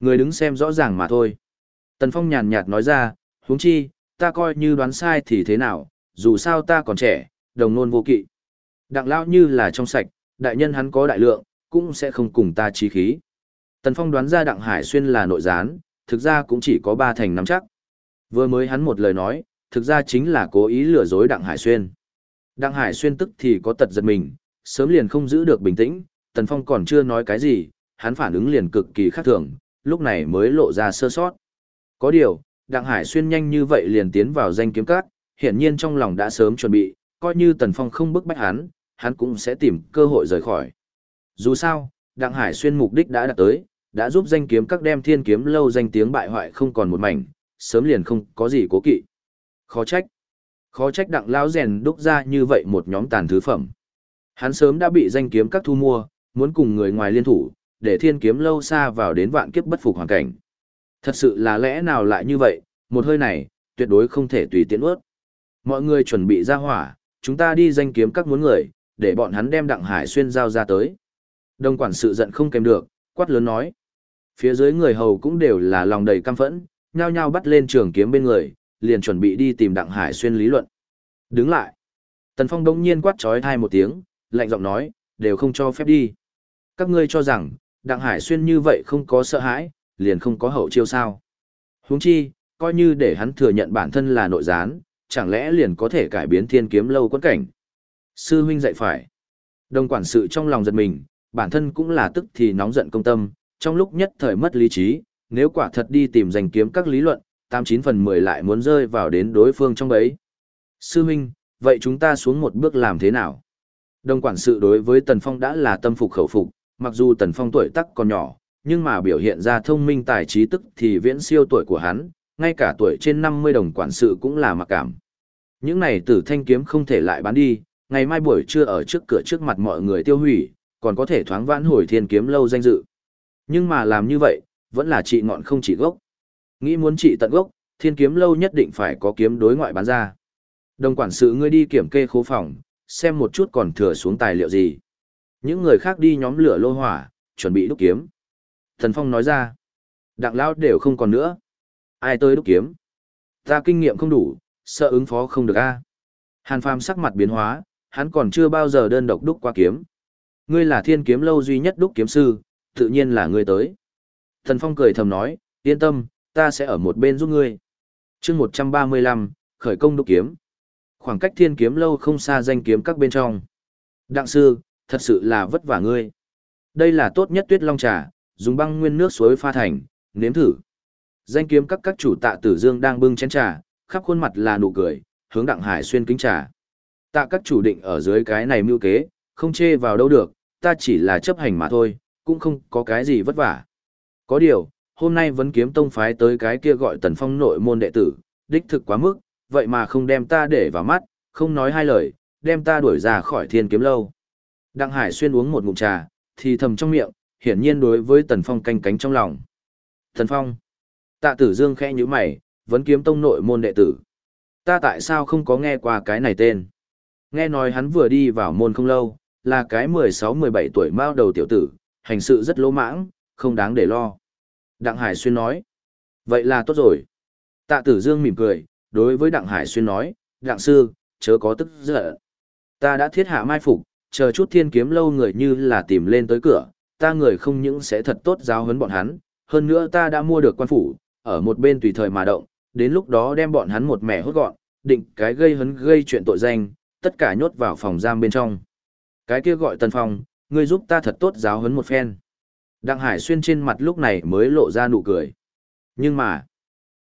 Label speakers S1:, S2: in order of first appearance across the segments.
S1: Người đứng xem rõ ràng mà thôi. Tần Phong nhàn nhạt nói ra, huống chi, ta coi như đoán sai thì thế nào, dù sao ta còn trẻ, đồng nôn vô kỵ. Đặng lão như là trong sạch, đại nhân hắn có đại lượng, cũng sẽ không cùng ta trí khí. Tần Phong đoán ra Đặng Hải Xuyên là nội gián, thực ra cũng chỉ có ba thành nắm chắc. Vừa mới hắn một lời nói, thực ra chính là cố ý lừa dối Đặng Hải Xuyên. Đặng Hải Xuyên tức thì có tật giật mình, sớm liền không giữ được bình tĩnh, Tần Phong còn chưa nói cái gì, hắn phản ứng liền cực kỳ khác thường, lúc này mới lộ ra sơ sót. Có điều, Đặng Hải Xuyên nhanh như vậy liền tiến vào danh kiếm cát, hiển nhiên trong lòng đã sớm chuẩn bị, coi như Tần Phong không bức bách hắn, hắn cũng sẽ tìm cơ hội rời khỏi. Dù sao, Đặng Hải Xuyên mục đích đã đạt tới, đã giúp danh kiếm các đem thiên kiếm lâu danh tiếng bại hoại không còn một mảnh, sớm liền không có gì cố kỵ. Khó trách. Khó trách Đặng Lão rèn đúc ra như vậy một nhóm tàn thứ phẩm. Hắn sớm đã bị danh kiếm các thu mua, muốn cùng người ngoài liên thủ, để thiên kiếm lâu xa vào đến vạn kiếp bất phục hoàn cảnh. Thật sự là lẽ nào lại như vậy, một hơi này, tuyệt đối không thể tùy tiện ướt. Mọi người chuẩn bị ra hỏa, chúng ta đi danh kiếm các muốn người, để bọn hắn đem Đặng Hải Xuyên giao ra tới. Đông quản sự giận không kèm được, quát lớn nói. Phía dưới người hầu cũng đều là lòng đầy căm phẫn, nhao nhao bắt lên trường kiếm bên người, liền chuẩn bị đi tìm Đặng Hải Xuyên lý luận. Đứng lại. Tần Phong đông nhiên quát trói thai một tiếng, lạnh giọng nói, đều không cho phép đi. Các ngươi cho rằng, Đặng Hải Xuyên như vậy không có sợ hãi, liền không có hậu chiêu sao. Huống chi, coi như để hắn thừa nhận bản thân là nội gián, chẳng lẽ liền có thể cải biến thiên kiếm lâu quân cảnh. Sư huynh dạy phải. Đồng quản sự trong lòng giật mình, bản thân cũng là tức thì nóng giận công tâm, trong lúc nhất thời mất lý trí, nếu quả thật đi tìm giành kiếm các lý luận, 89 phần 10 lại muốn rơi vào đến đối phương trong ấy. Sư huynh, vậy chúng ta xuống một bước làm thế nào? Đồng quản sự đối với Tần Phong đã là tâm phục khẩu phục, mặc dù Tần Phong tuổi tác còn nhỏ, nhưng mà biểu hiện ra thông minh tài trí tức thì viễn siêu tuổi của hắn, ngay cả tuổi trên 50 đồng quản sự cũng là mặc cảm. Những này tử thanh kiếm không thể lại bán đi, ngày mai buổi trưa ở trước cửa trước mặt mọi người tiêu hủy, còn có thể thoáng vãn hồi thiên kiếm lâu danh dự. Nhưng mà làm như vậy, vẫn là trị ngọn không trị gốc. Nghĩ muốn trị tận gốc, thiên kiếm lâu nhất định phải có kiếm đối ngoại bán ra. Đồng quản sự ngươi đi kiểm kê khố phòng, xem một chút còn thừa xuống tài liệu gì. Những người khác đi nhóm lửa lô hỏa, chuẩn bị đúc kiếm. Thần Phong nói ra, đặng lão đều không còn nữa. Ai tới đúc kiếm? Ta kinh nghiệm không đủ, sợ ứng phó không được a. Hàn Phàm sắc mặt biến hóa, hắn còn chưa bao giờ đơn độc đúc qua kiếm. Ngươi là thiên kiếm lâu duy nhất đúc kiếm sư, tự nhiên là ngươi tới. Thần Phong cười thầm nói, yên tâm, ta sẽ ở một bên giúp ngươi. chương 135, khởi công đúc kiếm. Khoảng cách thiên kiếm lâu không xa danh kiếm các bên trong. Đặng sư, thật sự là vất vả ngươi. Đây là tốt nhất tuyết long trà, dùng băng nguyên nước suối pha thành, nếm thử. Danh kiếm các các chủ tạ tử dương đang bưng chén trà, khắp khuôn mặt là nụ cười, hướng đặng hải xuyên kính trà. Tạ các chủ định ở dưới cái này mưu kế, không chê vào đâu được, ta chỉ là chấp hành mà thôi, cũng không có cái gì vất vả. Có điều, hôm nay vẫn kiếm tông phái tới cái kia gọi tần phong nội môn đệ tử, đích thực quá mức, vậy mà không đem ta để vào mắt, không nói hai lời, đem ta đuổi ra khỏi thiên kiếm lâu. Đặng Hải xuyên uống một ngụm trà, thì thầm trong miệng, hiển nhiên đối với tần phong canh cánh trong lòng. Tần phong. Tạ tử dương khẽ nhíu mày, vẫn kiếm tông nội môn đệ tử. Ta tại sao không có nghe qua cái này tên? Nghe nói hắn vừa đi vào môn không lâu, là cái 16-17 tuổi mao đầu tiểu tử, hành sự rất lỗ mãng, không đáng để lo. Đặng Hải Xuyên nói. Vậy là tốt rồi. Tạ tử dương mỉm cười, đối với Đặng Hải Xuyên nói, Đặng sư, chớ có tức giận. Ta đã thiết hạ mai phục, chờ chút thiên kiếm lâu người như là tìm lên tới cửa, ta người không những sẽ thật tốt giáo huấn bọn hắn, hơn nữa ta đã mua được quan phủ, ở một bên tùy thời mà động, đến lúc đó đem bọn hắn một mẻ hốt gọn, định cái gây hấn gây chuyện tội danh, tất cả nhốt vào phòng giam bên trong. Cái kia gọi Tần Phong, ngươi giúp ta thật tốt giáo huấn một phen. Đặng Hải Xuyên trên mặt lúc này mới lộ ra nụ cười. Nhưng mà,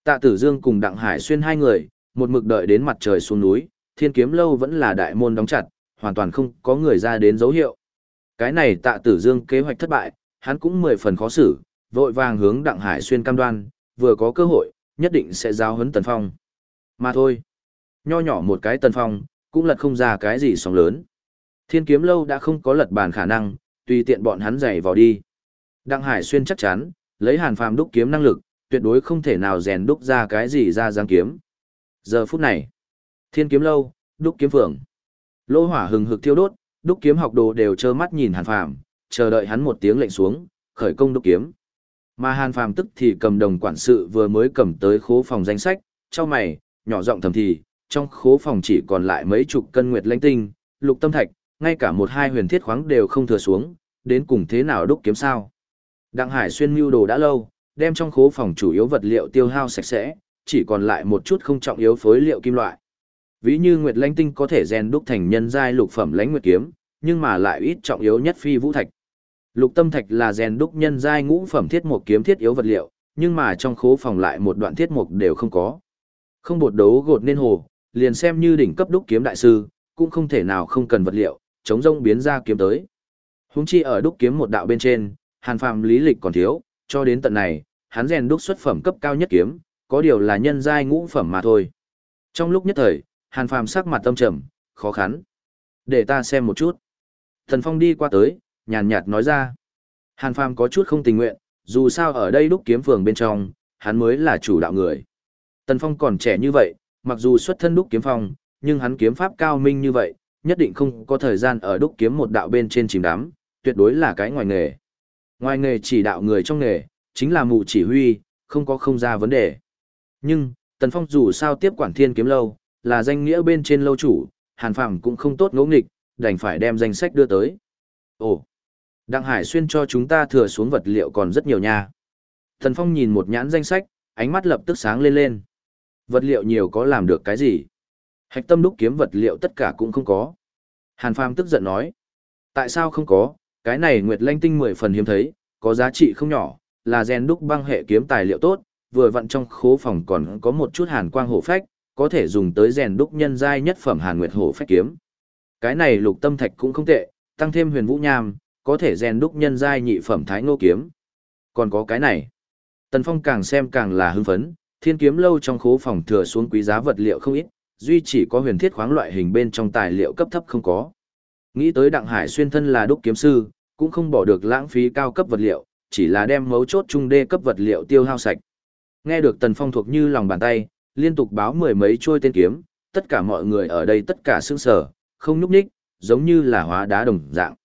S1: Tạ Tử Dương cùng Đặng Hải Xuyên hai người, một mực đợi đến mặt trời xuống núi, Thiên Kiếm lâu vẫn là đại môn đóng chặt, hoàn toàn không có người ra đến dấu hiệu. Cái này Tạ Tử Dương kế hoạch thất bại, hắn cũng mười phần khó xử, vội vàng hướng Đặng Hải Xuyên cam đoan, vừa có cơ hội, nhất định sẽ giao huấn Tần Phong. Mà thôi, nho nhỏ một cái Tần Phong, cũng lật không ra cái gì sóng lớn. Thiên kiếm lâu đã không có lật bàn khả năng, tùy tiện bọn hắn giày vào đi. Đặng Hải Xuyên chắc chắn, lấy hàn phàm đúc kiếm năng lực, tuyệt đối không thể nào rèn đúc ra cái gì ra giang kiếm. Giờ phút này, thiên kiếm lâu, đúc kiếm phường. Lô hỏa hừng hực thiêu đốt, đúc kiếm học đồ đều trơ mắt nhìn hàn phàm, chờ đợi hắn một tiếng lệnh xuống, khởi công đúc kiếm. Mà Hàn Phàm tức thì cầm đồng quản sự vừa mới cầm tới khố phòng danh sách, cho mày, nhỏ giọng thầm thì, trong khố phòng chỉ còn lại mấy chục cân nguyệt lãnh tinh, lục tâm thạch, ngay cả một hai huyền thiết khoáng đều không thừa xuống, đến cùng thế nào đúc kiếm sao. Đặng Hải xuyên mưu đồ đã lâu, đem trong khố phòng chủ yếu vật liệu tiêu hao sạch sẽ, chỉ còn lại một chút không trọng yếu phối liệu kim loại. Ví như nguyệt lãnh tinh có thể rèn đúc thành nhân giai lục phẩm lãnh nguyệt kiếm, nhưng mà lại ít trọng yếu nhất phi vũ thạch. Lục tâm thạch là rèn đúc nhân giai ngũ phẩm thiết mục kiếm thiết yếu vật liệu, nhưng mà trong khố phòng lại một đoạn thiết mục đều không có. Không bột đấu gột nên hồ, liền xem như đỉnh cấp đúc kiếm đại sư, cũng không thể nào không cần vật liệu, chống rông biến ra kiếm tới. Húng chi ở đúc kiếm một đạo bên trên, hàn phàm lý lịch còn thiếu, cho đến tận này, hắn rèn đúc xuất phẩm cấp cao nhất kiếm, có điều là nhân giai ngũ phẩm mà thôi. Trong lúc nhất thời, hàn phàm sắc mặt tâm trầm, khó khăn. Để ta xem một chút. Thần Phong đi qua tới, nhàn nhạt nói ra. Hàn phàm có chút không tình nguyện, dù sao ở đây đúc kiếm phường bên trong, hắn mới là chủ đạo người. Tần Phong còn trẻ như vậy, mặc dù xuất thân đúc kiếm phong, nhưng hắn kiếm pháp cao minh như vậy, nhất định không có thời gian ở đúc kiếm một đạo bên trên chìm đắm, tuyệt đối là cái ngoài nghề. Ngoài nghề chỉ đạo người trong nghề, chính là mù chỉ huy, không có không ra vấn đề. Nhưng, Tần Phong dù sao tiếp quản thiên kiếm lâu, là danh nghĩa bên trên lâu chủ, Hàn Phàm cũng không tốt ngỗ nghịch, đành phải đem danh sách đưa tới. Ồ, Đặng Hải xuyên cho chúng ta thừa xuống vật liệu còn rất nhiều nha. Thần Phong nhìn một nhãn danh sách, ánh mắt lập tức sáng lên lên. Vật liệu nhiều có làm được cái gì? Hạch tâm đúc kiếm vật liệu tất cả cũng không có. Hàn Phàm tức giận nói. Tại sao không có? Cái này Nguyệt Lanh Tinh mười phần hiếm thấy, có giá trị không nhỏ, là gen đúc băng hệ kiếm tài liệu tốt, vừa vặn trong khố phòng còn có một chút hàn quang hổ phách, có thể dùng tới rèn đúc nhân giai nhất phẩm hàn nguyệt hổ phách kiếm. Cái này lục tâm thạch cũng không tệ, tăng thêm huyền vũ nham, có thể rèn đúc nhân giai nhị phẩm thái ngô kiếm. Còn có cái này. Tần Phong càng xem càng là hưng phấn, thiên kiếm lâu trong khố phòng thừa xuống quý giá vật liệu không ít, duy chỉ có huyền thiết khoáng loại hình bên trong tài liệu cấp thấp không có. Nghĩ tới Đặng Hải xuyên thân là đúc kiếm sư, cũng không bỏ được lãng phí cao cấp vật liệu, chỉ là đem mấu chốt trung đê cấp vật liệu tiêu hao sạch. Nghe được Tần Phong thuộc như lòng bàn tay, liên tục báo mười mấy trôi tên kiếm, tất cả mọi người ở đây tất cả sững sờ, không nhúc nhích, giống như là hóa đá đồng dạng.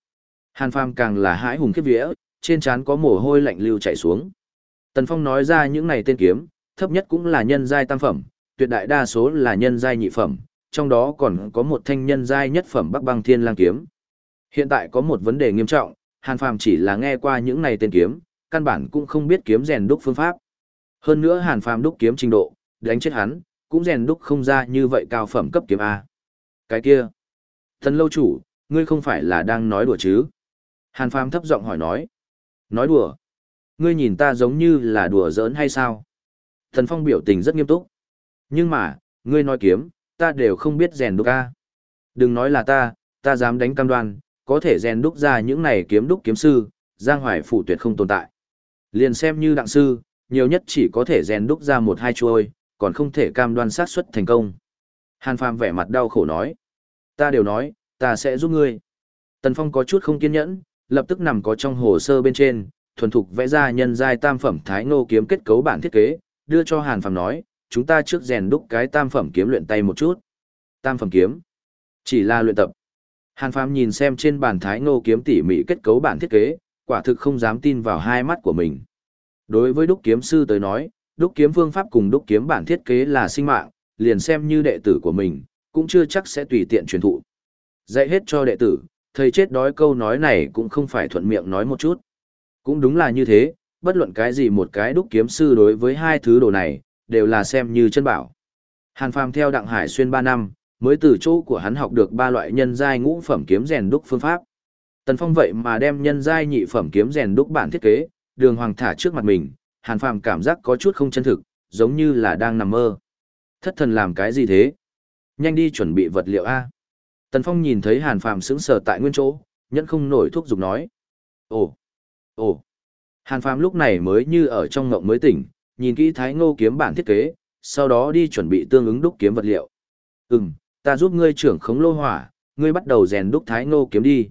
S1: Hàn Phàm càng là hãi hùng khiếp vía, trên trán có mồ hôi lạnh lưu chảy xuống. Tần Phong nói ra những này tên kiếm, thấp nhất cũng là nhân giai tam phẩm, tuyệt đại đa số là nhân giai nhị phẩm, trong đó còn có một thanh nhân giai nhất phẩm Bắc Băng Thiên Lang kiếm. Hiện tại có một vấn đề nghiêm trọng, Hàn Phàm chỉ là nghe qua những này tên kiếm, căn bản cũng không biết kiếm rèn đúc phương pháp. Hơn nữa Hàn Phàm đúc kiếm trình độ, đánh chết hắn, cũng rèn đúc không ra như vậy cao phẩm cấp kiếm a. Cái kia, Thần lâu chủ, ngươi không phải là đang nói đùa chứ? Hàn Phàm thấp giọng hỏi nói. Nói đùa? Ngươi nhìn ta giống như là đùa giỡn hay sao? Thần Phong biểu tình rất nghiêm túc. Nhưng mà, ngươi nói kiếm, ta đều không biết rèn đúc a. Đừng nói là ta, ta dám đánh cam đoan, có thể rèn đúc ra những này kiếm đúc kiếm sư, Giang Hoài phủ tuyệt không tồn tại. Liền xem như đặng sư, nhiều nhất chỉ có thể rèn đúc ra một hai chuôi, còn không thể cam đoan sát xuất thành công. Hàn Phàm vẻ mặt đau khổ nói, ta đều nói, ta sẽ giúp ngươi. Tần Phong có chút không kiên nhẫn, lập tức nằm có trong hồ sơ bên trên, thuần thục vẽ ra nhân giai tam phẩm thái ngô kiếm kết cấu bản thiết kế, đưa cho Hàn Phàm nói, chúng ta trước rèn đúc cái tam phẩm kiếm luyện tay một chút. Tam phẩm kiếm, chỉ là luyện tập. Hàn Phàm nhìn xem trên bàn thái ngô kiếm tỉ mỉ kết cấu bản thiết kế, quả thực không dám tin vào hai mắt của mình. Đối với đúc kiếm sư tới nói, đúc kiếm phương pháp cùng đúc kiếm bản thiết kế là sinh mạng, liền xem như đệ tử của mình, cũng chưa chắc sẽ tùy tiện truyền thụ. Dạy hết cho đệ tử, thầy chết đói câu nói này cũng không phải thuận miệng nói một chút. Cũng đúng là như thế, bất luận cái gì một cái đúc kiếm sư đối với hai thứ đồ này, đều là xem như chân bảo. Hàn Phàm theo Đặng Hải xuyên 3 năm, mới từ chỗ của hắn học được ba loại nhân giai ngũ phẩm kiếm rèn đúc phương pháp. Tần Phong vậy mà đem nhân giai nhị phẩm kiếm rèn đúc bản thiết kế, đường hoàng thả trước mặt mình, Hàn Phàm cảm giác có chút không chân thực, giống như là đang nằm mơ. Thất thần làm cái gì thế? Nhanh đi chuẩn bị vật liệu A. Tần Phong nhìn thấy Hàn Phàm sững sờ tại nguyên chỗ, nhẫn không nổi thuốc dục nói. Ồ, ồ. Hàn Phàm lúc này mới như ở trong ngộng mới tỉnh, nhìn kỹ Thái Ngô kiếm bản thiết kế, sau đó đi chuẩn bị tương ứng đúc kiếm vật liệu. Ừm, ta giúp ngươi trưởng khống lô hỏa, ngươi bắt đầu rèn đúc Thái Ngô kiếm đi.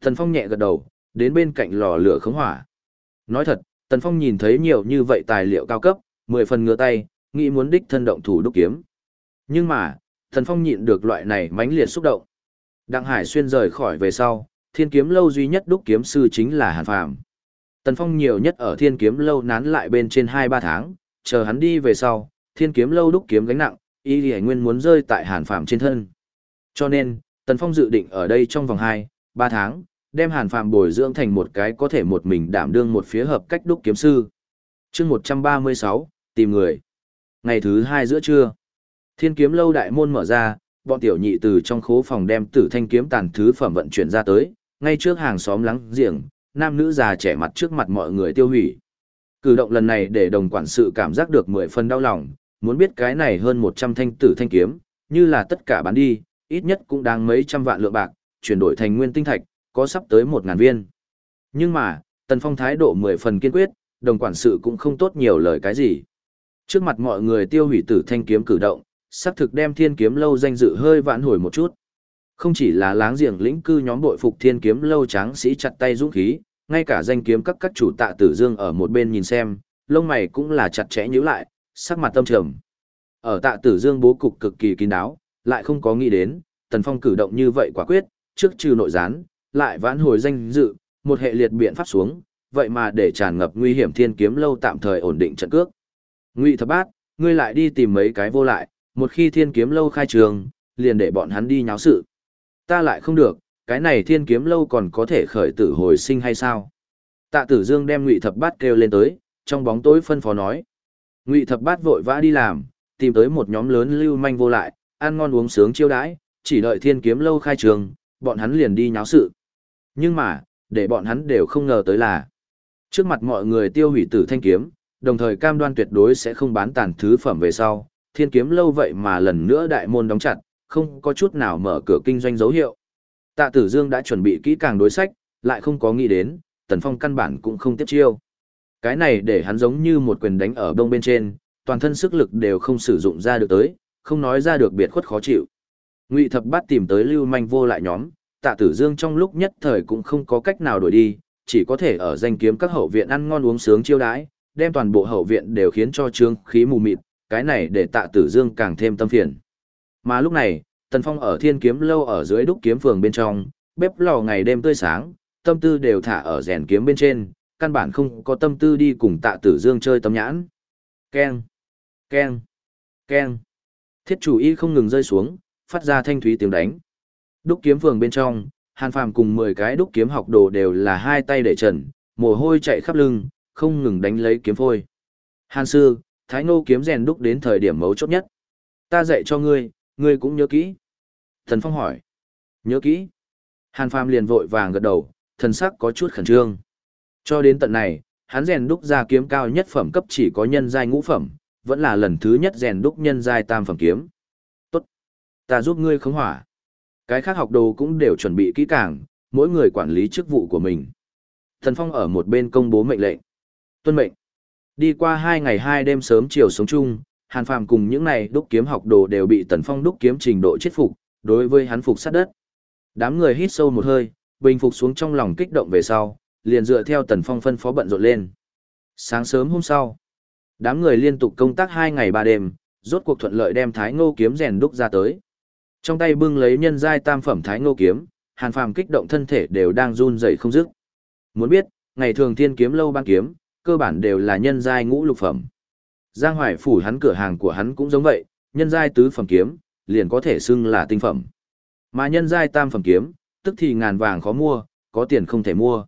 S1: Tần Phong nhẹ gật đầu, đến bên cạnh lò lửa khống hỏa. Nói thật, Tần Phong nhìn thấy nhiều như vậy tài liệu cao cấp, mười phần ngửa tay, nghĩ muốn đích thân động thủ đúc kiếm. Nhưng mà, Tần Phong nhịn được loại này mãnh liệt xúc động. Đặng Hải xuyên rời khỏi về sau, thiên kiếm lâu duy nhất đúc kiếm sư chính là Hàn Phàm. Tần Phong nhiều nhất ở thiên kiếm lâu nán lại bên trên 2-3 tháng, chờ hắn đi về sau, thiên kiếm lâu đúc kiếm gánh nặng, y lì nguyên muốn rơi tại hàn phạm trên thân. Cho nên, Tần Phong dự định ở đây trong vòng 2, 3 tháng, đem hàn phạm bồi dưỡng thành một cái có thể một mình đảm đương một phía hợp cách đúc kiếm sư. chương 136, tìm người. Ngày thứ hai giữa trưa, thiên kiếm lâu đại môn mở ra, bọn tiểu nhị từ trong khố phòng đem tử thanh kiếm tàn thứ phẩm vận chuyển ra tới, ngay trước hàng xóm lắng giềng, nam nữ già trẻ mặt trước mặt mọi người tiêu hủy. Cử động lần này để đồng quản sự cảm giác được mười phần đau lòng, muốn biết cái này hơn 100 thanh tử thanh kiếm, như là tất cả bán đi, ít nhất cũng đáng mấy trăm vạn lượng bạc, chuyển đổi thành nguyên tinh thạch, có sắp tới một ngàn viên. Nhưng mà, Tần Phong thái độ mười phần kiên quyết, đồng quản sự cũng không tốt nhiều lời cái gì. Trước mặt mọi người tiêu hủy tử thanh kiếm cử động, sắp thực đem thiên kiếm lâu danh dự hơi vãn hồi một chút. Không chỉ là láng giềng lĩnh cư nhóm bội phục thiên kiếm lâu tráng sĩ chặt tay dũng khí, ngay cả danh kiếm các các chủ tạ tử dương ở một bên nhìn xem, lông mày cũng là chặt chẽ nhíu lại, sắc mặt tâm trầm. Ở tạ tử dương bố cục cực kỳ kín đáo, lại không có nghĩ đến, tần phong cử động như vậy quả quyết, trước trừ nội gián, lại vãn hồi danh dự, một hệ liệt biện pháp xuống, vậy mà để tràn ngập nguy hiểm thiên kiếm lâu tạm thời ổn định trận cước. Ngụy thập bát, ngươi lại đi tìm mấy cái vô lại, một khi thiên kiếm lâu khai trường, liền để bọn hắn đi nháo sự. Ta lại không được, cái này thiên kiếm lâu còn có thể khởi tử hồi sinh hay sao? Tạ tử dương đem ngụy thập bát kêu lên tới, trong bóng tối phân phó nói. Ngụy thập bát vội vã đi làm, tìm tới một nhóm lớn lưu manh vô lại, ăn ngon uống sướng chiêu đãi, chỉ đợi thiên kiếm lâu khai trường, bọn hắn liền đi nháo sự. Nhưng mà, để bọn hắn đều không ngờ tới là, trước mặt mọi người tiêu hủy tử thanh kiếm, đồng thời cam đoan tuyệt đối sẽ không bán tàn thứ phẩm về sau, thiên kiếm lâu vậy mà lần nữa đại môn đóng chặt, không có chút nào mở cửa kinh doanh dấu hiệu. Tạ Tử Dương đã chuẩn bị kỹ càng đối sách, lại không có nghĩ đến, Tần Phong căn bản cũng không tiếp chiêu. Cái này để hắn giống như một quyền đánh ở đông bên trên, toàn thân sức lực đều không sử dụng ra được tới, không nói ra được biệt khuất khó chịu. Ngụy Thập Bát tìm tới Lưu Manh vô lại nhóm, Tạ Tử Dương trong lúc nhất thời cũng không có cách nào đổi đi, chỉ có thể ở danh kiếm các hậu viện ăn ngon uống sướng chiêu đãi, đem toàn bộ hậu viện đều khiến cho trương khí mù mịt, cái này để Tạ Tử Dương càng thêm tâm phiền. Mà lúc này, Tần Phong ở thiên kiếm lâu ở dưới đúc kiếm phường bên trong, bếp lò ngày đêm tươi sáng, tâm tư đều thả ở rèn kiếm bên trên, căn bản không có tâm tư đi cùng tạ tử dương chơi tấm nhãn. Keng, keng, keng. Thiết chủ y không ngừng rơi xuống, phát ra thanh thúy tiếng đánh. Đúc kiếm phường bên trong, Hàn Phàm cùng 10 cái đúc kiếm học đồ đều là hai tay để trần, mồ hôi chạy khắp lưng, không ngừng đánh lấy kiếm phôi. Hàn sư, Thái Ngô kiếm rèn đúc đến thời điểm mấu chốt nhất. Ta dạy cho ngươi, ngươi cũng nhớ kỹ. Thần Phong hỏi. Nhớ kỹ. Hàn Phàm liền vội vàng gật đầu, thần sắc có chút khẩn trương. Cho đến tận này, hắn rèn đúc ra kiếm cao nhất phẩm cấp chỉ có nhân giai ngũ phẩm, vẫn là lần thứ nhất rèn đúc nhân giai tam phẩm kiếm. Tốt. Ta giúp ngươi khống hỏa. Cái khác học đồ cũng đều chuẩn bị kỹ càng, mỗi người quản lý chức vụ của mình. Thần Phong ở một bên công bố mệnh lệnh. Tuân mệnh. Đi qua hai ngày hai đêm sớm chiều sống chung, Hàn Phàm cùng những này đúc kiếm học đồ đều bị Tần Phong đúc kiếm trình độ chết phục, đối với hắn phục sát đất. Đám người hít sâu một hơi, bình phục xuống trong lòng kích động về sau, liền dựa theo Tần Phong phân phó bận rộn lên. Sáng sớm hôm sau, đám người liên tục công tác hai ngày ba đêm, rốt cuộc thuận lợi đem Thái Ngô kiếm rèn đúc ra tới. Trong tay bưng lấy nhân giai tam phẩm Thái Ngô kiếm, Hàn Phàm kích động thân thể đều đang run rẩy không dứt. Muốn biết, ngày thường thiên kiếm lâu ban kiếm, cơ bản đều là nhân giai ngũ lục phẩm. Giang Hoài phủ hắn cửa hàng của hắn cũng giống vậy, nhân giai tứ phẩm kiếm, liền có thể xưng là tinh phẩm. Mà nhân giai tam phẩm kiếm, tức thì ngàn vàng khó mua, có tiền không thể mua.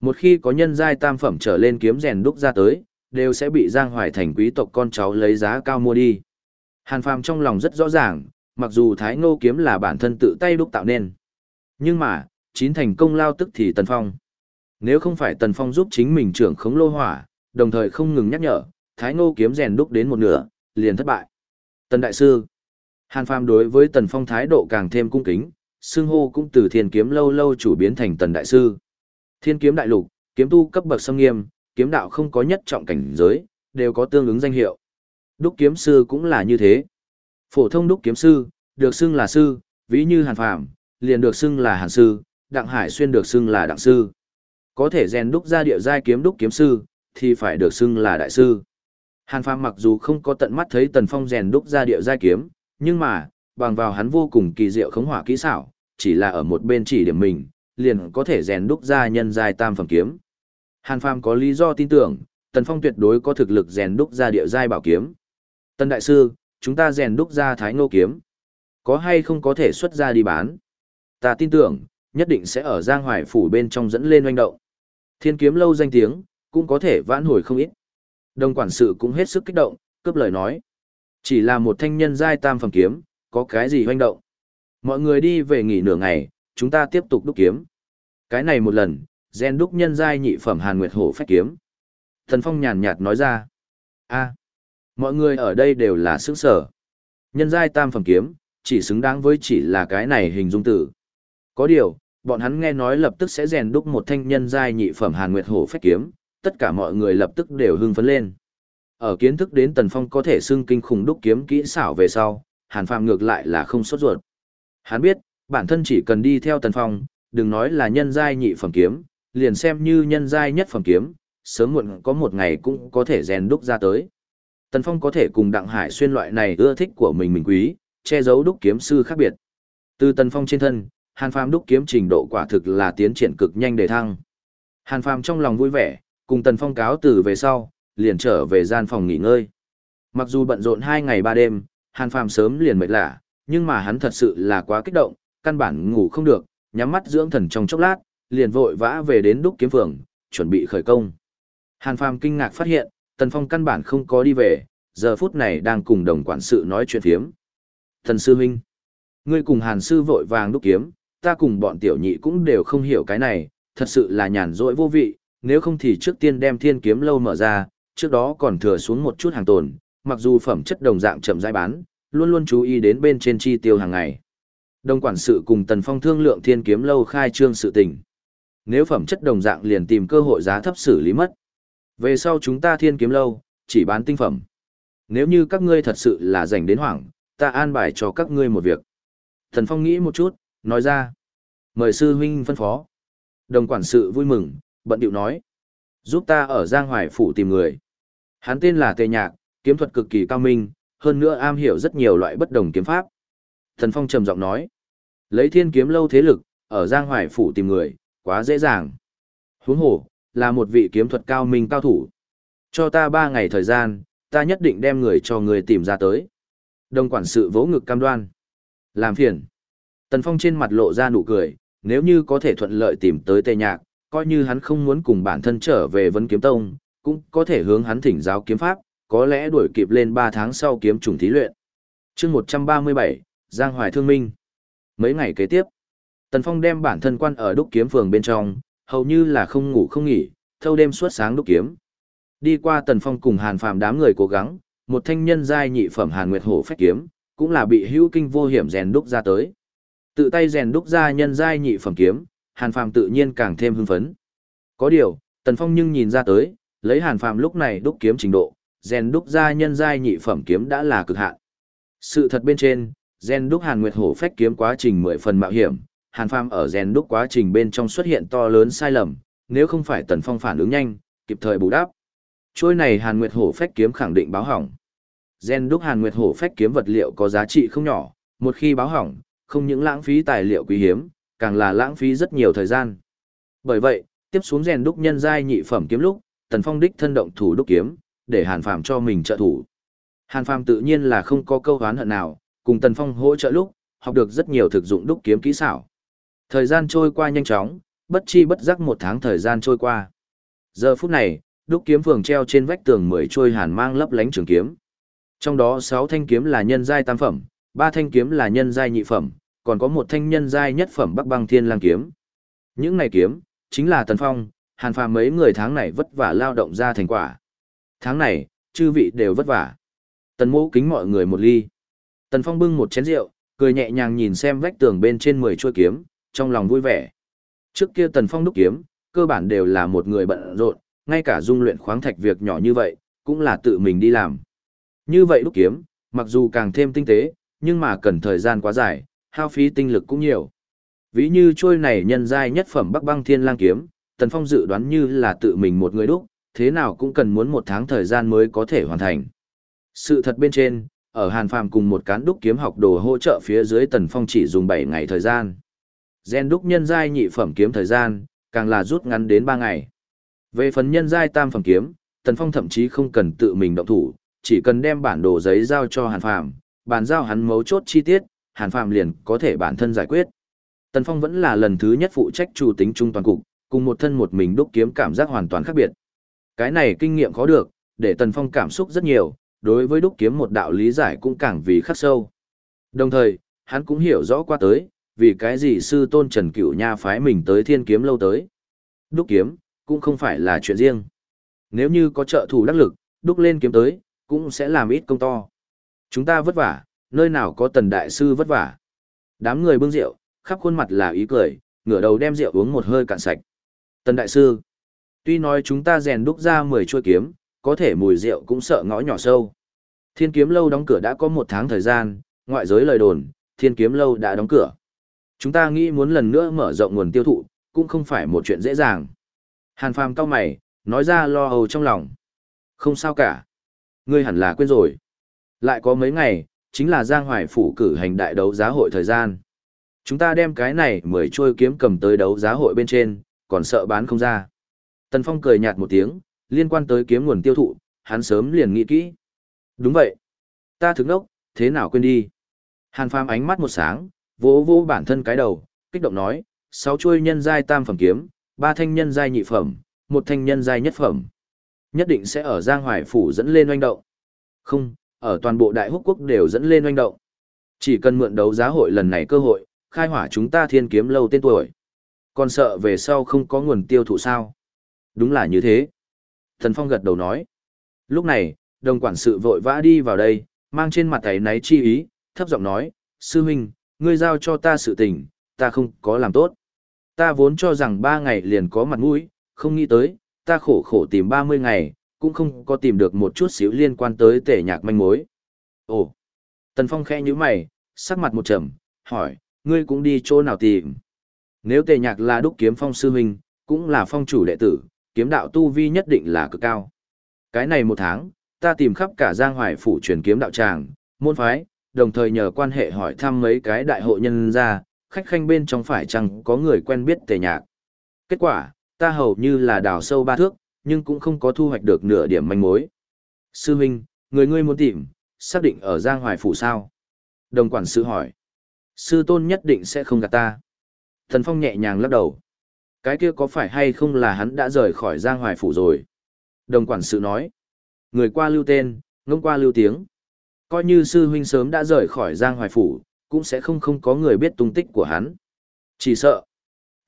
S1: Một khi có nhân giai tam phẩm trở lên kiếm rèn đúc ra tới, đều sẽ bị Giang Hoài thành quý tộc con cháu lấy giá cao mua đi. Hàn Phàm trong lòng rất rõ ràng, mặc dù Thái Ngô kiếm là bản thân tự tay đúc tạo nên. Nhưng mà, chín thành công lao tức thì Tần Phong. Nếu không phải Tần Phong giúp chính mình trưởng khống lô hỏa, đồng thời không ngừng nhắc nhở, Thái Ngô kiếm rèn đúc đến một nửa, liền thất bại. Tần Đại Sư Hàn Phàm đối với Tần Phong thái độ càng thêm cung kính, xưng hô cũng từ thiên kiếm lâu lâu chủ biến thành Tần Đại Sư. Thiên kiếm đại lục, kiếm tu cấp bậc sâm nghiêm, kiếm đạo không có nhất trọng cảnh giới, đều có tương ứng danh hiệu. Đúc kiếm sư cũng là như thế. Phổ thông đúc kiếm sư, được xưng là sư, ví như Hàn Phàm, liền được xưng là Hàn sư, Đặng Hải xuyên được xưng là Đặng sư. Có thể rèn đúc ra địa giai kiếm đúc kiếm sư, thì phải được xưng là đại sư. Hàn Phàm mặc dù không có tận mắt thấy Tần Phong rèn đúc ra địa giai kiếm, nhưng mà, bằng vào hắn vô cùng kỳ diệu khống hỏa kỹ xảo, chỉ là ở một bên chỉ điểm mình, liền có thể rèn đúc ra nhân giai tam phẩm kiếm. Hàn Phàm có lý do tin tưởng, Tần Phong tuyệt đối có thực lực rèn đúc ra địa giai bảo kiếm. Tần đại sư, chúng ta rèn đúc ra Thái Ngô kiếm. Có hay không có thể xuất ra đi bán? Ta tin tưởng, nhất định sẽ ở Giang Hoài phủ bên trong dẫn lên oanh động. Thiên kiếm lâu danh tiếng, cũng có thể vãn hồi không ít. Đồng quản sự cũng hết sức kích động, cướp lời nói. Chỉ là một thanh nhân giai tam phẩm kiếm, có cái gì hoành động. Mọi người đi về nghỉ nửa ngày, chúng ta tiếp tục đúc kiếm. Cái này một lần, gen đúc nhân giai nhị phẩm Hàn Nguyệt Hổ phách kiếm. Thần Phong nhàn nhạt nói ra. a mọi người ở đây đều là sức sở. Nhân giai tam phẩm kiếm, chỉ xứng đáng với chỉ là cái này hình dung tử. Có điều, bọn hắn nghe nói lập tức sẽ rèn đúc một thanh nhân giai nhị phẩm Hàn Nguyệt Hổ phách kiếm, tất cả mọi người lập tức đều hưng phấn lên. Ở kiến thức đến Tần Phong có thể xưng kinh khủng đúc kiếm kỹ xảo về sau, Hàn Phàm ngược lại là không sốt ruột. Hắn biết, bản thân chỉ cần đi theo Tần Phong, đừng nói là nhân giai nhị phẩm kiếm, liền xem như nhân giai nhất phẩm kiếm, sớm muộn có một ngày cũng có thể rèn đúc ra tới. Tần Phong có thể cùng Đặng Hải xuyên loại này ưa thích của mình mình quý, che giấu đúc kiếm sư khác biệt. Từ Tần Phong trên thân, Hàn Phàm đúc kiếm trình độ quả thực là tiến triển cực nhanh để thăng. Hàn Phàm trong lòng vui vẻ, cùng Tần Phong cáo từ về sau, liền trở về gian phòng nghỉ ngơi. Mặc dù bận rộn hai ngày ba đêm, Hàn Phàm sớm liền mệt lạ, nhưng mà hắn thật sự là quá kích động, căn bản ngủ không được, nhắm mắt dưỡng thần trong chốc lát, liền vội vã về đến đúc kiếm phường, chuẩn bị khởi công. Hàn Phàm kinh ngạc phát hiện, Tần Phong căn bản không có đi về, giờ phút này đang cùng đồng quản sự nói chuyện phiếm. Thần sư huynh, ngươi cùng Hàn sư vội vàng đúc kiếm, ta cùng bọn tiểu nhị cũng đều không hiểu cái này, thật sự là nhàn rỗi vô vị, nếu không thì trước tiên đem thiên kiếm lâu mở ra, trước đó còn thừa xuống một chút hàng tồn, mặc dù phẩm chất đồng dạng chậm rãi bán, luôn luôn chú ý đến bên trên chi tiêu hàng ngày. Đồng quản sự cùng Tần Phong thương lượng thiên kiếm lâu khai trương sự tình. Nếu phẩm chất đồng dạng liền tìm cơ hội giá thấp xử lý mất. Về sau chúng ta thiên kiếm lâu, chỉ bán tinh phẩm. Nếu như các ngươi thật sự là dành đến hoảng, ta an bài cho các ngươi một việc. Thần Phong nghĩ một chút, nói ra. Mời sư huynh phân phó. Đồng quản sự vui mừng, bận điệu nói. Giúp ta ở Giang Hoài Phủ tìm người. Hắn tên là Tề Nhạc, kiếm thuật cực kỳ cao minh, hơn nữa am hiểu rất nhiều loại bất đồng kiếm pháp. Thần Phong trầm giọng nói. Lấy thiên kiếm lâu thế lực, ở Giang Hoài Phủ tìm người, quá dễ dàng. Huống hồ, là một vị kiếm thuật cao minh cao thủ. Cho ta ba ngày thời gian, ta nhất định đem người cho người tìm ra tới. Đồng quản sự vỗ ngực cam đoan. Làm phiền. Tần Phong trên mặt lộ ra nụ cười, nếu như có thể thuận lợi tìm tới tề nhạc, coi như hắn không muốn cùng bản thân trở về vấn kiếm tông, cũng có thể hướng hắn thỉnh giáo kiếm pháp, có lẽ đuổi kịp lên 3 tháng sau kiếm trùng thí luyện. chương 137, Giang Hoài Thương Minh. Mấy ngày kế tiếp, Tần Phong đem bản thân quan ở đúc kiếm phường bên trong, hầu như là không ngủ không nghỉ, thâu đêm suốt sáng đúc kiếm. Đi qua Tần Phong cùng Hàn Phàm đám người cố gắng, một thanh nhân giai nhị phẩm Hàn Nguyệt Hổ phách kiếm, cũng là bị hữu kinh vô hiểm rèn đúc ra tới. Tự tay rèn đúc ra nhân giai nhị phẩm kiếm, Hàn Phàm tự nhiên càng thêm hưng phấn. Có điều, Tần Phong nhưng nhìn ra tới, lấy Hàn Phàm lúc này đúc kiếm trình độ, rèn đúc ra nhân giai nhị phẩm kiếm đã là cực hạn. Sự thật bên trên, rèn đúc Hàn Nguyệt Hổ phách kiếm quá trình mười phần mạo hiểm, Hàn Phàm ở rèn đúc quá trình bên trong xuất hiện to lớn sai lầm, nếu không phải Tần Phong phản ứng nhanh, kịp thời bù đắp. Trôi này Hàn Nguyệt Hổ phách kiếm khẳng định báo hỏng. Gen đúc Hàn Nguyệt Hổ phách kiếm vật liệu có giá trị không nhỏ, một khi báo hỏng, không những lãng phí tài liệu quý hiếm, càng là lãng phí rất nhiều thời gian. Bởi vậy, tiếp xuống rèn đúc nhân giai nhị phẩm kiếm lúc, Tần Phong đích thân động thủ đúc kiếm, để Hàn Phàm cho mình trợ thủ. Hàn Phàm tự nhiên là không có câu oán hận nào, cùng Tần Phong hỗ trợ lúc, học được rất nhiều thực dụng đúc kiếm kỹ xảo. Thời gian trôi qua nhanh chóng, bất chi bất giác một tháng thời gian trôi qua. Giờ phút này, đúc kiếm phường treo trên vách tường mười trôi hàn mang lấp lánh trường kiếm. Trong đó sáu thanh kiếm là nhân giai tam phẩm, ba thanh kiếm là nhân giai nhị phẩm, còn có một thanh nhân giai nhất phẩm Bắc Băng Thiên Lang kiếm. Những này kiếm chính là Tần Phong, Hàn Phàm mấy người tháng này vất vả lao động ra thành quả. Tháng này, chư vị đều vất vả. Tần Mộ kính mọi người một ly. Tần Phong bưng một chén rượu, cười nhẹ nhàng nhìn xem vách tường bên trên mười chuôi kiếm, trong lòng vui vẻ. Trước kia Tần Phong đúc kiếm, cơ bản đều là một người bận rộn, ngay cả dung luyện khoáng thạch việc nhỏ như vậy, cũng là tự mình đi làm. Như vậy đúc kiếm, mặc dù càng thêm tinh tế, nhưng mà cần thời gian quá dài, hao phí tinh lực cũng nhiều. Ví như trôi này nhân giai nhất phẩm Bắc Băng Thiên Lang kiếm, Tần Phong dự đoán như là tự mình một người đúc, thế nào cũng cần muốn một tháng thời gian mới có thể hoàn thành. Sự thật bên trên, ở Hàn Phàm cùng một cán đúc kiếm học đồ hỗ trợ phía dưới Tần Phong chỉ dùng 7 ngày thời gian. Gen đúc nhân giai nhị phẩm kiếm thời gian, càng là rút ngắn đến 3 ngày. Về phần nhân giai tam phẩm kiếm, Tần Phong thậm chí không cần tự mình động thủ, chỉ cần đem bản đồ giấy giao cho Hàn Phàm, bàn giao hắn mấu chốt chi tiết, Hàn Phàm liền có thể bản thân giải quyết. Tần Phong vẫn là lần thứ nhất phụ trách chủ tính trung toàn cục, cùng một thân một mình đúc kiếm cảm giác hoàn toàn khác biệt. Cái này kinh nghiệm khó được, để Tần Phong cảm xúc rất nhiều, đối với đúc kiếm một đạo lý giải cũng càng vì khắc sâu. Đồng thời, hắn cũng hiểu rõ qua tới, vì cái gì sư tôn Trần Cửu Nha phái mình tới thiên kiếm lâu tới. Đúc kiếm, cũng không phải là chuyện riêng. Nếu như có trợ thủ đắc lực, đúc lên kiếm tới, cũng sẽ làm ít công to. Chúng ta vất vả, nơi nào có tần đại sư vất vả. Đám người bưng rượu, khắp khuôn mặt là ý cười, ngửa đầu đem rượu uống một hơi cạn sạch. Tần đại sư, tuy nói chúng ta rèn đúc ra 10 chuôi kiếm, có thể mùi rượu cũng sợ ngõ nhỏ sâu. Thiên kiếm lâu đóng cửa đã có một tháng thời gian, ngoại giới lời đồn, thiên kiếm lâu đã đóng cửa. Chúng ta nghĩ muốn lần nữa mở rộng nguồn tiêu thụ, cũng không phải một chuyện dễ dàng. Hàn phàm cao mày, nói ra lo âu trong lòng. Không sao cả. Ngươi hẳn là quên rồi. Lại có mấy ngày, chính là Giang Hoài Phủ cử hành đại đấu giá hội thời gian. Chúng ta đem cái này mười trôi kiếm cầm tới đấu giá hội bên trên, còn sợ bán không ra. Tần Phong cười nhạt một tiếng, liên quan tới kiếm nguồn tiêu thụ, hắn sớm liền nghĩ kỹ. Đúng vậy. Ta thức nốc, thế nào quên đi. Hàn Phàm ánh mắt một sáng, vỗ vỗ bản thân cái đầu, kích động nói, sáu chuôi nhân giai tam phẩm kiếm, ba thanh nhân giai nhị phẩm, một thanh nhân giai nhất phẩm. Nhất định sẽ ở Giang Hoài Phủ dẫn lên oanh động. Không, ở toàn bộ Đại Húc Quốc đều dẫn lên oanh động. Chỉ cần mượn đấu giá hội lần này cơ hội, khai hỏa chúng ta thiên kiếm lâu tên tuổi. Còn sợ về sau không có nguồn tiêu thụ sao? Đúng là như thế. Thần Phong gật đầu nói. Lúc này, đồng quản sự vội vã đi vào đây, mang trên mặt ấy náy chi ý, thấp giọng nói, sư huynh, ngươi giao cho ta sự tình, ta không có làm tốt. Ta vốn cho rằng ba ngày liền có mặt mũi, không nghĩ tới, ta khổ khổ tìm ba mươi ngày, cũng không có tìm được một chút xíu liên quan tới tể nhạc manh mối. Ồ! Tần Phong khẽ như mày, sắc mặt một trầm, hỏi, ngươi cũng đi chỗ nào tìm? Nếu tề nhạc là đúc kiếm phong sư huynh, cũng là phong chủ đệ tử, kiếm đạo tu vi nhất định là cực cao. Cái này một tháng, ta tìm khắp cả giang hoài phủ truyền kiếm đạo tràng, môn phái, đồng thời nhờ quan hệ hỏi thăm mấy cái đại hộ nhân ra, khách khanh bên trong phải chăng có người quen biết tề nhạc. Kết quả, ta hầu như là đào sâu ba thước, nhưng cũng không có thu hoạch được nửa điểm manh mối. Sư huynh, người ngươi muốn tìm, xác định ở Giang Hoài Phủ sao? Đồng quản sự hỏi. Sư tôn nhất định sẽ không gạt ta. Thần Phong nhẹ nhàng lắc đầu. Cái kia có phải hay không là hắn đã rời khỏi Giang Hoài Phủ rồi? Đồng quản sự nói. Người qua lưu tên, ngông qua lưu tiếng. Coi như sư huynh sớm đã rời khỏi Giang Hoài Phủ, cũng sẽ không không có người biết tung tích của hắn. Chỉ sợ.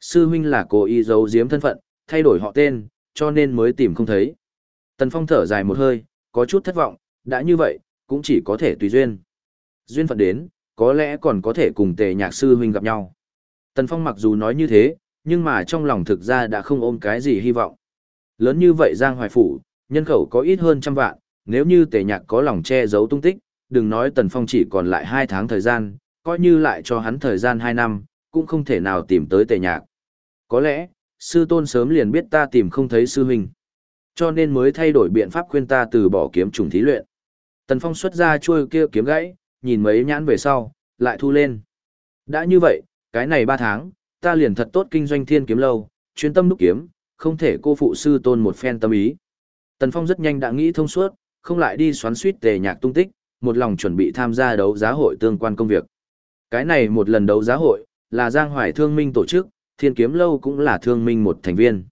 S1: Sư huynh là cố ý giấu giếm thân phận, thay đổi họ tên, cho nên mới tìm không thấy. Tần Phong thở dài một hơi, có chút thất vọng, đã như vậy, cũng chỉ có thể tùy duyên. Duyên phận đến, có lẽ còn có thể cùng tề nhạc sư huynh gặp nhau. Tần Phong mặc dù nói như thế, nhưng mà trong lòng thực ra đã không ôm cái gì hy vọng. Lớn như vậy Giang Hoài Phủ, nhân khẩu có ít hơn trăm vạn, nếu như tề nhạc có lòng che giấu tung tích, đừng nói Tần Phong chỉ còn lại 2 tháng thời gian, coi như lại cho hắn thời gian 2 năm, cũng không thể nào tìm tới tề nhạc. Có lẽ, sư tôn sớm liền biết ta tìm không thấy sư huynh. Cho nên mới thay đổi biện pháp khuyên ta từ bỏ kiếm trùng thí luyện. Tần Phong xuất ra chuôi kia kiếm gãy, nhìn mấy nhãn về sau, lại thu lên. Đã như vậy, cái này 3 tháng, ta liền thật tốt kinh doanh thiên kiếm lâu, chuyên tâm đúc kiếm, không thể cô phụ sư tôn một phen tâm ý. Tần Phong rất nhanh đã nghĩ thông suốt, không lại đi xoắn suýt tề nhạc tung tích, một lòng chuẩn bị tham gia đấu giá hội tương quan công việc. Cái này một lần đấu giá hội, là Giang Hoài Thương Minh tổ chức, Thiên Kiếm Lâu cũng là thương minh một thành viên.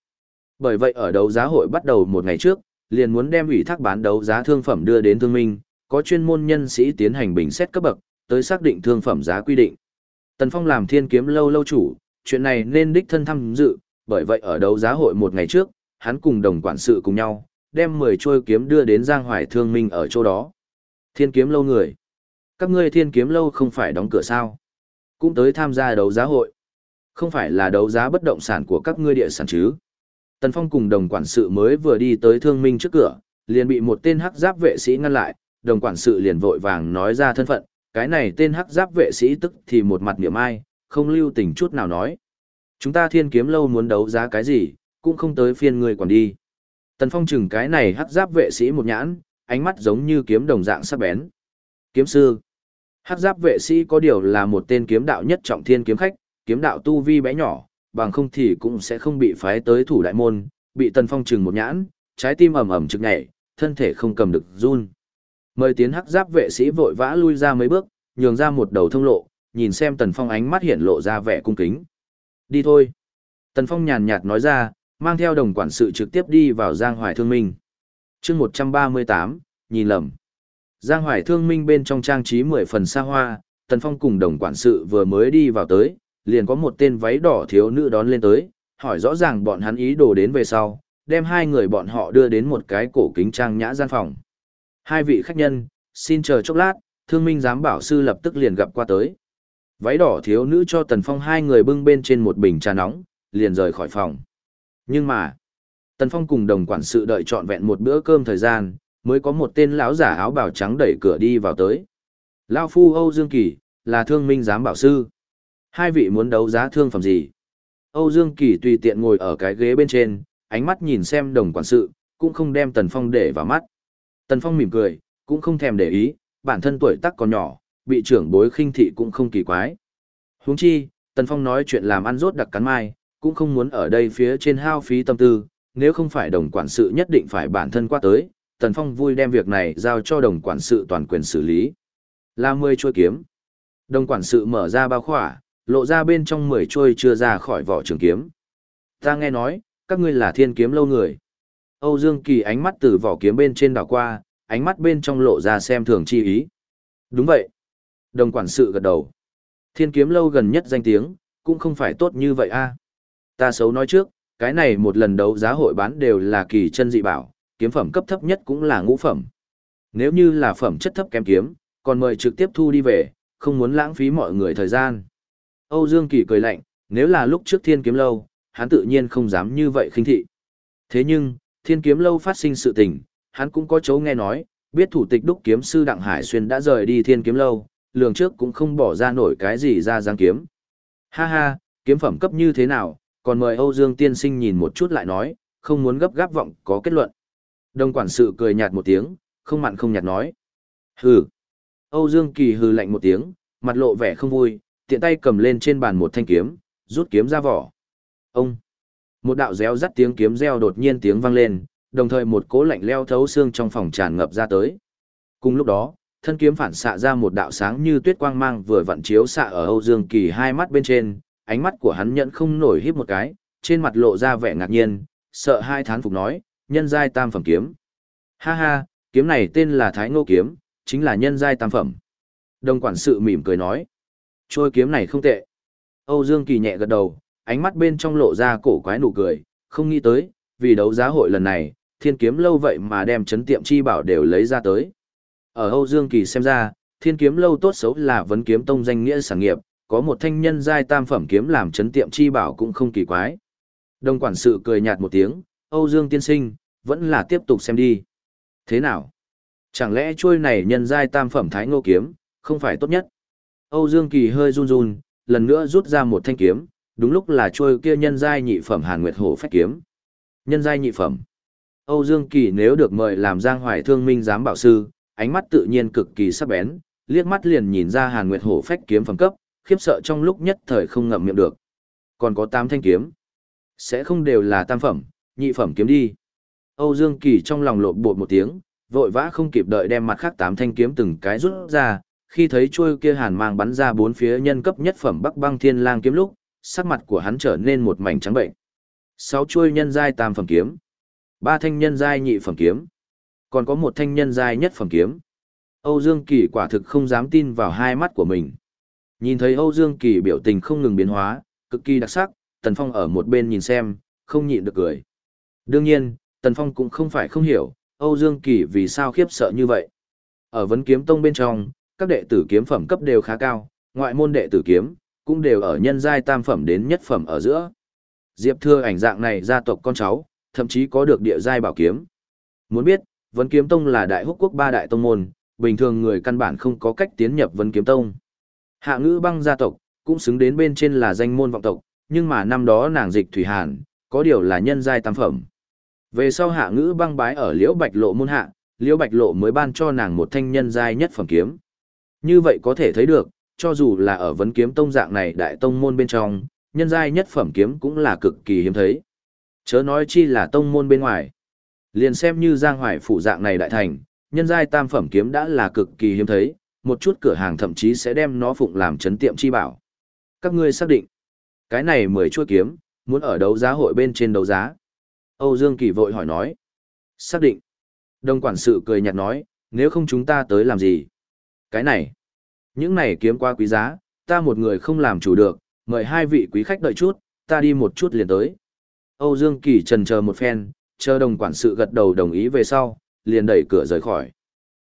S1: Bởi vậy ở đấu giá hội bắt đầu một ngày trước, liền muốn đem ủy thác bán đấu giá thương phẩm đưa đến thương minh, có chuyên môn nhân sĩ tiến hành bình xét cấp bậc, tới xác định thương phẩm giá quy định. Tần Phong làm Thiên Kiếm Lâu lâu chủ, chuyện này nên đích thân tham dự, bởi vậy ở đấu giá hội một ngày trước, hắn cùng đồng quản sự cùng nhau, đem 10 trôi kiếm đưa đến Giang Hoài Thương Minh ở chỗ đó. Thiên Kiếm Lâu người. Các ngươi Thiên Kiếm Lâu không phải đóng cửa sao? Cũng tới tham gia đấu giá hội. Không phải là đấu giá bất động sản của các ngươi địa sản chứ. Tần Phong cùng đồng quản sự mới vừa đi tới thương minh trước cửa, liền bị một tên hắc giáp vệ sĩ ngăn lại, đồng quản sự liền vội vàng nói ra thân phận, cái này tên hắc giáp vệ sĩ tức thì một mặt niệm ai, không lưu tình chút nào nói. Chúng ta thiên kiếm lâu muốn đấu giá cái gì, cũng không tới phiên người quản đi. Tần Phong chừng cái này hắc giáp vệ sĩ một nhãn, ánh mắt giống như kiếm đồng dạng sắc bén. Kiếm sư. Hắc giáp vệ sĩ có điều là một tên kiếm đạo nhất trọng thiên kiếm khách, kiếm đạo tu vi bé nhỏ, bằng không thì cũng sẽ không bị phái tới thủ đại môn, bị Tần Phong chừng một nhãn, trái tim ầm ầm trực nhảy, thân thể không cầm được run. Mời tiến hắc giáp vệ sĩ vội vã lui ra mấy bước, nhường ra một đầu thông lộ, nhìn xem Tần Phong ánh mắt hiện lộ ra vẻ cung kính. Đi thôi. Tần Phong nhàn nhạt nói ra, mang theo đồng quản sự trực tiếp đi vào Giang Hoài Thương Minh chương 138, nhìn lầm. Giang Hoài Thương Minh bên trong trang trí 10 phần xa hoa, Tần Phong cùng đồng quản sự vừa mới đi vào tới, liền có một tên váy đỏ thiếu nữ đón lên tới, hỏi rõ ràng bọn hắn ý đồ đến về sau, đem hai người bọn họ đưa đến một cái cổ kính trang nhã gian phòng. Hai vị khách nhân, xin chờ chốc lát, thương minh giám bảo sư lập tức liền gặp qua tới. Váy đỏ thiếu nữ cho Tần Phong hai người bưng bên trên một bình trà nóng, liền rời khỏi phòng. Nhưng mà, Tần Phong cùng đồng quản sự đợi trọn vẹn một bữa cơm thời gian, mới có một tên lão giả áo bào trắng đẩy cửa đi vào tới. Lão phu Âu Dương Kỳ, là thương minh giám bảo sư. Hai vị muốn đấu giá thương phẩm gì? Âu Dương Kỳ tùy tiện ngồi ở cái ghế bên trên, ánh mắt nhìn xem đồng quản sự, cũng không đem Tần Phong để vào mắt. Tần Phong mỉm cười, cũng không thèm để ý, bản thân tuổi tác còn nhỏ, bị trưởng bối khinh thị cũng không kỳ quái. Huống chi, Tần Phong nói chuyện làm ăn rốt đặc cắn mai, cũng không muốn ở đây phía trên hao phí tâm tư, nếu không phải đồng quản sự nhất định phải bản thân qua tới, Tần Phong vui đem việc này giao cho đồng quản sự toàn quyền xử lý. Là mười chuôi kiếm. Đồng quản sự mở ra bao khỏa, lộ ra bên trong mười chuôi chưa ra khỏi vỏ trường kiếm. Ta nghe nói, các ngươi là thiên kiếm lâu người. Âu Dương Kỳ ánh mắt từ vỏ kiếm bên trên đảo qua, ánh mắt bên trong lộ ra xem thường chi ý. Đúng vậy. Đồng quản sự gật đầu. Thiên kiếm lâu gần nhất danh tiếng, cũng không phải tốt như vậy a. Ta xấu nói trước, cái này một lần đấu giá hội bán đều là kỳ chân dị bảo, kiếm phẩm cấp thấp nhất cũng là ngũ phẩm. Nếu như là phẩm chất thấp kém kiếm, còn mời trực tiếp thu đi về, không muốn lãng phí mọi người thời gian. Âu Dương Kỳ cười lạnh, nếu là lúc trước thiên kiếm lâu, hắn tự nhiên không dám như vậy khinh thị. Thế nhưng, thiên kiếm lâu phát sinh sự tình, hắn cũng có chấu nghe nói, biết thủ tịch đúc kiếm sư Đặng Hải Xuyên đã rời đi thiên kiếm lâu, lường trước cũng không bỏ ra nổi cái gì ra giang kiếm. Ha ha, kiếm phẩm cấp như thế nào, còn mời Âu Dương tiên sinh nhìn một chút lại nói, không muốn gấp gáp vọng có kết luận. Đồng quản sự cười nhạt một tiếng, không mặn không nhạt nói. Hừ. Âu Dương Kỳ hừ lạnh một tiếng, mặt lộ vẻ không vui, tiện tay cầm lên trên bàn một thanh kiếm, rút kiếm ra vỏ. Ông! Một đạo réo rắt tiếng kiếm reo đột nhiên tiếng vang lên, đồng thời một cỗ lạnh leo thấu xương trong phòng tràn ngập ra tới. Cùng lúc đó, thân kiếm phản xạ ra một đạo sáng như tuyết quang mang vừa vặn chiếu xạ ở Âu Dương Kỳ hai mắt bên trên, ánh mắt của hắn nhận không nổi híp một cái, trên mặt lộ ra vẻ ngạc nhiên, sợ hai thán phục nói, nhân giai tam phẩm kiếm. Ha ha, kiếm này tên là Thái Ngô kiếm, chính là nhân giai tam phẩm. Đồng quản sự mỉm cười nói, trôi kiếm này không tệ. Âu Dương Kỳ nhẹ gật đầu, ánh mắt bên trong lộ ra cổ quái nụ cười, không nghĩ tới, vì đấu giá hội lần này, thiên kiếm lâu vậy mà đem chấn tiệm chi bảo đều lấy ra tới. Ở Âu Dương Kỳ xem ra, thiên kiếm lâu tốt xấu là vấn kiếm tông danh nghĩa sản nghiệp, có một thanh nhân giai tam phẩm kiếm làm chấn tiệm chi bảo cũng không kỳ quái. Đồng quản sự cười nhạt một tiếng, Âu Dương tiên sinh, vẫn là tiếp tục xem đi. Thế nào? Chẳng lẽ chuôi này nhân giai tam phẩm thái ngô kiếm, không phải tốt nhất? Âu Dương Kỳ hơi run run, lần nữa rút ra một thanh kiếm, đúng lúc là chuôi kia nhân giai nhị phẩm Hàn Nguyệt Hổ phách kiếm. Nhân giai nhị phẩm. Âu Dương Kỳ nếu được mời làm Giang Hoài Thương Minh giám bảo sư, ánh mắt tự nhiên cực kỳ sắc bén, liếc mắt liền nhìn ra Hàn Nguyệt Hổ phách kiếm phẩm cấp, khiếp sợ trong lúc nhất thời không ngậm miệng được. Còn có tám thanh kiếm, sẽ không đều là tam phẩm, nhị phẩm kiếm đi. Âu Dương Kỳ trong lòng lộn bột một tiếng, vội vã không kịp đợi đem mặt khác tám thanh kiếm từng cái rút ra, khi thấy chuôi kia hàn mang bắn ra bốn phía nhân cấp nhất phẩm Bắc Băng Thiên Lang kiếm lúc, sắc mặt của hắn trở nên một mảnh trắng bệnh. Sáu chuôi nhân giai tam phẩm kiếm, ba thanh nhân giai nhị phẩm kiếm, còn có một thanh nhân giai nhất phẩm kiếm. Âu Dương Kỳ quả thực không dám tin vào hai mắt của mình. Nhìn thấy Âu Dương Kỳ biểu tình không ngừng biến hóa, cực kỳ đặc sắc, Tần Phong ở một bên nhìn xem, không nhịn được cười. Đương nhiên, Tần Phong cũng không phải không hiểu, Âu Dương Kỳ vì sao khiếp sợ như vậy. Ở vấn kiếm tông bên trong, các đệ tử kiếm phẩm cấp đều khá cao, ngoại môn đệ tử kiếm, cũng đều ở nhân giai tam phẩm đến nhất phẩm ở giữa. Diệp Thưa ảnh dạng này gia tộc con cháu, thậm chí có được địa giai bảo kiếm. Muốn biết, Vấn Kiếm Tông là đại húc quốc ba đại tông môn, bình thường người căn bản không có cách tiến nhập Vấn Kiếm Tông. Hạ ngữ băng gia tộc, cũng xứng đến bên trên là danh môn vọng tộc, nhưng mà năm đó nàng dịch Thủy Hàn, có điều là nhân giai tam phẩm. Về sau hạ ngữ băng bái ở Liễu Bạch Lộ môn hạ, Liễu Bạch Lộ mới ban cho nàng một thanh nhân giai nhất phẩm kiếm. Như vậy có thể thấy được, cho dù là ở vấn kiếm tông dạng này đại tông môn bên trong, nhân giai nhất phẩm kiếm cũng là cực kỳ hiếm thấy. Chớ nói chi là tông môn bên ngoài. Liền xem như Giang Hoài phủ dạng này đại thành, nhân giai tam phẩm kiếm đã là cực kỳ hiếm thấy, một chút cửa hàng thậm chí sẽ đem nó phụng làm chấn tiệm chi bảo. Các ngươi xác định, cái này mười chuôi kiếm, muốn ở đấu giá hội bên trên đấu giá. Âu Dương Kỳ vội hỏi nói. Xác định. Đồng quản sự cười nhạt nói, nếu không chúng ta tới làm gì? Cái này, những này kiếm qua quý giá, ta một người không làm chủ được, mời hai vị quý khách đợi chút, ta đi một chút liền tới. Âu Dương Kỳ trần chờ một phen, chờ đồng quản sự gật đầu đồng ý về sau, liền đẩy cửa rời khỏi.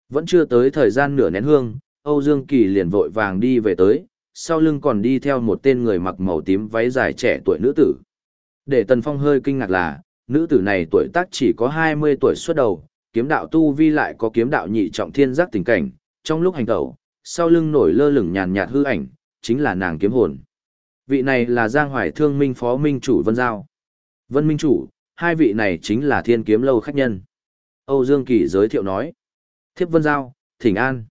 S1: Vẫn chưa tới thời gian nửa nén hương, Âu Dương Kỳ liền vội vàng đi về tới, sau lưng còn đi theo một tên người mặc màu tím váy dài trẻ tuổi nữ tử. Để Tần Phong hơi kinh ngạc là, nữ tử này tuổi tác chỉ có 20 tuổi xuất đầu, kiếm đạo tu vi lại có kiếm đạo nhị trọng thiên giác tình cảnh, trong lúc hành tẩu, sau lưng nổi lơ lửng nhàn nhạt hư ảnh, chính là nàng kiếm hồn. Vị này là Giang Hoài Thương Minh Phó Minh Chủ Vân Giao. Vân Minh Chủ, hai vị này chính là thiên kiếm lâu khách nhân. Âu Dương Kỳ giới thiệu nói. Thiếp Vân Giao, thỉnh an.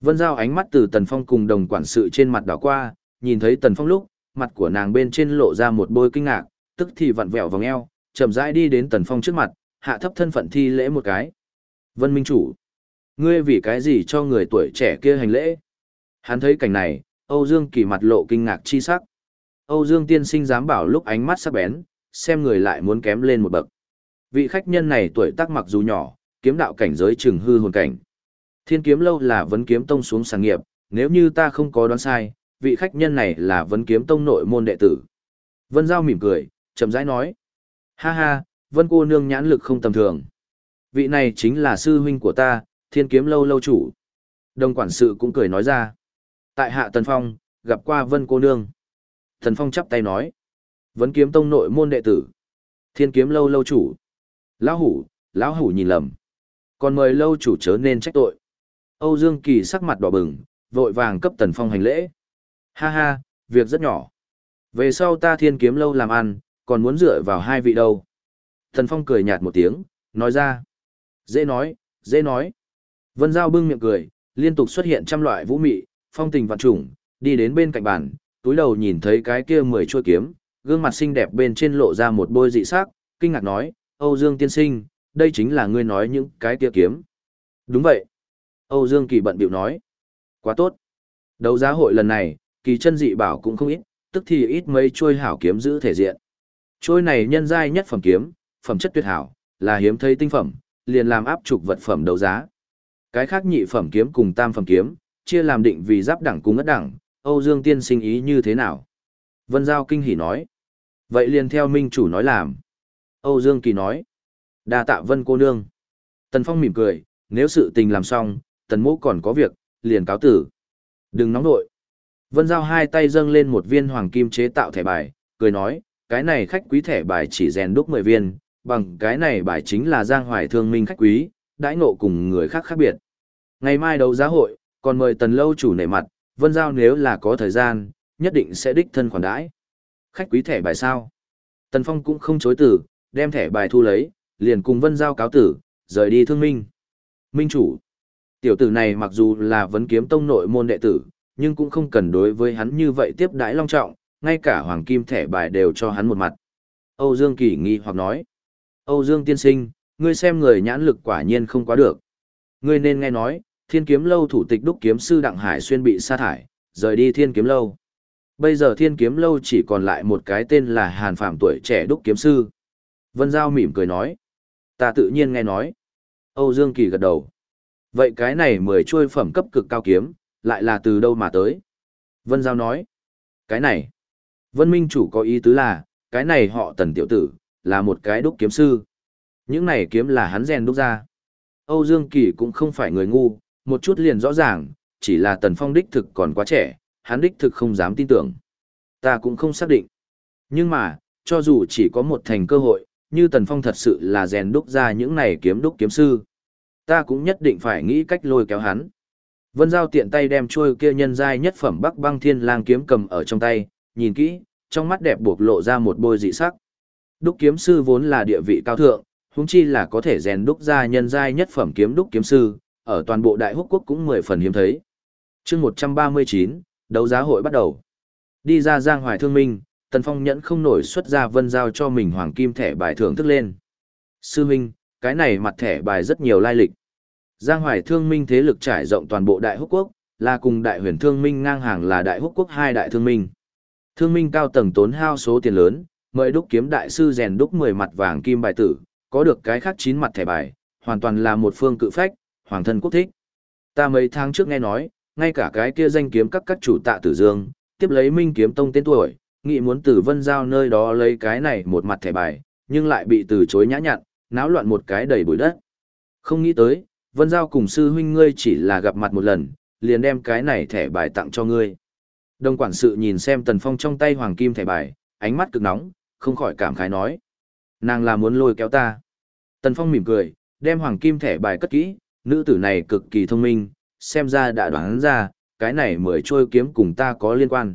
S1: Vân Giao ánh mắt từ Tần Phong cùng đồng quản sự trên mặt đảo qua, nhìn thấy Tần Phong lúc, mặt của nàng bên trên lộ ra một bôi kinh ngạc, tức thì vặn vẹo vòng eo, chậm rãi đi đến Tần Phong trước mặt, hạ thấp thân phận thi lễ một cái. Vân Minh Chủ, ngươi vì cái gì cho người tuổi trẻ kia hành lễ? Hắn thấy cảnh này, Âu Dương Kỳ mặt lộ kinh ngạc chi sắc. Âu Dương tiên sinh dám bảo lúc ánh mắt sắc bén, xem người lại muốn kém lên một bậc. Vị khách nhân này tuổi tác mặc dù nhỏ, kiếm đạo cảnh giới trừng hư hồn cảnh. Thiên kiếm lâu là vấn kiếm tông xuống sản nghiệp, nếu như ta không có đoán sai, vị khách nhân này là vấn kiếm tông nội môn đệ tử. Vân Giao mỉm cười, chậm rãi nói. Ha ha, Vân cô nương nhãn lực không tầm thường. Vị này chính là sư huynh của ta, thiên kiếm lâu lâu chủ. Đồng quản sự cũng cười nói ra. Tại hạ Tần Phong, gặp qua Vân cô nương. Thần Phong chắp tay nói. Vấn kiếm tông nội môn đệ tử. Thiên kiếm lâu lâu chủ. Lão hủ, lão hủ nhìn lầm. Còn mời lâu chủ chớ nên trách tội. Âu Dương Kỳ sắc mặt đỏ bừng, vội vàng cấp Tần Phong hành lễ. Ha ha, việc rất nhỏ. Về sau ta thiên kiếm lâu làm ăn, còn muốn dựa vào hai vị đâu. Tần Phong cười nhạt một tiếng, nói ra. Dễ nói, dễ nói. Vân Giao bưng miệng cười, liên tục xuất hiện trăm loại vũ mị, phong tình vạn trùng, đi đến bên cạnh bàn, túi đầu nhìn thấy cái kia mười chuôi kiếm, gương mặt xinh đẹp bên trên lộ ra một bôi dị sắc, kinh ngạc nói, Âu Dương tiên sinh, đây chính là ngươi nói những cái kia kiếm. Đúng vậy. Âu Dương Kỳ bận biểu nói. Quá tốt. Đấu giá hội lần này, kỳ chân dị bảo cũng không ít, tức thì ít mấy trôi hảo kiếm giữ thể diện. Trôi này nhân giai nhất phẩm kiếm, phẩm chất tuyệt hảo, là hiếm thấy tinh phẩm, liền làm áp trục vật phẩm đấu giá. Cái khác nhị phẩm kiếm cùng tam phẩm kiếm, chia làm định vì giáp đẳng cùng ất đẳng, Âu Dương tiên sinh ý như thế nào? Vân Giao kinh hỉ nói. Vậy liền theo minh chủ nói làm. Âu Dương Kỳ nói. đa tạ Vân cô nương. Tần Phong mỉm cười, nếu sự tình làm xong, Tần Mỗ còn có việc, liền cáo tử. Đừng nóng nội. Vân Giao hai tay dâng lên một viên hoàng kim chế tạo thẻ bài, cười nói, cái này khách quý thẻ bài chỉ rèn đúc 10 viên, bằng cái này bài chính là Giang Hoài Thương Minh khách quý, đãi ngộ cùng người khác khác biệt. Ngày mai đấu giá hội, còn mời Tần Lâu chủ nể mặt, Vân Giao nếu là có thời gian, nhất định sẽ đích thân khoản đãi. Khách quý thẻ bài sao? Tần Phong cũng không chối từ, đem thẻ bài thu lấy, liền cùng Vân Giao cáo tử, rời đi thương minh. Minh chủ. Tiểu tử này mặc dù là vấn kiếm tông nội môn đệ tử, nhưng cũng không cần đối với hắn như vậy tiếp đãi long trọng, ngay cả hoàng kim thẻ bài đều cho hắn một mặt. Âu Dương Kỳ nghi hoặc nói. Âu Dương tiên sinh, ngươi xem người nhãn lực quả nhiên không quá được. Ngươi nên nghe nói, thiên kiếm lâu thủ tịch đúc kiếm sư Đặng Hải Xuyên bị sa thải, rời đi thiên kiếm lâu. Bây giờ thiên kiếm lâu chỉ còn lại một cái tên là Hàn Phạm tuổi trẻ đúc kiếm sư. Vân Giao mỉm cười nói. Ta tự nhiên nghe nói. Âu Dương Kỳ gật đầu. Vậy cái này mười chuôi phẩm cấp cực cao kiếm, lại là từ đâu mà tới? Vân Giao nói. Cái này. Vân Minh chủ có ý tứ là, cái này họ tần tiểu tử, là một cái đúc kiếm sư. Những này kiếm là hắn rèn đúc ra. Âu Dương Kỳ cũng không phải người ngu, một chút liền rõ ràng, chỉ là tần phong đích thực còn quá trẻ, hắn đích thực không dám tin tưởng. Ta cũng không xác định. Nhưng mà, cho dù chỉ có một thành cơ hội, như Tần Phong thật sự là rèn đúc ra những này kiếm đúc kiếm sư. Ta cũng nhất định phải nghĩ cách lôi kéo hắn. Vân Giao tiện tay đem trôi kia nhân giai nhất phẩm Bắc Băng Thiên Lang kiếm cầm ở trong tay, nhìn kỹ, trong mắt đẹp buộc lộ ra một bôi dị sắc. Đúc kiếm sư vốn là địa vị cao thượng, huống chi là có thể rèn đúc ra nhân giai nhất phẩm kiếm đúc kiếm sư, ở toàn bộ Đại Húc quốc cũng mười phần hiếm thấy. Chương 139, đấu giá hội bắt đầu. Đi ra Giang Hoài Thương Minh, Tần Phong nhẫn không nổi xuất ra vân giao cho mình hoàng kim thẻ bài thưởng thức lên. Sư Minh, cái này mặt thẻ bài rất nhiều lai lịch. Giang Hoài Thương Minh thế lực trải rộng toàn bộ Đại Húc Quốc, là cùng Đại Huyền Thương Minh ngang hàng là Đại Húc Quốc hai đại thương minh. Thương Minh cao tầng tốn hao số tiền lớn, mời đúc kiếm đại sư rèn đúc 10 mặt vàng kim bài tử, có được cái khác chín mặt thẻ bài, hoàn toàn là một phương cự phách, hoàng thân quốc thích. Ta mấy tháng trước nghe nói, ngay cả cái kia danh kiếm các các chủ tạ tử dương, tiếp lấy Minh kiếm tông tên tuổi, nghị muốn từ Vân Giao nơi đó lấy cái này một mặt thẻ bài, nhưng lại bị từ chối nhã nhặn, náo loạn một cái đầy bụi đất. Không nghĩ tới, Vân Giao cùng sư huynh ngươi chỉ là gặp mặt một lần, liền đem cái này thẻ bài tặng cho ngươi. Đồng quản sự nhìn xem Tần Phong trong tay hoàng kim thẻ bài, ánh mắt cực nóng, không khỏi cảm khái nói. Nàng là muốn lôi kéo ta. Tần Phong mỉm cười, đem hoàng kim thẻ bài cất kỹ, nữ tử này cực kỳ thông minh, xem ra đã đoán ra, cái này mới trôi kiếm cùng ta có liên quan.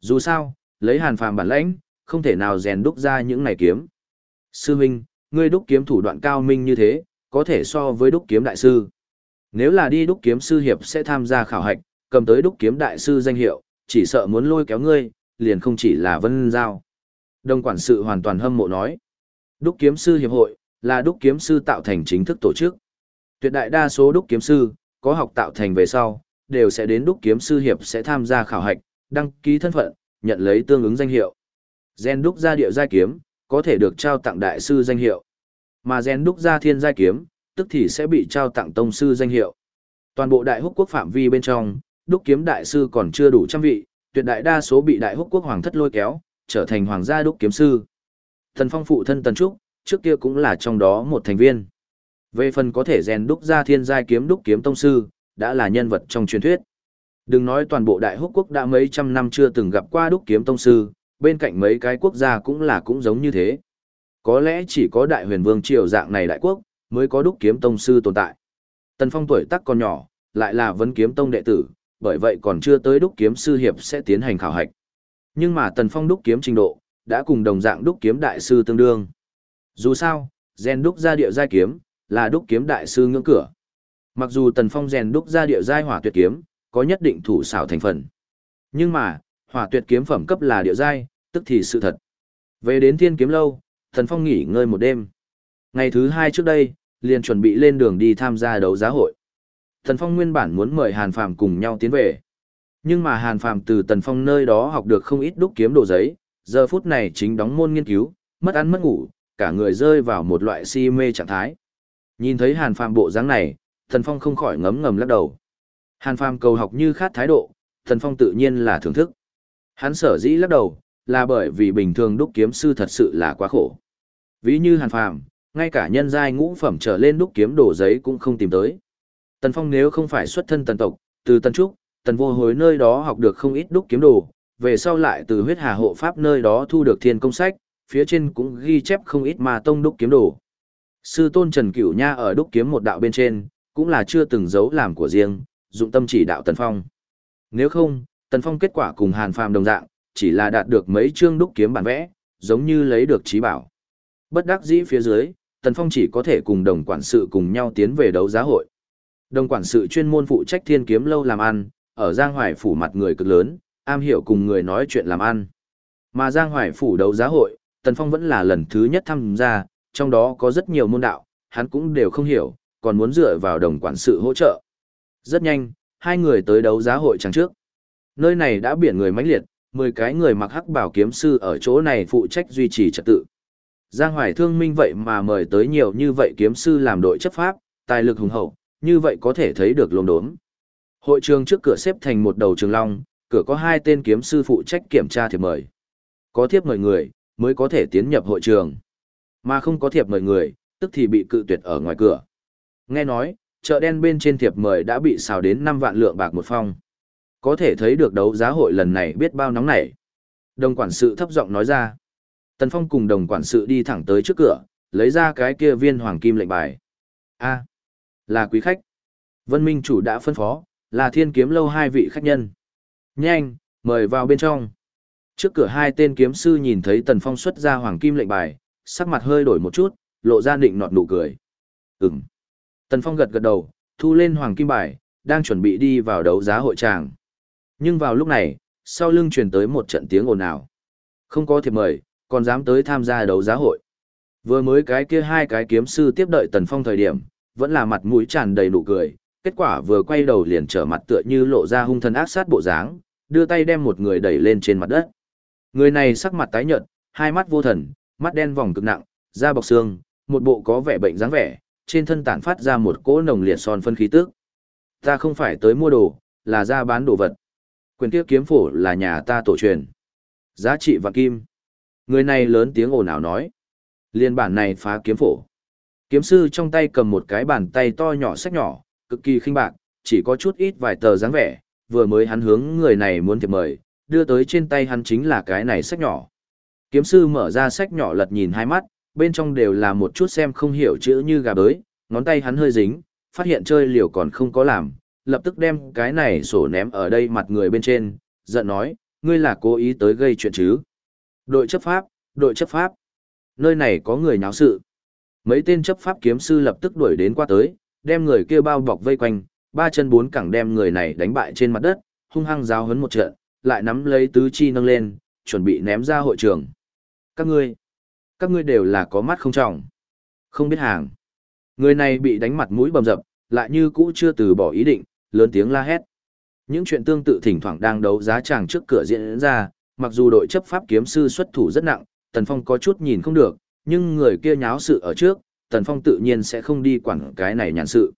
S1: Dù sao, lấy hàn phàm bản lãnh, không thể nào rèn đúc ra những này kiếm. Sư huynh ngươi đúc kiếm thủ đoạn cao minh như thế, có thể so với đúc kiếm đại sư. Nếu là đi đúc kiếm sư hiệp sẽ tham gia khảo hạch, cầm tới đúc kiếm đại sư danh hiệu, chỉ sợ muốn lôi kéo ngươi, liền không chỉ là vân giao. Đồng quản sự hoàn toàn hâm mộ nói. Đúc kiếm sư hiệp hội, là đúc kiếm sư tạo thành chính thức tổ chức. Tuyệt đại đa số đúc kiếm sư, có học tạo thành về sau, đều sẽ đến đúc kiếm sư hiệp sẽ tham gia khảo hạch, đăng ký thân phận, nhận lấy tương ứng danh hiệu. Gen đúc ra địa giai kiếm, có thể được trao tặng đại sư danh hiệu. Mà gen đúc ra thiên giai kiếm, tức thì sẽ bị trao tặng tông sư danh hiệu. Toàn bộ đại húc quốc phạm vi bên trong, đúc kiếm đại sư còn chưa đủ trăm vị, tuyệt đại đa số bị đại húc quốc hoàng thất lôi kéo, trở thành hoàng gia đúc kiếm sư. Thần phong phụ thân Tần Trúc, trước kia cũng là trong đó một thành viên. Về phần có thể rèn đúc ra thiên giai kiếm đúc kiếm tông sư, đã là nhân vật trong truyền thuyết. Đừng nói toàn bộ đại húc quốc đã mấy trăm năm chưa từng gặp qua đúc kiếm tông sư, bên cạnh mấy cái quốc gia cũng là cũng giống như thế. Có lẽ chỉ có đại huyền vương triều dạng này đại quốc, mới có đúc kiếm tông sư tồn tại. Tần Phong tuổi tác còn nhỏ, lại là vấn kiếm tông đệ tử, bởi vậy còn chưa tới đúc kiếm sư hiệp sẽ tiến hành khảo hạch. Nhưng mà Tần Phong đúc kiếm trình độ, đã cùng đồng dạng đúc kiếm đại sư tương đương. Dù sao, gen đúc ra địa giai kiếm, là đúc kiếm đại sư ngưỡng cửa. Mặc dù Tần Phong rèn đúc ra địa giai hỏa tuyệt kiếm, có nhất định thủ xảo thành phần. Nhưng mà, hỏa tuyệt kiếm phẩm cấp là địa giai, tức thì sự thật. Về đến thiên kiếm lâu, Thần Phong nghỉ ngơi một đêm. Ngày thứ hai trước đây, liền chuẩn bị lên đường đi tham gia đấu giá hội. Thần Phong nguyên bản muốn mời Hàn Phàm cùng nhau tiến về. Nhưng mà Hàn Phàm từ Tần Phong nơi đó học được không ít đúc kiếm đồ giấy, giờ phút này chính đóng môn nghiên cứu, mất ăn mất ngủ, cả người rơi vào một loại si mê trạng thái. Nhìn thấy Hàn Phàm bộ dáng này, Thần Phong không khỏi ngấm ngầm lắc đầu. Hàn Phàm cầu học như khát thái độ, Thần Phong tự nhiên là thưởng thức. Hắn sở dĩ lắc đầu, là bởi vì bình thường đúc kiếm sư thật sự là quá khổ. Ví như Hàn Phàm, ngay cả nhân giai ngũ phẩm trở lên đúc kiếm đồ giấy cũng không tìm tới. Tần Phong nếu không phải xuất thân tần tộc, từ Tần Trúc, Tần Vô Hối nơi đó học được không ít đúc kiếm đồ, về sau lại từ huyết hà hộ pháp nơi đó thu được thiên công sách, phía trên cũng ghi chép không ít mà tông đúc kiếm đồ. Sư tôn Trần Cửu Nha ở đúc kiếm một đạo bên trên, cũng là chưa từng giấu làm của riêng, dụng tâm chỉ đạo Tần Phong. Nếu không, Tần Phong kết quả cùng Hàn Phàm đồng dạng, chỉ là đạt được mấy chương đúc kiếm bản vẽ, giống như lấy được trí bảo. Bất đắc dĩ phía dưới, Tần Phong chỉ có thể cùng đồng quản sự cùng nhau tiến về đấu giá hội. Đồng quản sự chuyên môn phụ trách thiên kiếm lâu làm ăn, ở Giang Hoài phủ mặt người cực lớn, am hiểu cùng người nói chuyện làm ăn. Mà Giang Hoài phủ đấu giá hội, Tần Phong vẫn là lần thứ nhất tham gia, trong đó có rất nhiều môn đạo, hắn cũng đều không hiểu, còn muốn dựa vào đồng quản sự hỗ trợ. Rất nhanh, hai người tới đấu giá hội chẳng trước. Nơi này đã biển người mãnh liệt, 10 cái người mặc hắc bảo kiếm sư ở chỗ này phụ trách duy trì trật tự. Giang Hoài Thương Minh vậy mà mời tới nhiều như vậy kiếm sư làm đội chấp pháp, tài lực hùng hậu, như vậy có thể thấy được lồn đốm. Hội trường trước cửa xếp thành một đầu trường long, cửa có hai tên kiếm sư phụ trách kiểm tra thiệp mời. Có thiệp mời người, mới có thể tiến nhập hội trường. Mà không có thiệp mời người, tức thì bị cự tuyệt ở ngoài cửa. Nghe nói, chợ đen bên trên thiệp mời đã bị xào đến 5 vạn lượng bạc một phong. Có thể thấy được đấu giá hội lần này biết bao nóng nảy. Đồng quản sự thấp giọng nói ra. Tần Phong cùng đồng quản sự đi thẳng tới trước cửa, lấy ra cái kia viên hoàng kim lệnh bài. A, là quý khách. Vân Minh chủ đã phân phó, là thiên kiếm lâu hai vị khách nhân. Nhanh, mời vào bên trong. Trước cửa hai tên kiếm sư nhìn thấy Tần Phong xuất ra hoàng kim lệnh bài, sắc mặt hơi đổi một chút, lộ ra định nọt nụ cười. Ừm. Tần Phong gật gật đầu, thu lên hoàng kim bài, đang chuẩn bị đi vào đấu giá hội tràng. Nhưng vào lúc này, sau lưng truyền tới một trận tiếng ồn ào. Không có thiệp mời, còn dám tới tham gia đấu giá hội. Vừa mới cái kia hai cái kiếm sư tiếp đợi Tần Phong thời điểm, vẫn là mặt mũi tràn đầy nụ cười, kết quả vừa quay đầu liền trở mặt tựa như lộ ra hung thần ác sát bộ dáng, đưa tay đem một người đẩy lên trên mặt đất. Người này sắc mặt tái nhợt, hai mắt vô thần, mắt đen vòng cực nặng, da bọc xương, một bộ có vẻ bệnh dáng vẻ, trên thân tản phát ra một cỗ nồng liệt son phân khí tức. Ta không phải tới mua đồ, là ra bán đồ vật. Quyền kia kiếm phổ là nhà ta tổ truyền. Giá trị và kim. Người này lớn tiếng ồn ào nói. Liên bản này phá kiếm phổ. Kiếm sư trong tay cầm một cái bàn tay to nhỏ sách nhỏ, cực kỳ khinh bạc, chỉ có chút ít vài tờ dáng vẻ, vừa mới hắn hướng người này muốn thiệp mời, đưa tới trên tay hắn chính là cái này sách nhỏ. Kiếm sư mở ra sách nhỏ lật nhìn hai mắt, bên trong đều là một chút xem không hiểu chữ như gà bới, ngón tay hắn hơi dính, phát hiện chơi liều còn không có làm, lập tức đem cái này sổ ném ở đây mặt người bên trên, giận nói, ngươi là cố ý tới gây chuyện chứ. Đội chấp pháp, đội chấp pháp. Nơi này có người nháo sự. Mấy tên chấp pháp kiếm sư lập tức đuổi đến qua tới, đem người kia bao bọc vây quanh, ba chân bốn cẳng đem người này đánh bại trên mặt đất, hung hăng giáo hấn một trận, lại nắm lấy tứ chi nâng lên, chuẩn bị ném ra hội trường. Các ngươi, các ngươi đều là có mắt không trọng, không biết hàng. Người này bị đánh mặt mũi bầm dập, lại như cũ chưa từ bỏ ý định, lớn tiếng la hét. Những chuyện tương tự thỉnh thoảng đang đấu giá chàng trước cửa diễn ra, mặc dù đội chấp pháp kiếm sư xuất thủ rất nặng, Tần Phong có chút nhìn không được, nhưng người kia nháo sự ở trước, Tần Phong tự nhiên sẽ không đi quản cái này nhàn sự.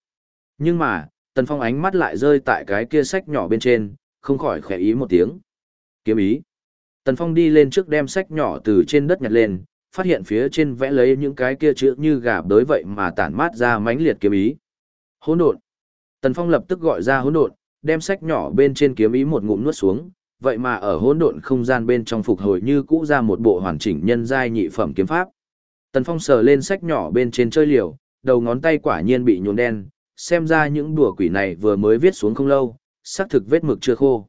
S1: Nhưng mà, Tần Phong ánh mắt lại rơi tại cái kia sách nhỏ bên trên, không khỏi khẽ ý một tiếng. Kiếm ý. Tần Phong đi lên trước đem sách nhỏ từ trên đất nhặt lên, phát hiện phía trên vẽ lấy những cái kia chữ như gà bới vậy mà tản mát ra mãnh liệt kiếm ý. Hỗn độn. Tần Phong lập tức gọi ra hỗn độn, đem sách nhỏ bên trên kiếm ý một ngụm nuốt xuống, vậy mà ở hỗn độn không gian bên trong phục hồi như cũ ra một bộ hoàn chỉnh nhân giai nhị phẩm kiếm pháp. Tần Phong sờ lên sách nhỏ bên trên chơi liều, đầu ngón tay quả nhiên bị nhuộm đen, xem ra những đùa quỷ này vừa mới viết xuống không lâu, xác thực vết mực chưa khô.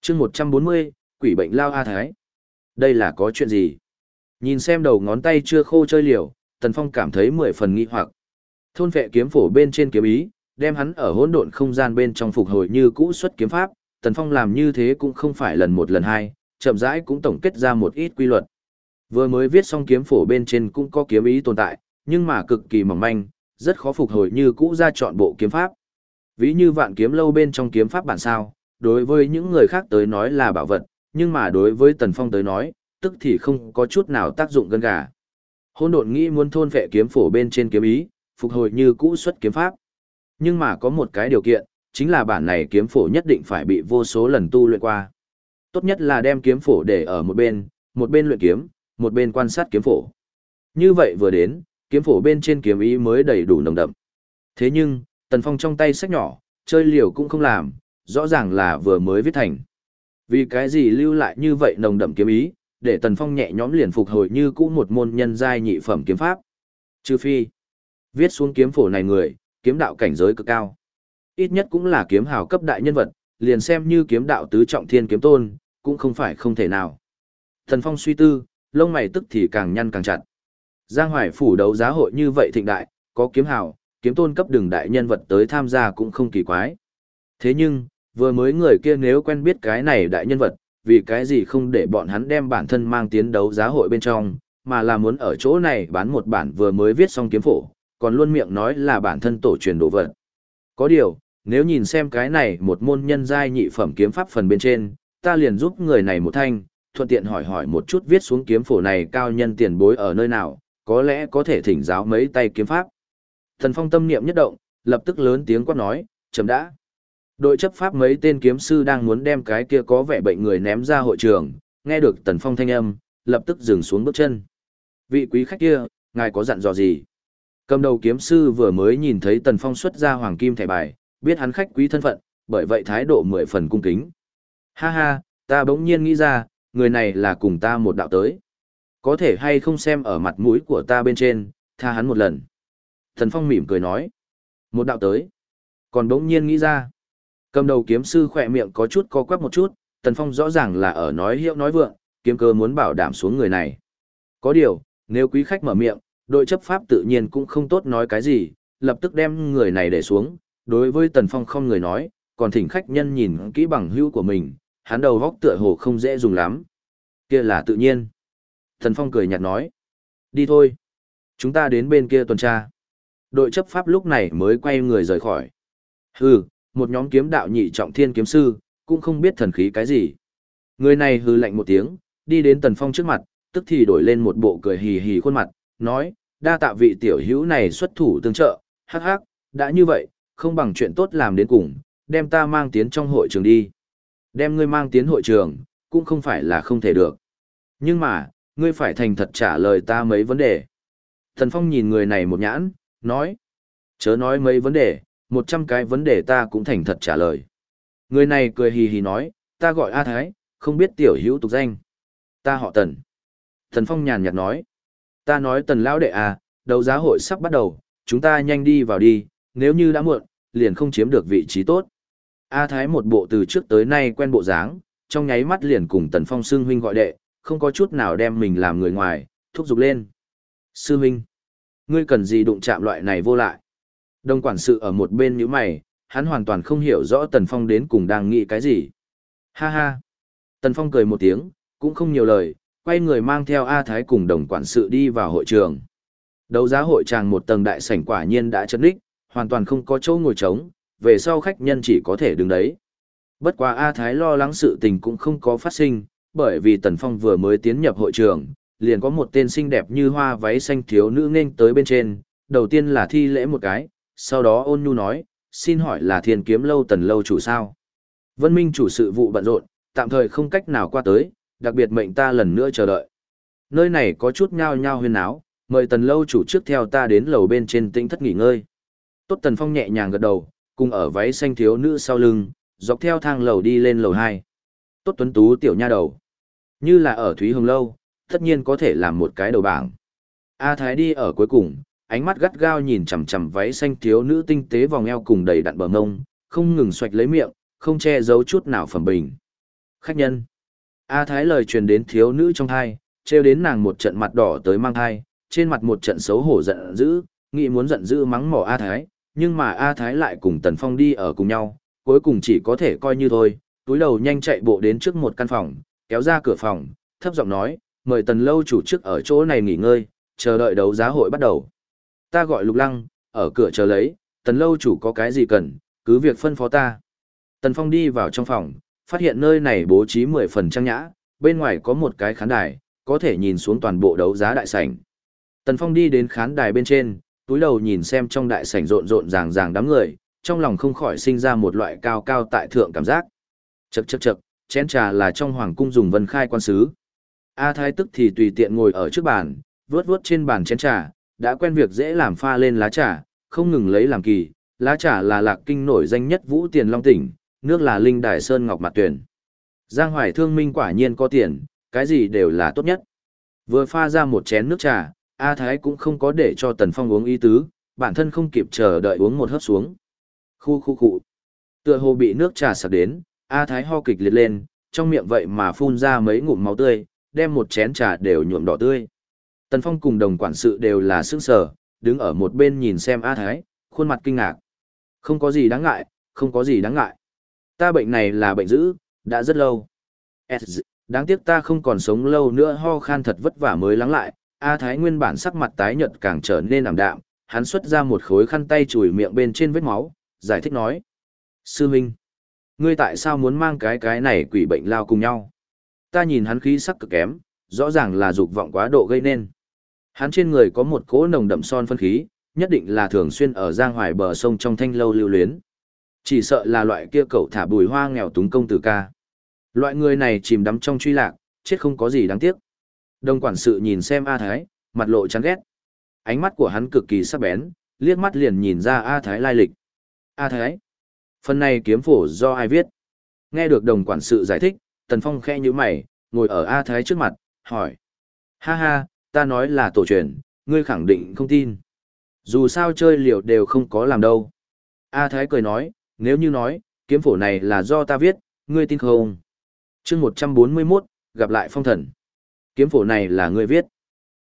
S1: chương 140, quỷ bệnh lao A Thái. Đây là có chuyện gì? Nhìn xem đầu ngón tay chưa khô chơi liều, Tần Phong cảm thấy mười phần nghi hoặc. Thôn vệ kiếm phổ bên trên kiếm ý, đem hắn ở hỗn độn không gian bên trong phục hồi như cũ xuất kiếm pháp, Tần Phong làm như thế cũng không phải lần một lần hai, chậm rãi cũng tổng kết ra một ít quy luật. Vừa mới viết xong kiếm phổ bên trên cũng có kiếm ý tồn tại, nhưng mà cực kỳ mỏng manh, rất khó phục hồi như cũ ra chọn bộ kiếm pháp. Ví như vạn kiếm lâu bên trong kiếm pháp bản sao, đối với những người khác tới nói là bảo vật, nhưng mà đối với Tần Phong tới nói, tức thì không có chút nào tác dụng gần gà. Hôn độn nghĩ muốn thôn vệ kiếm phổ bên trên kiếm ý, phục hồi như cũ xuất kiếm pháp. Nhưng mà có một cái điều kiện, chính là bản này kiếm phổ nhất định phải bị vô số lần tu luyện qua. Tốt nhất là đem kiếm phổ để ở một bên, một bên luyện kiếm, một bên quan sát kiếm phổ. Như vậy vừa đến, kiếm phổ bên trên kiếm ý mới đầy đủ nồng đậm. Thế nhưng, Tần Phong trong tay sách nhỏ, chơi liều cũng không làm, rõ ràng là vừa mới viết thành. Vì cái gì lưu lại như vậy nồng đậm kiếm ý, để Tần Phong nhẹ nhõm liền phục hồi như cũ một môn nhân giai nhị phẩm kiếm pháp. Trừ phi, viết xuống kiếm phổ này người, kiếm đạo cảnh giới cực cao. Ít nhất cũng là kiếm hào cấp đại nhân vật, liền xem như kiếm đạo tứ trọng thiên kiếm tôn, cũng không phải không thể nào. Thần Phong suy tư, lông mày tức thì càng nhăn càng chặt. Giang Hoài phủ đấu giá hội như vậy thịnh đại, có kiếm hào, kiếm tôn cấp đường đại nhân vật tới tham gia cũng không kỳ quái. Thế nhưng, vừa mới người kia nếu quen biết cái này đại nhân vật, vì cái gì không để bọn hắn đem bản thân mang tiến đấu giá hội bên trong, mà là muốn ở chỗ này bán một bản vừa mới viết xong kiếm phổ, còn luôn miệng nói là bản thân tổ truyền đồ vật. Có điều, nếu nhìn xem cái này một môn nhân giai nhị phẩm kiếm pháp phần bên trên, ta liền giúp người này một thanh, thuận tiện hỏi hỏi một chút viết xuống kiếm phổ này cao nhân tiền bối ở nơi nào, có lẽ có thể thỉnh giáo mấy tay kiếm pháp. Thần Phong tâm niệm nhất động, lập tức lớn tiếng quát nói, chấm đã. Đội chấp pháp mấy tên kiếm sư đang muốn đem cái kia có vẻ bệnh người ném ra hội trường, nghe được Tần Phong thanh âm, lập tức dừng xuống bước chân. Vị quý khách kia, ngài có dặn dò gì? Cầm đầu kiếm sư vừa mới nhìn thấy Tần Phong xuất ra hoàng kim thẻ bài, biết hắn khách quý thân phận, bởi vậy thái độ mười phần cung kính. Ha ha, ta bỗng nhiên nghĩ ra, người này là cùng ta một đạo tới. Có thể hay không xem ở mặt mũi của ta bên trên, tha hắn một lần. tần Phong mỉm cười nói. Một đạo tới. Còn bỗng nhiên nghĩ ra. Cầm đầu kiếm sư khỏe miệng có chút co quắp một chút, Tần Phong rõ ràng là ở nói hiệu nói vượng, kiếm cơ muốn bảo đảm xuống người này. Có điều, nếu quý khách mở miệng, đội chấp pháp tự nhiên cũng không tốt nói cái gì, lập tức đem người này để xuống, đối với Tần Phong không người nói, còn thỉnh khách nhân nhìn kỹ bằng hữu của mình, hắn đầu góc tựa hồ không dễ dùng lắm. Kia là tự nhiên. Thần Phong cười nhạt nói. Đi thôi. Chúng ta đến bên kia tuần tra. Đội chấp pháp lúc này mới quay người rời khỏi. Hừ, một nhóm kiếm đạo nhị trọng thiên kiếm sư, cũng không biết thần khí cái gì. Người này hừ lạnh một tiếng, đi đến Tần Phong trước mặt, tức thì đổi lên một bộ cười hì hì khuôn mặt, nói, đa tạ vị tiểu hữu này xuất thủ tương trợ, hắc hắc, đã như vậy, không bằng chuyện tốt làm đến cùng, đem ta mang tiến trong hội trường đi. Đem ngươi mang tiến hội trường, cũng không phải là không thể được. Nhưng mà, ngươi phải thành thật trả lời ta mấy vấn đề. Thần Phong nhìn người này một nhãn, nói, chớ nói mấy vấn đề, một trăm cái vấn đề ta cũng thành thật trả lời. Người này cười hì hì nói, ta gọi A Thái, không biết tiểu hữu tục danh. Ta họ Tần. Thần Phong nhàn nhạt nói, ta nói Tần Lão Đệ à, đấu giá hội sắp bắt đầu, chúng ta nhanh đi vào đi, nếu như đã muộn, liền không chiếm được vị trí tốt. A Thái một bộ từ trước tới nay quen bộ dáng, trong nháy mắt liền cùng Tần Phong xưng huynh gọi đệ, không có chút nào đem mình làm người ngoài, thúc giục lên. Sư huynh, ngươi cần gì đụng chạm loại này vô lại? Đồng quản sự ở một bên nhíu mày, hắn hoàn toàn không hiểu rõ Tần Phong đến cùng đang nghĩ cái gì. Ha ha. Tần Phong cười một tiếng, cũng không nhiều lời, quay người mang theo A Thái cùng đồng quản sự đi vào hội trường. Đấu giá hội tràng một tầng đại sảnh quả nhiên đã chật ních, hoàn toàn không có chỗ ngồi trống, về sau khách nhân chỉ có thể đứng đấy. Bất quá A Thái lo lắng sự tình cũng không có phát sinh, bởi vì Tần Phong vừa mới tiến nhập hội trường, liền có một tên xinh đẹp như hoa váy xanh thiếu nữ nghênh tới bên trên, đầu tiên là thi lễ một cái, sau đó ôn nhu nói, xin hỏi là thiên kiếm lâu tần lâu chủ sao? Vân Minh chủ sự vụ bận rộn, tạm thời không cách nào qua tới, đặc biệt mệnh ta lần nữa chờ đợi. Nơi này có chút nhao nhao huyên áo, mời tần lâu chủ trước theo ta đến lầu bên trên tĩnh thất nghỉ ngơi. Tốt tần phong nhẹ nhàng gật đầu, cùng ở váy xanh thiếu nữ sau lưng, dọc theo thang lầu đi lên lầu 2. Tốt tuấn tú tiểu nha đầu. Như là ở Thúy Hồng Lâu, tất nhiên có thể làm một cái đầu bảng. A Thái đi ở cuối cùng, ánh mắt gắt gao nhìn chằm chằm váy xanh thiếu nữ tinh tế vòng eo cùng đầy đặn bờ mông không ngừng xoạch lấy miệng, không che giấu chút nào phẩm bình. Khách nhân. A Thái lời truyền đến thiếu nữ trong thai, treo đến nàng một trận mặt đỏ tới mang thai, trên mặt một trận xấu hổ giận dữ, nghĩ muốn giận dữ mắng mỏ A Thái, nhưng mà A Thái lại cùng Tần Phong đi ở cùng nhau, cuối cùng chỉ có thể coi như thôi, túi đầu nhanh chạy bộ đến trước một căn phòng, kéo ra cửa phòng, thấp giọng nói, mời Tần Lâu chủ trước ở chỗ này nghỉ ngơi, chờ đợi đấu giá hội bắt đầu. Ta gọi Lục Lăng, ở cửa chờ lấy, Tần Lâu chủ có cái gì cần, cứ việc phân phó ta. Tần Phong đi vào trong phòng, phát hiện nơi này bố trí 10 phần trang nhã, bên ngoài có một cái khán đài, có thể nhìn xuống toàn bộ đấu giá đại sảnh. Tần Phong đi đến khán đài bên trên, túi đầu nhìn xem trong đại sảnh rộn rộn ràng ràng đám người, trong lòng không khỏi sinh ra một loại cao cao tại thượng cảm giác. Chậc chậc chậc, chén trà là trong hoàng cung dùng vân khai quan sứ. A Thái tức thì tùy tiện ngồi ở trước bàn, vớt vớt trên bàn chén trà, đã quen việc dễ làm pha lên lá trà, không ngừng lấy làm kỳ. Lá trà là lạc kinh nổi danh nhất vũ tiền long tỉnh, nước là linh đài sơn ngọc mặt tuyển. Giang Hoài thương minh quả nhiên có tiền, cái gì đều là tốt nhất. Vừa pha ra một chén nước trà, A Thái cũng không có để cho Tần Phong uống ý tứ, bản thân không kịp chờ đợi uống một hớp xuống. Khu khu khu. Tựa hồ bị nước trà sặc đến, A Thái ho kịch liệt lên, trong miệng vậy mà phun ra mấy ngụm máu tươi, đem một chén trà đều nhuộm đỏ tươi. Tần Phong cùng đồng quản sự đều là sững sờ, đứng ở một bên nhìn xem A Thái, khuôn mặt kinh ngạc. Không có gì đáng ngại, không có gì đáng ngại. Ta bệnh này là bệnh dữ, đã rất lâu. Đáng tiếc ta không còn sống lâu nữa ho khan thật vất vả mới lắng lại, A Thái nguyên bản sắc mặt tái nhợt càng trở nên ảm đạm, hắn xuất ra một khối khăn tay chùi miệng bên trên vết máu, giải thích nói. Sư Minh, ngươi tại sao muốn mang cái cái này quỷ bệnh lao cùng nhau? Ta nhìn hắn khí sắc cực kém, rõ ràng là dục vọng quá độ gây nên. Hắn trên người có một cỗ nồng đậm son phân khí, nhất định là thường xuyên ở giang hoài bờ sông trong thanh lâu lưu luyến. Chỉ sợ là loại kia cậu thả bùi hoa nghèo túng công tử ca. Loại người này chìm đắm trong truy lạc, chết không có gì đáng tiếc. Đồng quản sự nhìn xem A Thái, mặt lộ chán ghét. Ánh mắt của hắn cực kỳ sắc bén, liếc mắt liền nhìn ra A Thái lai lịch. A Thái, phần này kiếm phổ do ai viết? Nghe được đồng quản sự giải thích, Tần Phong khẽ như mày, ngồi ở A Thái trước mặt, hỏi. Ha ha, ta nói là tổ truyền, ngươi khẳng định không tin. Dù sao chơi liều đều không có làm đâu. A Thái cười nói, nếu như nói, kiếm phổ này là do ta viết, ngươi tin không? chương 141, gặp lại phong thần. Kiếm phổ này là ngươi viết.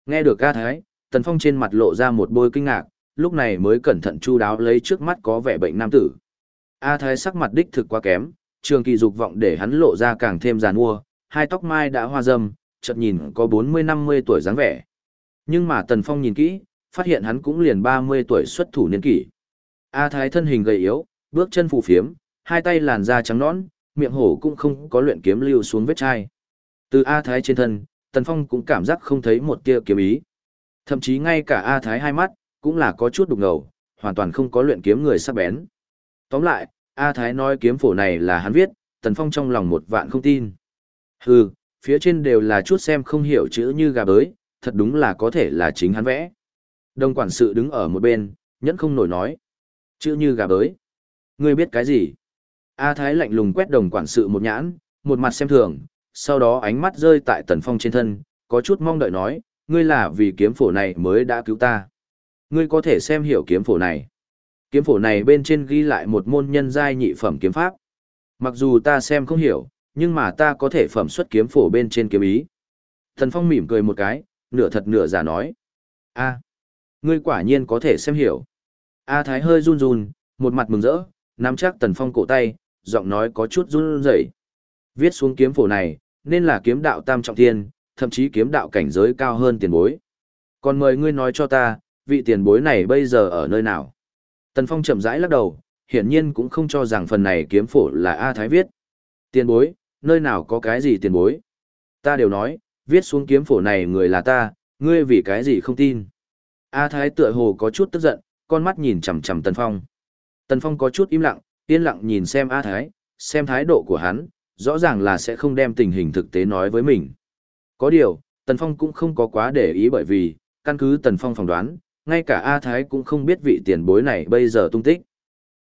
S1: Nghe được ca Thái, Tần Phong trên mặt lộ ra một bôi kinh ngạc, lúc này mới cẩn thận chu đáo lấy trước mắt có vẻ bệnh nam tử. A Thái sắc mặt đích thực quá kém, trường kỳ dục vọng để hắn lộ ra càng thêm giàn mua, hai tóc mai đã hoa râm, chợt nhìn có 40-50 tuổi dáng vẻ. Nhưng mà Tần Phong nhìn kỹ, phát hiện hắn cũng liền 30 tuổi xuất thủ niên kỷ. A Thái thân hình gầy yếu, bước chân phù phiếm, hai tay làn da trắng nõn, miệng hổ cũng không có luyện kiếm lưu xuống vết chai. Từ A Thái trên thân, Tần Phong cũng cảm giác không thấy một tia kiếm ý. Thậm chí ngay cả A Thái hai mắt, cũng là có chút đục ngầu, hoàn toàn không có luyện kiếm người sắc bén. Tóm lại, A Thái nói kiếm phổ này là hắn viết, Tần Phong trong lòng một vạn không tin. Hừ, phía trên đều là chút xem không hiểu chữ như gà bới, thật đúng là có thể là chính hắn vẽ. Đồng quản sự đứng ở một bên, nhẫn không nổi nói. Chữ như gà bới. Ngươi biết cái gì? A Thái lạnh lùng quét đồng quản sự một nhãn, một mặt xem thường, sau đó ánh mắt rơi tại Tần Phong trên thân, có chút mong đợi nói, ngươi là vì kiếm phổ này mới đã cứu ta. Ngươi có thể xem hiểu kiếm phổ này. Kiếm phổ này bên trên ghi lại một môn nhân giai nhị phẩm kiếm pháp. Mặc dù ta xem không hiểu, nhưng mà ta có thể phẩm xuất kiếm phổ bên trên kiếm ý. Thần Phong mỉm cười một cái, nửa thật nửa giả nói. a ngươi quả nhiên có thể xem hiểu. A Thái hơi run run, một mặt mừng rỡ, nắm chắc Tần Phong cổ tay, giọng nói có chút run rẩy. Viết xuống kiếm phổ này, nên là kiếm đạo tam trọng thiên, thậm chí kiếm đạo cảnh giới cao hơn tiền bối. Còn mời ngươi nói cho ta, vị tiền bối này bây giờ ở nơi nào? Tần Phong chậm rãi lắc đầu, hiển nhiên cũng không cho rằng phần này kiếm phổ là A Thái viết. Tiền bối, nơi nào có cái gì tiền bối? Ta đều nói, viết xuống kiếm phổ này người là ta, ngươi vì cái gì không tin? A Thái tựa hồ có chút tức giận, con mắt nhìn chằm chằm Tần Phong. Tần Phong có chút im lặng, yên lặng nhìn xem A Thái, xem thái độ của hắn, rõ ràng là sẽ không đem tình hình thực tế nói với mình. Có điều, Tần Phong cũng không có quá để ý bởi vì, căn cứ Tần Phong phỏng đoán, ngay cả A Thái cũng không biết vị tiền bối này bây giờ tung tích.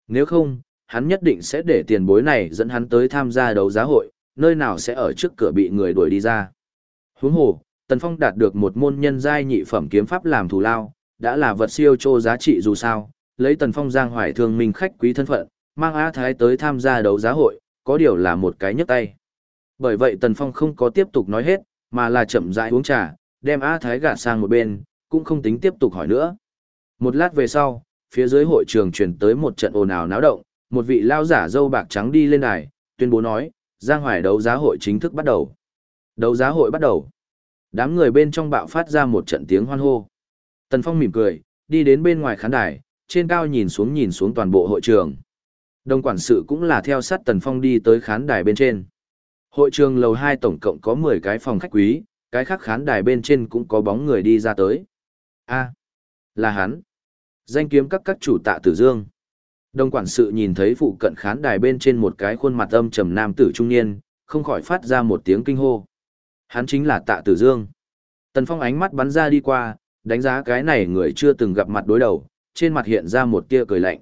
S1: Nếu không, hắn nhất định sẽ để tiền bối này dẫn hắn tới tham gia đấu giá hội, nơi nào sẽ ở trước cửa bị người đuổi đi ra. Huống hồ, Tần Phong đạt được một môn nhân giai nhị phẩm kiếm pháp làm thù lao, đã là vật siêu trô giá trị dù sao, lấy Tần Phong giang hoài thương minh khách quý thân phận, mang A Thái tới tham gia đấu giá hội, có điều là một cái nhấc tay. Bởi vậy Tần Phong không có tiếp tục nói hết, mà là chậm rãi uống trà, đem A Thái gạt sang một bên, cũng không tính tiếp tục hỏi nữa. Một lát về sau, phía dưới hội trường truyền tới một trận ồn ào náo động, một vị lao giả dâu bạc trắng đi lên đài, tuyên bố nói, Giang Hoài đấu giá hội chính thức bắt đầu. Đấu giá hội bắt đầu. Đám người bên trong bạo phát ra một trận tiếng hoan hô. Tần Phong mỉm cười, đi đến bên ngoài khán đài, trên cao nhìn xuống nhìn xuống toàn bộ hội trường. Đồng quản sự cũng là theo sát Tần Phong đi tới khán đài bên trên. Hội trường lầu 2 tổng cộng có 10 cái phòng khách quý, cái khác khán đài bên trên cũng có bóng người đi ra tới. a là hắn. Danh kiếm các các chủ tạ tử dương. Đồng quản sự nhìn thấy phụ cận khán đài bên trên một cái khuôn mặt âm trầm nam tử trung niên, không khỏi phát ra một tiếng kinh hô. Hắn chính là tạ tử dương. Tần Phong ánh mắt bắn ra đi qua, đánh giá cái này người chưa từng gặp mặt đối đầu, trên mặt hiện ra một tia cười lạnh.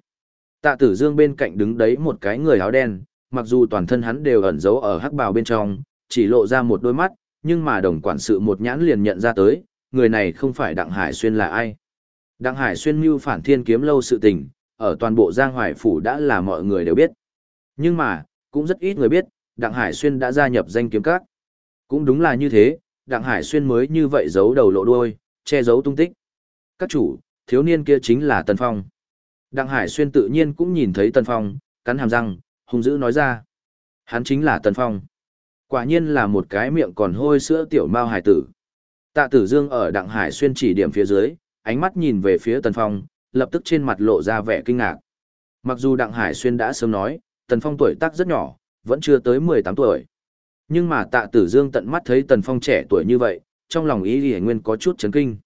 S1: Tạ tử dương bên cạnh đứng đấy một cái người áo đen, mặc dù toàn thân hắn đều ẩn giấu ở hắc bào bên trong, chỉ lộ ra một đôi mắt, nhưng mà đồng quản sự một nhãn liền nhận ra tới, người này không phải Đặng Hải Xuyên là ai. Đặng Hải Xuyên mưu phản thiên kiếm lâu sự tình, ở toàn bộ Giang Hoài Phủ đã là mọi người đều biết. Nhưng mà, cũng rất ít người biết, Đặng Hải Xuyên đã gia nhập danh kiếm các. Cũng đúng là như thế, Đặng Hải Xuyên mới như vậy giấu đầu lộ đuôi, che giấu tung tích. Các chủ, thiếu niên kia chính là Tần Phong. Đặng Hải Xuyên tự nhiên cũng nhìn thấy Tần Phong, cắn hàm răng, hung dữ nói ra. Hắn chính là Tần Phong. Quả nhiên là một cái miệng còn hôi sữa tiểu mao hải tử. Tạ Tử Dương ở Đặng Hải Xuyên chỉ điểm phía dưới, ánh mắt nhìn về phía Tần Phong, lập tức trên mặt lộ ra vẻ kinh ngạc. Mặc dù Đặng Hải Xuyên đã sớm nói, Tần Phong tuổi tác rất nhỏ, vẫn chưa tới 18 tuổi. Nhưng mà Tạ Tử Dương tận mắt thấy Tần Phong trẻ tuổi như vậy, trong lòng ý Lý Nguyên có chút chấn kinh.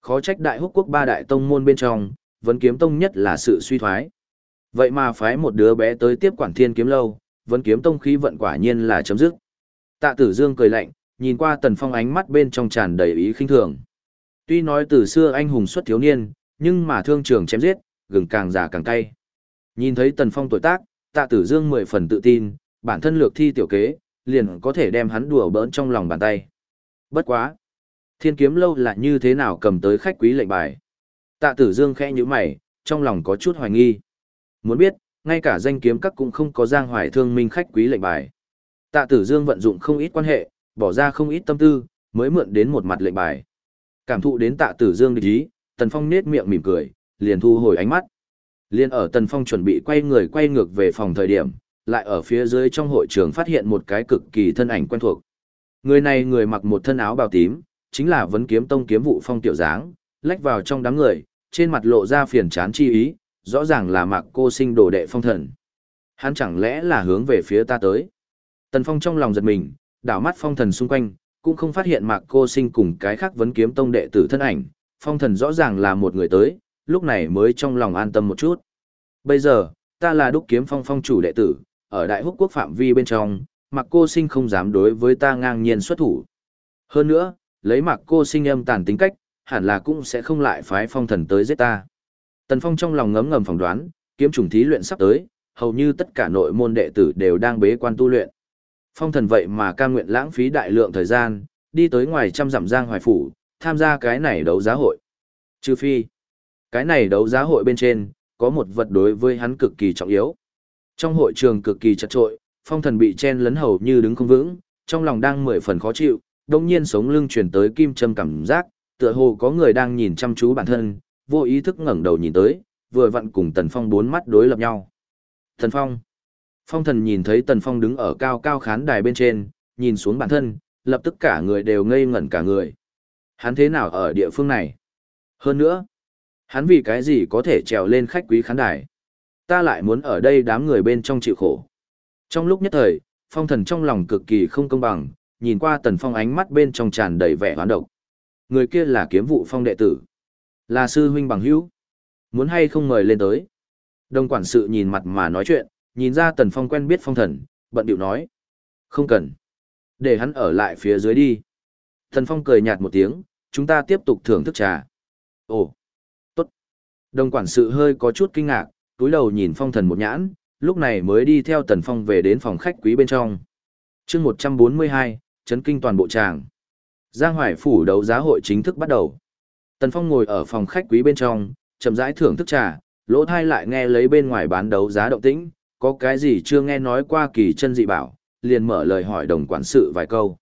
S1: Khó trách Đại Húc Quốc ba đại tông môn bên trong, vẫn kiếm tông nhất là sự suy thoái. Vậy mà phái một đứa bé tới tiếp quản thiên kiếm lâu, vẫn kiếm tông khí vận quả nhiên là chấm dứt. Tạ Tử Dương cười lạnh, nhìn qua Tần Phong ánh mắt bên trong tràn đầy ý khinh thường. Tuy nói từ xưa anh hùng xuất thiếu niên, nhưng mà thương trường chém giết, gừng càng già càng cay. Nhìn thấy Tần Phong tuổi tác, Tạ Tử Dương mười phần tự tin, bản thân lược thi tiểu kế, liền có thể đem hắn đùa bỡn trong lòng bàn tay. Bất quá, Thiên Kiếm lâu là như thế nào cầm tới khách quý lệnh bài? Tạ Tử Dương khẽ nhíu mày, trong lòng có chút hoài nghi. Muốn biết, ngay cả danh kiếm các cũng không có Giang Hoài Thương Minh khách quý lệnh bài. Tạ Tử Dương vận dụng không ít quan hệ, bỏ ra không ít tâm tư, mới mượn đến một mặt lệnh bài. Cảm thụ đến tạ tử dương địch ý, Tần Phong nết miệng mỉm cười, liền thu hồi ánh mắt. Liên ở Tần Phong chuẩn bị quay người quay ngược về phòng thời điểm, lại ở phía dưới trong hội trường phát hiện một cái cực kỳ thân ảnh quen thuộc. Người này người mặc một thân áo bào tím, chính là vấn kiếm tông kiếm vụ phong tiểu dáng, lách vào trong đám người, trên mặt lộ ra phiền chán chi ý, rõ ràng là mạc cô sinh đồ đệ phong thần. Hắn chẳng lẽ là hướng về phía ta tới. Tần Phong trong lòng giật mình, đảo mắt phong thần xung quanh, cũng không phát hiện mạc cô sinh cùng cái khác vấn kiếm tông đệ tử thân ảnh, phong thần rõ ràng là một người tới, lúc này mới trong lòng an tâm một chút. Bây giờ, ta là đúc kiếm phong phong chủ đệ tử, ở đại húc quốc phạm vi bên trong, mạc cô sinh không dám đối với ta ngang nhiên xuất thủ. Hơn nữa, lấy mặc cô sinh âm tàn tính cách, hẳn là cũng sẽ không lại phái phong thần tới giết ta. Tần Phong trong lòng ngấm ngầm phỏng đoán, kiếm trùng thí luyện sắp tới, hầu như tất cả nội môn đệ tử đều đang bế quan tu luyện. Phong thần vậy mà ca nguyện lãng phí đại lượng thời gian, đi tới ngoài trăm dặm giang hoài phủ, tham gia cái này đấu giá hội. Trừ phi, cái này đấu giá hội bên trên, có một vật đối với hắn cực kỳ trọng yếu. Trong hội trường cực kỳ chật trội, phong thần bị chen lấn hầu như đứng không vững, trong lòng đang mười phần khó chịu, đông nhiên sống lưng chuyển tới kim châm cảm giác, tựa hồ có người đang nhìn chăm chú bản thân, vô ý thức ngẩng đầu nhìn tới, vừa vặn cùng Tần Phong bốn mắt đối lập nhau. Tần Phong. Phong thần nhìn thấy Tần Phong đứng ở cao cao khán đài bên trên, nhìn xuống bản thân, lập tức cả người đều ngây ngẩn cả người. Hắn thế nào ở địa phương này? Hơn nữa, hắn vì cái gì có thể trèo lên khách quý khán đài? Ta lại muốn ở đây đám người bên trong chịu khổ. Trong lúc nhất thời, phong thần trong lòng cực kỳ không công bằng, nhìn qua tần phong ánh mắt bên trong tràn đầy vẻ hoán độc. Người kia là kiếm vụ phong đệ tử. Là sư huynh bằng hữu. Muốn hay không mời lên tới. Đồng quản sự nhìn mặt mà nói chuyện, nhìn ra tần phong quen biết phong thần, bận điệu nói. Không cần. Để hắn ở lại phía dưới đi. Tần phong cười nhạt một tiếng, chúng ta tiếp tục thưởng thức trà. Ồ, tốt. Đồng quản sự hơi có chút kinh ngạc, túi đầu nhìn phong thần một nhãn, lúc này mới đi theo tần phong về đến phòng khách quý bên trong. chương một trăm bốn mươi hai, chấn kinh toàn bộ tràng. Giang Hoài phủ đấu giá hội chính thức bắt đầu. Tần Phong ngồi ở phòng khách quý bên trong, chậm rãi thưởng thức trà, lỗ thai lại nghe lấy bên ngoài bán đấu giá động tĩnh, có cái gì chưa nghe nói qua kỳ chân dị bảo, liền mở lời hỏi đồng quản sự vài câu.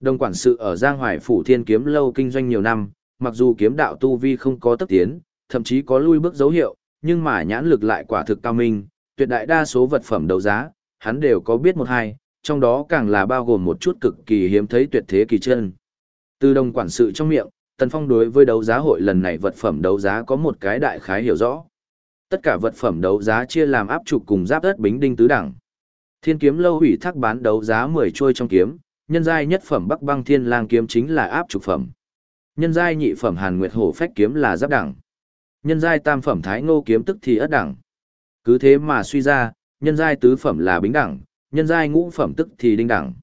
S1: Đồng quản sự ở Giang Hoài phủ thiên kiếm lâu kinh doanh nhiều năm, mặc dù kiếm đạo tu vi không có tất tiến, thậm chí có lui bước dấu hiệu, nhưng mà nhãn lực lại quả thực cao minh, tuyệt đại đa số vật phẩm đấu giá, hắn đều có biết một hai, trong đó càng là bao gồm một chút cực kỳ hiếm thấy tuyệt thế kỳ chân. Từ đồng quản sự trong miệng, Tần Phong đối với đấu giá hội lần này vật phẩm đấu giá có một cái đại khái hiểu rõ. Tất cả vật phẩm đấu giá chia làm áp trục cùng giáp đất bính đinh tứ đẳng. Thiên kiếm lâu hủy thác bán đấu giá 10 trôi trong kiếm, nhân giai nhất phẩm Bắc Băng Thiên Lang kiếm chính là áp trục phẩm. Nhân giai nhị phẩm Hàn Nguyệt Hổ phách kiếm là giáp đẳng. Nhân giai tam phẩm Thái Ngô kiếm tức thì ất đẳng. Cứ thế mà suy ra, nhân giai tứ phẩm là bính đẳng, nhân giai ngũ phẩm tức thì đinh đẳng.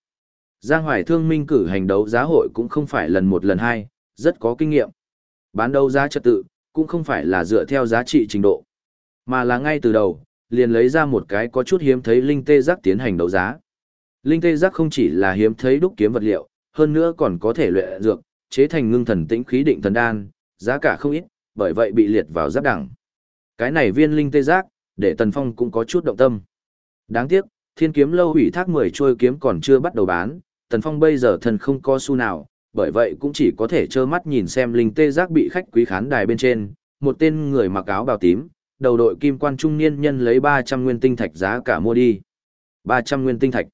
S1: Giang Hoài Thương Minh cử hành đấu giá hội cũng không phải lần một lần hai, rất có kinh nghiệm. Bán đấu giá trật tự, cũng không phải là dựa theo giá trị trình độ, mà là ngay từ đầu, liền lấy ra một cái có chút hiếm thấy linh tê giác tiến hành đấu giá. Linh tê giác không chỉ là hiếm thấy đúc kiếm vật liệu, hơn nữa còn có thể luyện dược, chế thành ngưng thần tĩnh khí định thần đan, giá cả không ít, bởi vậy bị liệt vào giáp đẳng. Cái này viên linh tê giác, để Tần Phong cũng có chút động tâm. Đáng tiếc, thiên kiếm lâu ủy thác 10 trôi kiếm còn chưa bắt đầu bán, Tần Phong bây giờ thần không có xu nào, bởi vậy cũng chỉ có thể trơ mắt nhìn xem linh tê giác bị khách quý khán đài bên trên, một tên người mặc áo bào tím, đầu đội kim quan trung niên nhân lấy 300 nguyên tinh thạch giá cả mua đi. 300 nguyên tinh thạch.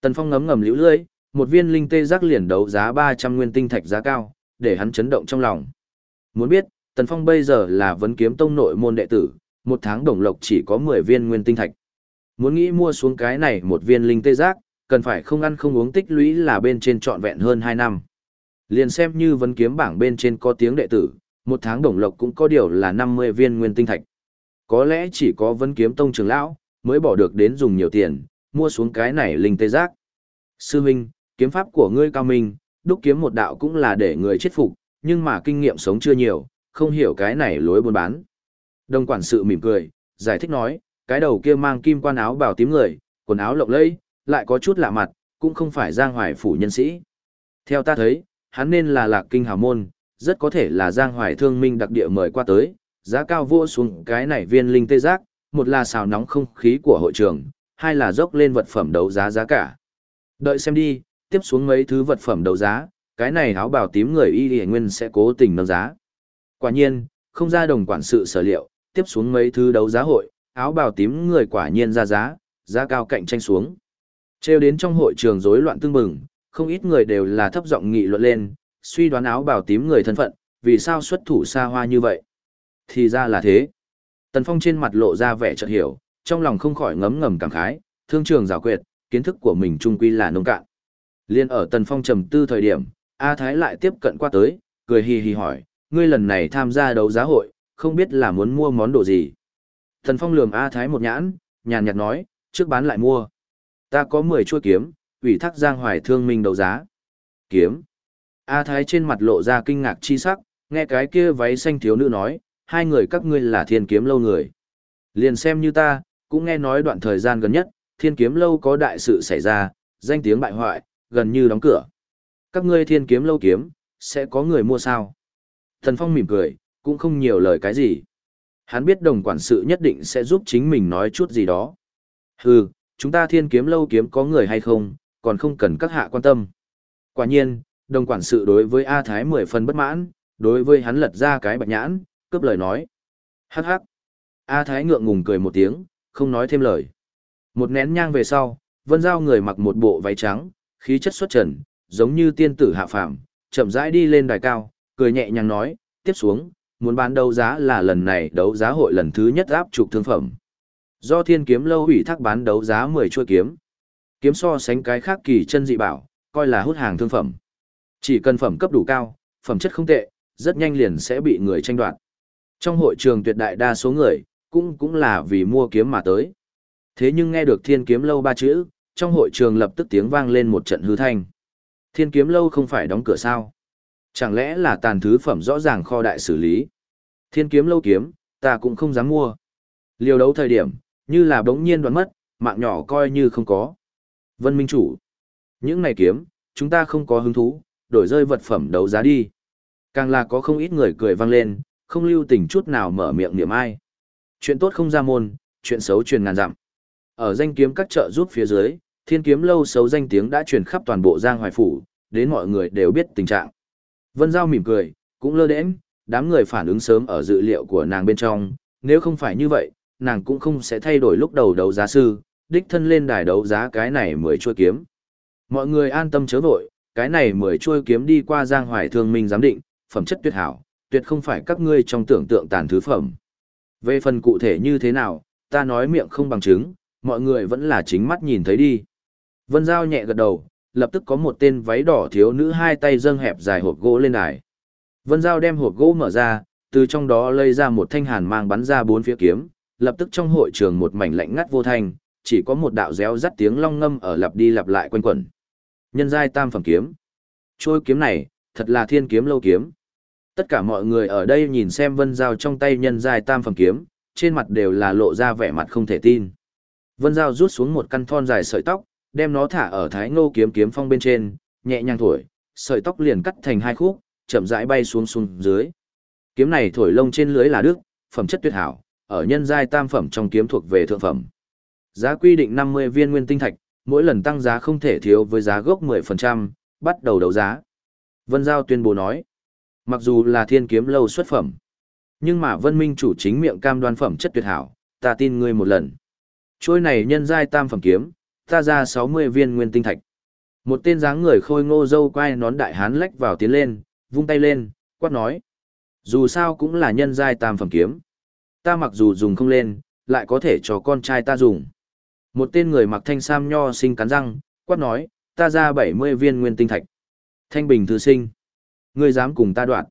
S1: Tần Phong ngấm ngầm liễu lưỡi, một viên linh tê giác liền đấu giá 300 nguyên tinh thạch giá cao, để hắn chấn động trong lòng. Muốn biết, Tần Phong bây giờ là vấn kiếm tông nội môn đệ tử, một tháng đồng lộc chỉ có 10 viên nguyên tinh thạch. Muốn nghĩ mua xuống cái này một viên linh tê giác, cần phải không ăn không uống tích lũy là bên trên trọn vẹn hơn 2 năm. Liền xem như vấn kiếm bảng bên trên có tiếng đệ tử, một tháng đồng lộc cũng có điều là 50 viên nguyên tinh thạch. Có lẽ chỉ có vấn kiếm tông trưởng lão, mới bỏ được đến dùng nhiều tiền, mua xuống cái này linh tê giác. Sư Minh, kiếm pháp của ngươi cao minh, đúc kiếm một đạo cũng là để người chết phục, nhưng mà kinh nghiệm sống chưa nhiều, không hiểu cái này lối buôn bán. Đồng quản sự mỉm cười, giải thích nói, cái đầu kia mang kim quan áo bào tím người, quần áo lộng lẫy, lại có chút lạ mặt, cũng không phải Giang Hoài phủ nhân sĩ. Theo ta thấy, hắn nên là Lạc Kinh Hào Môn, rất có thể là Giang Hoài thương minh đặc địa mời qua tới, giá cao vua xuống cái này viên linh tê giác, một là xào nóng không khí của hội trường, hai là dốc lên vật phẩm đấu giá giá cả. Đợi xem đi, tiếp xuống mấy thứ vật phẩm đấu giá, cái này áo bào tím người y y nguyên sẽ cố tình nâng giá. Quả nhiên, không ra đồng quản sự sở liệu, tiếp xuống mấy thứ đấu giá hội, áo bào tím người quả nhiên ra giá, giá cao cạnh tranh xuống. Trêu đến trong hội trường rối loạn tương bừng, không ít người đều là thấp giọng nghị luận lên, suy đoán áo bào tím người thân phận, vì sao xuất thủ xa hoa như vậy. Thì ra là thế. Tần Phong trên mặt lộ ra vẻ chợt hiểu, trong lòng không khỏi ngấm ngầm cảm khái, thương trường giảo quyệt, kiến thức của mình trung quy là nông cạn. Liên ở Tần Phong trầm tư thời điểm, A Thái lại tiếp cận qua tới, cười hì hì hỏi, ngươi lần này tham gia đấu giá hội, không biết là muốn mua món đồ gì. Thần Phong lườm A Thái một nhãn, nhàn nhạt nói, trước bán lại mua. Ta có 10 chuôi kiếm, ủy thác Giang Hoài thương minh đấu giá. Kiếm. A Thái trên mặt lộ ra kinh ngạc chi sắc, nghe cái kia váy xanh thiếu nữ nói, hai người các ngươi là thiên kiếm lâu người. Liền xem như ta, cũng nghe nói đoạn thời gian gần nhất, thiên kiếm lâu có đại sự xảy ra, danh tiếng bại hoại, gần như đóng cửa. Các ngươi thiên kiếm lâu kiếm, sẽ có người mua sao? Thần Phong mỉm cười, cũng không nhiều lời cái gì. Hắn biết đồng quản sự nhất định sẽ giúp chính mình nói chút gì đó. Hừ, chúng ta thiên kiếm lâu kiếm có người hay không, còn không cần các hạ quan tâm. Quả nhiên, đồng quản sự đối với A Thái mười phần bất mãn, đối với hắn lật ra cái bạch nhãn, cướp lời nói. Hắc hắc. A Thái ngượng ngùng cười một tiếng, không nói thêm lời. Một nén nhang về sau, Vân Giao người mặc một bộ váy trắng, khí chất xuất trần, giống như tiên tử hạ phàm, chậm rãi đi lên đài cao, cười nhẹ nhàng nói, tiếp xuống, muốn bán đấu giá là lần này đấu giá hội lần thứ nhất áp trục thương phẩm. Do thiên kiếm lâu ủy thác bán đấu giá 10 chuôi kiếm. Kiếm so sánh cái khác kỳ chân dị bảo, coi là hút hàng thương phẩm. Chỉ cần phẩm cấp đủ cao, phẩm chất không tệ, rất nhanh liền sẽ bị người tranh đoạt. Trong hội trường tuyệt đại đa số người, cũng cũng là vì mua kiếm mà tới. Thế nhưng nghe được thiên kiếm lâu ba chữ, trong hội trường lập tức tiếng vang lên một trận hư thanh. Thiên kiếm lâu không phải đóng cửa sao? Chẳng lẽ là tàn thứ phẩm rõ ràng kho đại xử lý? Thiên kiếm lâu kiếm, ta cũng không dám mua. Liều đấu thời điểm, như là bỗng nhiên đoán mất, mạng nhỏ coi như không có. Vân Minh Chủ. Những này kiếm, chúng ta không có hứng thú, đổi rơi vật phẩm đấu giá đi. Càng là có không ít người cười vang lên, không lưu tình chút nào mở miệng niệm ai. Chuyện tốt không ra môn, chuyện xấu truyền ngàn dặm. Ở danh kiếm các chợ giúp phía dưới, thiên kiếm lâu xấu danh tiếng đã truyền khắp toàn bộ Giang Hoài Phủ, đến mọi người đều biết tình trạng. Vân Giao mỉm cười, cũng lơ đễnh, đám người phản ứng sớm ở dự liệu của nàng bên trong, nếu không phải như vậy, nàng cũng không sẽ thay đổi lúc đầu đấu giá sư, đích thân lên đài đấu giá cái này mới chuôi kiếm. Mọi người an tâm chớ vội, cái này mới chuôi kiếm đi qua Giang Hoài Thương Minh giám định, phẩm chất tuyệt hảo, tuyệt không phải các ngươi trong tưởng tượng tàn thứ phẩm. Về phần cụ thể như thế nào, ta nói miệng không bằng chứng, mọi người vẫn là chính mắt nhìn thấy đi. Vân Giao nhẹ gật đầu, lập tức có một tên váy đỏ thiếu nữ hai tay dâng hẹp dài hộp gỗ lên đài. Vân Giao đem hộp gỗ mở ra, từ trong đó lấy ra một thanh hàn mang bắn ra bốn phía kiếm, lập tức trong hội trường một mảnh lạnh ngắt vô thanh, chỉ có một đạo réo rắt tiếng long ngâm ở lặp đi lặp lại quanh quẩn. Nhân giai tam phẩm kiếm. Trôi kiếm này, thật là thiên kiếm lâu kiếm. Tất cả mọi người ở đây nhìn xem Vân Giao trong tay nhân giai tam phẩm kiếm, trên mặt đều là lộ ra vẻ mặt không thể tin. Vân Giao rút xuống một căn thon dài sợi tóc, đem nó thả ở thái ngô kiếm kiếm phong bên trên, nhẹ nhàng thổi, sợi tóc liền cắt thành hai khúc, chậm rãi bay xuống xuống dưới. Kiếm này thổi lông trên lưới là đức, phẩm chất tuyệt hảo, ở nhân giai tam phẩm trong kiếm thuộc về thượng phẩm. Giá quy định 50 viên nguyên tinh thạch, mỗi lần tăng giá không thể thiếu với giá gốc 10%, bắt đầu đấu giá. Vân Giao tuyên bố nói, mặc dù là thiên kiếm lâu xuất phẩm, nhưng mà Vân Minh chủ chính miệng cam đoan phẩm chất tuyệt hảo, ta tin ngươi một lần. Trôi này nhân giai tam phẩm kiếm, ta ra 60 viên nguyên tinh thạch. Một tên dáng người khôi ngô dâu quay nón đại hán lách vào tiến lên, vung tay lên, quát nói. Dù sao cũng là nhân giai tam phẩm kiếm. Ta mặc dù dùng không lên, lại có thể cho con trai ta dùng. Một tên người mặc thanh sam nho sinh cắn răng, quát nói, ta ra 70 viên nguyên tinh thạch. Thanh bình thư sinh. Ngươi dám cùng ta đoạn.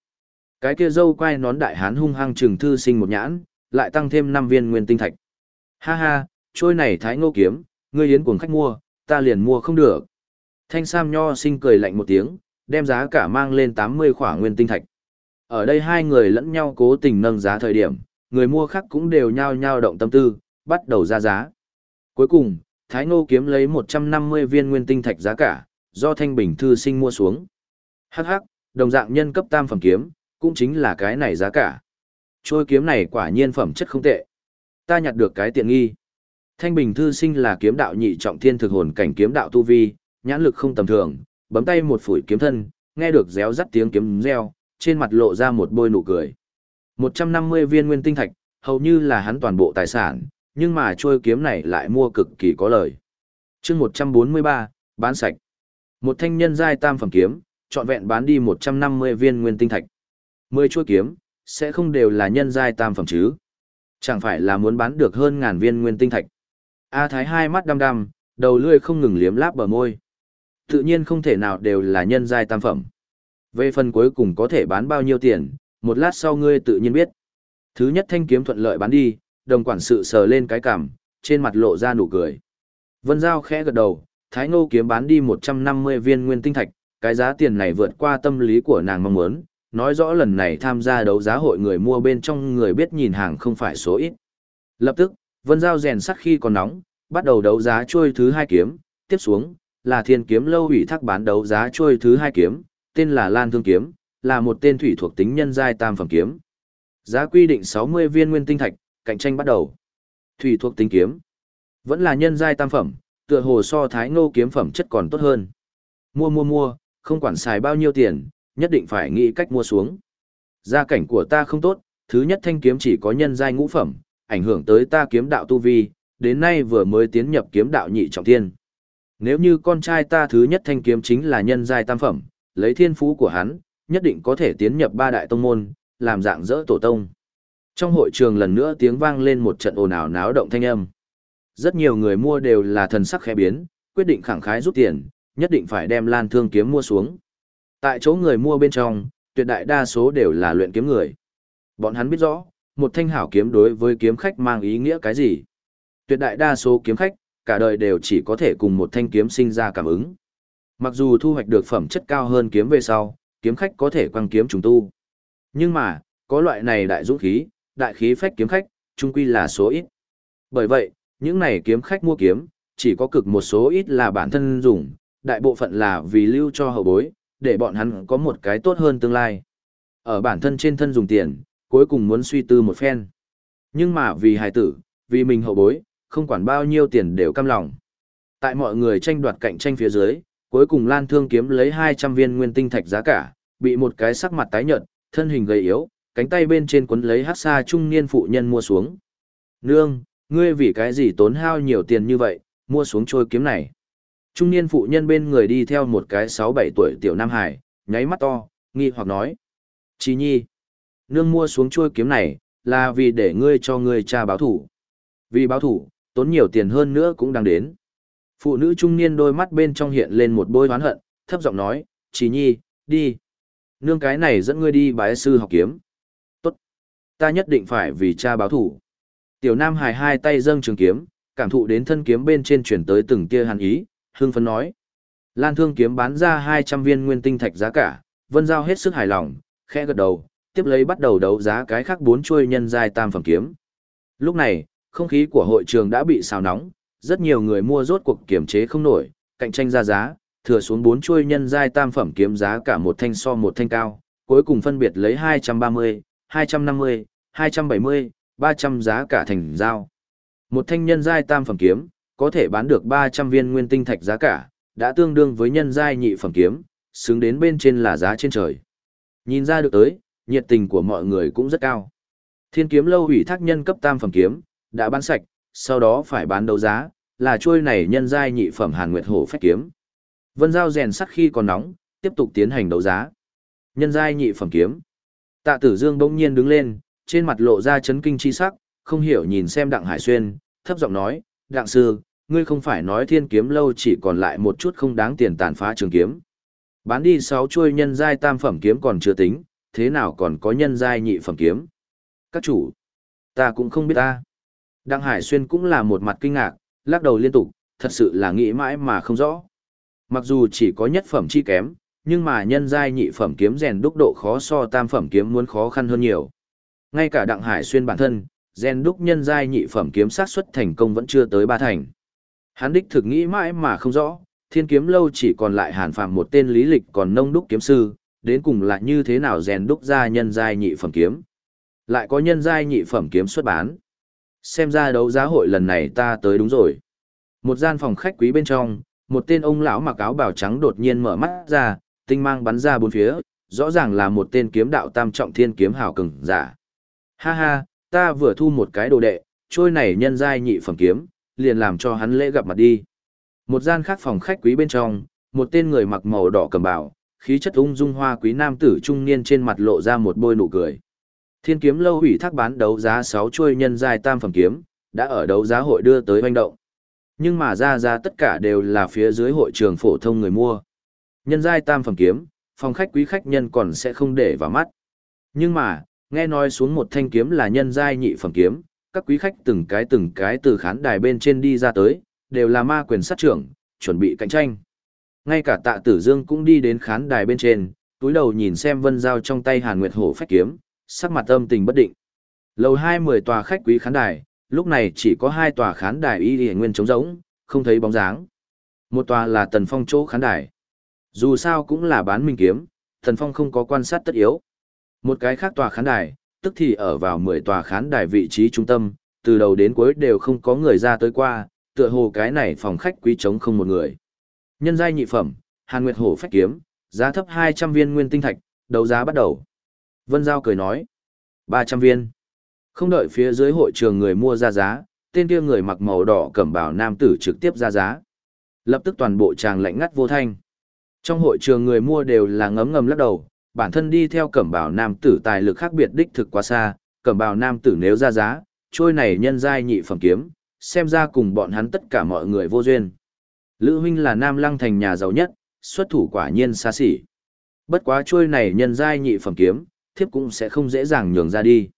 S1: Cái kia dâu quay nón đại hán hung hăng trừng thư sinh một nhãn, lại tăng thêm 5 viên nguyên tinh thạch. Ha ha, trôi này thái ngô kiếm, ngươi yến cuồng khách mua, ta liền mua không được. Thanh sam nho sinh cười lạnh một tiếng, đem giá cả mang lên 80 khỏa nguyên tinh thạch. Ở đây hai người lẫn nhau cố tình nâng giá thời điểm, người mua khác cũng đều nhao nhao động tâm tư, bắt đầu ra giá. Cuối cùng, Thái Ngô kiếm lấy 150 viên nguyên tinh thạch giá cả, do Thanh Bình thư sinh mua xuống. Hắc hắc, đồng dạng nhân cấp tam phẩm kiếm, cũng chính là cái này giá cả. Trôi kiếm này quả nhiên phẩm chất không tệ. Ta nhặt được cái tiện nghi. Thanh Bình thư sinh là kiếm đạo nhị trọng thiên thực hồn cảnh kiếm đạo tu vi, nhãn lực không tầm thường, bấm tay một phủi kiếm thân, nghe được réo rắt tiếng kiếm reo, trên mặt lộ ra một bôi nụ cười. 150 viên nguyên tinh thạch, hầu như là hắn toàn bộ tài sản, nhưng mà trôi kiếm này lại mua cực kỳ có lời. chương 143, bán sạch. Một thanh nhân giai tam phẩm kiếm, trọn vẹn bán đi 150 viên nguyên tinh thạch. 10 chuôi kiếm, sẽ không đều là nhân giai tam phẩm chứ. Chẳng phải là muốn bán được hơn ngàn viên nguyên tinh thạch. A Thái hai mắt đăm đăm, đầu lưỡi không ngừng liếm láp bờ môi. Tự nhiên không thể nào đều là nhân giai tam phẩm. Về phần cuối cùng có thể bán bao nhiêu tiền, một lát sau ngươi tự nhiên biết. Thứ nhất thanh kiếm thuận lợi bán đi, đồng quản sự sờ lên cái cằm, trên mặt lộ ra nụ cười. Vân Giao khẽ gật đầu, Thái Ngô kiếm bán đi 150 viên nguyên tinh thạch, cái giá tiền này vượt qua tâm lý của nàng mong muốn, nói rõ lần này tham gia đấu giá hội người mua bên trong người biết nhìn hàng không phải số ít. Lập tức, Vân Giao rèn sắt khi còn nóng, bắt đầu đấu giá trôi thứ hai kiếm, tiếp xuống, là thiên kiếm lâu ủy thác bán đấu giá trôi thứ hai kiếm, tên là Lan Thương Kiếm, là một tên thủy thuộc tính nhân giai tam phẩm kiếm. Giá quy định 60 viên nguyên tinh thạch, cạnh tranh bắt đầu. Thủy thuộc tính kiếm, vẫn là nhân giai tam phẩm, tựa hồ so thái ngô kiếm phẩm chất còn tốt hơn. Mua mua mua, không quản xài bao nhiêu tiền, nhất định phải nghĩ cách mua xuống. Gia cảnh của ta không tốt, thứ nhất thanh kiếm chỉ có nhân giai ngũ phẩm, ảnh hưởng tới ta kiếm đạo tu vi, đến nay vừa mới tiến nhập kiếm đạo nhị trọng thiên. Nếu như con trai ta thứ nhất thanh kiếm chính là nhân giai tam phẩm, lấy thiên phú của hắn, nhất định có thể tiến nhập ba đại tông môn, làm dạng dỡ tổ tông. Trong hội trường lần nữa tiếng vang lên một trận ồn ào náo động thanh âm. Rất nhiều người mua đều là thần sắc khẽ biến, quyết định khẳng khái rút tiền, nhất định phải đem Lan Thương kiếm mua xuống. Tại chỗ người mua bên trong, tuyệt đại đa số đều là luyện kiếm người. Bọn hắn biết rõ, một thanh hảo kiếm đối với kiếm khách mang ý nghĩa cái gì. Tuyệt đại đa số kiếm khách, cả đời đều chỉ có thể cùng một thanh kiếm sinh ra cảm ứng. Mặc dù thu hoạch được phẩm chất cao hơn kiếm về sau, kiếm khách có thể quăng kiếm trùng tu. Nhưng mà, có loại này đại dũng khí, đại khí phách kiếm khách, chung quy là số ít. Bởi vậy, những này kiếm khách mua kiếm, chỉ có cực một số ít là bản thân dùng, đại bộ phận là vì lưu cho hậu bối, để bọn hắn có một cái tốt hơn tương lai. Ở bản thân trên thân dùng tiền, cuối cùng muốn suy tư một phen. Nhưng mà vì hài tử, vì mình hậu bối, không quản bao nhiêu tiền đều cam lòng. Tại mọi người tranh đoạt cạnh tranh phía dưới, cuối cùng Lan Thương kiếm lấy 200 viên nguyên tinh thạch giá cả, bị một cái sắc mặt tái nhợt, thân hình gầy yếu, cánh tay bên trên quấn lấy hắc xa. trung niên phụ nhân mua xuống. Nương, ngươi vì cái gì tốn hao nhiều tiền như vậy, mua xuống trôi kiếm này. Trung niên phụ nhân bên người đi theo một cái 6-7 tuổi tiểu Nam Hải, nháy mắt to, nghi hoặc nói. Chí nhi, nương mua xuống chuôi kiếm này, là vì để ngươi cho ngươi cha báo thủ. Vì báo thủ, tốn nhiều tiền hơn nữa cũng đang đến. Phụ nữ trung niên đôi mắt bên trong hiện lên một bôi hoán hận, thấp giọng nói, chỉ nhi, đi. Nương cái này dẫn ngươi đi bái sư học kiếm. Tốt. Ta nhất định phải vì cha báo thủ. Tiểu Nam Hải hai tay dâng trường kiếm, cảm thụ đến thân kiếm bên trên chuyển tới từng tia hàn ý, hưng phấn nói. Lan Thương kiếm bán ra 200 viên nguyên tinh thạch giá cả, Vân Giao hết sức hài lòng, khẽ gật đầu, tiếp lấy bắt đầu đấu giá cái khác bốn chuôi nhân giai tam phẩm kiếm. Lúc này, không khí của hội trường đã bị xào nóng, rất nhiều người mua rốt cuộc kiểm chế không nổi, cạnh tranh ra giá, thừa xuống bốn chuôi nhân giai tam phẩm kiếm giá cả một thanh so một thanh cao, cuối cùng phân biệt lấy 230, 250, 270, 300 giá cả thành giao. Một thanh nhân giai tam phẩm kiếm, có thể bán được 300 viên nguyên tinh thạch giá cả, đã tương đương với nhân giai nhị phẩm kiếm, xứng đến bên trên là giá trên trời. Nhìn ra được tới, nhiệt tình của mọi người cũng rất cao. Thiên kiếm lâu hủy thác nhân cấp tam phẩm kiếm, đã bán sạch, sau đó phải bán đấu giá, là chuôi này nhân giai nhị phẩm Hàn Nguyệt Hổ phách kiếm. Vân Giao rèn sắt khi còn nóng, tiếp tục tiến hành đấu giá. Nhân giai nhị phẩm kiếm. Tạ Tử Dương bỗng nhiên đứng lên, trên mặt lộ ra chấn kinh chi sắc, không hiểu nhìn xem Đặng Hải Xuyên, thấp giọng nói, Đặng Sư, ngươi không phải nói thiên kiếm lâu chỉ còn lại một chút không đáng tiền tàn phá trường kiếm. Bán đi sáu chuôi nhân giai tam phẩm kiếm còn chưa tính, thế nào còn có nhân giai nhị phẩm kiếm? Các chủ, ta cũng không biết ta. Đặng Hải Xuyên cũng là một mặt kinh ngạc, lắc đầu liên tục, thật sự là nghĩ mãi mà không rõ. Mặc dù chỉ có nhất phẩm chi kém, nhưng mà nhân giai nhị phẩm kiếm rèn đúc độ khó so tam phẩm kiếm muốn khó khăn hơn nhiều. Ngay cả Đặng Hải Xuyên bản thân, rèn đúc nhân giai nhị phẩm kiếm sát xuất thành công vẫn chưa tới ba thành. Hắn đích thực nghĩ mãi mà không rõ, thiên kiếm lâu chỉ còn lại hàn phàm một tên lý lịch còn nông đúc kiếm sư, đến cùng là như thế nào rèn đúc ra nhân giai nhị phẩm kiếm. Lại có nhân giai nhị phẩm kiếm xuất bán. Xem ra đấu giá hội lần này ta tới đúng rồi. Một gian phòng khách quý bên trong, một tên ông lão mặc áo bào trắng đột nhiên mở mắt ra, tinh mang bắn ra bốn phía, rõ ràng là một tên kiếm đạo tam trọng thiên kiếm hào cường giả. Ha ha, ta vừa thu một cái đồ đệ, trôi này nhân giai nhị phẩm kiếm, liền làm cho hắn lễ gặp mặt đi. Một gian khác phòng khách quý bên trong, một tên người mặc màu đỏ cầm bào, khí chất ung dung hoa quý nam tử trung niên trên mặt lộ ra một bôi nụ cười. Thiên kiếm lâu hủy thác bán đấu giá 6 chuôi nhân giai tam phẩm kiếm, đã ở đấu giá hội đưa tới hoành động. Nhưng mà ra ra tất cả đều là phía dưới hội trường phổ thông người mua. Nhân giai tam phẩm kiếm, phòng khách quý khách nhân còn sẽ không để vào mắt. Nhưng mà, nghe nói xuống một thanh kiếm là nhân giai nhị phẩm kiếm, các quý khách từng cái từng cái từ khán đài bên trên đi ra tới, đều là ma quyền sát trưởng, chuẩn bị cạnh tranh. Ngay cả tạ tử dương cũng đi đến khán đài bên trên, túi đầu nhìn xem vân giao trong tay hàn nguyệt hổ phách kiếm, sắc mặt âm tình bất định. Lầu hai mười tòa khách quý khán đài, lúc này chỉ có hai tòa khán đài y y nguyên trống rỗng, không thấy bóng dáng. Một tòa là tần phong chỗ khán đài. Dù sao cũng là bán minh kiếm, tần phong không có quan sát tất yếu. Một cái khác tòa khán đài, tức thì ở vào mười tòa khán đài vị trí trung tâm, từ đầu đến cuối đều không có người ra tới qua, tựa hồ cái này phòng khách quý trống không một người. Nhân giai nhị phẩm, Hàn Nguyệt Hổ phách kiếm, giá thấp 200 viên nguyên tinh thạch, đấu giá bắt đầu. Vân Giao cười nói, 300 viên. Không đợi phía dưới hội trường người mua ra giá, tên kia người mặc màu đỏ cẩm bào nam tử trực tiếp ra giá. Lập tức toàn bộ tràng lạnh ngắt vô thanh. Trong hội trường người mua đều là ngấm ngầm lắc đầu, bản thân đi theo cẩm bào nam tử tài lực khác biệt đích thực quá xa, cẩm bào nam tử nếu ra giá, trôi này nhân giai nhị phẩm kiếm, xem ra cùng bọn hắn tất cả mọi người vô duyên. Lữ huynh là nam lăng thành nhà giàu nhất, xuất thủ quả nhiên xa xỉ. Bất quá trôi này nhân giai nhị phẩm kiếm, thiếp cũng sẽ không dễ dàng nhường ra đi.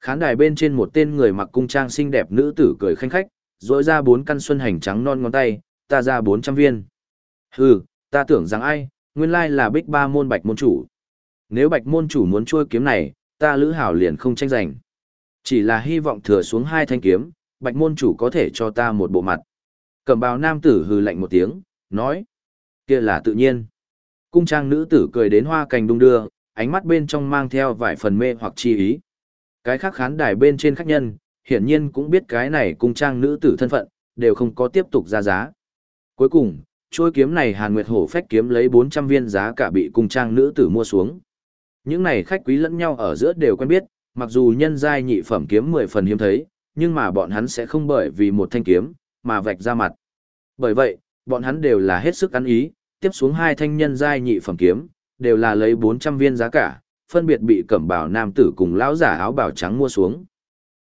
S1: Khán đài bên trên một tên người mặc cung trang xinh đẹp nữ tử cười khanh khách, rỗi ra bốn căn xuân hành trắng non ngón tay, ta ra bốn trăm viên. Hừ, ta tưởng rằng ai, nguyên lai là bích ba môn bạch môn chủ. Nếu bạch môn chủ muốn trôi kiếm này, ta lữ hảo liền không tranh giành. Chỉ là hy vọng thừa xuống hai thanh kiếm, bạch môn chủ có thể cho ta một bộ mặt. Cẩm bào nam tử hừ lạnh một tiếng, nói. kia là tự nhiên. Cung trang nữ tử cười đến hoa cành đung đưa, ánh mắt bên trong mang theo vài phần mê hoặc chi ý. Cái khác khán đài bên trên khách nhân, hiển nhiên cũng biết cái này cung trang nữ tử thân phận, đều không có tiếp tục ra giá. Cuối cùng, trôi kiếm này Hàn Nguyệt Hổ phách kiếm lấy 400 viên giá cả bị cung trang nữ tử mua xuống. Những này khách quý lẫn nhau ở giữa đều quen biết, mặc dù nhân giai nhị phẩm kiếm 10 phần hiếm thấy, nhưng mà bọn hắn sẽ không bởi vì một thanh kiếm, mà vạch ra mặt. Bởi vậy, bọn hắn đều là hết sức ăn ý, tiếp xuống hai thanh nhân giai nhị phẩm kiếm, đều là lấy 400 viên giá cả, phân biệt bị cẩm bào nam tử cùng lão giả áo bào trắng mua xuống.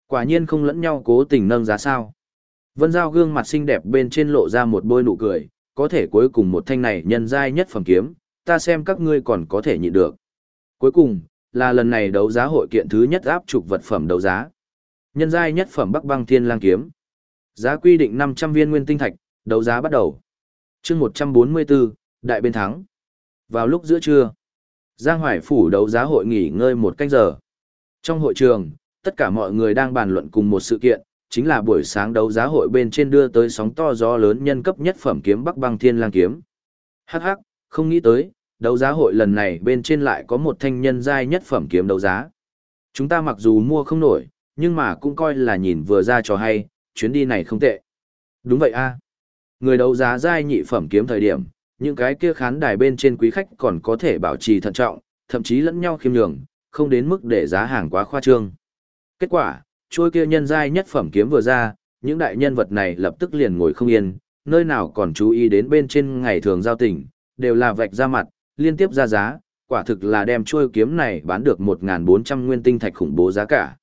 S1: Quả nhiên không lẫn nhau cố tình nâng giá sao. Vân Giao gương mặt xinh đẹp bên trên lộ ra một bôi nụ cười, có thể cuối cùng một thanh này nhân giai nhất phẩm kiếm, ta xem các ngươi còn có thể nhịn được. Cuối cùng, là lần này đấu giá hội kiện thứ nhất áp trục vật phẩm đấu giá. Nhân giai nhất phẩm Bắc Băng Thiên Lang kiếm. Giá quy định 500 viên nguyên tinh thạch, đấu giá bắt đầu. Chương 144, đại bên thắng. Vào lúc giữa trưa, Giang Hoài phủ đấu giá hội nghỉ ngơi một canh giờ. Trong hội trường, tất cả mọi người đang bàn luận cùng một sự kiện, chính là buổi sáng đấu giá hội bên trên đưa tới sóng to gió lớn nhân cấp nhất phẩm kiếm Bắc Băng Thiên Lang kiếm. Hắc hắc, không nghĩ tới, đấu giá hội lần này bên trên lại có một thanh nhân giai nhất phẩm kiếm đấu giá. Chúng ta mặc dù mua không nổi, nhưng mà cũng coi là nhìn vừa ra cho hay, chuyến đi này không tệ. Đúng vậy a. Người đấu giá giai nhị phẩm kiếm thời điểm, những cái kia khán đài bên trên quý khách còn có thể bảo trì thận trọng, thậm chí lẫn nhau khiêm nhường, không đến mức để giá hàng quá khoa trương. Kết quả, trôi kia nhân giai nhất phẩm kiếm vừa ra, những đại nhân vật này lập tức liền ngồi không yên, nơi nào còn chú ý đến bên trên ngày thường giao tình, đều là vạch ra mặt, liên tiếp ra giá, quả thực là đem trôi kiếm này bán được 1.400 nguyên tinh thạch khủng bố giá cả.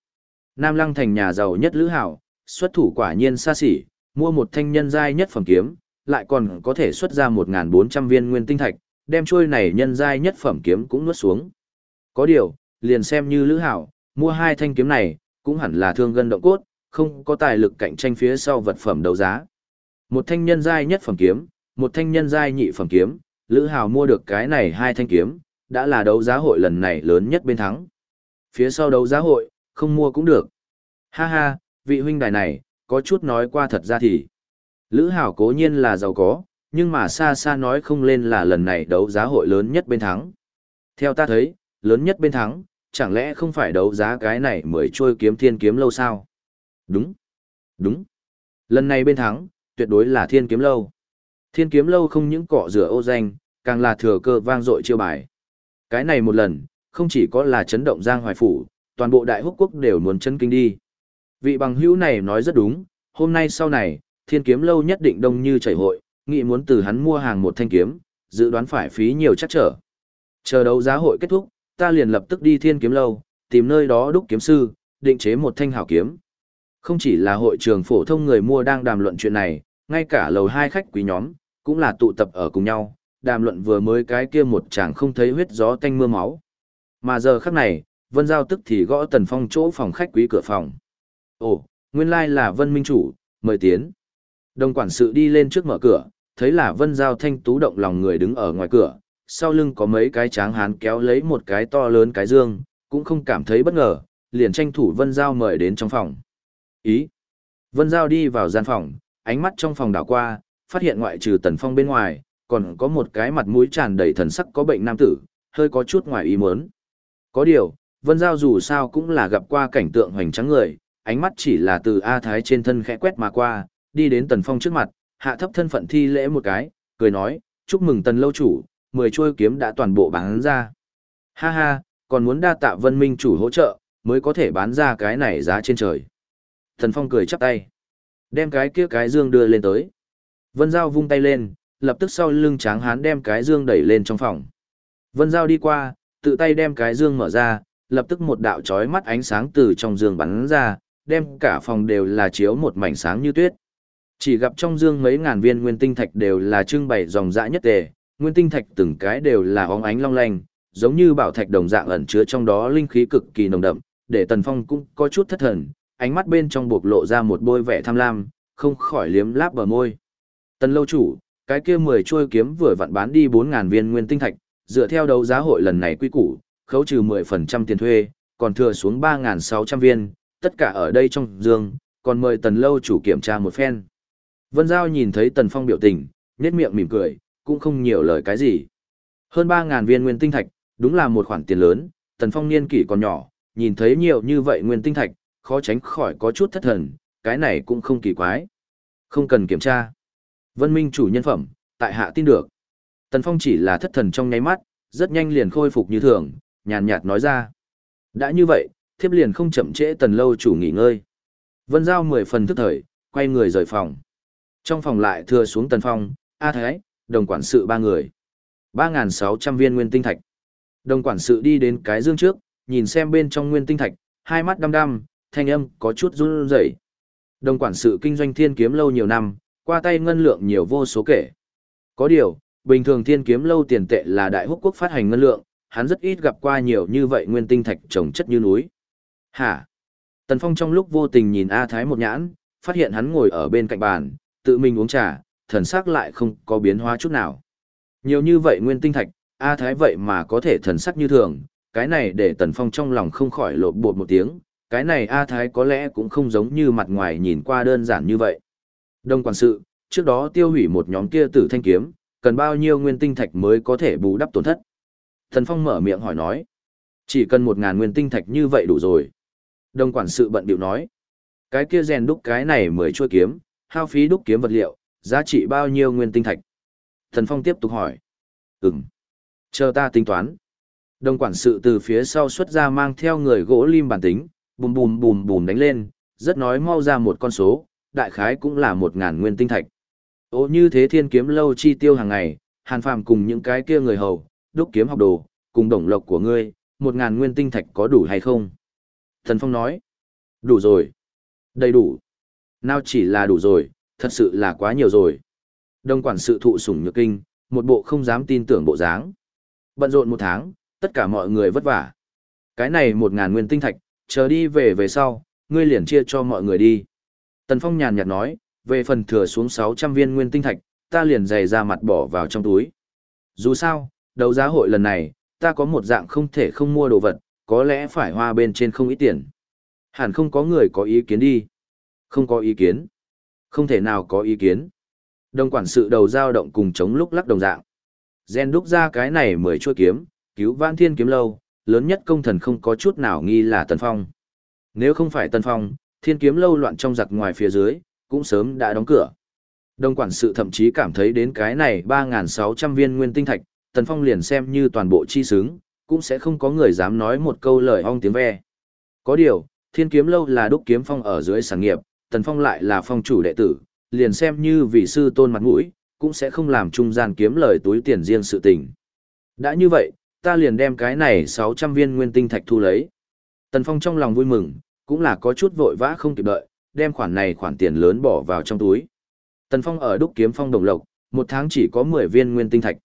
S1: Nam Lăng thành nhà giàu nhất lữ hảo, xuất thủ quả nhiên xa xỉ, mua một thanh nhân giai nhất phẩm kiếm, lại còn có thể xuất ra 1.400 viên nguyên tinh thạch, đem trôi này nhân giai nhất phẩm kiếm cũng nuốt xuống. Có điều, liền xem như lữ hảo, mua hai thanh kiếm này, cũng hẳn là thương gân động cốt, không có tài lực cạnh tranh phía sau vật phẩm đấu giá. Một thanh nhân giai nhất phẩm kiếm, một thanh nhân giai nhị phẩm kiếm, lữ hảo mua được cái này hai thanh kiếm, đã là đấu giá hội lần này lớn nhất bên thắng. Phía sau đấu giá hội, không mua cũng được. Ha ha, vị huynh đài này, có chút nói qua thật ra thì. Lữ Hảo cố nhiên là giàu có, nhưng mà xa xa nói không lên là lần này đấu giá hội lớn nhất bên thắng. Theo ta thấy, lớn nhất bên thắng, chẳng lẽ không phải đấu giá cái này mới trôi kiếm thiên kiếm lâu sao? Đúng, đúng. Lần này bên thắng, tuyệt đối là thiên kiếm lâu. Thiên kiếm lâu không những cọ rửa ô danh, càng là thừa cơ vang dội chiêu bài. Cái này một lần, không chỉ có là chấn động giang hoài phủ, toàn bộ đại húc quốc đều muốn chân kinh đi. Vị bằng hữu này nói rất đúng, hôm nay sau này, thiên kiếm lâu nhất định đông như chảy hội, nghĩ muốn từ hắn mua hàng một thanh kiếm, dự đoán phải phí nhiều chắc trở. Chờ đấu giá hội kết thúc, ta liền lập tức đi thiên kiếm lâu, tìm nơi đó đúc kiếm sư, định chế một thanh hảo kiếm. Không chỉ là hội trường phổ thông người mua đang đàm luận chuyện này, ngay cả lầu hai khách quý nhóm, cũng là tụ tập ở cùng nhau, đàm luận vừa mới cái kia một chàng không thấy huyết gió tanh mưa máu. Mà giờ khắc này, Vân Giao tức thì gõ Tần Phong chỗ phòng khách quý cửa phòng. Ồ, nguyên lai là Vân Minh Chủ, mời tiến. Đồng quản sự đi lên trước mở cửa, thấy là Vân Giao thanh tú động lòng người đứng ở ngoài cửa, sau lưng có mấy cái tráng hán kéo lấy một cái to lớn cái dương, cũng không cảm thấy bất ngờ, liền tranh thủ Vân Giao mời đến trong phòng. Ý. Vân Giao đi vào gian phòng, ánh mắt trong phòng đảo qua, phát hiện ngoại trừ Tần Phong bên ngoài, còn có một cái mặt mũi tràn đầy thần sắc có bệnh nam tử, hơi có chút ngoài ý muốn. Có điều, Vân Giao dù sao cũng là gặp qua cảnh tượng hoành trắng người, ánh mắt chỉ là từ A Thái trên thân khẽ quét mà qua, đi đến Tần Phong trước mặt, hạ thấp thân phận thi lễ một cái, cười nói, chúc mừng Tần Lâu Chủ, mười chuôi kiếm đã toàn bộ bán ra. Ha ha, còn muốn đa tạ Vân Minh Chủ hỗ trợ, mới có thể bán ra cái này giá trên trời. Tần Phong cười chắp tay, đem cái kia cái dương đưa lên tới. Vân Giao vung tay lên, lập tức sau lưng tráng hán đem cái dương đẩy lên trong phòng. Vân Giao đi qua, tự tay đem cái dương mở ra, lập tức một đạo chói mắt ánh sáng từ trong dương bắn ra, đem cả phòng đều là chiếu một mảnh sáng như tuyết. Chỉ gặp trong dương mấy ngàn viên nguyên tinh thạch đều là trưng bày dòng dã nhất tề, nguyên tinh thạch từng cái đều là óng ánh long lanh, giống như bảo thạch đồng dạng ẩn chứa trong đó linh khí cực kỳ nồng đậm, để Tần Phong cũng có chút thất thần, ánh mắt bên trong buộc lộ ra một bôi vẻ tham lam, không khỏi liếm láp bờ môi. Tần lâu chủ, cái kia 10 chuôi kiếm vừa vặn bán đi 4000 viên nguyên tinh thạch, dựa theo đấu giá hội lần này quy củ, khấu trừ 10% tiền thuê, còn thừa xuống 3600 viên, tất cả ở đây trong dương, còn mời Tần lâu chủ kiểm tra một phen. Vân Giao nhìn thấy Tần Phong biểu tình, nhếch miệng mỉm cười, cũng không nhiều lời cái gì. Hơn 3000 viên nguyên tinh thạch, đúng là một khoản tiền lớn, Tần Phong niên kỷ còn nhỏ, nhìn thấy nhiều như vậy nguyên tinh thạch, khó tránh khỏi có chút thất thần, cái này cũng không kỳ quái. Không cần kiểm tra. Vân Minh chủ nhân phẩm, tại hạ tin được. Tần Phong chỉ là thất thần trong nháy mắt, rất nhanh liền khôi phục như thường, nhàn nhạt nói ra. Đã như vậy, thiếp liền không chậm trễ tần lâu chủ nghỉ ngơi. Vân Giao mười phần thức thời, quay người rời phòng. Trong phòng lại thừa xuống tần phong, A Thái, đồng quản sự ba người. 3.600 viên nguyên tinh thạch. Đồng quản sự đi đến cái dương trước, nhìn xem bên trong nguyên tinh thạch, hai mắt đăm đăm, thanh âm có chút run rẩy. Đồng quản sự kinh doanh thiên kiếm lâu nhiều năm, qua tay ngân lượng nhiều vô số kể. Có điều, bình thường thiên kiếm lâu tiền tệ là đại húc quốc phát hành ngân lượng, hắn rất ít gặp qua nhiều như vậy nguyên tinh thạch trồng chất như núi. Hả? Tần Phong trong lúc vô tình nhìn A Thái một nhãn, phát hiện hắn ngồi ở bên cạnh bàn, tự mình uống trà, thần sắc lại không có biến hóa chút nào. Nhiều như vậy nguyên tinh thạch, A Thái vậy mà có thể thần sắc như thường, cái này để Tần Phong trong lòng không khỏi lột bột một tiếng, cái này A Thái có lẽ cũng không giống như mặt ngoài nhìn qua đơn giản như vậy. Đông quản sự, trước đó tiêu hủy một nhóm kia tử thanh kiếm, cần bao nhiêu nguyên tinh thạch mới có thể bù đắp tổn thất. Tần Phong mở miệng hỏi nói. Chỉ cần một ngàn nguyên tinh thạch như vậy đủ rồi. Đông quản sự bận biểu nói. Cái kia rèn đúc cái này mới chua kiếm, hao phí đúc kiếm vật liệu, giá trị bao nhiêu nguyên tinh thạch? Thần Phong tiếp tục hỏi. Ừm. Chờ ta tính toán. Đông quản sự từ phía sau xuất ra mang theo người gỗ lim bản tính, bùm bùm bùm bùm đánh lên, rất nói mau ra một con số, đại khái cũng là một ngàn nguyên tinh thạch. Ô như thế thiên kiếm lâu chi tiêu hàng ngày, hàn phàm cùng những cái kia người hầu, đúc kiếm học đồ, cùng đồng lộc của ngươi, một ngàn nguyên tinh thạch có đủ hay không? Thần Phong nói, đủ rồi, đầy đủ. Nào chỉ là đủ rồi, thật sự là quá nhiều rồi. Đông quản sự thụ sủng nhược kinh, một bộ không dám tin tưởng bộ dáng. Bận rộn một tháng, tất cả mọi người vất vả. Cái này một ngàn nguyên tinh thạch, chờ đi về về sau, ngươi liền chia cho mọi người đi. Tần Phong nhàn nhạt nói, về phần thừa xuống 600 viên nguyên tinh thạch, ta liền dày ra mặt bỏ vào trong túi. Dù sao, đấu giá hội lần này, ta có một dạng không thể không mua đồ vật, có lẽ phải hoa bên trên không ít tiền. Hẳn không có người có ý kiến đi. Không có ý kiến. Không thể nào có ý kiến. Đồng quản sự đầu dao động cùng chống lúc lắc đồng dạng. Gen đúc ra cái này mới chua kiếm, cứu vãn thiên kiếm lâu, lớn nhất công thần không có chút nào nghi là Tần Phong. Nếu không phải Tần Phong, thiên kiếm lâu loạn trong giặc ngoài phía dưới, cũng sớm đã đóng cửa. Đồng quản sự thậm chí cảm thấy đến cái này 3.600 viên nguyên tinh thạch, Tần Phong liền xem như toàn bộ chi xứng, cũng sẽ không có người dám nói một câu lời ong tiếng ve. Có điều, thiên kiếm lâu là đúc kiếm phong ở dưới sản nghiệp, Tần Phong lại là phong chủ đệ tử, liền xem như vị sư tôn mặt mũi, cũng sẽ không làm trung gian kiếm lời túi tiền riêng sự tình. Đã như vậy, ta liền đem cái này 600 viên nguyên tinh thạch thu lấy. Tần Phong trong lòng vui mừng, cũng là có chút vội vã không kịp đợi, đem khoản này khoản tiền lớn bỏ vào trong túi. Tần Phong ở đúc kiếm phong đồng lộc, một tháng chỉ có 10 viên nguyên tinh thạch.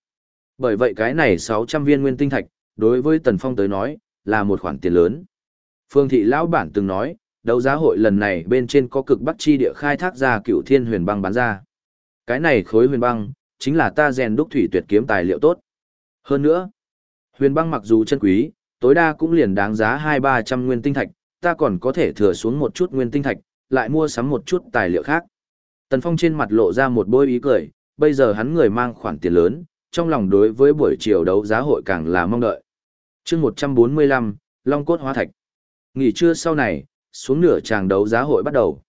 S1: Bởi vậy cái này 600 viên nguyên tinh thạch, đối với Tần Phong tới nói, là một khoản tiền lớn. Phương thị lão bản từng nói, đấu giá hội lần này bên trên có cực bắc chi địa khai thác ra cựu thiên huyền băng bán ra. Cái này khối huyền băng, chính là ta rèn đúc thủy tuyệt kiếm tài liệu tốt. Hơn nữa, huyền băng mặc dù chân quý, tối đa cũng liền đáng giá hai ba trăm nguyên tinh thạch, ta còn có thể thừa xuống một chút nguyên tinh thạch, lại mua sắm một chút tài liệu khác. Tần Phong trên mặt lộ ra một bôi ý cười, bây giờ hắn người mang khoản tiền lớn, trong lòng đối với buổi chiều đấu giá hội càng là mong đợi chương 145, Long Cốt Hóa Thạch. Nghỉ trưa sau này, xuống nửa tràng đấu giá hội bắt đầu.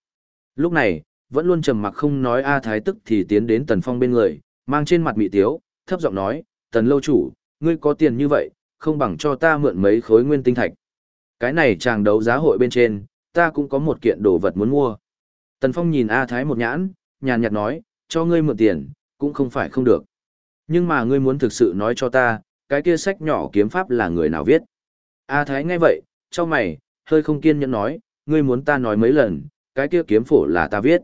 S1: Lúc này, vẫn luôn trầm mặc không nói A Thái tức thì tiến đến Tần Phong bên người, mang trên mặt mị tiếu, thấp giọng nói, Tần lâu chủ, ngươi có tiền như vậy, không bằng cho ta mượn mấy khối nguyên tinh thạch. Cái này tràng đấu giá hội bên trên, ta cũng có một kiện đồ vật muốn mua. Tần Phong nhìn A Thái một nhãn, nhàn nhạt nói, cho ngươi mượn tiền, cũng không phải không được. Nhưng mà ngươi muốn thực sự nói cho ta, cái kia sách nhỏ kiếm pháp là người nào viết. A Thái nghe vậy, cho mày, hơi không kiên nhẫn nói, ngươi muốn ta nói mấy lần, cái kia kiếm phổ là ta viết.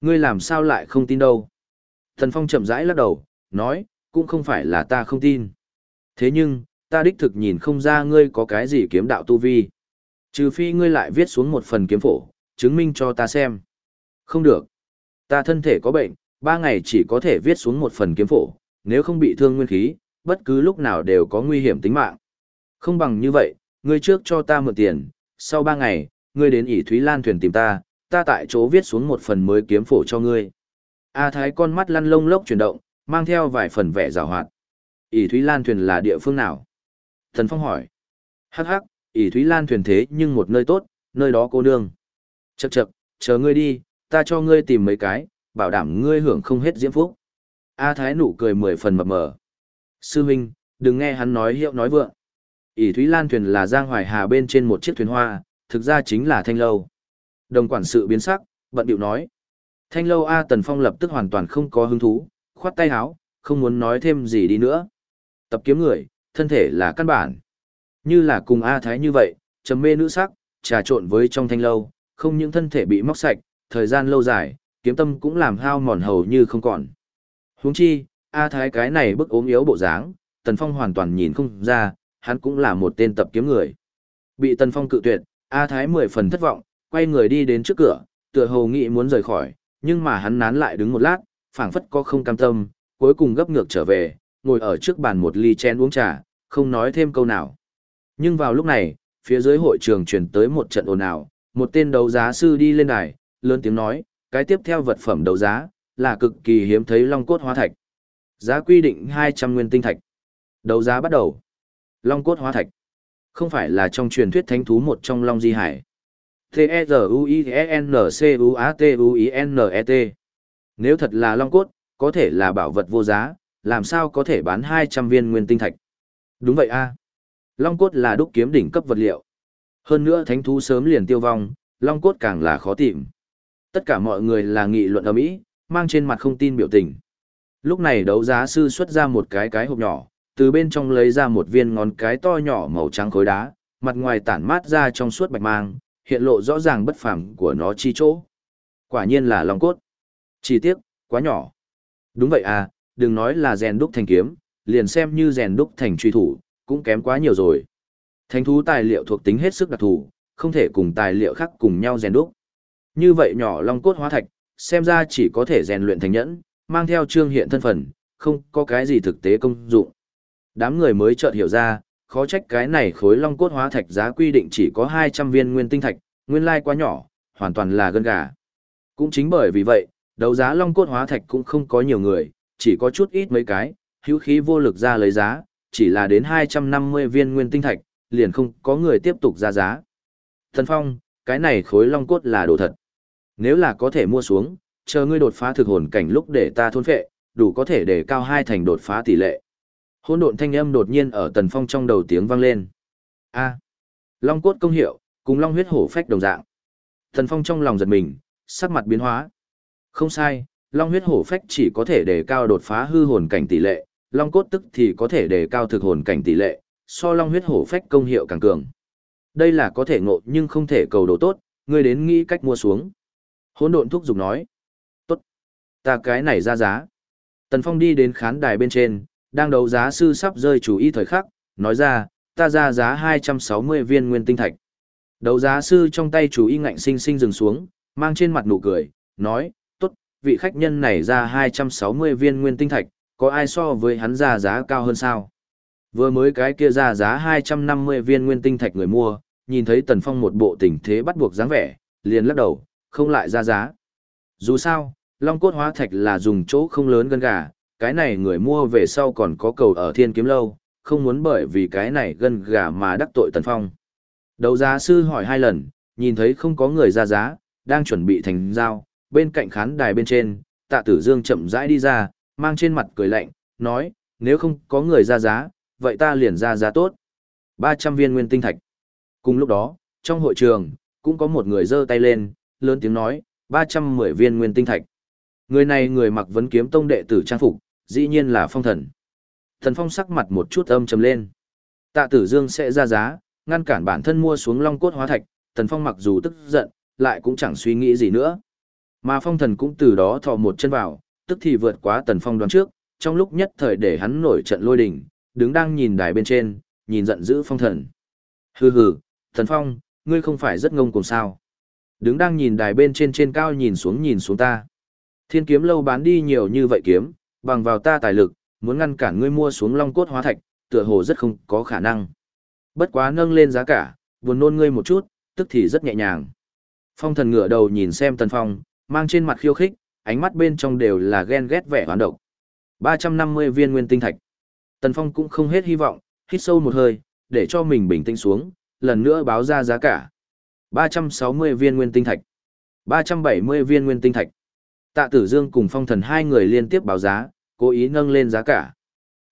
S1: Ngươi làm sao lại không tin đâu. Thần Phong chậm rãi lắc đầu, nói, cũng không phải là ta không tin. Thế nhưng, ta đích thực nhìn không ra ngươi có cái gì kiếm đạo tu vi. Trừ phi ngươi lại viết xuống một phần kiếm phổ, chứng minh cho ta xem. Không được. Ta thân thể có bệnh, ba ngày chỉ có thể viết xuống một phần kiếm phổ, nếu không bị thương nguyên khí, bất cứ lúc nào đều có nguy hiểm tính mạng. Không bằng như vậy, ngươi trước cho ta mượn tiền, sau ba ngày, ngươi đến ỉ Thúy Lan thuyền tìm ta, ta tại chỗ viết xuống một phần mới kiếm phổ cho ngươi. A Thái con mắt lăn lông lốc chuyển động, mang theo vài phần vẻ rào hoạt. ỉ Thúy Lan thuyền là địa phương nào? Thần Phong hỏi. Hắc hắc, ỉ Thúy Lan thuyền thế nhưng một nơi tốt, nơi đó cô nương. Chậc chậc, chờ ngươi đi, ta cho ngươi tìm mấy cái, bảo đảm ngươi hưởng không hết diễm phúc. A Thái nụ cười mười phần mập mờ. Sư Minh, đừng nghe hắn nói hiệu nói vượng. ỷ Thúy Lan thuyền là Giang Hoài Hà bên trên một chiếc thuyền hoa, thực ra chính là thanh lâu. Đồng quản sự biến sắc, bận điệu nói. Thanh lâu A Tần Phong lập tức hoàn toàn không có hứng thú, khoát tay háo, không muốn nói thêm gì đi nữa. Tập kiếm người, thân thể là căn bản. Như là cùng A Thái như vậy, trầm mê nữ sắc, trà trộn với trong thanh lâu, không những thân thể bị móc sạch, thời gian lâu dài, kiếm tâm cũng làm hao mòn hầu như không còn. Huống chi, A Thái cái này bức ốm yếu bộ dáng, Tần Phong hoàn toàn nhìn không ra, hắn cũng là một tên tập kiếm người. Bị Tần Phong cự tuyệt, A Thái mười phần thất vọng, quay người đi đến trước cửa, tựa hồ nghĩ muốn rời khỏi, nhưng mà hắn nán lại đứng một lát, phảng phất có không cam tâm, cuối cùng gấp ngược trở về, ngồi ở trước bàn một ly chén uống trà, không nói thêm câu nào. Nhưng vào lúc này, phía dưới hội trường truyền tới một trận ồn ào, một tên đấu giá sư đi lên đài, lớn tiếng nói, cái tiếp theo vật phẩm đấu giá, là cực kỳ hiếm thấy long cốt hóa thạch. Giá quy định 200 nguyên tinh thạch. Đấu giá bắt đầu. Long cốt hóa thạch. Không phải là trong truyền thuyết thánh thú một trong Long Di Hải. T-E-Z-U-I-N-C-U-A-T-U-I-N-E-T. Nếu thật là Long cốt, có thể là bảo vật vô giá, làm sao có thể bán 200 viên nguyên tinh thạch. Đúng vậy a Long cốt là đúc kiếm đỉnh cấp vật liệu. Hơn nữa thánh thú sớm liền tiêu vong, Long cốt càng là khó tìm. Tất cả mọi người là nghị luận ở mỹ, mang trên mặt không tin biểu tình. Lúc này đấu giá sư xuất ra một cái cái hộp nhỏ, từ bên trong lấy ra một viên ngón cái to nhỏ màu trắng khối đá, mặt ngoài tản mát ra trong suốt bạch mang, hiện lộ rõ ràng bất phàm của nó chi chỗ. Quả nhiên là long cốt. Chi tiết, quá nhỏ. Đúng vậy à, đừng nói là rèn đúc thành kiếm, liền xem như rèn đúc thành truy thủ, cũng kém quá nhiều rồi. Thánh thú tài liệu thuộc tính hết sức đặc thù, không thể cùng tài liệu khác cùng nhau rèn đúc. Như vậy nhỏ long cốt hóa thạch, xem ra chỉ có thể rèn luyện thành nhẫn, mang theo trương hiện thân phận, không có cái gì thực tế công dụng. Đám người mới chợt hiểu ra, khó trách cái này khối long cốt hóa thạch giá quy định chỉ có 200 viên nguyên tinh thạch, nguyên lai quá nhỏ, hoàn toàn là gân gà. Cũng chính bởi vì vậy, đấu giá long cốt hóa thạch cũng không có nhiều người, chỉ có chút ít mấy cái, hữu khí vô lực ra lấy giá, chỉ là đến 250 viên nguyên tinh thạch, liền không có người tiếp tục ra giá. Thần Phong, cái này khối long cốt là đồ thật. Nếu là có thể mua xuống, chờ ngươi đột phá thực hồn cảnh lúc để ta thôn phệ, đủ có thể để cao hai thành đột phá tỷ lệ. Hỗn độn thanh âm đột nhiên ở Tần Phong trong đầu tiếng vang lên. A. long cốt công hiệu, cùng long huyết hổ phách đồng dạng. Tần Phong trong lòng giật mình, sắc mặt biến hóa. Không sai, long huyết hổ phách chỉ có thể để cao đột phá hư hồn cảnh tỷ lệ, long cốt tức thì có thể để cao thực hồn cảnh tỷ lệ, so long huyết hổ phách công hiệu càng cường. Đây là có thể ngộ nhưng không thể cầu đồ tốt, ngươi đến nghĩ cách mua xuống. Hỗn độn thúc giục nói. Ta cái này ra giá. Tần Phong đi đến khán đài bên trên, đang đấu giá sư sắp rơi chủ ý thời khắc, nói ra, ta ra giá 260 viên nguyên tinh thạch. Đấu giá sư trong tay chủ y ngạnh sinh sinh dừng xuống, mang trên mặt nụ cười, nói, tốt, vị khách nhân này ra 260 viên nguyên tinh thạch, có ai so với hắn ra giá cao hơn sao? Vừa mới cái kia ra giá 250 viên nguyên tinh thạch người mua, nhìn thấy Tần Phong một bộ tình thế bắt buộc dáng vẻ, liền lắc đầu, không lại ra giá. Dù sao, long cốt hóa thạch là dùng chỗ không lớn gân gà, cái này người mua về sau còn có cầu ở thiên kiếm lâu, không muốn bởi vì cái này gân gà mà đắc tội Tần Phong. Đầu giá sư hỏi hai lần, nhìn thấy không có người ra giá, đang chuẩn bị thành giao, bên cạnh khán đài bên trên, tạ tử dương chậm rãi đi ra, mang trên mặt cười lạnh, nói, nếu không có người ra giá, vậy ta liền ra giá tốt. 300 viên nguyên tinh thạch. Cùng lúc đó, trong hội trường, cũng có một người giơ tay lên, lớn tiếng nói, 310 viên nguyên tinh thạch. Người này người mặc vấn kiếm tông đệ tử trang phục, dĩ nhiên là phong thần. Thần phong sắc mặt một chút âm trầm lên. Tạ tử dương sẽ ra giá, ngăn cản bản thân mua xuống long cốt hóa thạch, thần phong mặc dù tức giận, lại cũng chẳng suy nghĩ gì nữa. Mà phong thần cũng từ đó thò một chân vào, tức thì vượt quá tần phong đoán trước, trong lúc nhất thời để hắn nổi trận lôi đình, đứng đang nhìn đài bên trên, nhìn giận dữ phong thần. Hừ hừ, thần phong, ngươi không phải rất ngông cùng sao. Đứng đang nhìn đài bên trên trên cao nhìn xuống nhìn xuống ta. Thiên kiếm lâu bán đi nhiều như vậy kiếm, bằng vào ta tài lực, muốn ngăn cản ngươi mua xuống long cốt hóa thạch, tựa hồ rất không có khả năng. Bất quá nâng lên giá cả, buồn nôn ngươi một chút, tức thì rất nhẹ nhàng. Phong thần ngửa đầu nhìn xem tần phong, mang trên mặt khiêu khích, ánh mắt bên trong đều là ghen ghét vẻ hoán độc. 350 viên nguyên tinh thạch. Tần phong cũng không hết hy vọng, hít sâu một hơi, để cho mình bình tĩnh xuống, lần nữa báo ra giá cả. 360 viên nguyên tinh thạch. 370 viên nguyên tinh thạch. Tạ Tử Dương cùng Phong Thần hai người liên tiếp báo giá, cố ý nâng lên giá cả.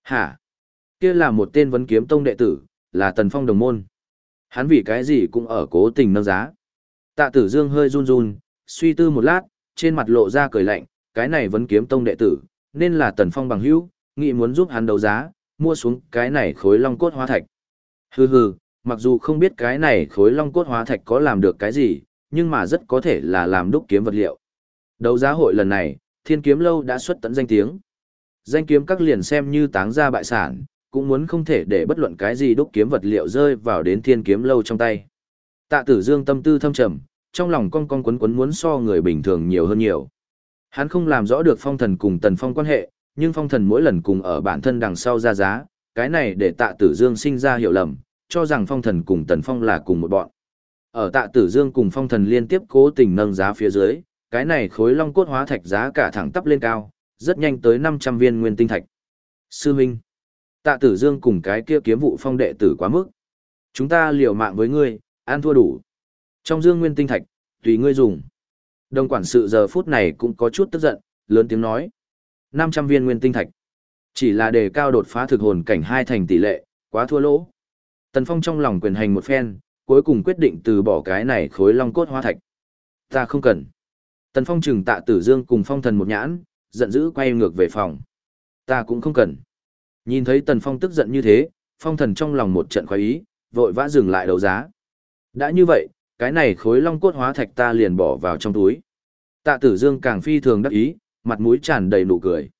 S1: Hả? Kia là một tên vấn kiếm tông đệ tử, là Tần Phong đồng môn. Hắn vì cái gì cũng ở cố tình nâng giá. Tạ Tử Dương hơi run run, suy tư một lát, trên mặt lộ ra cười lạnh, cái này vấn kiếm tông đệ tử, nên là Tần Phong bằng hữu, nghĩ muốn giúp hắn đấu giá, mua xuống cái này khối long cốt hóa thạch. Hừ hừ, mặc dù không biết cái này khối long cốt hóa thạch có làm được cái gì, nhưng mà rất có thể là làm đúc kiếm vật liệu. Đấu giá hội lần này, Thiên Kiếm Lâu đã xuất tận danh tiếng. Danh kiếm các liền xem như táng ra bại sản, cũng muốn không thể để bất luận cái gì đúc kiếm vật liệu rơi vào đến Thiên Kiếm Lâu trong tay. Tạ Tử Dương tâm tư thâm trầm, trong lòng con con quấn quấn muốn so người bình thường nhiều hơn nhiều. Hắn không làm rõ được phong thần cùng tần phong quan hệ, nhưng phong thần mỗi lần cùng ở bản thân đằng sau ra giá, cái này để tạ tử dương sinh ra hiểu lầm, cho rằng phong thần cùng tần phong là cùng một bọn. Ở tạ tử dương cùng phong thần liên tiếp cố tình nâng giá phía dưới, cái này khối long cốt hóa thạch giá cả thẳng tắp lên cao, rất nhanh tới 500 viên nguyên tinh thạch. Sư Minh, tạ tử dương cùng cái kia kiếm vụ phong đệ tử quá mức. Chúng ta liều mạng với ngươi, ăn thua đủ. Trong dương nguyên tinh thạch, tùy ngươi dùng. Đồng quản sự giờ phút này cũng có chút tức giận, lớn tiếng nói. 500 viên nguyên tinh thạch. Chỉ là đề cao đột phá thực hồn cảnh hai thành tỷ lệ, quá thua lỗ. Tần Phong trong lòng quyền hành một phen, cuối cùng quyết định từ bỏ cái này khối long cốt hóa thạch. Ta không cần. Tần Phong trừng tạ tử dương cùng phong thần một nhãn, giận dữ quay ngược về phòng. Ta cũng không cần. Nhìn thấy Tần Phong tức giận như thế, phong thần trong lòng một trận khoái ý, vội vã dừng lại đấu giá. Đã như vậy, cái này khối long cốt hóa thạch ta liền bỏ vào trong túi. Tạ tử dương càng phi thường đắc ý, mặt mũi tràn đầy nụ cười.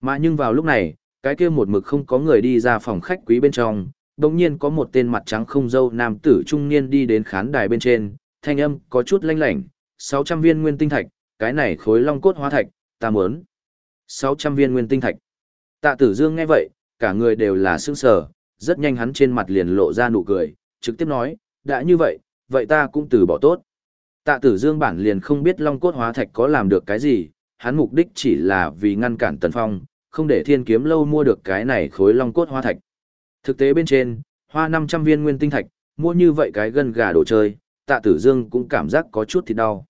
S1: Mà nhưng vào lúc này, cái kia một mực không có người đi ra phòng khách quý bên trong, đồng nhiên có một tên mặt trắng không dâu nam tử trung niên đi đến khán đài bên trên, thanh âm có chút lanh lảnh, 600 viên nguyên tinh thạch, cái này khối long cốt hóa thạch, ta muốn. 600 viên nguyên tinh thạch. Tạ tử dương nghe vậy, cả người đều là sững sờ, rất nhanh hắn trên mặt liền lộ ra nụ cười, trực tiếp nói, đã như vậy, vậy ta cũng từ bỏ tốt. Tạ tử dương bản liền không biết long cốt hóa thạch có làm được cái gì, hắn mục đích chỉ là vì ngăn cản tần phong, không để thiên kiếm lâu mua được cái này khối long cốt hóa thạch. Thực tế bên trên, hoa 500 viên nguyên tinh thạch, mua như vậy cái gân gà đồ chơi, tạ tử dương cũng cảm giác có chút thì đau.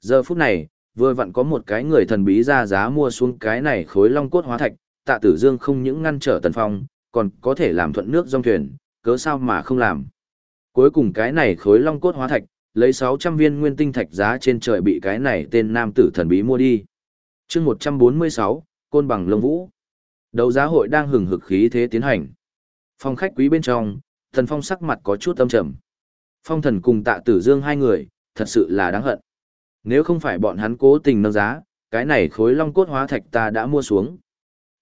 S1: Giờ phút này, vừa vặn có một cái người thần bí ra giá mua xuống cái này khối long cốt hóa thạch, tạ tử dương không những ngăn trở tần phong, còn có thể làm thuận nước dòng thuyền, cớ sao mà không làm. Cuối cùng cái này khối long cốt hóa thạch, lấy 600 viên nguyên tinh thạch giá trên trời bị cái này tên nam tử thần bí mua đi. chương 146, Côn bằng lông vũ. Đấu giá hội đang hừng hực khí thế tiến hành. Phong khách quý bên trong, thần phong sắc mặt có chút âm trầm. Phong thần cùng tạ tử dương hai người, thật sự là đáng hận. Nếu không phải bọn hắn cố tình nâng giá, cái này khối long cốt hóa thạch ta đã mua xuống.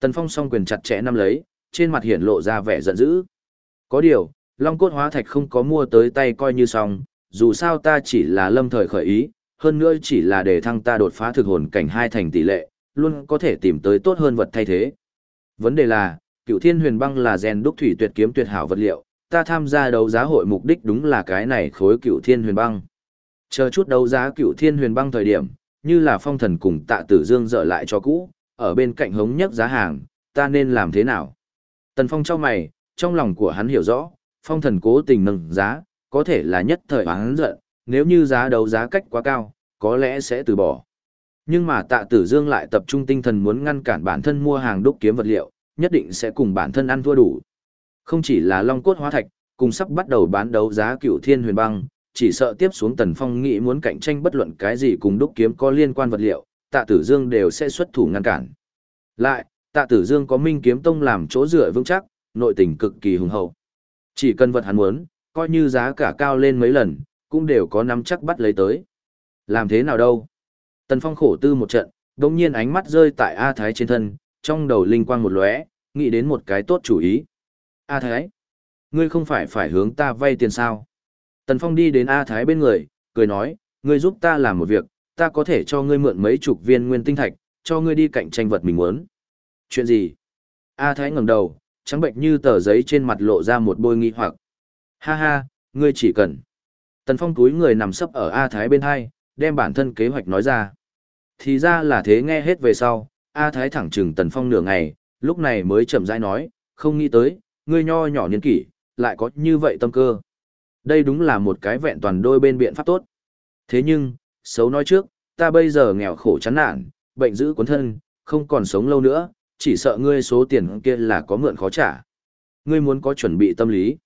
S1: Tần phong song quyền chặt chẽ nắm lấy, trên mặt hiển lộ ra vẻ giận dữ. Có điều, long cốt hóa thạch không có mua tới tay coi như xong, dù sao ta chỉ là lâm thời khởi ý, hơn nữa chỉ là để thăng ta đột phá thực hồn cảnh hai thành tỷ lệ, luôn có thể tìm tới tốt hơn vật thay thế. Vấn đề là, cựu thiên huyền băng là rèn đúc thủy tuyệt kiếm tuyệt hảo vật liệu, ta tham gia đấu giá hội mục đích đúng là cái này khối cựu thiên huyền băng. Chờ chút đấu giá cựu thiên huyền băng thời điểm, như là phong thần cùng tạ tử dương dở lại cho cũ, ở bên cạnh hống nhất giá hàng, ta nên làm thế nào? Tần phong trao mày, trong lòng của hắn hiểu rõ, phong thần cố tình nâng giá, có thể là nhất thời hắn giận, nếu như giá đấu giá cách quá cao, có lẽ sẽ từ bỏ. Nhưng mà tạ tử dương lại tập trung tinh thần muốn ngăn cản bản thân mua hàng đúc kiếm vật liệu, nhất định sẽ cùng bản thân ăn thua đủ. Không chỉ là long cốt hóa thạch, cùng sắp bắt đầu bán đấu giá cựu thiên huyền băng, chỉ sợ tiếp xuống tần phong nghĩ muốn cạnh tranh bất luận cái gì cùng đúc kiếm có liên quan vật liệu, tạ tử dương đều sẽ xuất thủ ngăn cản. Lại, tạ tử dương có minh kiếm tông làm chỗ dựa vững chắc, nội tình cực kỳ hùng hậu. Chỉ cần vật hắn muốn, coi như giá cả cao lên mấy lần, cũng đều có nắm chắc bắt lấy tới. Làm thế nào đâu? Tần Phong khổ tư một trận, đồng nhiên ánh mắt rơi tại A Thái trên thân, trong đầu linh quang một lóe, nghĩ đến một cái tốt chủ ý. A Thái, ngươi không phải phải hướng ta vay tiền sao? Tần Phong đi đến A Thái bên người, cười nói, ngươi giúp ta làm một việc, ta có thể cho ngươi mượn mấy chục viên nguyên tinh thạch, cho ngươi đi cạnh tranh vật mình muốn. Chuyện gì? A Thái ngẩng đầu, trắng bệnh như tờ giấy trên mặt lộ ra một bôi nghi hoặc. Ha ha, ngươi chỉ cần. Tần Phong túi người nằm sấp ở A Thái bên hai, đem bản thân kế hoạch nói ra. Thì ra là thế nghe hết về sau, A Thái thẳng trừng Tần Phong nửa ngày, lúc này mới chậm rãi nói, không nghĩ tới, ngươi nho nhỏ niên kỷ, lại có như vậy tâm cơ. Đây đúng là một cái vẹn toàn đôi bên biện pháp tốt. Thế nhưng, xấu nói trước, ta bây giờ nghèo khổ chán nản, bệnh giữ cuốn thân, không còn sống lâu nữa, chỉ sợ ngươi số tiền kia là có mượn khó trả. Ngươi muốn có chuẩn bị tâm lý.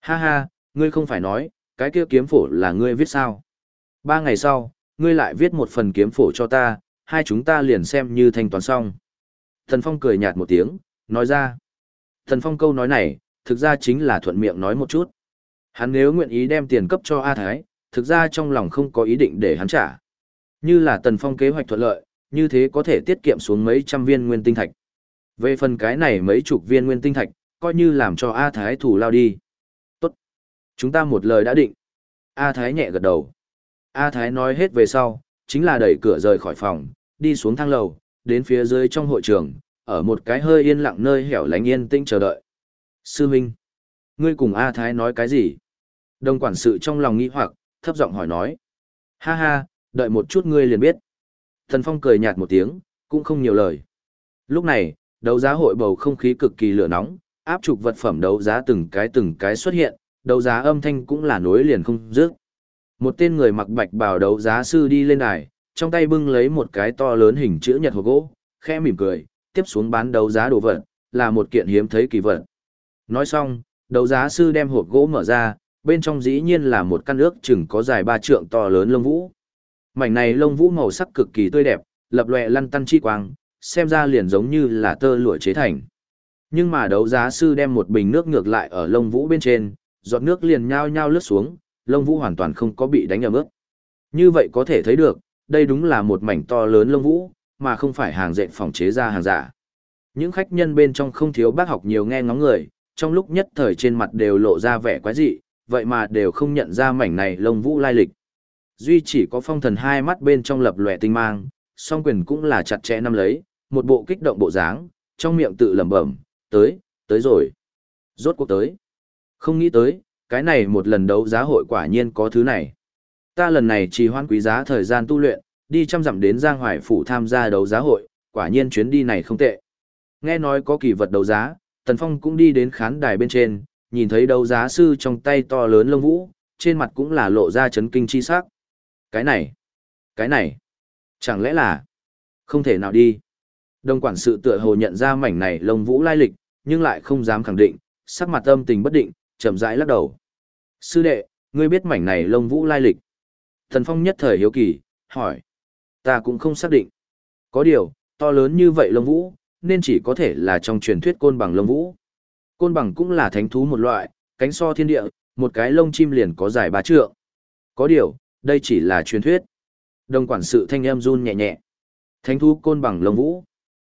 S1: Ha ha, ngươi không phải nói, cái kia kiếm phổ là ngươi viết sao. Ba ngày sau, ngươi lại viết một phần kiếm phổ cho ta, hai chúng ta liền xem như thanh toán xong. Thần Phong cười nhạt một tiếng, nói ra. Thần Phong câu nói này, thực ra chính là thuận miệng nói một chút. Hắn nếu nguyện ý đem tiền cấp cho A Thái, thực ra trong lòng không có ý định để hắn trả. Như là Tần Phong kế hoạch thuận lợi, như thế có thể tiết kiệm xuống mấy trăm viên nguyên tinh thạch. Về phần cái này mấy chục viên nguyên tinh thạch, coi như làm cho A Thái thủ lao đi. Tốt. Chúng ta một lời đã định. A Thái nhẹ gật đầu. A Thái nói hết về sau, chính là đẩy cửa rời khỏi phòng, đi xuống thang lầu, đến phía dưới trong hội trường, ở một cái hơi yên lặng nơi hẻo lánh yên tĩnh chờ đợi. Sư Minh, ngươi cùng A Thái nói cái gì? Đồng quản sự trong lòng nghĩ hoặc, thấp giọng hỏi nói. Ha ha, đợi một chút ngươi liền biết. Thần Phong cười nhạt một tiếng, cũng không nhiều lời. Lúc này, đấu giá hội bầu không khí cực kỳ lửa nóng, áp trục vật phẩm đấu giá từng cái từng cái xuất hiện, đấu giá âm thanh cũng là nối liền không dứt. Một tên người mặc bạch bào đấu giá sư đi lên đài, trong tay bưng lấy một cái to lớn hình chữ nhật hộp gỗ, khẽ mỉm cười, tiếp xuống bán đấu giá đồ vật, là một kiện hiếm thấy kỳ vật. Nói xong, đấu giá sư đem hộp gỗ mở ra, bên trong dĩ nhiên là một căn ước chừng có dài ba trượng to lớn lông vũ. Mảnh này lông vũ màu sắc cực kỳ tươi đẹp, lập lòe lăn tăn chi quang, xem ra liền giống như là tơ lụa chế thành. Nhưng mà đấu giá sư đem một bình nước ngược lại ở lông vũ bên trên, giọt nước liền nhao nhao lướt xuống, lông vũ hoàn toàn không có bị đánh ẩm ướt. Như vậy có thể thấy được, đây đúng là một mảnh to lớn lông vũ, mà không phải hàng dệt phòng chế ra hàng giả. Những khách nhân bên trong không thiếu bác học nhiều nghe ngóng người, trong lúc nhất thời trên mặt đều lộ ra vẻ quái dị, vậy mà đều không nhận ra mảnh này lông vũ lai lịch. Duy chỉ có phong thần hai mắt bên trong lập lòe tinh mang, song quyền cũng là chặt chẽ nắm lấy, một bộ kích động bộ dáng, trong miệng tự lẩm bẩm, tới, tới rồi. Rốt cuộc tới. Không nghĩ tới, cái này một lần đấu giá hội quả nhiên có thứ này. Ta lần này trì hoãn quý giá thời gian tu luyện, đi chăm dặm đến Giang Hoài Phủ tham gia đấu giá hội, quả nhiên chuyến đi này không tệ. Nghe nói có kỳ vật đấu giá, Tần Phong cũng đi đến khán đài bên trên, nhìn thấy đấu giá sư trong tay to lớn lông vũ, trên mặt cũng là lộ ra chấn kinh chi sắc. Cái này, cái này, chẳng lẽ là không thể nào đi. Đồng quản sự tựa hồ nhận ra mảnh này lông vũ lai lịch, nhưng lại không dám khẳng định, sắc mặt âm tình bất định, chậm rãi lắc đầu. Sư đệ, ngươi biết mảnh này lông vũ lai lịch. Thần Phong nhất thời hiếu kỳ, hỏi. Ta cũng không xác định. Có điều, to lớn như vậy lông vũ, nên chỉ có thể là trong truyền thuyết côn bằng lông vũ. Côn bằng cũng là thánh thú một loại, cánh so thiên địa, một cái lông chim liền có dài ba trượng. Có điều, đây chỉ là truyền thuyết. Đồng quản sự thanh em run nhẹ nhẹ. Thánh thú côn bằng lông vũ.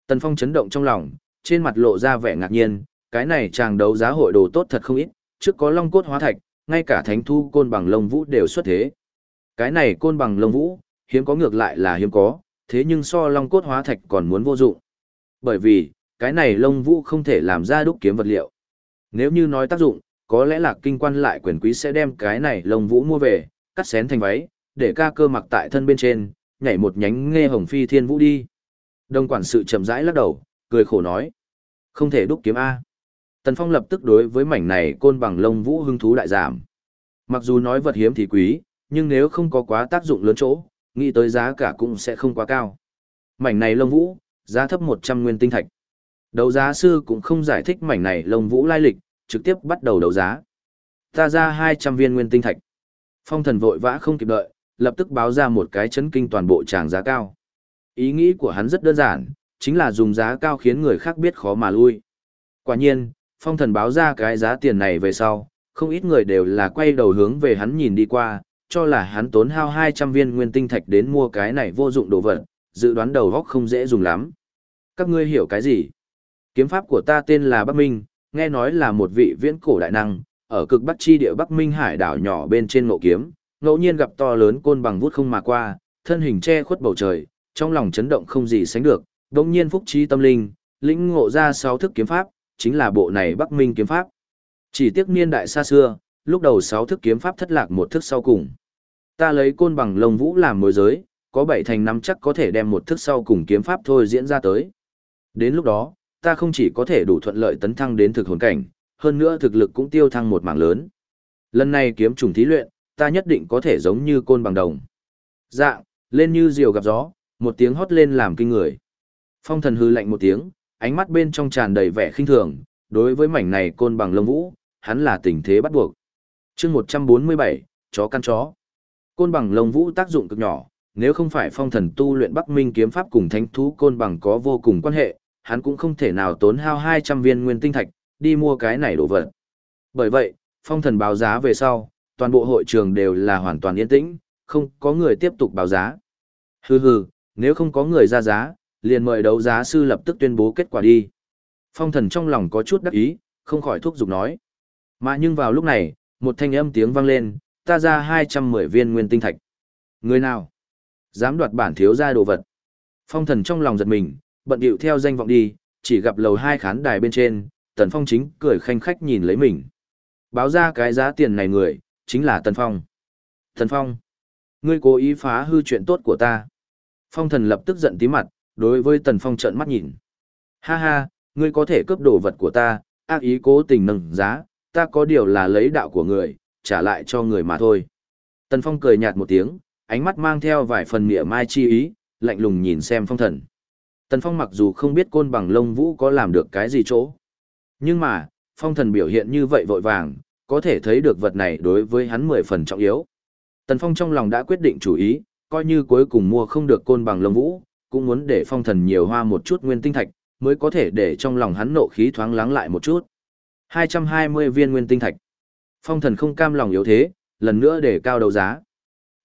S1: Tần Phong chấn động trong lòng, trên mặt lộ ra vẻ ngạc nhiên, cái này chàng đấu giá hội đồ tốt thật không ít, trước có long cốt hóa thạch, ngay cả thánh thú côn bằng lông vũ đều xuất thế. Cái này côn bằng lông vũ, hiếm có ngược lại là hiếm có, thế nhưng so long cốt hóa thạch còn muốn vô dụng. Bởi vì, cái này lông vũ không thể làm ra đúc kiếm vật liệu. Nếu như nói tác dụng, có lẽ là kinh quan lại quyền quý sẽ đem cái này lông vũ mua về, cắt xén thành váy, để ca cơ mặc tại thân bên trên, nhảy một nhánh nghe hồng phi thiên vũ đi. Đồng quản sự chậm rãi lắc đầu, cười khổ nói. Không thể đúc kiếm A. Tần Phong lập tức đối với mảnh này côn bằng lông vũ hứng thú đại giảm. Mặc dù nói vật hiếm thì quý, nhưng nếu không có quá tác dụng lớn chỗ, nghĩ tới giá cả cũng sẽ không quá cao. Mảnh này lông vũ, giá thấp 100 nguyên tinh thạch. Đấu giá sư cũng không giải thích mảnh này lông vũ lai lịch, trực tiếp bắt đầu đấu giá. Ta ra 200 viên nguyên tinh thạch. Phong thần vội vã không kịp đợi, lập tức báo ra một cái chấn kinh toàn bộ tràng giá cao. Ý nghĩ của hắn rất đơn giản, chính là dùng giá cao khiến người khác biết khó mà lui. Quả nhiên, phong thần báo ra cái giá tiền này về sau, không ít người đều là quay đầu hướng về hắn nhìn đi qua, cho là hắn tốn hao 200 viên nguyên tinh thạch đến mua cái này vô dụng đồ vật, dự đoán đầu góc không dễ dùng lắm. Các ngươi hiểu cái gì? Kiếm pháp của ta tên là Bắc Minh, nghe nói là một vị viễn cổ đại năng, ở cực bắc chi địa Bắc Minh hải đảo nhỏ bên trên ngộ kiếm, ngẫu nhiên gặp to lớn côn bằng vút không mà qua, thân hình che khuất bầu trời, trong lòng chấn động không gì sánh được, đống nhiên phúc trí tâm linh, lĩnh ngộ ra sáu thức kiếm pháp, chính là bộ này Bắc Minh kiếm pháp. Chỉ tiếc niên đại xa xưa, lúc đầu sáu thức kiếm pháp thất lạc một thức sau cùng. Ta lấy côn bằng lông vũ làm mối giới, có bảy thành năm chắc có thể đem một thức sau cùng kiếm pháp thôi diễn ra tới. Đến lúc đó, ta không chỉ có thể đủ thuận lợi tấn thăng đến thực hồn cảnh, hơn nữa thực lực cũng tiêu thăng một mảng lớn. Lần này kiếm trùng thí luyện, ta nhất định có thể giống như côn bằng đồng. Dạng, lên như diều gặp gió, một tiếng hót lên làm kinh người. Phong thần hư lạnh một tiếng, ánh mắt bên trong tràn đầy vẻ khinh thường, đối với mảnh này côn bằng lông vũ, hắn là tình thế bắt buộc. chương 147, chó căn chó. Côn bằng lông vũ tác dụng cực nhỏ, nếu không phải phong thần tu luyện Bắc Minh kiếm pháp cùng thánh thú côn bằng có vô cùng quan hệ, hắn cũng không thể nào tốn hao 200 viên nguyên tinh thạch, đi mua cái này đồ vật. Bởi vậy, phong thần báo giá về sau, toàn bộ hội trường đều là hoàn toàn yên tĩnh, không có người tiếp tục báo giá. Hừ hừ, nếu không có người ra giá, liền mời đấu giá sư lập tức tuyên bố kết quả đi. Phong thần trong lòng có chút đắc ý, không khỏi thúc giục nói. Mà nhưng vào lúc này, một thanh âm tiếng vang lên, ta ra 210 viên nguyên tinh thạch. Người nào? Dám đoạt bản thiếu gia đồ vật. Phong thần trong lòng giật mình, bận điệu theo danh vọng đi, chỉ gặp lầu hai khán đài bên trên, tần phong chính cười khanh khách nhìn lấy mình. Báo ra cái giá tiền này người, chính là tần phong. Tần phong, ngươi cố ý phá hư chuyện tốt của ta. Phong thần lập tức giận tí mặt, đối với tần phong trợn mắt nhìn. Ha ha, ngươi có thể cướp đồ vật của ta, ác ý cố tình nâng giá, ta có điều là lấy đạo của người, trả lại cho người mà thôi. Tần phong cười nhạt một tiếng, ánh mắt mang theo vài phần mỉa mai chi ý, lạnh lùng nhìn xem phong thần. Tần phong mặc dù không biết côn bằng lông vũ có làm được cái gì chỗ. Nhưng mà, phong thần biểu hiện như vậy vội vàng, có thể thấy được vật này đối với hắn mười phần trọng yếu. Tần phong trong lòng đã quyết định chủ ý, coi như cuối cùng mua không được côn bằng lông vũ, cũng muốn để phong thần nhiều hoa một chút nguyên tinh thạch, mới có thể để trong lòng hắn nộ khí thoáng lắng lại một chút. 220 viên nguyên tinh thạch. Phong thần không cam lòng yếu thế, lần nữa để cao đầu giá.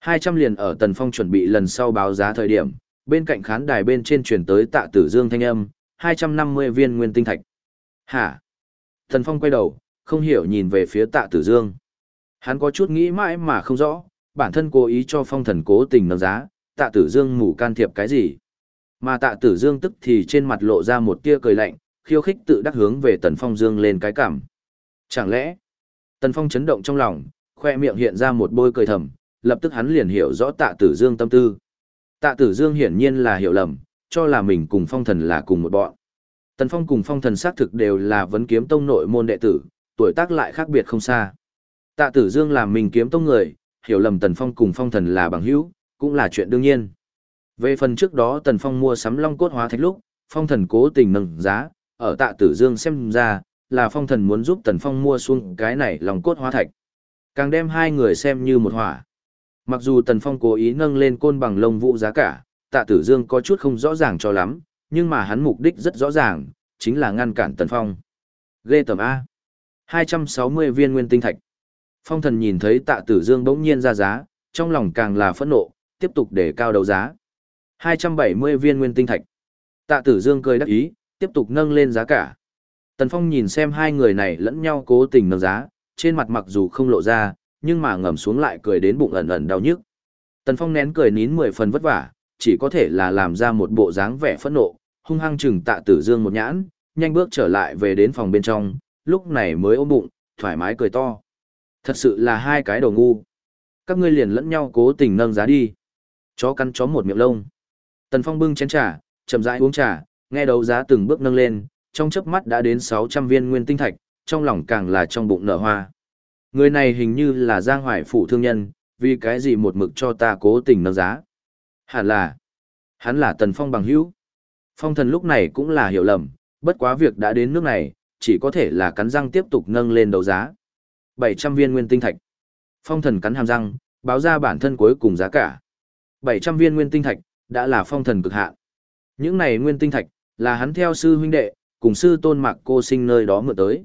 S1: 200 liền ở tần phong chuẩn bị lần sau báo giá thời điểm, bên cạnh khán đài bên trên truyền tới tạ tử dương thanh âm, 250 viên nguyên tinh thạch. Hả? Tần phong quay đầu, không hiểu nhìn về phía tạ tử dương. Hắn có chút nghĩ mãi mà không rõ, bản thân cố ý cho phong thần cố tình nâng giá, tạ tử dương mù can thiệp cái gì. Mà tạ tử dương tức thì trên mặt lộ ra một tia cười lạnh, khiêu khích tự đắc hướng về tần phong dương lên cái cảm. Chẳng lẽ, tần phong chấn động trong lòng, khoe miệng hiện ra một bôi cười thầm, lập tức hắn liền hiểu rõ tạ tử dương tâm tư. Tạ tử dương hiển nhiên là hiểu lầm, cho là mình cùng phong thần là cùng một bọn. Tần phong cùng phong thần xác thực đều là vấn kiếm tông nội môn đệ tử, tuổi tác lại khác biệt không xa. Tạ tử dương là mình kiếm tông người, hiểu lầm tần phong cùng phong thần là bằng hữu, cũng là chuyện đương nhiên. Về phần trước đó Tần Phong mua sắm long cốt hóa thạch lúc, Phong Thần cố tình nâng giá, ở Tạ Tử Dương xem ra, là Phong Thần muốn giúp Tần Phong mua xuống cái này long cốt hóa thạch. Càng đem hai người xem như một hỏa. Mặc dù Tần Phong cố ý nâng lên côn bằng lông vũ giá cả, tạ tử dương có chút không rõ ràng cho lắm, nhưng mà hắn mục đích rất rõ ràng, chính là ngăn cản Tần Phong. Ghê tầm A. 260 viên nguyên tinh thạch. Phong thần nhìn thấy tạ tử dương bỗng nhiên ra giá, trong lòng càng là phẫn nộ, tiếp tục để cao đấu giá. 270 viên nguyên tinh thạch. Tạ tử dương cười đắc ý, tiếp tục nâng lên giá cả. Tần Phong nhìn xem hai người này lẫn nhau cố tình nâng giá, trên mặt mặc dù không lộ ra, nhưng mà ngầm xuống lại cười đến bụng ẩn ẩn đau nhức. Tần Phong nén cười nín mười phần vất vả, chỉ có thể là làm ra một bộ dáng vẻ phẫn nộ, hung hăng chừng tạ tử dương một nhãn, nhanh bước trở lại về đến phòng bên trong, lúc này mới ôm bụng, thoải mái cười to. Thật sự là hai cái đồ ngu. Các ngươi liền lẫn nhau cố tình nâng giá đi. Chó cắn chó một miệng lông. Tần Phong bưng chén trà, chậm rãi uống trà, nghe đấu giá từng bước nâng lên, trong chớp mắt đã đến 600 viên nguyên tinh thạch, trong lòng càng là trong bụng nở hoa. Người này hình như là Giang Hoài phụ thương nhân, vì cái gì một mực cho ta cố tình nâng giá. Hẳn là, hắn là Tần Phong bằng hữu. Phong thần lúc này cũng là hiểu lầm, bất quá việc đã đến nước này, chỉ có thể là cắn răng tiếp tục nâng lên đấu giá. 700 viên nguyên tinh thạch. Phong thần cắn hàm răng, báo ra bản thân cuối cùng giá cả. 700 viên nguyên tinh thạch, đã là phong thần cực hạn. Những này nguyên tinh thạch, là hắn theo sư huynh đệ, cùng sư tôn mạc cô sinh nơi đó mượn tới.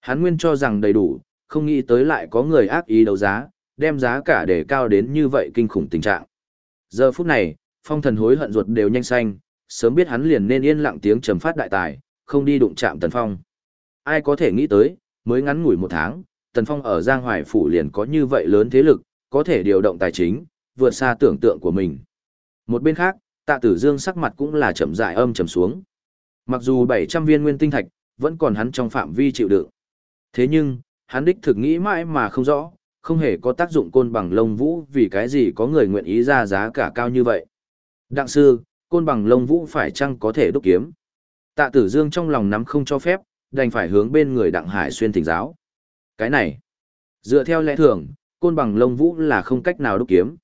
S1: Hắn nguyên cho rằng đầy đủ, không nghĩ tới lại có người ác ý đấu giá, đem giá cả để cao đến như vậy kinh khủng tình trạng. Giờ phút này, phong thần hối hận ruột đều nhanh xanh, sớm biết hắn liền nên yên lặng tiếng trầm phát đại tài, không đi đụng chạm tần phong. Ai có thể nghĩ tới, mới ngắn ngủi một tháng, tần phong ở Giang Hoài Phủ liền có như vậy lớn thế lực, có thể điều động tài chính, vượt xa tưởng tượng của mình. Một bên khác, tạ tử dương sắc mặt cũng là chậm dại âm trầm xuống. Mặc dù 700 viên nguyên tinh thạch, vẫn còn hắn trong phạm vi chịu đựng. Thế nhưng, hắn đích thực nghĩ mãi mà không rõ, không hề có tác dụng côn bằng lông vũ vì cái gì có người nguyện ý ra giá cả cao như vậy. Đặng sư, côn bằng lông vũ phải chăng có thể đúc kiếm? Tạ tử dương trong lòng nắm không cho phép, đành phải hướng bên người đặng hải xuyên thỉnh giáo. Cái này, dựa theo lẽ thường, côn bằng lông vũ là không cách nào đúc kiếm.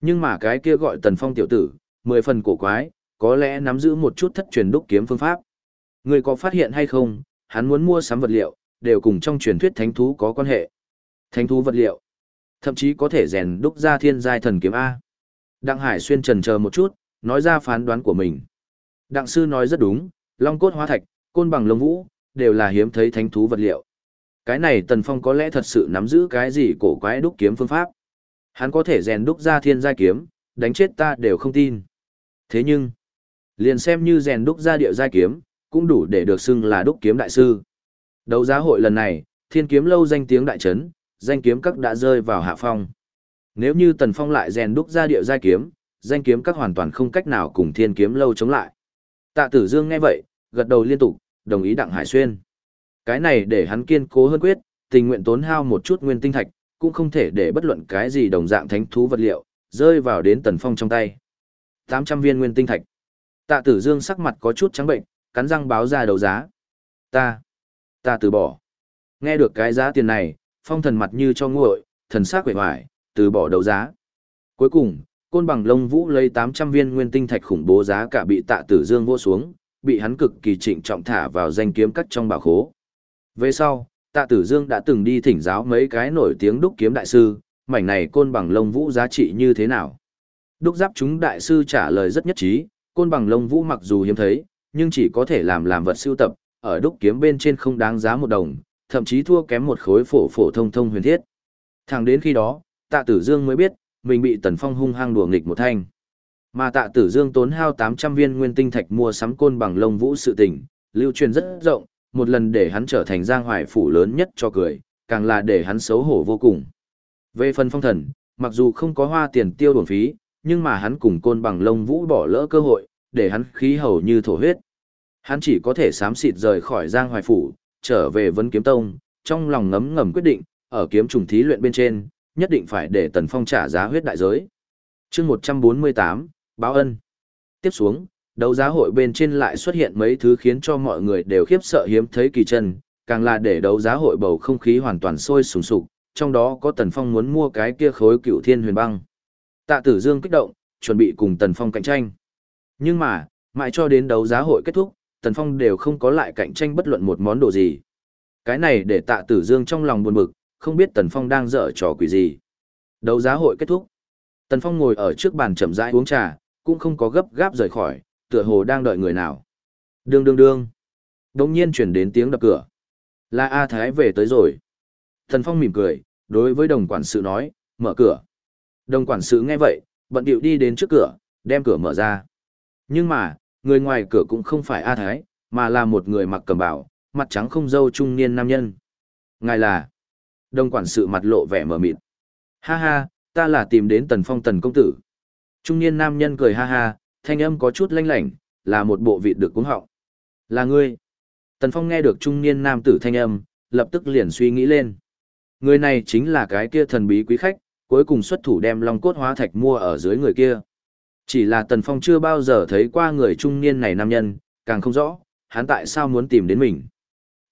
S1: Nhưng mà cái kia gọi tần phong tiểu tử, mười phần cổ quái, có lẽ nắm giữ một chút thất truyền đúc kiếm phương pháp. Người có phát hiện hay không, hắn muốn mua sắm vật liệu, đều cùng trong truyền thuyết thánh thú có quan hệ. Thánh thú vật liệu, thậm chí có thể rèn đúc ra thiên giai thần kiếm A. Đặng Hải Xuyên trần chờ một chút, nói ra phán đoán của mình. Đặng sư nói rất đúng, long cốt hóa thạch, côn bằng lông vũ, đều là hiếm thấy thánh thú vật liệu. Cái này Tần Phong có lẽ thật sự nắm giữ cái gì cổ quái đúc kiếm phương pháp. Hắn có thể rèn đúc ra thiên giai kiếm, đánh chết ta đều không tin. Thế nhưng, liền xem như rèn đúc ra địa giai kiếm, cũng đủ để được xưng là đúc kiếm đại sư. Đấu giá hội lần này, thiên kiếm lâu danh tiếng đại trấn, danh kiếm các đã rơi vào hạ phong. Nếu như Tần Phong lại rèn đúc ra địa giai kiếm, danh kiếm các hoàn toàn không cách nào cùng thiên kiếm lâu chống lại. Tạ Tử Dương nghe vậy, gật đầu liên tục, đồng ý Đặng Hải Xuyên. Cái này để hắn kiên cố hơn quyết, tình nguyện tốn hao một chút nguyên tinh thạch, cũng không thể để bất luận cái gì đồng dạng thánh thú vật liệu, rơi vào đến Tần Phong trong tay. 800 viên nguyên tinh thạch. Tạ Tử Dương sắc mặt có chút trắng bệnh, cắn răng báo ra đấu giá. Ta, ta từ bỏ. Nghe được cái giá tiền này, Phong thần mặt như cho nguội, thần sắc quể hoài, từ bỏ đấu giá. Cuối cùng, côn bằng lông vũ lấy 800 viên nguyên tinh thạch khủng bố giá cả bị Tạ Tử Dương vô xuống, bị hắn cực kỳ trịnh trọng thả vào danh kiếm cắt trong bảo khố. Về sau, Tạ Tử Dương đã từng đi thỉnh giáo mấy cái nổi tiếng đúc kiếm đại sư, mảnh này côn bằng lông vũ giá trị như thế nào. Đúc giáp chúng đại sư trả lời rất nhất trí, côn bằng lông vũ mặc dù hiếm thấy, nhưng chỉ có thể làm làm vật siêu tập, ở đúc kiếm bên trên không đáng giá một đồng, thậm chí thua kém một khối phổ phổ thông thông huyền thiết. Thẳng đến khi đó, Tạ Tử Dương mới biết, mình bị Tần Phong hung hăng đùa nghịch một thanh. Mà Tạ Tử Dương tốn hao 800 viên nguyên tinh thạch mua sắm côn bằng lông vũ sự tình, lưu truyền rất rộng, một lần để hắn trở thành giang hoài phủ lớn nhất cho cười, càng là để hắn xấu hổ vô cùng. Về phần phong thần, mặc dù không có hoa tiền tiêu đồn phí, nhưng mà hắn cùng côn bằng lông vũ bỏ lỡ cơ hội, để hắn khí hầu như thổ huyết. Hắn chỉ có thể sám xịt rời khỏi giang hoài phủ, trở về vấn kiếm tông, trong lòng ngấm ngầm quyết định, ở kiếm trùng thí luyện bên trên, nhất định phải để tần phong trả giá huyết đại giới. chương 148, báo ân. Tiếp xuống, đấu giá hội bên trên lại xuất hiện mấy thứ khiến cho mọi người đều khiếp sợ hiếm thấy kỳ chân, càng là để đấu giá hội bầu không khí hoàn toàn sôi sùng sục, trong đó có Tần Phong muốn mua cái kia khối cựu thiên huyền băng. Tạ Tử Dương kích động, chuẩn bị cùng Tần Phong cạnh tranh. Nhưng mà, mãi cho đến đấu giá hội kết thúc, Tần Phong đều không có lại cạnh tranh bất luận một món đồ gì. Cái này để Tạ Tử Dương trong lòng buồn bực, không biết Tần Phong đang dở trò quỷ gì. Đấu giá hội kết thúc. Tần Phong ngồi ở trước bàn chậm rãi uống trà, cũng không có gấp gáp rời khỏi, tựa hồ đang đợi người nào. Đương đương đương. đột nhiên chuyển đến tiếng đập cửa. Là A Thái về tới rồi. Tần Phong mỉm cười, đối với đồng quản sự nói, mở cửa. Đồng quản sự nghe vậy, bận điệu đi đến trước cửa, đem cửa mở ra. Nhưng mà, người ngoài cửa cũng không phải A Thái, mà là một người mặc cầm bảo, mặt trắng không dâu trung niên nam nhân. Ngài là, Đông quản sự mặt lộ vẻ mở mịt. Ha ha, ta là tìm đến tần phong tần công tử. Trung niên nam nhân cười ha ha, thanh âm có chút lanh lảnh, là một bộ vị được cuống họng. Là ngươi. Tần phong nghe được trung niên nam tử thanh âm, lập tức liền suy nghĩ lên. Người này chính là cái kia thần bí quý khách, cuối cùng xuất thủ đem long cốt hóa thạch mua ở dưới người kia. Chỉ là Tần Phong chưa bao giờ thấy qua người trung niên này nam nhân, càng không rõ, hắn tại sao muốn tìm đến mình.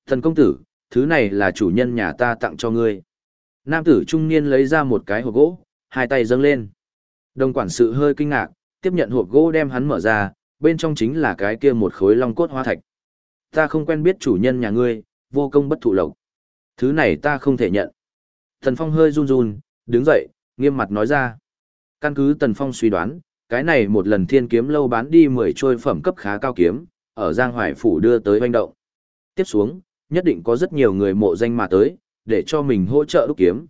S1: Thần công tử, thứ này là chủ nhân nhà ta tặng cho ngươi. Nam tử trung niên lấy ra một cái hộp gỗ, hai tay dâng lên. Đồng quản sự hơi kinh ngạc, tiếp nhận hộp gỗ đem hắn mở ra, bên trong chính là cái kia một khối long cốt hóa thạch. Ta không quen biết chủ nhân nhà ngươi, vô công bất thụ lộc. Thứ này ta không thể nhận. Thần Phong hơi run run, đứng dậy, nghiêm mặt nói ra. Căn cứ Tần Phong suy đoán, cái này một lần thiên kiếm lâu bán đi 10 trôi phẩm cấp khá cao kiếm, ở Giang Hoài Phủ đưa tới hoành động. Tiếp xuống, nhất định có rất nhiều người mộ danh mà tới, để cho mình hỗ trợ đúc kiếm.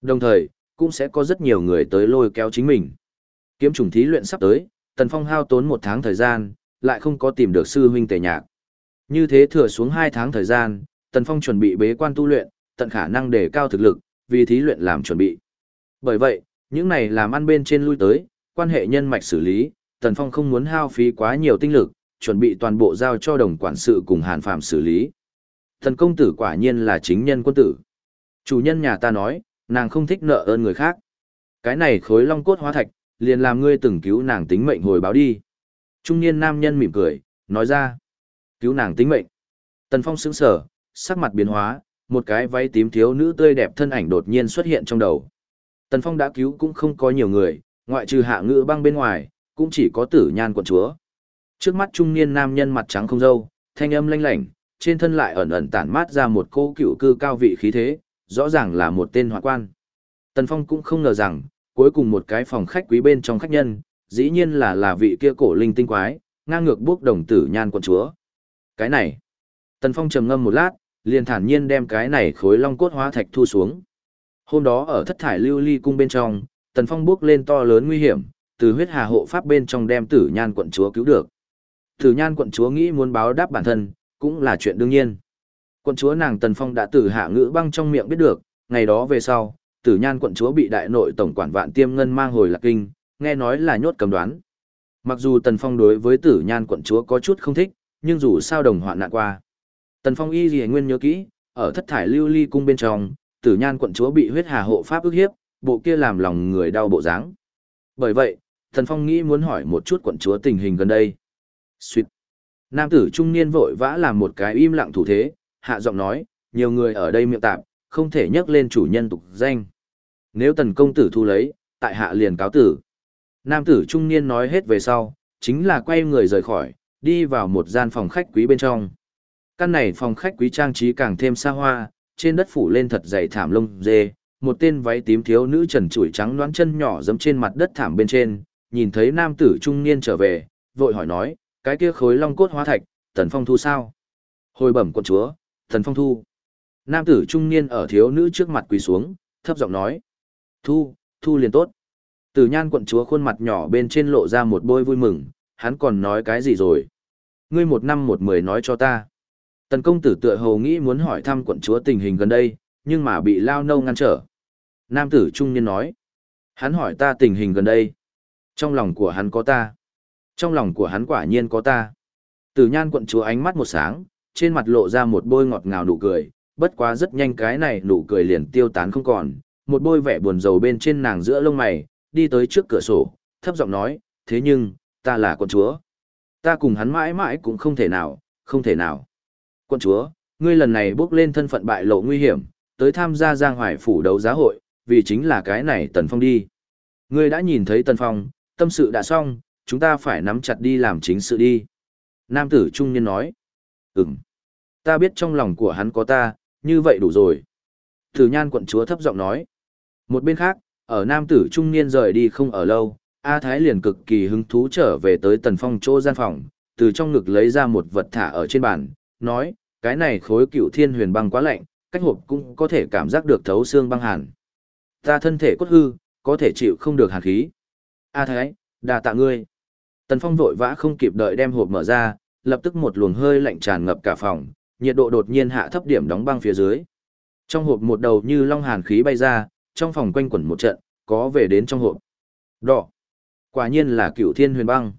S1: Đồng thời, cũng sẽ có rất nhiều người tới lôi kéo chính mình. Kiếm trùng thí luyện sắp tới, Tần Phong hao tốn một tháng thời gian, lại không có tìm được sư huynh tề nhạc. Như thế thừa xuống hai tháng thời gian, Tần Phong chuẩn bị bế quan tu luyện, tận khả năng để cao thực lực, vì thí luyện làm chuẩn bị. Bởi vậy, những này làm ăn bên trên lui tới, quan hệ nhân mạch xử lý, Tần Phong không muốn hao phí quá nhiều tinh lực, chuẩn bị toàn bộ giao cho đồng quản sự cùng Hàn Phạm xử lý. Thần công tử quả nhiên là chính nhân quân tử. Chủ nhân nhà ta nói, nàng không thích nợ ơn người khác. Cái này khối long cốt hóa thạch, liền làm ngươi từng cứu nàng tính mệnh hồi báo đi. Trung niên nam nhân mỉm cười, nói ra. Cứu nàng tính mệnh. Tần Phong sững sờ, sắc mặt biến hóa, một cái váy tím thiếu nữ tươi đẹp thân ảnh đột nhiên xuất hiện trong đầu. Tần Phong đã cứu cũng không có nhiều người, ngoại trừ hạ ngữ băng bên ngoài, cũng chỉ có tử nhan quận chúa. Trước mắt trung niên nam nhân mặt trắng không dâu, thanh âm lanh lảnh, trên thân lại ẩn ẩn tản mát ra một cô cựu cư cao vị khí thế, rõ ràng là một tên hoạn quan. Tần Phong cũng không ngờ rằng, cuối cùng một cái phòng khách quý bên trong khách nhân, dĩ nhiên là là vị kia cổ linh tinh quái, ngang ngược bước đồng tử nhan quận chúa. Cái này, Tần Phong trầm ngâm một lát, liền thản nhiên đem cái này khối long cốt hóa thạch thu xuống. Hôm đó ở thất thải lưu ly cung bên trong, Tần Phong bước lên to lớn nguy hiểm, từ huyết hà hộ pháp bên trong đem tử nhan quận chúa cứu được. Tử nhan quận chúa nghĩ muốn báo đáp bản thân, cũng là chuyện đương nhiên. Quận chúa nàng Tần Phong đã từ hạ ngữ băng trong miệng biết được, ngày đó về sau, tử nhan quận chúa bị đại nội tổng quản vạn tiêm ngân mang hồi lạc kinh, nghe nói là nhốt cầm đoán. Mặc dù Tần Phong đối với tử nhan quận chúa có chút không thích, nhưng dù sao đồng hoạn nạn qua. Tần Phong y gì nguyên nhớ kỹ, ở thất thải lưu ly cung bên trong, tử nhan quận chúa bị huyết hà hộ pháp ức hiếp, bộ kia làm lòng người đau bộ dáng. Bởi vậy, thần Phong nghĩ muốn hỏi một chút quận chúa tình hình gần đây. Xuyệt. Nam tử trung niên vội vã làm một cái im lặng thủ thế, hạ giọng nói, nhiều người ở đây miệng tạp, không thể nhắc lên chủ nhân tục danh. Nếu tần công tử thu lấy, tại hạ liền cáo tử. Nam tử trung niên nói hết về sau, chính là quay người rời khỏi, đi vào một gian phòng khách quý bên trong. Căn này phòng khách quý trang trí càng thêm xa hoa, trên đất phủ lên thật dày thảm lông dê, một tên váy tím thiếu nữ trần trụi trắng đoán chân nhỏ dẫm trên mặt đất thảm bên trên, nhìn thấy nam tử trung niên trở về, vội hỏi nói, cái kia khối long cốt hóa thạch, tần phong thu sao? Hồi bẩm quận chúa, tần phong thu. Nam tử trung niên ở thiếu nữ trước mặt quỳ xuống, thấp giọng nói, thu, thu liền tốt. Tử nhan quận chúa khuôn mặt nhỏ bên trên lộ ra một bôi vui mừng, hắn còn nói cái gì rồi? Ngươi một năm một mười nói cho ta. Tần công tử tựa hồ nghĩ muốn hỏi thăm quận chúa tình hình gần đây, nhưng mà bị lao nâu ngăn trở. Nam tử trung niên nói. Hắn hỏi ta tình hình gần đây. Trong lòng của hắn có ta. Trong lòng của hắn quả nhiên có ta. Tử nhan quận chúa ánh mắt một sáng, trên mặt lộ ra một bôi ngọt ngào nụ cười, bất quá rất nhanh cái này nụ cười liền tiêu tán không còn, một bôi vẻ buồn rầu bên trên nàng giữa lông mày, đi tới trước cửa sổ, thấp giọng nói, thế nhưng, ta là quận chúa. Ta cùng hắn mãi mãi cũng không thể nào, không thể nào. Quận chúa, ngươi lần này bước lên thân phận bại lộ nguy hiểm, tới tham gia giang hoài phủ đấu giá hội, vì chính là cái này Tần Phong đi. Ngươi đã nhìn thấy Tần Phong, tâm sự đã xong, chúng ta phải nắm chặt đi làm chính sự đi. Nam tử trung niên nói. Ừm. Ta biết trong lòng của hắn có ta, như vậy đủ rồi. Thử nhan quận chúa thấp giọng nói. Một bên khác, ở nam tử trung niên rời đi không ở lâu, A Thái liền cực kỳ hứng thú trở về tới Tần Phong chỗ gian phòng, từ trong ngực lấy ra một vật thả ở trên bàn, nói, cái này khối cựu thiên huyền băng quá lạnh, cách hộp cũng có thể cảm giác được thấu xương băng hàn. Ta thân thể cốt hư, có thể chịu không được hàn khí. A Thái, đà tạ ngươi. Tần Phong vội vã không kịp đợi đem hộp mở ra, lập tức một luồng hơi lạnh tràn ngập cả phòng, nhiệt độ đột nhiên hạ thấp điểm đóng băng phía dưới. Trong hộp một đầu như long hàn khí bay ra, trong phòng quanh quẩn một trận, có về đến trong hộp. Đỏ. Quả nhiên là cửu thiên huyền băng.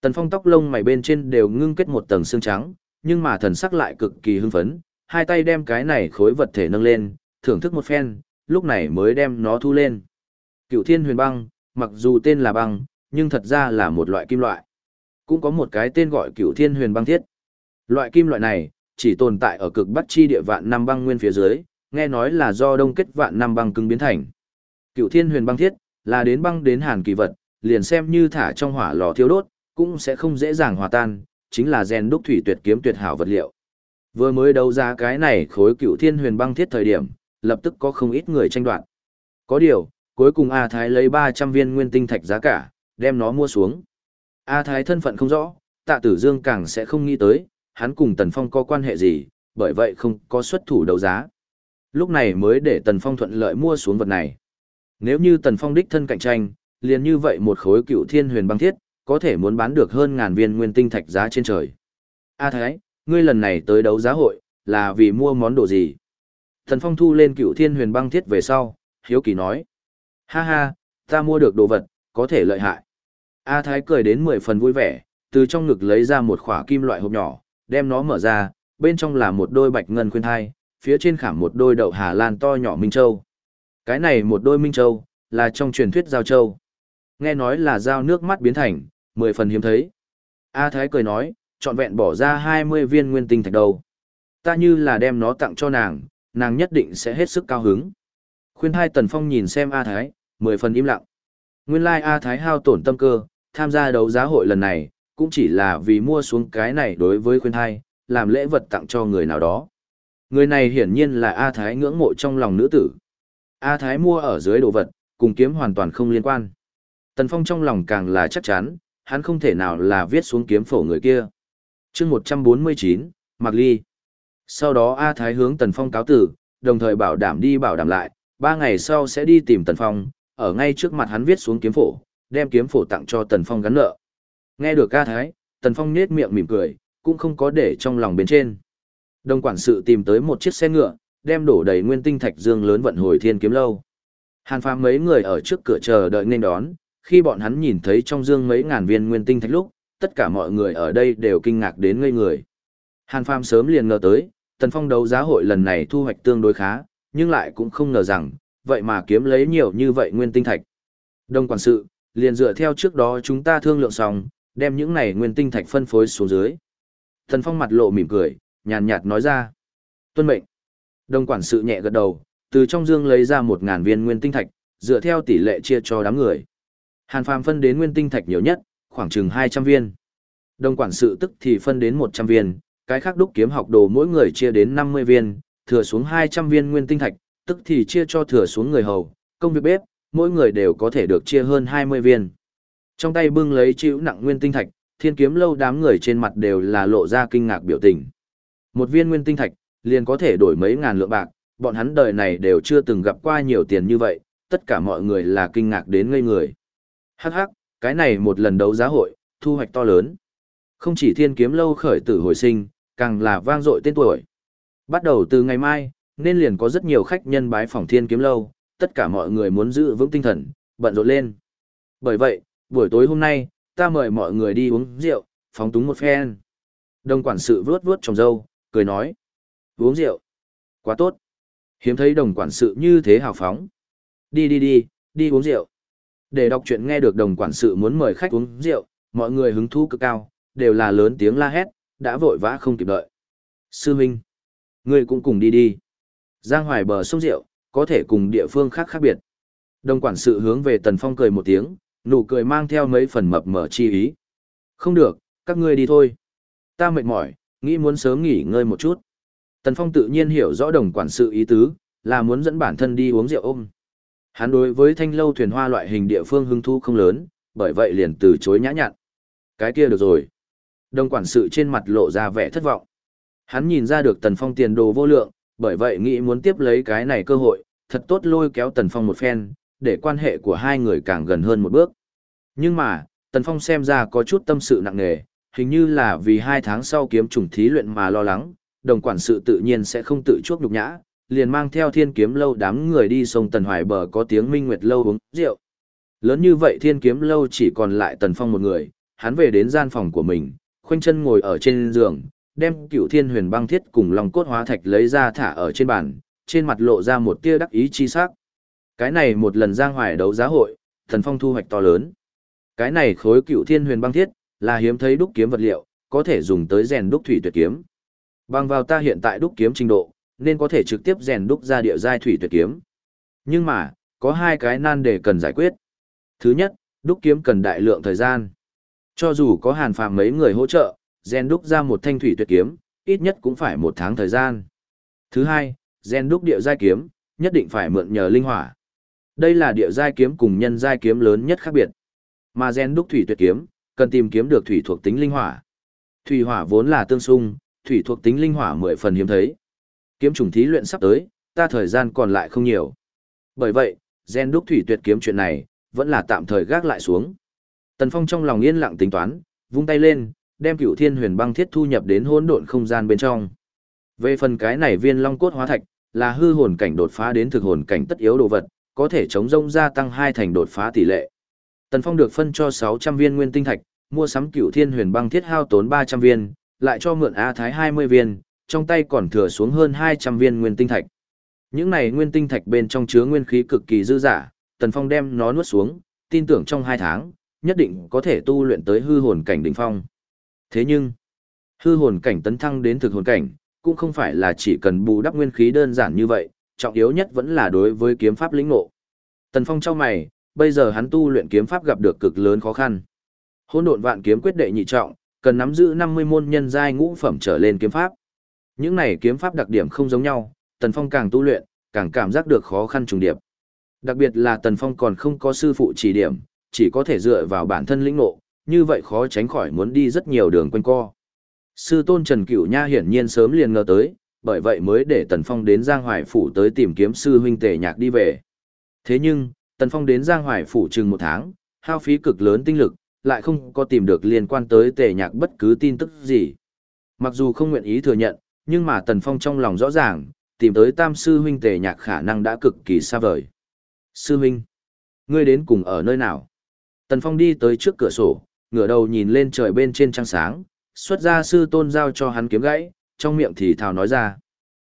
S1: Tần Phong tóc lông mày bên trên đều ngưng kết một tầng xương trắng, nhưng mà thần sắc lại cực kỳ hưng phấn, hai tay đem cái này khối vật thể nâng lên, thưởng thức một phen, lúc này mới đem nó thu lên. Cựu thiên huyền băng, mặc dù tên là băng, nhưng thật ra là một loại kim loại. Cũng có một cái tên gọi cựu thiên huyền băng thiết. Loại kim loại này, chỉ tồn tại ở cực bắc chi địa vạn năm băng nguyên phía dưới, nghe nói là do đông kết vạn năm băng cứng biến thành. Cựu thiên huyền băng thiết, là đến băng đến hàn kỳ vật, liền xem như thả trong hỏa lò thiêu đốt, cũng sẽ không dễ dàng hòa tan, chính là gen đúc thủy tuyệt kiếm tuyệt hảo vật liệu. Vừa mới đấu giá cái này khối cựu thiên huyền băng thiết thời điểm, lập tức có không ít người tranh đoạt. Có điều, cuối cùng A Thái lấy 300 viên nguyên tinh thạch giá cả, đem nó mua xuống. A Thái thân phận không rõ, tạ tử dương càng sẽ không nghĩ tới, hắn cùng Tần Phong có quan hệ gì, bởi vậy không có xuất thủ đấu giá. Lúc này mới để Tần Phong thuận lợi mua xuống vật này. Nếu như Tần Phong đích thân cạnh tranh, liền như vậy một khối cựu thiên huyền băng thiết, có thể muốn bán được hơn ngàn viên nguyên tinh thạch giá trên trời. A Thái, ngươi lần này tới đấu giá hội, là vì mua món đồ gì? Thần Phong thu lên cựu thiên huyền băng thiết về sau, hiếu kỳ nói. Ha ha, ta mua được đồ vật, có thể lợi hại. A Thái cười đến mười phần vui vẻ, từ trong ngực lấy ra một khỏa kim loại hộp nhỏ, đem nó mở ra, bên trong là một đôi bạch ngân khuyên thai, phía trên khảm một đôi đậu Hà Lan to nhỏ Minh Châu. Cái này một đôi Minh Châu, là trong truyền thuyết giao châu. Nghe nói là giao nước mắt biến thành, mười phần hiếm thấy. A Thái cười nói, trọn vẹn bỏ ra 20 viên nguyên tinh thạch đầu. Ta như là đem nó tặng cho nàng, nàng nhất định sẽ hết sức cao hứng. Khuyên hai Tần Phong nhìn xem A Thái, mười phần im lặng. Nguyên lai like A Thái hao tổn tâm cơ, tham gia đấu giá hội lần này, cũng chỉ là vì mua xuống cái này đối với khuyên hai, làm lễ vật tặng cho người nào đó. Người này hiển nhiên là A Thái ngưỡng mộ trong lòng nữ tử. A Thái mua ở dưới đồ vật, cùng kiếm hoàn toàn không liên quan. Tần Phong trong lòng càng là chắc chắn, hắn không thể nào là viết xuống kiếm phổ người kia. chương 149, Mạc Ly. Sau đó A Thái hướng Tần Phong cáo tử, đồng thời bảo đảm đi bảo đảm lại, ba ngày sau sẽ đi tìm Tần Phong, ở ngay trước mặt hắn viết xuống kiếm phổ, đem kiếm phổ tặng cho Tần Phong gắn nợ. Nghe được A Thái, Tần Phong nết miệng mỉm cười, cũng không có để trong lòng bên trên. Đồng quản sự tìm tới một chiếc xe ngựa, đem đổ đầy nguyên tinh thạch dương lớn vận hồi thiên kiếm lâu. Hàn phàm mấy người ở trước cửa chờ đợi nên đón, khi bọn hắn nhìn thấy trong dương mấy ngàn viên nguyên tinh thạch lúc, tất cả mọi người ở đây đều kinh ngạc đến ngây người. Hàn phàm sớm liền ngờ tới, tần phong đấu giá hội lần này thu hoạch tương đối khá, nhưng lại cũng không ngờ rằng, vậy mà kiếm lấy nhiều như vậy nguyên tinh thạch. Đông quản sự, liền dựa theo trước đó chúng ta thương lượng xong, đem những này nguyên tinh thạch phân phối xuống dưới. Tần phong mặt lộ mỉm cười, nhàn nhạt nói ra. Tuân mệnh. Đông quản sự nhẹ gật đầu, từ trong dương lấy ra một ngàn viên nguyên tinh thạch, dựa theo tỷ lệ chia cho đám người. Hàn Phàm phân đến nguyên tinh thạch nhiều nhất, khoảng chừng 200 viên. Đông quản sự tức thì phân đến 100 viên, cái khác đúc kiếm học đồ mỗi người chia đến 50 viên, thừa xuống 200 viên nguyên tinh thạch, tức thì chia cho thừa xuống người hầu, công việc bếp, mỗi người đều có thể được chia hơn 20 viên. Trong tay bưng lấy chịu nặng nguyên tinh thạch, thiên kiếm lâu đám người trên mặt đều là lộ ra kinh ngạc biểu tình. Một viên nguyên tinh thạch, liền có thể đổi mấy ngàn lượng bạc, bọn hắn đời này đều chưa từng gặp qua nhiều tiền như vậy, tất cả mọi người là kinh ngạc đến ngây người. Hắc hắc, cái này một lần đấu giá hội, thu hoạch to lớn. Không chỉ thiên kiếm lâu khởi tử hồi sinh, càng là vang dội tên tuổi. Bắt đầu từ ngày mai, nên liền có rất nhiều khách nhân bái phòng thiên kiếm lâu, tất cả mọi người muốn giữ vững tinh thần, bận rộn lên. Bởi vậy, buổi tối hôm nay, ta mời mọi người đi uống rượu, phóng túng một phen. Đồng quản sự vướt vướt trong dâu, cười nói. Uống rượu. Quá tốt. Hiếm thấy đồng quản sự như thế hào phóng. Đi đi đi, đi uống rượu. Để đọc chuyện nghe được đồng quản sự muốn mời khách uống rượu, mọi người hứng thú cực cao, đều là lớn tiếng la hét, đã vội vã không kịp đợi. Sư Minh, ngươi cũng cùng đi đi. Giang hoài bờ sông rượu, có thể cùng địa phương khác khác biệt. Đồng quản sự hướng về Tần Phong cười một tiếng, nụ cười mang theo mấy phần mập mờ chi ý. Không được, các ngươi đi thôi. Ta mệt mỏi, nghĩ muốn sớm nghỉ ngơi một chút. Tần Phong tự nhiên hiểu rõ đồng quản sự ý tứ, là muốn dẫn bản thân đi uống rượu ôm. Hắn đối với thanh lâu thuyền hoa loại hình địa phương hứng thú không lớn, bởi vậy liền từ chối nhã nhặn. Cái kia được rồi. Đồng quản sự trên mặt lộ ra vẻ thất vọng. Hắn nhìn ra được Tần Phong tiền đồ vô lượng, bởi vậy nghĩ muốn tiếp lấy cái này cơ hội, thật tốt lôi kéo Tần Phong một phen, để quan hệ của hai người càng gần hơn một bước. Nhưng mà, Tần Phong xem ra có chút tâm sự nặng nề, hình như là vì hai tháng sau kiếm trùng thí luyện mà lo lắng, đồng quản sự tự nhiên sẽ không tự chuốc nhục nhã, liền mang theo thiên kiếm lâu đám người đi sông Tần Hoài bờ có tiếng minh nguyệt lâu uống rượu. Lớn như vậy thiên kiếm lâu chỉ còn lại Tần Phong một người, hắn về đến gian phòng của mình, khoanh chân ngồi ở trên giường, đem cựu thiên huyền băng thiết cùng lòng cốt hóa thạch lấy ra thả ở trên bàn, trên mặt lộ ra một tia đắc ý chi sắc. Cái này một lần giang hoài đấu giá hội, thần Phong thu hoạch to lớn. Cái này khối cựu thiên huyền băng thiết, là hiếm thấy đúc kiếm vật liệu, có thể dùng tới rèn đúc thủy tuyệt kiếm. Bằng vào ta hiện tại đúc kiếm trình độ, nên có thể trực tiếp rèn đúc ra địa giai thủy tuyệt kiếm. Nhưng mà, có hai cái nan đề cần giải quyết. Thứ nhất, đúc kiếm cần đại lượng thời gian. Cho dù có hàn phàm mấy người hỗ trợ, Gen đúc ra một thanh thủy tuyệt kiếm, ít nhất cũng phải một tháng thời gian. Thứ hai, Gen đúc địa giai kiếm, nhất định phải mượn nhờ linh hỏa. Đây là địa giai kiếm cùng nhân giai kiếm lớn nhất khác biệt. Mà Gen đúc thủy tuyệt kiếm, cần tìm kiếm được thủy thuộc tính linh hỏa. Thủy hỏa vốn là tương xung, thủy thuộc tính linh hỏa mười phần hiếm thấy. Kiếm trùng thí luyện sắp tới, ta thời gian còn lại không nhiều. Bởi vậy, gen đúc thủy tuyệt kiếm chuyện này, vẫn là tạm thời gác lại xuống. Tần Phong trong lòng yên lặng tính toán, vung tay lên, đem cửu thiên huyền băng thiết thu nhập đến hỗn độn không gian bên trong. Về phần cái này viên long cốt hóa thạch, là hư hồn cảnh đột phá đến thực hồn cảnh tất yếu đồ vật, có thể chống rông gia tăng hai thành đột phá tỷ lệ. Tần Phong được phân cho 600 viên nguyên tinh thạch, mua sắm cửu thiên huyền băng thiết hao tốn 300 viên, lại cho mượn A Thái 20 viên, trong tay còn thừa xuống hơn 200 viên nguyên tinh thạch. Những này nguyên tinh thạch bên trong chứa nguyên khí cực kỳ dư dả, Tần Phong đem nó nuốt xuống, tin tưởng trong 2 tháng, nhất định có thể tu luyện tới hư hồn cảnh đỉnh phong. Thế nhưng, hư hồn cảnh tấn thăng đến thực hồn cảnh, cũng không phải là chỉ cần bù đắp nguyên khí đơn giản như vậy, trọng yếu nhất vẫn là đối với kiếm pháp lĩnh ngộ. Tần Phong trong mày, bây giờ hắn tu luyện kiếm pháp gặp được cực lớn khó khăn. Hỗn độn vạn kiếm quyết đệ nhị trọng, cần nắm giữ 50 môn nhân giai ngũ phẩm trở lên kiếm pháp. Những này kiếm pháp đặc điểm không giống nhau, Tần Phong càng tu luyện, càng cảm giác được khó khăn trùng điệp. Đặc biệt là Tần Phong còn không có sư phụ chỉ điểm, chỉ có thể dựa vào bản thân lĩnh ngộ, như vậy khó tránh khỏi muốn đi rất nhiều đường quanh co. Sư tôn Trần Cửu Nha hiển nhiên sớm liền ngờ tới, bởi vậy mới để Tần Phong đến Giang Hoài Phủ tới tìm kiếm sư huynh tề nhạc đi về. Thế nhưng, Tần Phong đến Giang Hoài Phủ chừng một tháng, hao phí cực lớn tinh lực, lại không có tìm được liên quan tới tề nhạc bất cứ tin tức gì. Mặc dù không nguyện ý thừa nhận, nhưng mà Tần Phong trong lòng rõ ràng, tìm tới tam sư huynh tề nhạc khả năng đã cực kỳ xa vời. Sư huynh, ngươi đến cùng ở nơi nào? Tần Phong đi tới trước cửa sổ, ngửa đầu nhìn lên trời bên trên trăng sáng, xuất ra sư tôn giao cho hắn kiếm gãy, trong miệng thì thào nói ra.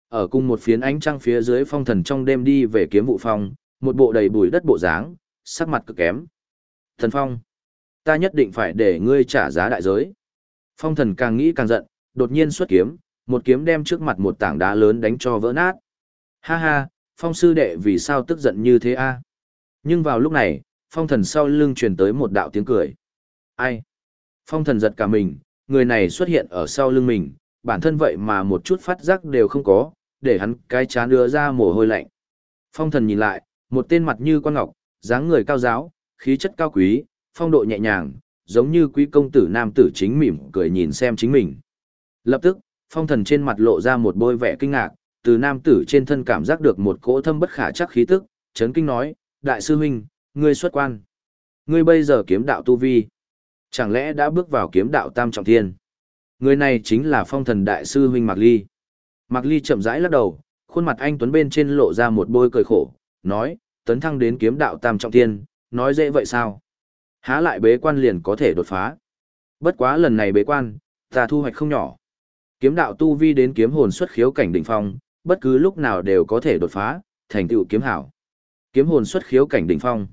S1: Ở cùng một phiến ánh trăng phía dưới phong thần trong đêm đi về kiếm vụ phong, một bộ đầy bùi đất bộ dáng, sắc mặt cực kém. Thần Phong, ta nhất định phải để ngươi trả giá đại giới. Phong thần càng nghĩ càng giận, đột nhiên xuất kiếm, một kiếm đem trước mặt một tảng đá lớn đánh cho vỡ nát. Ha ha, phong sư đệ vì sao tức giận như thế a? Nhưng vào lúc này, phong thần sau lưng truyền tới một đạo tiếng cười. Ai? Phong thần giật cả mình, người này xuất hiện ở sau lưng mình, bản thân vậy mà một chút phát giác đều không có, để hắn cái chán đưa ra mồ hôi lạnh. Phong thần nhìn lại, một tên mặt như quan ngọc, dáng người cao giáo, khí chất cao quý, phong độ nhẹ nhàng, giống như quý công tử nam tử chính mỉm cười nhìn xem chính mình. Lập tức, phong thần trên mặt lộ ra một bôi vẻ kinh ngạc, từ nam tử trên thân cảm giác được một cỗ thâm bất khả chắc khí tức, chấn kinh nói, đại sư huynh, ngươi xuất quan. Ngươi bây giờ kiếm đạo tu vi. Chẳng lẽ đã bước vào kiếm đạo tam trọng thiên? Người này chính là phong thần đại sư huynh Mạc Ly. Mạc Ly chậm rãi lắc đầu, khuôn mặt anh Tuấn bên trên lộ ra một bôi cười khổ, nói, tấn thăng đến kiếm đạo tam trọng thiên, nói dễ vậy sao? Há lại bế quan liền có thể đột phá. Bất quá lần này bế quan, ta thu hoạch không nhỏ. Kiếm đạo tu vi đến kiếm hồn xuất khiếu cảnh đỉnh phong, bất cứ lúc nào đều có thể đột phá, thành tựu kiếm hảo. Kiếm hồn xuất khiếu cảnh đỉnh phong.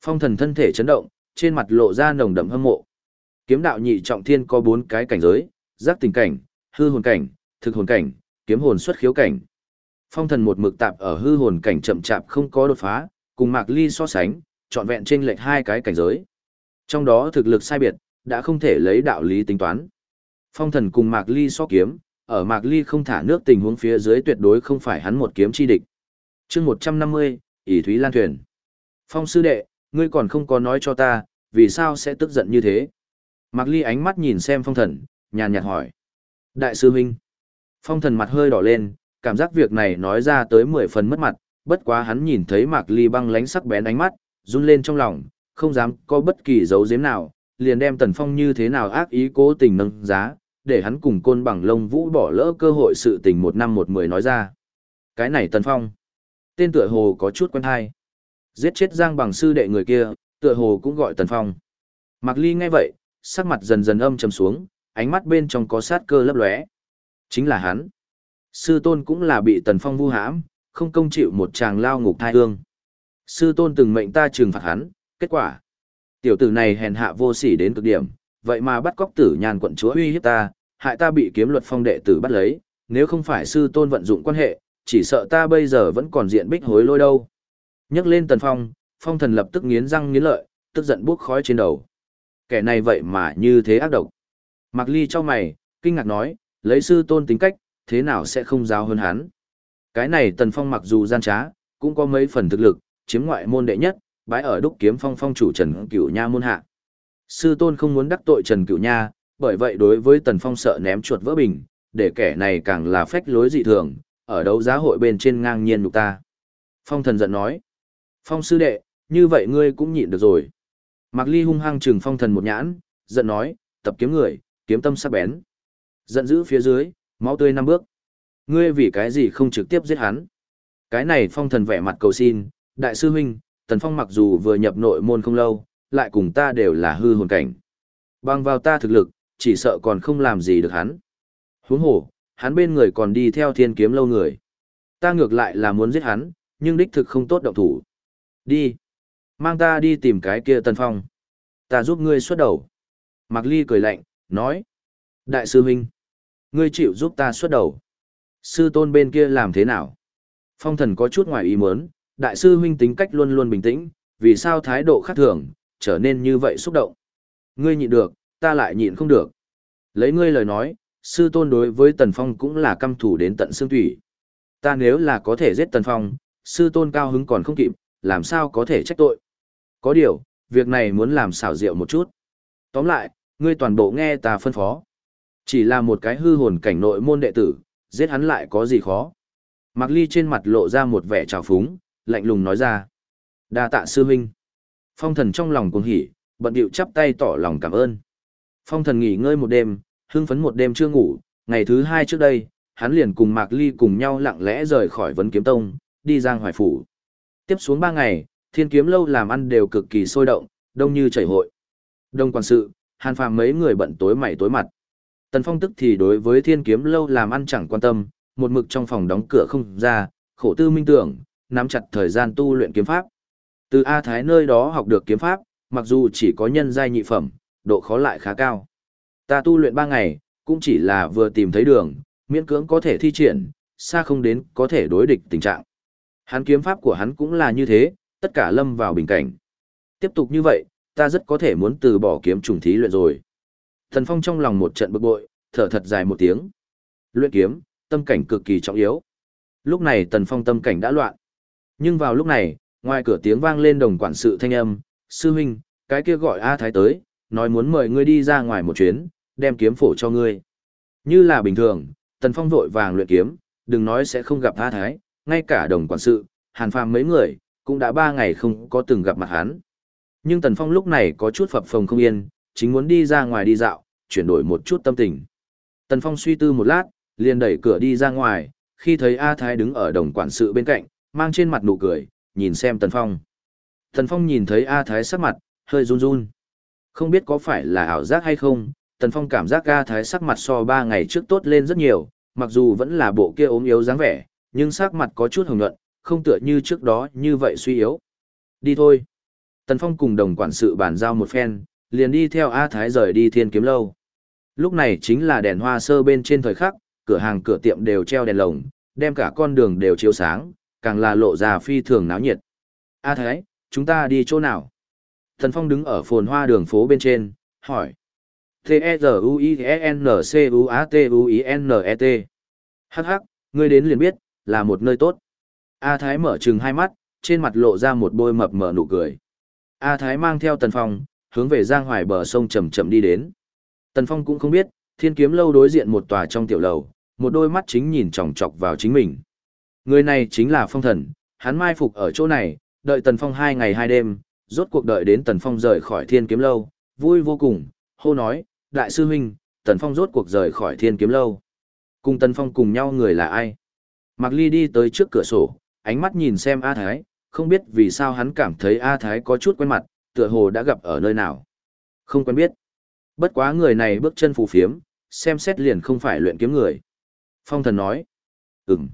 S1: Phong thần thân thể chấn động, trên mặt lộ ra nồng đậm hâm mộ. Kiếm đạo nhị trọng thiên có bốn cái cảnh giới, giác tình cảnh, hư hồn cảnh, thực hồn cảnh, kiếm hồn xuất khiếu cảnh. Phong thần một mực tạp ở hư hồn cảnh chậm chạp không có đột phá, cùng Mạc Ly so sánh, trọn vẹn trên lệch hai cái cảnh giới. Trong đó thực lực sai biệt, đã không thể lấy đạo lý tính toán. Phong thần cùng Mạc Ly so kiếm, ở Mạc Ly không thả nước tình huống phía dưới tuyệt đối không phải hắn một kiếm chi địch. chương 150, ỷ Thúy Lan Thuyền. Phong sư đệ, ngươi còn không có nói cho ta, vì sao sẽ tức giận như thế? Mạc Ly ánh mắt nhìn xem phong thần, nhàn nhạt hỏi. Đại sư huynh. Phong thần mặt hơi đỏ lên, cảm giác việc này nói ra tới mười phần mất mặt, bất quá hắn nhìn thấy Mạc Ly băng lánh sắc bén ánh mắt, run lên trong lòng, không dám có bất kỳ dấu giếm nào, liền đem Tần Phong như thế nào ác ý cố tình nâng giá, để hắn cùng côn bằng lông vũ bỏ lỡ cơ hội sự tình một năm một mười nói ra. Cái này Tần Phong, tên tựa hồ có chút quen hay. Giết chết Giang bằng sư đệ người kia, tựa hồ cũng gọi Tần Phong. Mạc Ly nghe vậy, sắc mặt dần dần âm trầm xuống, ánh mắt bên trong có sát cơ lấp lóe. Chính là hắn. Sư tôn cũng là bị Tần Phong vu hãm, không công chịu một chàng lao ngục thai hương. Sư tôn từng mệnh ta trừng phạt hắn, kết quả. Tiểu tử này hèn hạ vô sỉ đến cực điểm, vậy mà bắt cóc tử nhàn quận chúa uy hiếp ta, hại ta bị kiếm luật phong đệ tử bắt lấy, nếu không phải sư tôn vận dụng quan hệ, chỉ sợ ta bây giờ vẫn còn diện bích hối lôi đâu nhấc lên tần phong, phong thần lập tức nghiến răng nghiến lợi, tức giận buốc khói trên đầu. Kẻ này vậy mà như thế ác độc. Mạc Ly cho mày, kinh ngạc nói, lấy sư tôn tính cách, thế nào sẽ không giáo hơn hắn. Cái này tần phong mặc dù gian trá, cũng có mấy phần thực lực, chiếm ngoại môn đệ nhất, bái ở đúc kiếm phong phong chủ Trần Cửu Nha môn hạ. Sư tôn không muốn đắc tội Trần Cửu Nha, bởi vậy đối với tần phong sợ ném chuột vỡ bình, để kẻ này càng là phách lối dị thường, ở đấu giá hội bên trên ngang nhiên nhục ta. Phong thần giận nói, phong sư đệ, như vậy ngươi cũng nhịn được rồi. Mạc Ly hung hăng trừng phong thần một nhãn, giận nói, tập kiếm người, kiếm tâm sắc bén. Giận dữ phía dưới, máu tươi năm bước. Ngươi vì cái gì không trực tiếp giết hắn? Cái này phong thần vẻ mặt cầu xin, đại sư huynh, tần phong mặc dù vừa nhập nội môn không lâu, lại cùng ta đều là hư hồn cảnh. Bằng vào ta thực lực, chỉ sợ còn không làm gì được hắn. Huống hồ, hắn bên người còn đi theo thiên kiếm lâu người. Ta ngược lại là muốn giết hắn, nhưng đích thực không tốt động thủ. Đi. Mang ta đi tìm cái kia tần phong. Ta giúp ngươi xuất đầu. Mạc Ly cười lạnh, nói. Đại sư huynh. Ngươi chịu giúp ta xuất đầu. Sư tôn bên kia làm thế nào? Phong thần có chút ngoài ý muốn, đại sư huynh tính cách luôn luôn bình tĩnh, vì sao thái độ khác thường, trở nên như vậy xúc động. Ngươi nhịn được, ta lại nhịn không được. Lấy ngươi lời nói, sư tôn đối với Tần Phong cũng là căm thủ đến tận xương thủy. Ta nếu là có thể giết Tần Phong, sư tôn cao hứng còn không kịp, làm sao có thể trách tội. Có điều, việc này muốn làm xảo diệu một chút. Tóm lại, ngươi toàn bộ nghe ta phân phó. Chỉ là một cái hư hồn cảnh nội môn đệ tử, giết hắn lại có gì khó. Mạc Ly trên mặt lộ ra một vẻ trào phúng, lạnh lùng nói ra. đa tạ sư huynh. Phong thần trong lòng cuồng hỉ, bận điệu chắp tay tỏ lòng cảm ơn. Phong thần nghỉ ngơi một đêm, hưng phấn một đêm chưa ngủ, ngày thứ hai trước đây, hắn liền cùng Mạc Ly cùng nhau lặng lẽ rời khỏi vấn kiếm tông, đi giang hoài phủ. Tiếp xuống ba ngày, thiên kiếm lâu làm ăn đều cực kỳ sôi động, đông như chảy hội. Đông quản sự, hàn phàm mấy người bận tối mày tối mặt. Tần Phong tức thì đối với thiên kiếm lâu làm ăn chẳng quan tâm, một mực trong phòng đóng cửa không ra, khổ tư minh tưởng, nắm chặt thời gian tu luyện kiếm pháp. Từ A Thái nơi đó học được kiếm pháp, mặc dù chỉ có nhân giai nhị phẩm, độ khó lại khá cao. Ta tu luyện ba ngày, cũng chỉ là vừa tìm thấy đường, miễn cưỡng có thể thi triển, xa không đến có thể đối địch tình trạng. Hắn kiếm pháp của hắn cũng là như thế, tất cả lâm vào bình cảnh. Tiếp tục như vậy, ta rất có thể muốn từ bỏ kiếm trùng thí luyện rồi. Thần Phong trong lòng một trận bực bội, thở thật dài một tiếng. Luyện kiếm, tâm cảnh cực kỳ trọng yếu. Lúc này Tần Phong tâm cảnh đã loạn. Nhưng vào lúc này, ngoài cửa tiếng vang lên đồng quản sự thanh âm, sư huynh, cái kia gọi A Thái tới, nói muốn mời ngươi đi ra ngoài một chuyến, đem kiếm phổ cho ngươi. Như là bình thường, Tần Phong vội vàng luyện kiếm, đừng nói sẽ không gặp A Thái, ngay cả đồng quản sự, hàn phàm mấy người, cũng đã ba ngày không có từng gặp mặt hắn. Nhưng Tần Phong lúc này có chút phập phồng không yên, chính muốn đi ra ngoài đi dạo, chuyển đổi một chút tâm tình. Tần Phong suy tư một lát, liền đẩy cửa đi ra ngoài, khi thấy A Thái đứng ở đồng quản sự bên cạnh, mang trên mặt nụ cười, nhìn xem Tần Phong. Tần Phong nhìn thấy A Thái sắc mặt, hơi run run. Không biết có phải là ảo giác hay không, Tần Phong cảm giác A Thái sắc mặt so ba ngày trước tốt lên rất nhiều, mặc dù vẫn là bộ kia ốm yếu dáng vẻ, nhưng sắc mặt có chút hồng nhuận, không tựa như trước đó như vậy suy yếu. Đi thôi. Tần Phong cùng đồng quản sự bàn giao một phen, liền đi theo A Thái rời đi thiên kiếm lâu. Lúc này chính là đèn hoa sơ bên trên thời khắc, cửa hàng cửa tiệm đều treo đèn lồng, đem cả con đường đều chiếu sáng, càng là lộ ra phi thường náo nhiệt. A Thái, chúng ta đi chỗ nào? Tần Phong đứng ở phồn hoa đường phố bên trên, hỏi. T-E-Z-U-I-N-C-U-A-T-U-I-N-E-T. Hắc hắc, ngươi đến liền biết, là một nơi tốt. A Thái mở trừng hai mắt, trên mặt lộ ra một bôi mập mờ nụ cười. A Thái mang theo Tần Phong, hướng về Giang Hoài bờ sông chậm chậm đi đến. Tần Phong cũng không biết, thiên kiếm lâu đối diện một tòa trong tiểu lầu, một đôi mắt chính nhìn chòng chọc vào chính mình. Người này chính là phong thần, hắn mai phục ở chỗ này, đợi Tần Phong hai ngày hai đêm, rốt cuộc đợi đến Tần Phong rời khỏi thiên kiếm lâu, vui vô cùng, hô nói, đại sư huynh, Tần Phong rốt cuộc rời khỏi thiên kiếm lâu. Cùng Tần Phong cùng nhau người là ai? Mạc Ly đi tới trước cửa sổ, ánh mắt nhìn xem A Thái, không biết vì sao hắn cảm thấy A Thái có chút quen mặt, tựa hồ đã gặp ở nơi nào. Không quen biết. Bất quá người này bước chân phù phiếm, xem xét liền không phải luyện kiếm người. Phong thần nói. Ừm.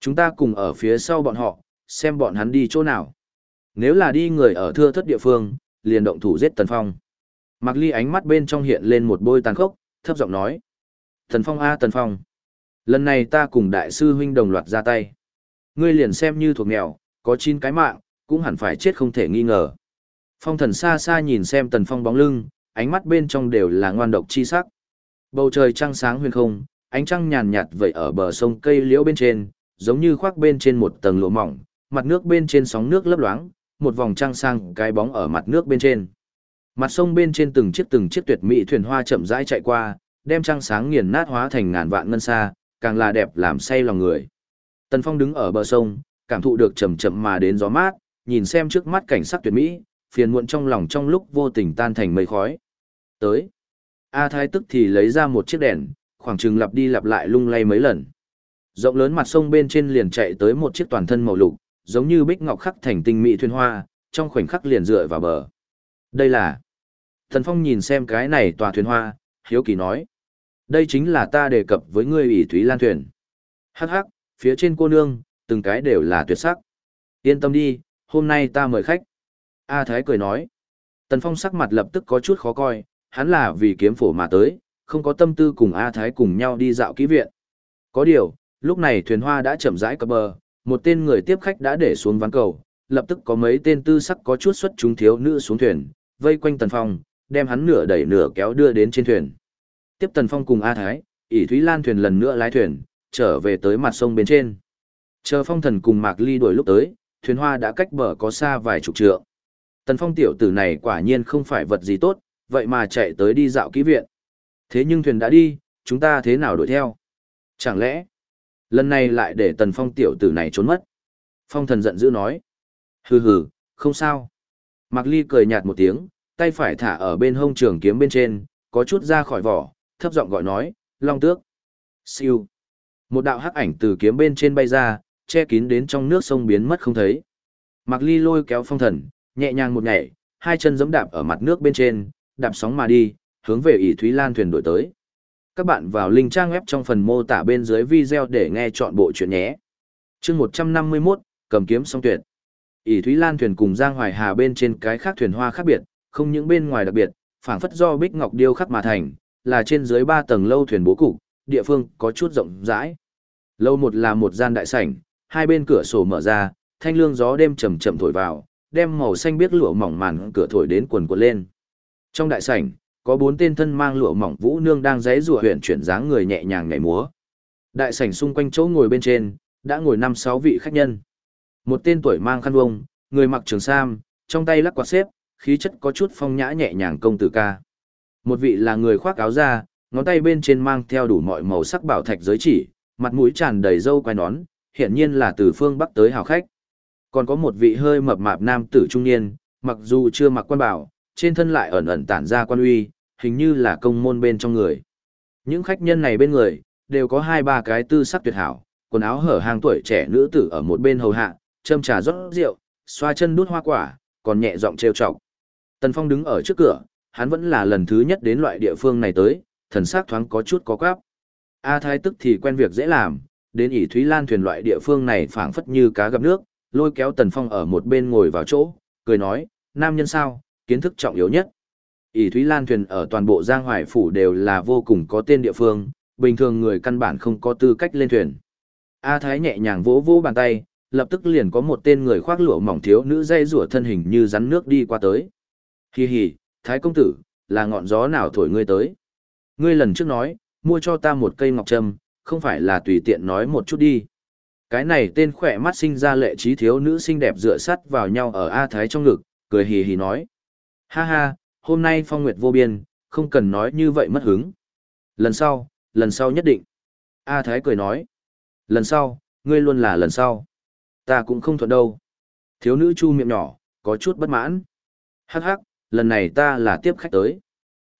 S1: Chúng ta cùng ở phía sau bọn họ, xem bọn hắn đi chỗ nào. Nếu là đi người ở thưa thất địa phương, liền động thủ giết Tần Phong. Mạc Ly ánh mắt bên trong hiện lên một bôi tàn khốc, thấp giọng nói. Tần Phong A Tần Phong. Lần này ta cùng đại sư huynh đồng loạt ra tay. Ngươi liền xem như thuộc nghèo, có chín cái mạng, cũng hẳn phải chết không thể nghi ngờ. Phong thần xa xa nhìn xem Tần Phong bóng lưng, ánh mắt bên trong đều là ngoan độc chi sắc. Bầu trời trăng sáng huyền không, ánh trăng nhàn nhạt vậy ở bờ sông cây liễu bên trên, giống như khoác bên trên một tầng lụa mỏng, mặt nước bên trên sóng nước lấp loáng, một vòng trăng sang cái bóng ở mặt nước bên trên. Mặt sông bên trên từng chiếc từng chiếc tuyệt mỹ thuyền hoa chậm rãi chạy qua, đem trăng sáng nghiền nát hóa thành ngàn vạn ngân xa, càng là đẹp làm say lòng người. Tần Phong đứng ở bờ sông, cảm thụ được chậm chậm mà đến gió mát, nhìn xem trước mắt cảnh sắc tuyệt mỹ, phiền muộn trong lòng trong lúc vô tình tan thành mây khói. Tới. A Thái tức thì lấy ra một chiếc đèn, khoảng chừng lặp đi lặp lại lung lay mấy lần. Rộng lớn mặt sông bên trên liền chạy tới một chiếc toàn thân màu lục, giống như bích ngọc khắc thành tinh mỹ thuyền hoa, trong khoảnh khắc liền dựa vào bờ. Đây là... Thần Phong nhìn xem cái này tòa thuyền hoa, hiếu kỳ nói. Đây chính là ta đề cập với ngươi ủy thúy lan thuyền. Hắc hắc, phía trên cô nương, từng cái đều là tuyệt sắc. Yên tâm đi, hôm nay ta mời khách. A Thái cười nói. Tần Phong sắc mặt lập tức có chút khó coi, hắn là vì kiếm phổ mà tới, không có tâm tư cùng A Thái cùng nhau đi dạo ký viện. Có điều, lúc này thuyền hoa đã chậm rãi cập bờ, một tên người tiếp khách đã để xuống ván cầu, lập tức có mấy tên tư sắc có chút xuất chúng thiếu nữ xuống thuyền, vây quanh Tần Phong, đem hắn nửa đẩy nửa kéo đưa đến trên thuyền. Tiếp Tần Phong cùng A Thái, ỷ Thúy Lan thuyền lần nữa lái thuyền, trở về tới mặt sông bên trên. Chờ Phong Thần cùng Mạc Ly đuổi lúc tới, thuyền hoa đã cách bờ có xa vài chục trượng. Tần Phong tiểu tử này quả nhiên không phải vật gì tốt, vậy mà chạy tới đi dạo ký viện. Thế nhưng thuyền đã đi, chúng ta thế nào đuổi theo? Chẳng lẽ, lần này lại để Tần Phong tiểu tử này trốn mất? Phong thần giận dữ nói. Hừ hừ, không sao. Mạc Ly cười nhạt một tiếng, tay phải thả ở bên hông trường kiếm bên trên, có chút ra khỏi vỏ, thấp giọng gọi nói, Long Tước. Siêu. Một đạo hắc ảnh từ kiếm bên trên bay ra, che kín đến trong nước sông biến mất không thấy. Mạc Ly lôi kéo phong thần, nhẹ nhàng một nhảy, hai chân giẫm đạp ở mặt nước bên trên, đạp sóng mà đi, hướng về ỷ Thúy Lan thuyền đổi tới. Các bạn vào link trang web trong phần mô tả bên dưới video để nghe chọn bộ chuyện nhé. Chương 151, cầm kiếm song tuyệt. ỷ Thúy Lan thuyền cùng Giang Hoài Hà bên trên cái khác thuyền hoa khác biệt, không những bên ngoài đặc biệt, phảng phất do bích ngọc điêu khắc mà thành, là trên dưới ba tầng lâu thuyền bố cục, địa phương có chút rộng rãi. Lâu một là một gian đại sảnh, hai bên cửa sổ mở ra, thanh lương gió đêm chậm chậm thổi vào, đem màu xanh biếc lụa mỏng màn cửa thổi đến quần quần lên. Trong đại sảnh, có bốn tên thân mang lụa mỏng vũ nương đang giãy giụa huyền chuyển dáng người nhẹ nhàng nhảy múa. Đại sảnh xung quanh chỗ ngồi bên trên, đã ngồi năm sáu vị khách nhân. Một tên tuổi mang khăn vông, người mặc trường sam, trong tay lắc quạt xếp, khí chất có chút phong nhã nhẹ nhàng công tử ca. Một vị là người khoác áo da, ngón tay bên trên mang theo đủ mọi màu sắc bảo thạch giới chỉ, mặt mũi tràn đầy râu quai nón, hiển nhiên là từ phương Bắc tới hào khách. Còn có một vị hơi mập mạp nam tử trung niên, mặc dù chưa mặc quan bảo, trên thân lại ẩn ẩn tản ra quan uy, hình như là công môn bên trong người. Những khách nhân này bên người, đều có hai ba cái tư sắc tuyệt hảo, quần áo hở hàng tuổi trẻ nữ tử ở một bên hầu hạ, châm trà rót rượu, xoa chân đút hoa quả, còn nhẹ giọng trêu chọc. Tần Phong đứng ở trước cửa, hắn vẫn là lần thứ nhất đến loại địa phương này tới, thần sắc thoáng có chút có quáp. A Thái tức thì quen việc dễ làm, đến ỷ Thúy Lan thuyền loại địa phương này phảng phất như cá gặp nước, lôi kéo Tần Phong ở một bên ngồi vào chỗ, cười nói, nam nhân sao, kiến thức trọng yếu nhất. ỷ Thúy Lan thuyền ở toàn bộ Giang Hoài Phủ đều là vô cùng có tên địa phương, bình thường người căn bản không có tư cách lên thuyền. A Thái nhẹ nhàng vỗ vỗ bàn tay, lập tức liền có một tên người khoác lụa mỏng thiếu nữ dây rủa thân hình như rắn nước đi qua tới. Hi hi, Thái công tử, là ngọn gió nào thổi ngươi tới? Ngươi lần trước nói, mua cho ta một cây ngọc trâm, không phải là tùy tiện nói một chút đi. Cái này tên khỏe mắt sinh ra lệ trí thiếu nữ xinh đẹp dựa sắt vào nhau ở A Thái trong ngực, cười hì hì nói. Ha ha, hôm nay phong nguyệt vô biên, không cần nói như vậy mất hứng. Lần sau, lần sau nhất định. A Thái cười nói. Lần sau, ngươi luôn là lần sau. Ta cũng không thuận đâu. Thiếu nữ chu miệng nhỏ, có chút bất mãn. Hắc hắc, lần này ta là tiếp khách tới.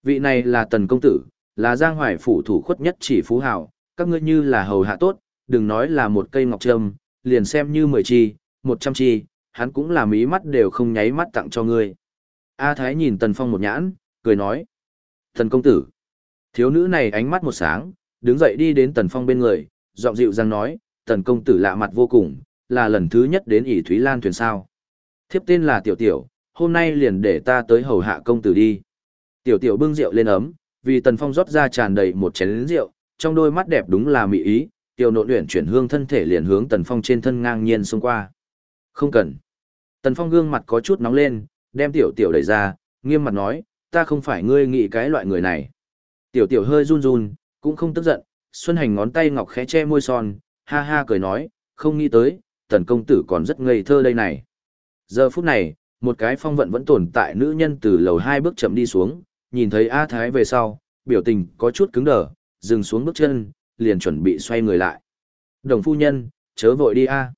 S1: Vị này là tần công tử, là giang hoài phủ thủ khuất nhất chỉ phú hào, các ngươi như là hầu hạ tốt, đừng nói là một cây ngọc trâm, liền xem như mười chi, một trăm chi, hắn cũng là mí mắt đều không nháy mắt tặng cho ngươi. A Thái nhìn Tần Phong một nhãn, cười nói. tần công tử. Thiếu nữ này ánh mắt một sáng, đứng dậy đi đến Tần Phong bên người, giọng dịu dàng nói, Tần công tử lạ mặt vô cùng, là lần thứ nhất đến ỉ Thúy Lan thuyền sao. Thiếp tên là Tiểu Tiểu, hôm nay liền để ta tới hầu hạ công tử đi. Tiểu Tiểu bưng rượu lên ấm, vì Tần Phong rót ra tràn đầy một chén rượu, trong đôi mắt đẹp đúng là mỹ ý, Tiểu nộn luyện chuyển hương thân thể liền hướng Tần Phong trên thân ngang nhiên xông qua. Không cần. Tần Phong gương mặt có chút nóng lên, đem Tiểu Tiểu đẩy ra, nghiêm mặt nói, ta không phải ngươi nghĩ cái loại người này. Tiểu Tiểu hơi run run, cũng không tức giận, Xuân Hành ngón tay ngọc khẽ che môi son, ha ha cười nói, không nghĩ tới, tần công tử còn rất ngây thơ đây này. Giờ phút này, một cái phong vận vẫn tồn tại nữ nhân từ lầu hai bước chậm đi xuống, nhìn thấy A Thái về sau, biểu tình có chút cứng đờ, dừng xuống bước chân, liền chuẩn bị xoay người lại. Đồng phu nhân, chớ vội đi A.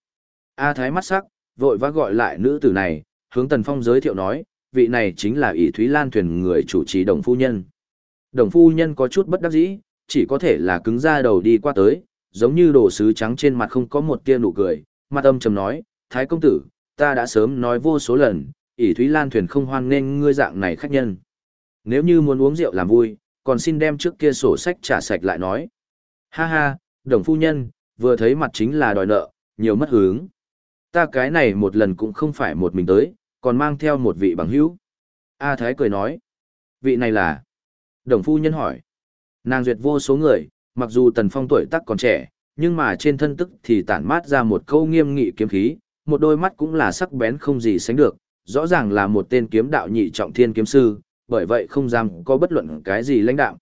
S1: A Thái mắt sắc, vội vã gọi lại nữ tử này, hướng Tần Phong giới thiệu nói, vị này chính là ỷ Thúy Lan thuyền người chủ trì đồng phu nhân. Đồng phu nhân có chút bất đắc dĩ, chỉ có thể là cứng ra đầu đi qua tới, giống như đồ sứ trắng trên mặt không có một tia nụ cười, mặt âm trầm nói, Thái công tử, ta đã sớm nói vô số lần, ỷ Thúy Lan thuyền không hoan nên ngươi dạng này khách nhân. Nếu như muốn uống rượu làm vui, còn xin đem trước kia sổ sách trả sạch lại nói. Ha ha, đồng phu nhân, vừa thấy mặt chính là đòi nợ, nhiều mất hướng. Ta cái này một lần cũng không phải một mình tới, còn mang theo một vị bằng hữu. A Thái cười nói, vị này là... Đồng phu nhân hỏi, nàng duyệt vô số người, mặc dù tần phong tuổi tác còn trẻ, nhưng mà trên thân tức thì tản mát ra một câu nghiêm nghị kiếm khí, một đôi mắt cũng là sắc bén không gì sánh được, rõ ràng là một tên kiếm đạo nhị trọng thiên kiếm sư, bởi vậy không dám có bất luận cái gì lãnh đạo.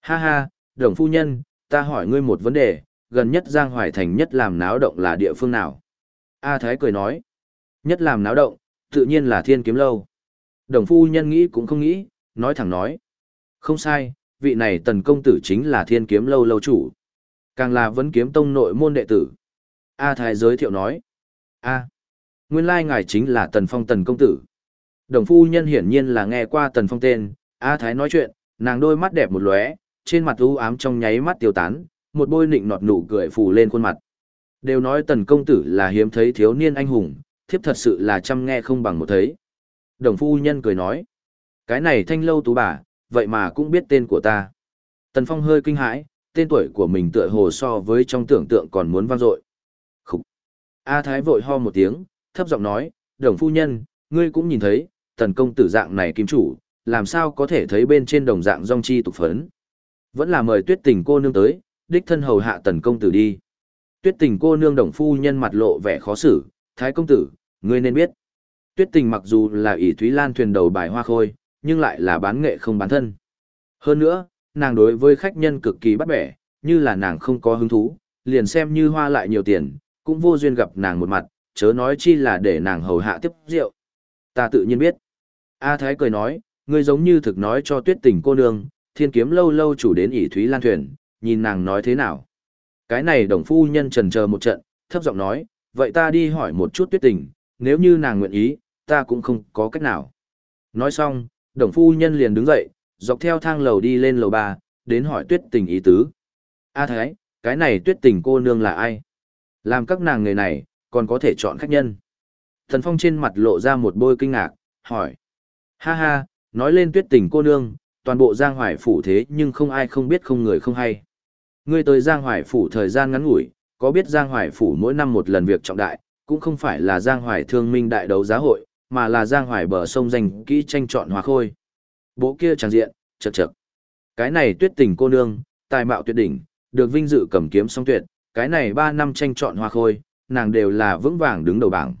S1: Ha ha, đồng phu nhân, ta hỏi ngươi một vấn đề, gần nhất Giang Hoài Thành nhất làm náo động là địa phương nào? A Thái cười nói, nhất làm náo động, tự nhiên là thiên kiếm lâu. Đồng phu nhân nghĩ cũng không nghĩ, nói thẳng nói. Không sai, vị này tần công tử chính là thiên kiếm lâu lâu chủ. Càng là vấn kiếm tông nội môn đệ tử. A Thái giới thiệu nói. A. nguyên lai ngài chính là tần phong tần công tử. Đồng phu nhân hiển nhiên là nghe qua tần phong tên. A Thái nói chuyện, nàng đôi mắt đẹp một lóe, trên mặt u ám trong nháy mắt tiêu tán, một bôi nịnh nọt nụ cười phủ lên khuôn mặt. Đều nói tần công tử là hiếm thấy thiếu niên anh hùng, thiếp thật sự là chăm nghe không bằng một thấy. Đồng phu nhân cười nói. Cái này thanh lâu tú bà, vậy mà cũng biết tên của ta. Tần Phong hơi kinh hãi, tên tuổi của mình tựa hồ so với trong tưởng tượng còn muốn vang dội. A Thái vội ho một tiếng, thấp giọng nói, đồng phu nhân, ngươi cũng nhìn thấy, tần công tử dạng này kim chủ, làm sao có thể thấy bên trên đồng dạng rong chi tục phấn. Vẫn là mời tuyết tình cô nương tới, đích thân hầu hạ tần công tử đi. Tuyết tình cô nương đồng phu nhân mặt lộ vẻ khó xử, thái công tử, ngươi nên biết. Tuyết tình mặc dù là ỷ Thúy Lan thuyền đầu bài hoa khôi, nhưng lại là bán nghệ không bán thân. Hơn nữa, nàng đối với khách nhân cực kỳ bắt bẻ, như là nàng không có hứng thú, liền xem như hoa lại nhiều tiền, cũng vô duyên gặp nàng một mặt, chớ nói chi là để nàng hầu hạ tiếp rượu. Ta tự nhiên biết. A Thái cười nói, ngươi giống như thực nói cho tuyết tình cô nương, thiên kiếm lâu lâu chủ đến ỷ Thúy Lan thuyền, nhìn nàng nói thế nào. Cái này đồng phu nhân trần chờ một trận, thấp giọng nói, vậy ta đi hỏi một chút tuyết tình, nếu như nàng nguyện ý, ta cũng không có cách nào. Nói xong, đồng phu nhân liền đứng dậy, dọc theo thang lầu đi lên lầu ba, đến hỏi tuyết tình ý tứ. A Thái, cái này tuyết tình cô nương là ai? Làm các nàng người này, còn có thể chọn khách nhân. Thần Phong trên mặt lộ ra một bôi kinh ngạc, hỏi. Ha ha, nói lên tuyết tình cô nương, toàn bộ Giang Hoài phủ thế nhưng không ai không biết không người không hay. Ngươi tới Giang Hoài phủ thời gian ngắn ngủi, có biết Giang Hoài phủ mỗi năm một lần việc trọng đại, cũng không phải là Giang Hoài thương minh đại đấu giá hội, mà là Giang Hoài bờ sông dành kỹ tranh chọn hòa khôi. Bộ kia chẳng diện, chật chật. Cái này tuyết tình cô nương, tài mạo tuyệt đỉnh, được vinh dự cầm kiếm song tuyệt, cái này ba năm tranh chọn hoa khôi, nàng đều là vững vàng đứng đầu bảng.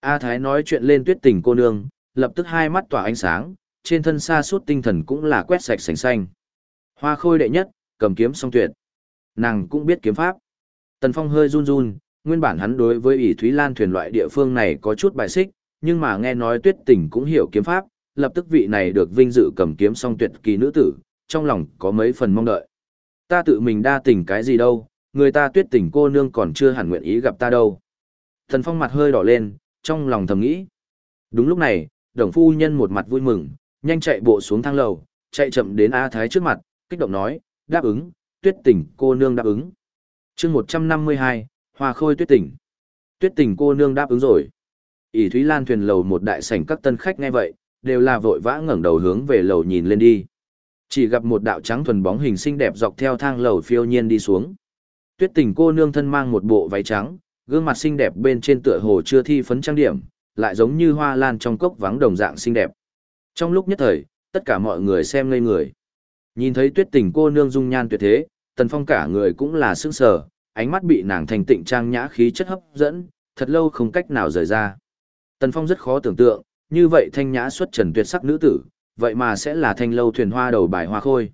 S1: A Thái nói chuyện lên tuyết tình cô nương, lập tức hai mắt tỏa ánh sáng, trên thân xa suốt tinh thần cũng là quét sạch sành xanh. Hoa khôi đệ nhất, cầm kiếm song tuyệt. Nàng cũng biết kiếm pháp. Tần Phong hơi run run, nguyên bản hắn đối với ỷ Thúy Lan thuyền loại địa phương này có chút bài xích, nhưng mà nghe nói tuyết tình cũng hiểu kiếm pháp, lập tức vị này được vinh dự cầm kiếm song tuyệt kỳ nữ tử, trong lòng có mấy phần mong đợi. Ta tự mình đa tình cái gì đâu, người ta tuyết tình cô nương còn chưa hẳn nguyện ý gặp ta đâu. Thần Phong mặt hơi đỏ lên, trong lòng thầm nghĩ. Đúng lúc này, đồng phu nhân một mặt vui mừng, nhanh chạy bộ xuống thang lầu, chạy chậm đến A Thái trước mặt, kích động nói, đáp ứng, tuyết tình cô nương đáp ứng. chương 152, Hoa Khôi tuyết tình. Tuyết tình cô nương đáp ứng rồi. ỷ Thúy Lan thuyền lầu một đại sảnh các tân khách nghe vậy, đều là vội vã ngẩng đầu hướng về lầu nhìn lên đi. Chỉ gặp một đạo trắng thuần bóng hình xinh đẹp dọc theo thang lầu phiêu nhiên đi xuống. Tuyết tình cô nương thân mang một bộ váy trắng, gương mặt xinh đẹp bên trên tựa hồ chưa thi phấn trang điểm, lại giống như hoa lan trong cốc vắng đồng dạng xinh đẹp. Trong lúc nhất thời, tất cả mọi người xem ngây người. Nhìn thấy tuyết tình cô nương dung nhan tuyệt thế, tần phong cả người cũng là sững sờ, ánh mắt bị nàng thành tịnh trang nhã khí chất hấp dẫn, thật lâu không cách nào rời ra. Tần phong rất khó tưởng tượng, như vậy thanh nhã xuất trần tuyệt sắc nữ tử, vậy mà sẽ là thanh lâu thuyền hoa đầu bài hoa khôi.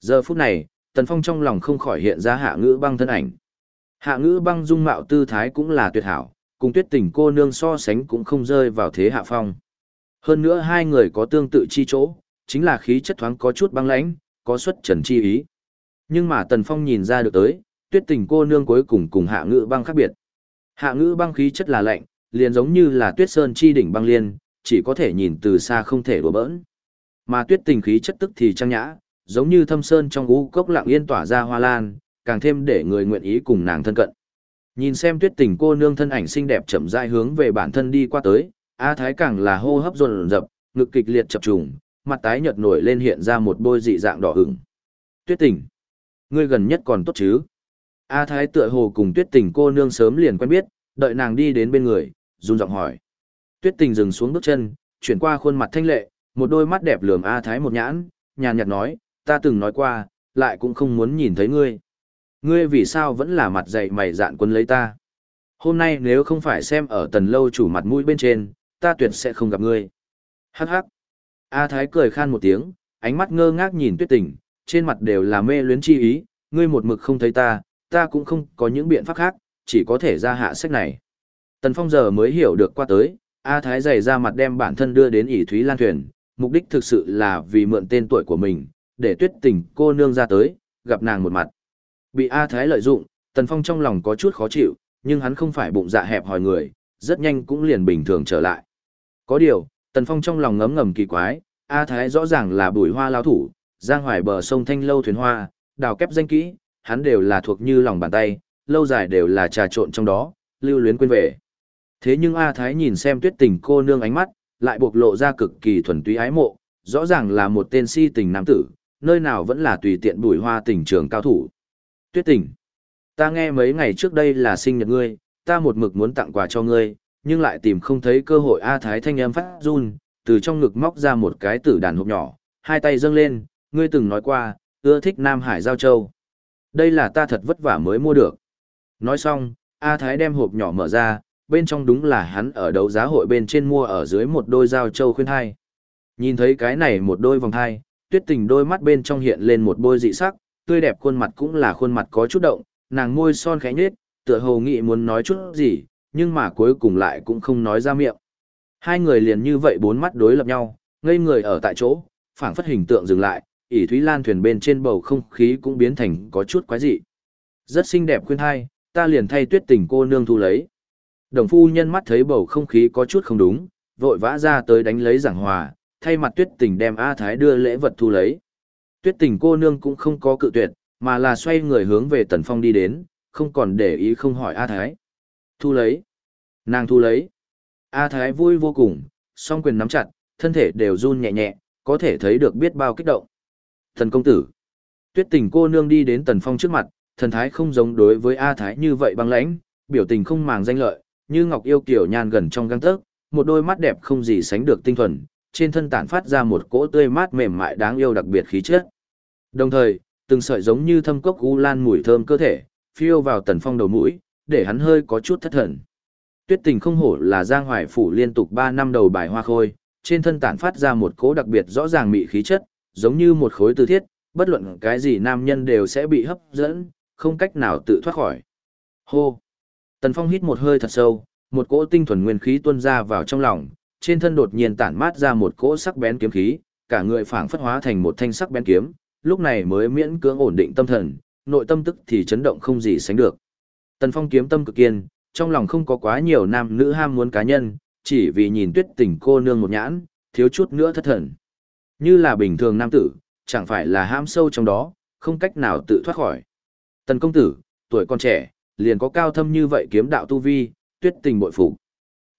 S1: Giờ phút này, tần phong trong lòng không khỏi hiện ra hạ ngữ băng thân ảnh. Hạ ngữ băng dung mạo tư thái cũng là tuyệt hảo, cùng tuyết tình cô nương so sánh cũng không rơi vào thế hạ phong. Hơn nữa hai người có tương tự chi chỗ, chính là khí chất thoáng có chút băng lãnh, có xuất trần chi ý. Nhưng mà Tần Phong nhìn ra được tới, tuyết tình cô nương cuối cùng cùng hạ ngữ băng khác biệt. Hạ ngữ băng khí chất là lạnh, liền giống như là tuyết sơn chi đỉnh băng liên, chỉ có thể nhìn từ xa không thể đùa bỡn. Mà tuyết tình khí chất tức thì trang nhã, giống như thâm sơn trong u cốc lặng yên tỏa ra hoa lan, càng thêm để người nguyện ý cùng nàng thân cận. Nhìn xem tuyết tình cô nương thân ảnh xinh đẹp chậm rãi hướng về bản thân đi qua tới, A Thái càng là hô hấp dồn dập, ngực kịch liệt chập trùng, mặt tái nhợt nổi lên hiện ra một bôi dị dạng đỏ ửng. Tuyết tình, ngươi gần nhất còn tốt chứ? A Thái tựa hồ cùng tuyết tình cô nương sớm liền quen biết, đợi nàng đi đến bên người, run giọng hỏi. Tuyết tình dừng xuống bước chân, chuyển qua khuôn mặt thanh lệ, một đôi mắt đẹp lườm A Thái một nhãn, nhàn nhạt nói, ta từng nói qua, lại cũng không muốn nhìn thấy ngươi. Ngươi vì sao vẫn là mặt dày mày dạn quân lấy ta? Hôm nay nếu không phải xem ở tần lâu chủ mặt mũi bên trên, ta tuyệt sẽ không gặp ngươi. Hắc hắc. A Thái cười khan một tiếng, ánh mắt ngơ ngác nhìn tuyết tình, trên mặt đều là mê luyến chi ý, ngươi một mực không thấy ta, ta cũng không có những biện pháp khác, chỉ có thể ra hạ sách này. Tần Phong giờ mới hiểu được qua tới, A Thái dày ra mặt đem bản thân đưa đến ỷ Thúy Lan Thuyền, mục đích thực sự là vì mượn tên tuổi của mình, để tuyết tình cô nương ra tới, gặp nàng một mặt. Bị A Thái lợi dụng, Tần Phong trong lòng có chút khó chịu, nhưng hắn không phải bụng dạ hẹp hòi người, rất nhanh cũng liền bình thường trở lại. Có điều, Tần Phong trong lòng ngấm ngầm kỳ quái, A Thái rõ ràng là bùi hoa lao thủ, giang hoài bờ sông Thanh Lâu thuyền hoa, đào kép danh kỹ, hắn đều là thuộc như lòng bàn tay, lâu dài đều là trà trộn trong đó, lưu luyến quên về. Thế nhưng A Thái nhìn xem tuyết tình cô nương ánh mắt, lại bộc lộ ra cực kỳ thuần túy ái mộ, rõ ràng là một tên si tình nam tử, nơi nào vẫn là tùy tiện bùi hoa tình trường cao thủ. Tuyết tình, ta nghe mấy ngày trước đây là sinh nhật ngươi, ta một mực muốn tặng quà cho ngươi, nhưng lại tìm không thấy cơ hội A Thái thanh âm phát run, từ trong ngực móc ra một cái tử đàn hộp nhỏ, hai tay dâng lên, ngươi từng nói qua, ưa thích Nam Hải Giao Châu. Đây là ta thật vất vả mới mua được. Nói xong, A Thái đem hộp nhỏ mở ra, bên trong đúng là hắn ở đấu giá hội bên trên mua ở dưới một đôi Giao Châu khuyên thai. Nhìn thấy cái này một đôi vòng thai, tuyết tình đôi mắt bên trong hiện lên một bôi dị sắc, tươi đẹp khuôn mặt cũng là khuôn mặt có chút động, nàng môi son khẽ nhếch, tựa hồ nghĩ muốn nói chút gì, nhưng mà cuối cùng lại cũng không nói ra miệng. Hai người liền như vậy bốn mắt đối lập nhau, ngây người ở tại chỗ, phảng phất hình tượng dừng lại, ỷ Thúy Lan thuyền bên trên bầu không khí cũng biến thành có chút quái dị. Rất xinh đẹp khuyên hai, ta liền thay tuyết tình cô nương thu lấy. Đồng phu nhân mắt thấy bầu không khí có chút không đúng, vội vã ra tới đánh lấy giảng hòa, thay mặt tuyết tình đem A Thái đưa lễ vật thu lấy. Tuyết tình cô nương cũng không có cự tuyệt, mà là xoay người hướng về Tần Phong đi đến, không còn để ý không hỏi A Thái. Thu lấy. Nàng thu lấy. A Thái vui vô cùng, song quyền nắm chặt, thân thể đều run nhẹ nhẹ, có thể thấy được biết bao kích động. Thần công tử. Tuyết tình cô nương đi đến Tần Phong trước mặt, thần thái không giống đối với A Thái như vậy băng lãnh, biểu tình không màng danh lợi, như ngọc yêu kiều nhan gần trong găng tấc, một đôi mắt đẹp không gì sánh được tinh thuần, trên thân tản phát ra một cỗ tươi mát mềm mại đáng yêu đặc biệt khí chất. Đồng thời, từng sợi giống như thâm cốc u lan mùi thơm cơ thể, phiêu vào Tần Phong đầu mũi, để hắn hơi có chút thất thần. Tuyết tình không hổ là Giang Hoài phủ liên tục 3 năm đầu bài hoa khôi, trên thân tản phát ra một cỗ đặc biệt rõ ràng mị khí chất, giống như một khối tư thiết, bất luận cái gì nam nhân đều sẽ bị hấp dẫn, không cách nào tự thoát khỏi. Hô! Tần Phong hít một hơi thật sâu, một cỗ tinh thuần nguyên khí tuôn ra vào trong lòng, trên thân đột nhiên tản mát ra một cỗ sắc bén kiếm khí, cả người phảng phất hóa thành một thanh sắc bén kiếm, lúc này mới miễn cưỡng ổn định tâm thần, nội tâm tức thì chấn động không gì sánh được. Tần Phong kiếm tâm cực kiên, trong lòng không có quá nhiều nam nữ ham muốn cá nhân, chỉ vì nhìn tuyết tình cô nương một nhãn, thiếu chút nữa thất thần. Như là bình thường nam tử, chẳng phải là ham sâu trong đó, không cách nào tự thoát khỏi. Tần công tử, tuổi còn trẻ, liền có cao thâm như vậy kiếm đạo tu vi, tuyết tình bội phục.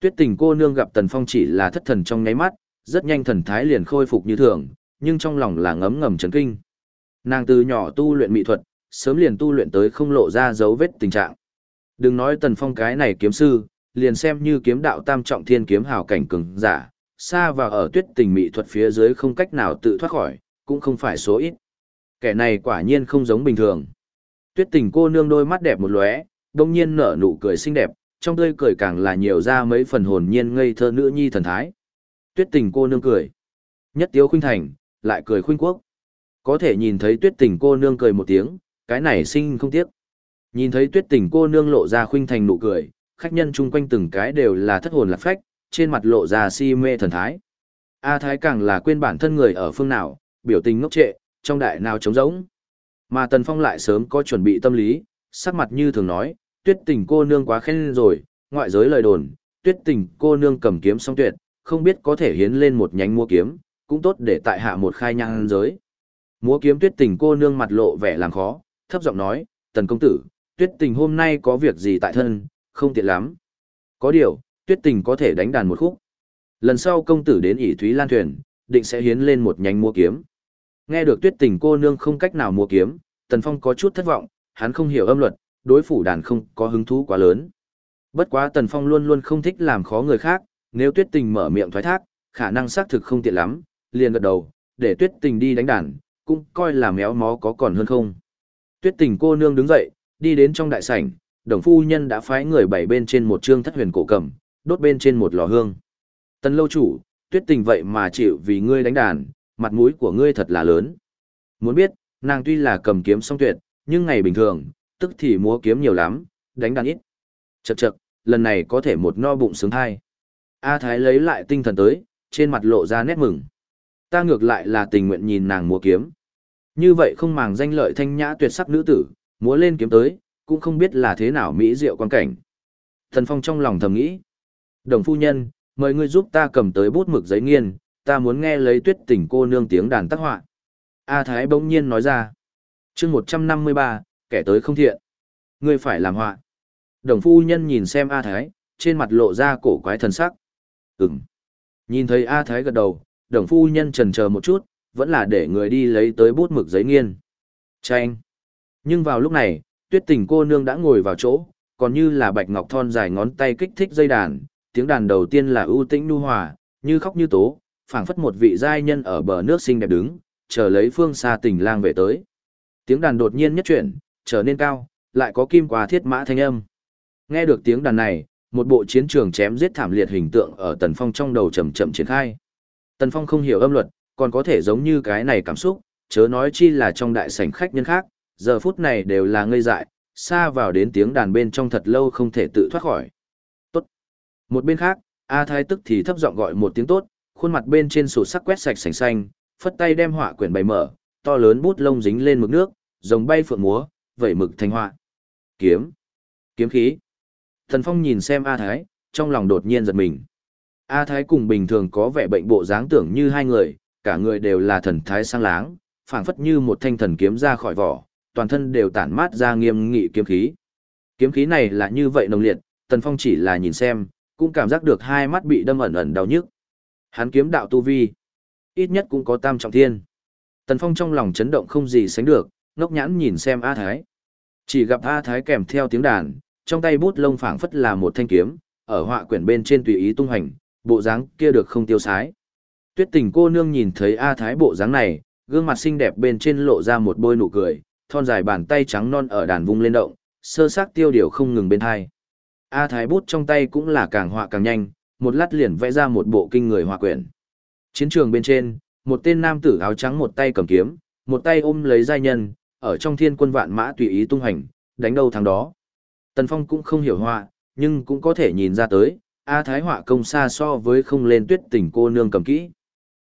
S1: Tuyết tình cô nương gặp Tần Phong chỉ là thất thần trong nháy mắt, rất nhanh thần thái liền khôi phục như thường, nhưng trong lòng là ngấm ngầm chấn kinh. Nàng từ nhỏ tu luyện mỹ thuật, sớm liền tu luyện tới không lộ ra dấu vết tình trạng. Đừng nói Tần Phong cái này kiếm sư, liền xem như kiếm đạo tam trọng thiên kiếm hào cảnh cường giả, xa và ở tuyết tình mỹ thuật phía dưới không cách nào tự thoát khỏi, cũng không phải số ít. Kẻ này quả nhiên không giống bình thường. Tuyết tình cô nương đôi mắt đẹp một lóe, đông nhiên nở nụ cười xinh đẹp, trong tươi cười càng là nhiều ra mấy phần hồn nhiên ngây thơ nữ nhi thần thái. Tuyết tình cô nương cười. Nhất tiếu khuynh thành, lại cười khuynh quốc. Có thể nhìn thấy tuyết tình cô nương cười một tiếng, cái này sinh không tiếc. Nhìn thấy tuyết tình cô nương lộ ra khuynh thành nụ cười, khách nhân chung quanh từng cái đều là thất hồn lạc phách, trên mặt lộ ra si mê thần thái. A Thái càng là quên bản thân người ở phương nào, biểu tình ngốc trệ, trong đại nào trống rỗng. Mà Tần Phong lại sớm có chuẩn bị tâm lý, sắc mặt như thường nói, tuyết tình cô nương quá khen rồi, ngoại giới lời đồn, tuyết tình cô nương cầm kiếm song tuyệt, không biết có thể hiến lên một nhánh mua kiếm, cũng tốt để tại hạ một khai nhang giới. Múa kiếm tuyết tình cô nương mặt lộ vẻ làm khó, thấp giọng nói, tần công tử, tuyết tình hôm nay có việc gì tại thân, không tiện lắm. Có điều, tuyết tình có thể đánh đàn một khúc. Lần sau công tử đến ỉ Thúy Lan Thuyền, định sẽ hiến lên một nhánh mua kiếm. Nghe được tuyết tình cô nương không cách nào mua kiếm, tần phong có chút thất vọng, hắn không hiểu âm luật, đối phủ đàn không có hứng thú quá lớn. Bất quá tần phong luôn luôn không thích làm khó người khác, nếu tuyết tình mở miệng thoái thác, khả năng xác thực không tiện lắm, liền gật đầu, để tuyết tình đi đánh đàn, cũng coi là méo mó có còn hơn không. Tuyết tình cô nương đứng dậy, đi đến trong đại sảnh, đồng phu nhân đã phái người bảy bên trên một trương thất huyền cổ cầm, đốt bên trên một lò hương. Tần lâu chủ, tuyết tình vậy mà chịu vì ngươi đánh đàn, mặt mũi của ngươi thật là lớn. Muốn biết, nàng tuy là cầm kiếm song tuyệt, nhưng ngày bình thường, tức thì múa kiếm nhiều lắm, đánh đàn ít. Chậc chậc, lần này có thể một no bụng sướng hai. A Thái lấy lại tinh thần tới, trên mặt lộ ra nét mừng. Ta ngược lại là tình nguyện nhìn nàng múa kiếm. Như vậy không màng danh lợi thanh nhã tuyệt sắc nữ tử, múa lên kiếm tới, cũng không biết là thế nào mỹ diệu quan cảnh. Thần Phong trong lòng thầm nghĩ. Đồng phu nhân, mời ngươi giúp ta cầm tới bút mực giấy nghiên, ta muốn nghe lấy tuyết tình cô nương tiếng đàn tác họa. A Thái bỗng nhiên nói ra. chương 153, kẻ tới không thiện. Ngươi phải làm họa. Đồng phu nhân nhìn xem A Thái, trên mặt lộ ra cổ quái thần sắc. Ừm. Nhìn thấy A Thái gật đầu, đồng phu nhân trần chờ một chút, vẫn là để người đi lấy tới bút mực giấy nghiên. Chanh. Nhưng vào lúc này, tuyết tình cô nương đã ngồi vào chỗ, còn như là bạch ngọc thon dài ngón tay kích thích dây đàn, tiếng đàn đầu tiên là ưu tĩnh nu hòa, như khóc như tố, phảng phất một vị giai nhân ở bờ nước xinh đẹp đứng, chờ lấy phương xa tình lang về tới. Tiếng đàn đột nhiên nhất chuyển, trở nên cao, lại có kim qua thiết mã thanh âm. Nghe được tiếng đàn này, một bộ chiến trường chém giết thảm liệt hình tượng ở Tần Phong trong đầu chậm chậm triển khai. Tần Phong không hiểu âm luật, còn có thể giống như cái này cảm xúc, chớ nói chi là trong đại sảnh khách nhân khác, giờ phút này đều là ngây dại, xa vào đến tiếng đàn bên trong thật lâu không thể tự thoát khỏi. Tốt. Một bên khác, A Thái tức thì thấp giọng gọi một tiếng tốt, khuôn mặt bên trên sổ sắc quét sạch sành xanh, phất tay đem họa quyển bày mở, to lớn bút lông dính lên mực nước, rồng bay phượng múa, vẩy mực thành họa. Kiếm. Kiếm khí. Thần Phong nhìn xem A Thái, trong lòng đột nhiên giật mình. A Thái cùng bình thường có vẻ bệnh bộ dáng tưởng như hai người, cả người đều là thần thái sang láng, phảng phất như một thanh thần kiếm ra khỏi vỏ, toàn thân đều tản mát ra nghiêm nghị kiếm khí. Kiếm khí này là như vậy nồng liệt, Tần Phong chỉ là nhìn xem, cũng cảm giác được hai mắt bị đâm ẩn ẩn đau nhức. Hắn kiếm đạo tu vi, ít nhất cũng có tam trọng thiên. Tần Phong trong lòng chấn động không gì sánh được, ngốc nhãn nhìn xem A Thái. Chỉ gặp A Thái kèm theo tiếng đàn, trong tay bút lông phảng phất là một thanh kiếm, ở họa quyển bên trên tùy ý tung hành, bộ dáng kia được không tiêu sái. Tuyết tình cô nương nhìn thấy A Thái bộ dáng này, gương mặt xinh đẹp bên trên lộ ra một bôi nụ cười, thon dài bàn tay trắng non ở đàn vung lên động, sơ sắc tiêu điều không ngừng bên hai. A Thái bút trong tay cũng là càng họa càng nhanh, một lát liền vẽ ra một bộ kinh người họa quyển. Chiến trường bên trên, một tên nam tử áo trắng một tay cầm kiếm, một tay ôm lấy giai nhân, ở trong thiên quân vạn mã tùy ý tung hành, đánh đâu thắng đó. Tần Phong cũng không hiểu họa, nhưng cũng có thể nhìn ra tới, A Thái họa công xa so với không lên tuyết tình cô nương cầm kỹ.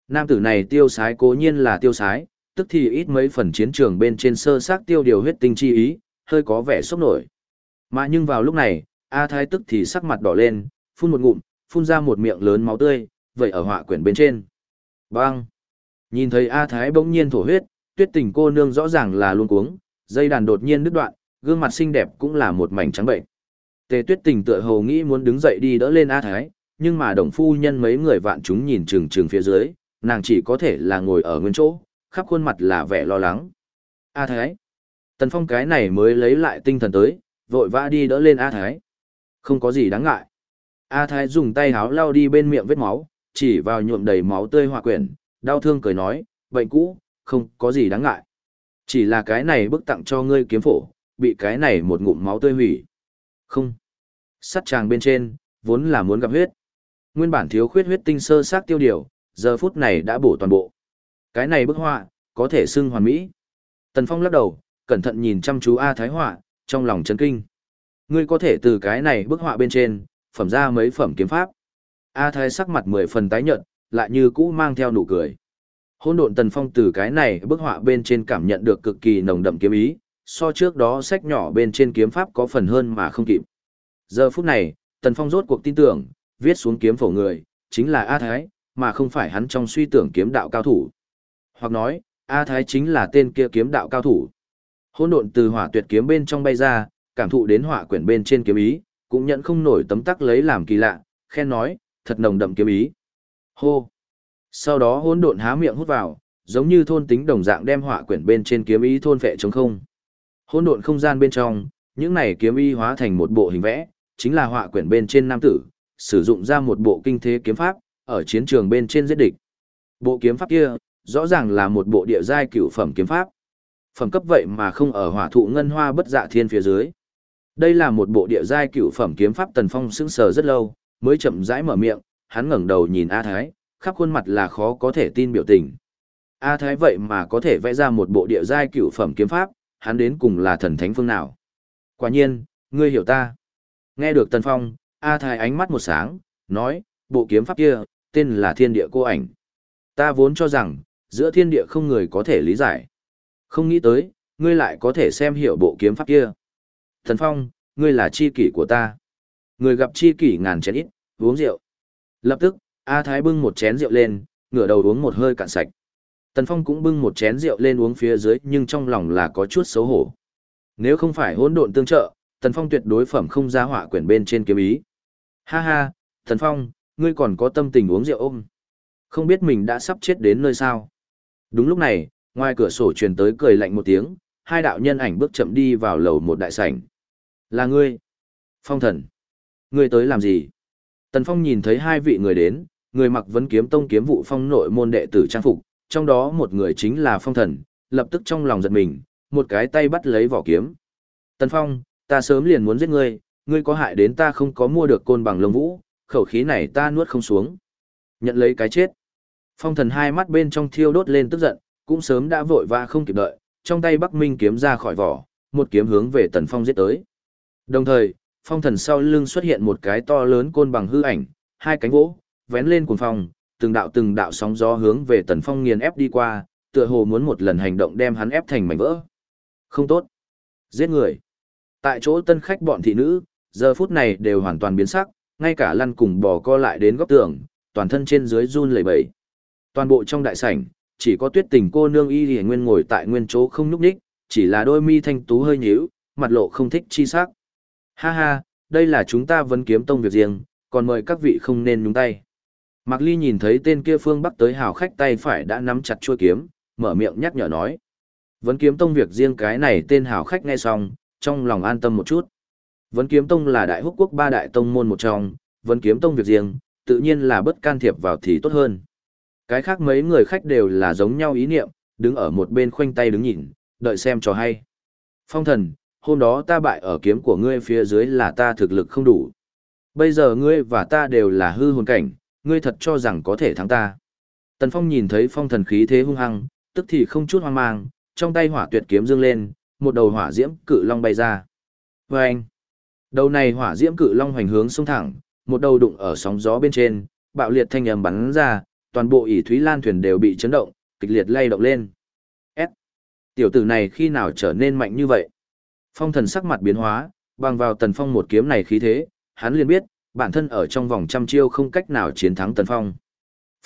S1: Nam tử này tiêu sái cố nhiên là tiêu sái, tức thì ít mấy phần chiến trường bên trên sơ xác tiêu điều huyết tinh chi ý, hơi có vẻ sốc nổi. Mà nhưng vào lúc này, A Thái tức thì sắc mặt đỏ lên, phun một ngụm, phun ra một miệng lớn máu tươi, vậy ở họa quyển bên trên. Bang! Nhìn thấy A Thái bỗng nhiên thổ huyết, tuyết tình cô nương rõ ràng là luôn cuống, dây đàn đột nhiên đứt đoạn, gương mặt xinh đẹp cũng là một mảnh trắng bệnh. Tề tuyết tình tựa hồ nghĩ muốn đứng dậy đi đỡ lên A Thái, nhưng mà đồng phu nhân mấy người vạn chúng nhìn chừng chừng phía dưới, nàng chỉ có thể là ngồi ở nguyên chỗ, khắp khuôn mặt là vẻ lo lắng. A Thái! Tần Phong cái này mới lấy lại tinh thần tới, vội vã đi đỡ lên A Thái. Không có gì đáng ngại. A Thái dùng tay háo lau đi bên miệng vết máu, chỉ vào nhuộm đầy máu tươi hòa quyển, đau thương cười nói, bệnh cũ, không có gì đáng ngại. Chỉ là cái này bức tặng cho ngươi kiếm phổ, bị cái này một ngụm máu tươi hủy. Không. Sắt tràng bên trên, vốn là muốn gặp huyết. Nguyên bản thiếu khuyết huyết tinh sơ sát tiêu điều, giờ phút này đã bổ toàn bộ. Cái này bức họa, có thể xưng hoàn mỹ. Tần Phong lắc đầu, cẩn thận nhìn chăm chú A Thái họa, trong lòng chấn kinh. Ngươi có thể từ cái này bức họa bên trên, phẩm ra mấy phẩm kiếm pháp. A Thái sắc mặt mười phần tái nhợt, lại như cũ mang theo nụ cười. Hôn độn Tần Phong từ cái này bức họa bên trên cảm nhận được cực kỳ nồng đậm kiếm ý, so trước đó sách nhỏ bên trên kiếm pháp có phần hơn mà không kịp. Giờ phút này, Tần Phong rốt cuộc tin tưởng, viết xuống kiếm phổ người, chính là A Thái, mà không phải hắn trong suy tưởng kiếm đạo cao thủ. Hoặc nói, A Thái chính là tên kia kiếm đạo cao thủ. Hôn độn từ hỏa tuyệt kiếm bên trong bay ra, cảm thụ đến hỏa quyển bên trên kiếm ý, cũng nhận không nổi tấm tắc lấy làm kỳ lạ, khen nói, thật nồng đậm kiếm ý. Hô! Sau đó hôn độn há miệng hút vào, giống như thôn tính đồng dạng đem hỏa quyển bên trên kiếm ý thôn phệ trống không. Hôn độn không gian bên trong, những này kiếm ý hóa thành một bộ hình vẽ, chính là họa quyển bên trên nam tử, sử dụng ra một bộ kinh thế kiếm pháp, ở chiến trường bên trên giết địch. Bộ kiếm pháp kia, rõ ràng là một bộ địa giai cửu phẩm kiếm pháp. Phẩm cấp vậy mà không ở hỏa thụ ngân hoa bất dạ thiên phía dưới. Đây là một bộ địa giai cửu phẩm kiếm pháp Tần Phong sững sờ rất lâu, mới chậm rãi mở miệng, hắn ngẩng đầu nhìn A Thái, khắp khuôn mặt là khó có thể tin biểu tình. A Thái vậy mà có thể vẽ ra một bộ địa giai cửu phẩm kiếm pháp, hắn đến cùng là thần thánh phương nào? Quả nhiên, ngươi hiểu ta. Nghe được Tần Phong, A Thái ánh mắt một sáng, nói, bộ kiếm pháp kia, tên là Thiên Địa Cô Ảnh. Ta vốn cho rằng, giữa thiên địa không người có thể lý giải. Không nghĩ tới, ngươi lại có thể xem hiểu bộ kiếm pháp kia. Tần Phong, ngươi là chi kỷ của ta. Người gặp chi kỷ ngàn chén ít, uống rượu. Lập tức, A Thái bưng một chén rượu lên, ngửa đầu uống một hơi cạn sạch. Tần Phong cũng bưng một chén rượu lên uống phía dưới nhưng trong lòng là có chút xấu hổ. Nếu không phải hỗn độn tương trợ, Tần Phong tuyệt đối phẩm không ra họa quyển bên trên kiếm ý. Ha ha, Tần Phong, ngươi còn có tâm tình uống rượu ôm. Không biết mình đã sắp chết đến nơi sao. Đúng lúc này, ngoài cửa sổ truyền tới cười lạnh một tiếng, hai đạo nhân ảnh bước chậm đi vào lầu một đại sảnh. Là ngươi. Phong thần. Ngươi tới làm gì? Tần Phong nhìn thấy hai vị người đến, người mặc vấn kiếm tông kiếm vụ phong nội môn đệ tử trang phục, trong đó một người chính là phong thần, lập tức trong lòng giật mình, một cái tay bắt lấy vỏ kiếm. Tần Phong, ta sớm liền muốn giết ngươi, ngươi có hại đến ta không có mua được côn bằng lông vũ, khẩu khí này ta nuốt không xuống. Nhận lấy cái chết. Phong thần hai mắt bên trong thiêu đốt lên tức giận, cũng sớm đã vội và không kịp đợi, trong tay Bắc Minh kiếm ra khỏi vỏ, một kiếm hướng về Tần Phong giết tới. Đồng thời, phong thần sau lưng xuất hiện một cái to lớn côn bằng hư ảnh, hai cánh vỗ, vén lên cuồng phong, từng đạo từng đạo sóng gió hướng về Tần Phong nghiền ép đi qua, tựa hồ muốn một lần hành động đem hắn ép thành mảnh vỡ. Không tốt. Giết người. Tại chỗ tân khách bọn thị nữ, giờ phút này đều hoàn toàn biến sắc, ngay cả lăn cùng bò co lại đến góc tường, toàn thân trên dưới run lẩy bẩy. Toàn bộ trong đại sảnh, chỉ có tuyết tình cô nương y hề nguyên ngồi tại nguyên chỗ không nhúc nhích, chỉ là đôi mi thanh tú hơi nhíu, mặt lộ không thích chi sắc. Ha ha, đây là chúng ta vẫn kiếm tông việc riêng, còn mời các vị không nên nhúng tay. Mạc Ly nhìn thấy tên kia phương bắc tới hào khách tay phải đã nắm chặt chuôi kiếm, mở miệng nhắc nhở nói. Vấn kiếm tông việc riêng cái này tên hào khách nghe xong, trong lòng an tâm một chút. Vấn kiếm tông là đại húc quốc ba đại tông môn một trong, vấn kiếm tông việc riêng, tự nhiên là bất can thiệp vào thì tốt hơn. Cái khác mấy người khách đều là giống nhau ý niệm, đứng ở một bên khoanh tay đứng nhìn, đợi xem cho hay. Phong thần, hôm đó ta bại ở kiếm của ngươi phía dưới là ta thực lực không đủ. Bây giờ ngươi và ta đều là hư hồn cảnh, ngươi thật cho rằng có thể thắng ta. Tần Phong nhìn thấy phong thần khí thế hung hăng, tức thì không chút hoang mang, trong tay hỏa tuyệt kiếm dương lên, một đầu hỏa diễm cự long bay ra. Và anh, đầu này hỏa diễm cự long hoành hướng sông thẳng, một đầu đụng ở sóng gió bên trên, bạo liệt thanh âm bắn ra, toàn bộ ỷ thúy lan thuyền đều bị chấn động, kịch liệt lay động lên. S. Tiểu tử này khi nào trở nên mạnh như vậy? Phong thần sắc mặt biến hóa, bằng vào tần phong một kiếm này khí thế, hắn liền biết, bản thân ở trong vòng trăm chiêu không cách nào chiến thắng tần phong.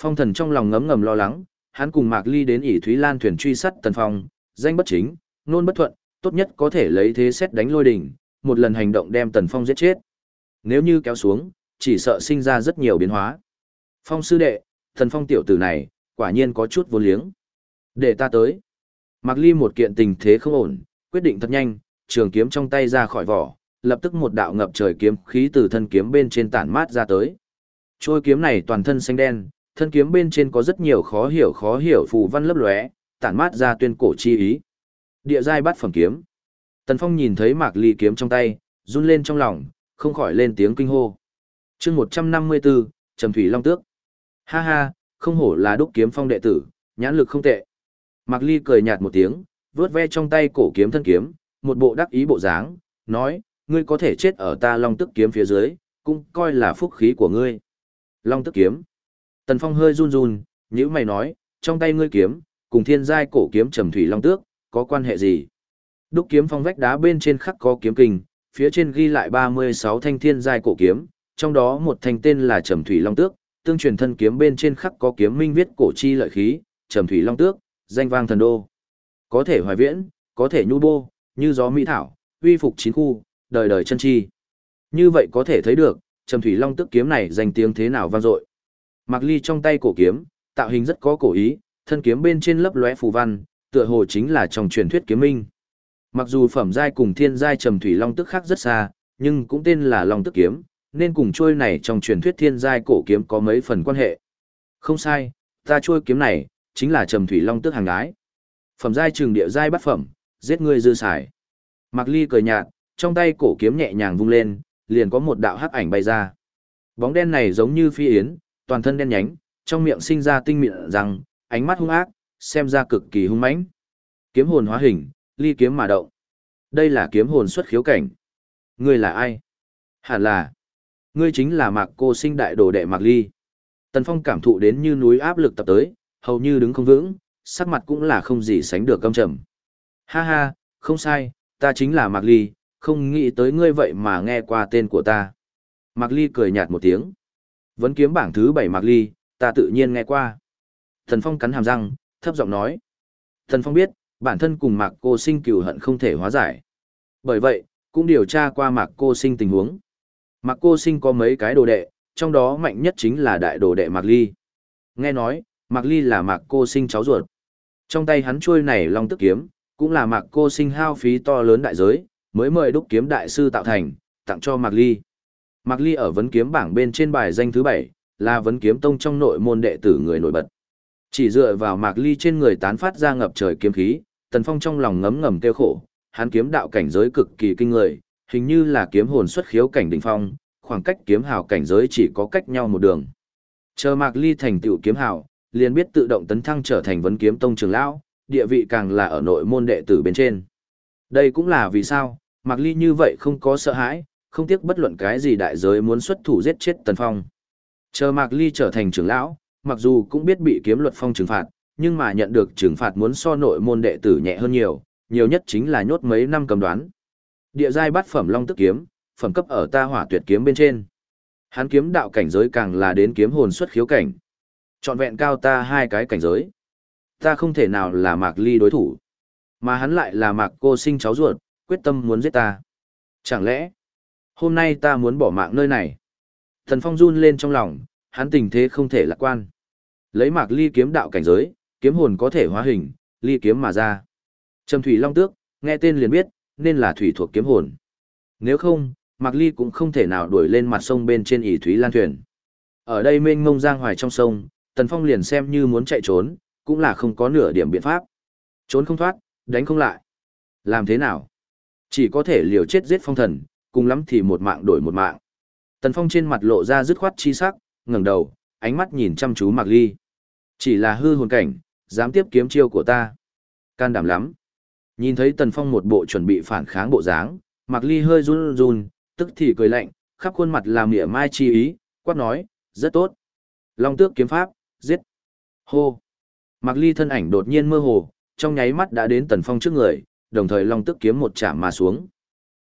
S1: Phong thần trong lòng ngấm ngầm lo lắng, hắn cùng Mạc Ly đến ỷ thúy lan thuyền truy sát tần phong, danh bất chính, nôn bất thuận, tốt nhất có thể lấy thế xét đánh lôi đỉnh, một lần hành động đem tần phong giết chết. Nếu như kéo xuống, chỉ sợ sinh ra rất nhiều biến hóa. Phong sư đệ, thần phong tiểu tử này, quả nhiên có chút vô liếng. Để ta tới. Mạc Ly một kiện tình thế không ổn, quyết định thật nhanh, trường kiếm trong tay ra khỏi vỏ, lập tức một đạo ngập trời kiếm khí từ thân kiếm bên trên tản mát ra tới. Trôi kiếm này toàn thân xanh đen, thân kiếm bên trên có rất nhiều khó hiểu khó hiểu phù văn lấp lóe, tản mát ra tuyên cổ chi ý. Địa giai bát phẩm kiếm. Tần Phong nhìn thấy Mạc Ly kiếm trong tay, run lên trong lòng, không khỏi lên tiếng kinh hô. Chương 154, Trầm Thủy Long Tước. Ha ha, không hổ là đúc kiếm phong đệ tử, nhãn lực không tệ. Mạc Ly cười nhạt một tiếng, vướt ve trong tay cổ kiếm thân kiếm, một bộ đắc ý bộ dáng, nói, ngươi có thể chết ở ta Long Tức kiếm phía dưới, cũng coi là phúc khí của ngươi. Long Tức kiếm. Tần Phong hơi run run, nhữ mày nói, trong tay ngươi kiếm, cùng thiên giai cổ kiếm Trầm Thủy Long Tước, có quan hệ gì? Đúc kiếm phong vách đá bên trên khắc có kiếm kình, phía trên ghi lại 36 thanh thiên giai cổ kiếm, trong đó một thanh tên là Trầm Thủy Long Tước, tương truyền thân kiếm bên trên khắc có kiếm minh viết cổ chi lợi khí, Trầm Thủy Long Tước, danh vang thần đô. Có thể hoài viễn, có thể nhu bô, như gió mỹ thảo, uy phục chín khu, đời đời chân chi. Như vậy có thể thấy được, Trầm Thủy Long Tước kiếm này danh tiếng thế nào vang dội. Mặc ly trong tay cổ kiếm, tạo hình rất có cổ ý, thân kiếm bên trên lấp lóe phù văn, tựa hồ chính là trong truyền thuyết kiếm minh. Mặc dù phẩm giai cùng thiên giai trầm thủy long tức khác rất xa, nhưng cũng tên là long tức kiếm, nên cùng trôi này trong truyền thuyết thiên giai cổ kiếm có mấy phần quan hệ. Không sai, ta trôi kiếm này chính là trầm thủy long tức hàng ái. Phẩm giai trường địa giai bắt phẩm, giết người dư xài. Mạc Ly cười nhạt, trong tay cổ kiếm nhẹ nhàng vung lên, liền có một đạo hắc ảnh bay ra. Bóng đen này giống như phi yến, toàn thân đen nhánh, trong miệng sinh ra tinh miệng răng, ánh mắt hung ác, xem ra cực kỳ hung mãnh. Kiếm hồn hóa hình, ly kiếm mà động. Đây là kiếm hồn xuất khiếu cảnh. Ngươi là ai? Hẳn là. Ngươi chính là Mạc Cô Sinh đại đồ đệ Mạc Ly. Tần Phong cảm thụ đến như núi áp lực tập tới, hầu như đứng không vững, sắc mặt cũng là không gì sánh được căm trầm. Ha ha, không sai, ta chính là Mạc Ly, không nghĩ tới ngươi vậy mà nghe qua tên của ta. Mạc Ly cười nhạt một tiếng. Vẫn kiếm bảng thứ bảy Mạc Ly, ta tự nhiên nghe qua. Thần Phong cắn hàm răng, thấp giọng nói. Thần Phong biết, bản thân cùng Mạc Cô Sinh cừu hận không thể hóa giải. Bởi vậy, cũng điều tra qua Mạc Cô Sinh tình huống. Mạc Cô Sinh có mấy cái đồ đệ, trong đó mạnh nhất chính là đại đồ đệ Mạc Ly. Nghe nói, Mạc Ly là Mạc Cô Sinh cháu ruột. Trong tay hắn chuôi này long tức kiếm, cũng là Mạc Cô Sinh hao phí to lớn đại giới, mới mời đúc kiếm đại sư tạo thành, tặng cho Mạc Ly. Mạc Ly ở vấn kiếm bảng bên trên bài danh thứ bảy, là vấn kiếm tông trong nội môn đệ tử người nổi bật. Chỉ dựa vào Mạc Ly trên người tán phát ra ngập trời kiếm khí, Tần Phong trong lòng ngấm ngầm tiêu khổ, hắn kiếm đạo cảnh giới cực kỳ kinh người, hình như là kiếm hồn xuất khiếu cảnh đỉnh phong, khoảng cách kiếm hào cảnh giới chỉ có cách nhau một đường. Chờ Mạc Ly thành tựu kiếm hào, liền biết tự động tấn thăng trở thành vấn kiếm tông trưởng lão, địa vị càng là ở nội môn đệ tử bên trên. Đây cũng là vì sao, Mạc Ly như vậy không có sợ hãi, không tiếc bất luận cái gì đại giới muốn xuất thủ giết chết Tần Phong. Chờ Mạc Ly trở thành trưởng lão, mặc dù cũng biết bị kiếm luật phong trừng phạt, nhưng mà nhận được trừng phạt muốn so nội môn đệ tử nhẹ hơn nhiều, nhiều nhất chính là nhốt mấy năm cầm đoán. Địa giai bát phẩm long tức kiếm, phẩm cấp ở ta hỏa tuyệt kiếm bên trên. Hắn kiếm đạo cảnh giới càng là đến kiếm hồn xuất khiếu cảnh. Chọn vẹn cao ta hai cái cảnh giới. Ta không thể nào là Mạc Ly đối thủ. Mà hắn lại là Mạc cô sinh cháu ruột, quyết tâm muốn giết ta. Chẳng lẽ, hôm nay ta muốn bỏ mạng nơi này? Thần Phong run lên trong lòng, hắn tình thế không thể lạc quan. Lấy Mạc Ly kiếm đạo cảnh giới, kiếm hồn có thể hóa hình, ly kiếm mà ra. Trầm Thủy Long Tước, nghe tên liền biết, nên là thủy thuộc kiếm hồn. Nếu không, Mạc Ly cũng không thể nào đuổi lên mặt sông bên trên ỷ thúy lan thuyền. Ở đây mênh mông giang hoài trong sông, Tần Phong liền xem như muốn chạy trốn, cũng là không có nửa điểm biện pháp. Trốn không thoát, đánh không lại. Làm thế nào? Chỉ có thể liều chết giết phong thần, cùng lắm thì một mạng đổi một mạng. Tần Phong trên mặt lộ ra dứt khoát chi sắc, ngẩng đầu, ánh mắt nhìn chăm chú Mạc Ly. Chỉ là hư hồn cảnh, dám tiếp kiếm chiêu của ta. Can đảm lắm. Nhìn thấy Tần Phong một bộ chuẩn bị phản kháng bộ dáng, Mạc Ly hơi run run, tức thì cười lạnh, khắp khuôn mặt làm mỉa mai chi ý, quát nói, rất tốt. Long tước kiếm pháp, giết. Hô. Mạc Ly thân ảnh đột nhiên mơ hồ, trong nháy mắt đã đến Tần Phong trước người, đồng thời long tước kiếm một chạm mà xuống.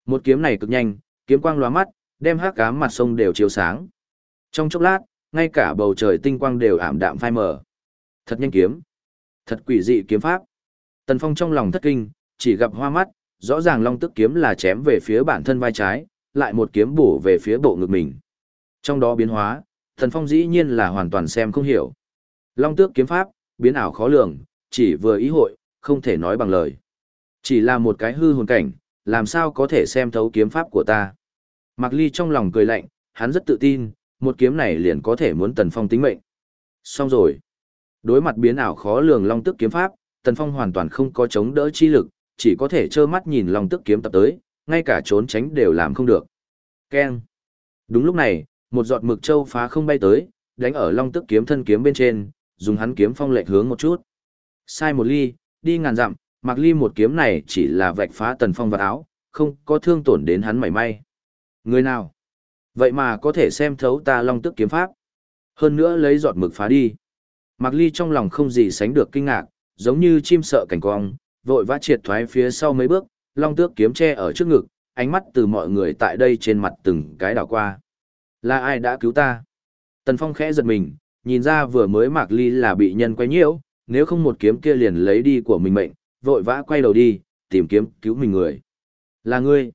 S1: Một kiếm này cực nhanh, kiếm quang lóa mắt, đem hắc ám mặt sông đều chiếu sáng. Trong chốc lát, ngay cả bầu trời tinh quang đều ảm đạm phai mờ. Thật nhanh kiếm. Thật quỷ dị kiếm pháp. Tần Phong trong lòng thất kinh, chỉ gặp hoa mắt, rõ ràng long tức kiếm là chém về phía bản thân vai trái, lại một kiếm bổ về phía bộ ngực mình. Trong đó biến hóa, Tần Phong dĩ nhiên là hoàn toàn xem không hiểu. Long tước kiếm pháp, biến ảo khó lường, chỉ vừa ý hội, không thể nói bằng lời. Chỉ là một cái hư hồn cảnh, làm sao có thể xem thấu kiếm pháp của ta. Mạc Ly trong lòng cười lạnh, hắn rất tự tin, một kiếm này liền có thể muốn Tần Phong tính mệnh. Xong rồi. Đối mặt biến ảo khó lường long tức kiếm pháp, Tần Phong hoàn toàn không có chống đỡ chi lực, chỉ có thể trơ mắt nhìn long tức kiếm tập tới, ngay cả trốn tránh đều làm không được. Keng. Đúng lúc này, một giọt mực châu phá không bay tới, đánh ở long tức kiếm thân kiếm bên trên, dùng hắn kiếm phong lệch hướng một chút. Sai một ly, đi ngàn dặm, Mạc ly một kiếm này chỉ là vạch phá Tần Phong vật áo, không có thương tổn đến hắn mảy may. Người nào? Vậy mà có thể xem thấu ta long tức kiếm pháp. Hơn nữa lấy giọt mực phá đi. Mạc Ly trong lòng không gì sánh được kinh ngạc, giống như chim sợ cảnh cong, vội vã triệt thoái phía sau mấy bước, long tước kiếm che ở trước ngực, ánh mắt từ mọi người tại đây trên mặt từng cái đảo qua. Là ai đã cứu ta? Tần Phong khẽ giật mình, nhìn ra vừa mới Mạc Ly là bị nhân quay nhiễu, nếu không một kiếm kia liền lấy đi của mình mệnh, vội vã quay đầu đi, tìm kiếm cứu mình người. Là ngươi.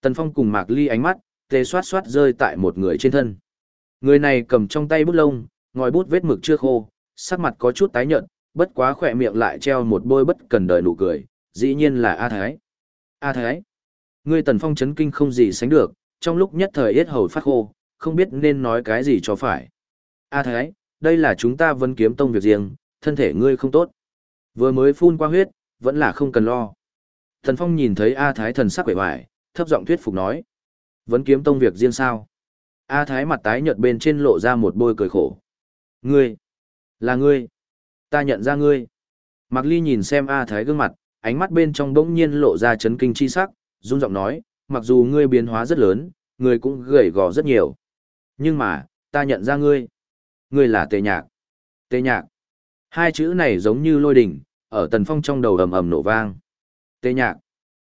S1: Tần Phong cùng Mạc Ly ánh mắt, tê xoát xoát rơi tại một người trên thân. Người này cầm trong tay bút lông, ngòi bút vết mực chưa khô, sắc mặt có chút tái nhợt, bất quá khỏe miệng lại treo một bôi bất cần đời nụ cười, dĩ nhiên là A Thái. A Thái. Ngươi Tần Phong chấn kinh không gì sánh được, trong lúc nhất thời yết hầu phát khô, không biết nên nói cái gì cho phải. A Thái, đây là chúng ta vẫn kiếm tông việc riêng, thân thể ngươi không tốt. Vừa mới phun qua huyết, vẫn là không cần lo. Thần Phong nhìn thấy A Thái thần sắc quvẻ hoài, thấp giọng thuyết phục nói. Vẫn kiếm tông việc riêng sao? A Thái mặt tái nhợt bên trên lộ ra một bôi cười khổ. Ngươi! Là ngươi! Ta nhận ra ngươi! Mạc Ly nhìn xem A Thái gương mặt, ánh mắt bên trong bỗng nhiên lộ ra chấn kinh chi sắc, run giọng nói, mặc dù ngươi biến hóa rất lớn, ngươi cũng gầy gò rất nhiều. Nhưng mà, ta nhận ra ngươi. Ngươi là Tề Nhạc. Tề Nhạc. Hai chữ này giống như lôi đỉnh, ở Tần Phong trong đầu ầm ầm nổ vang. Tề Nhạc.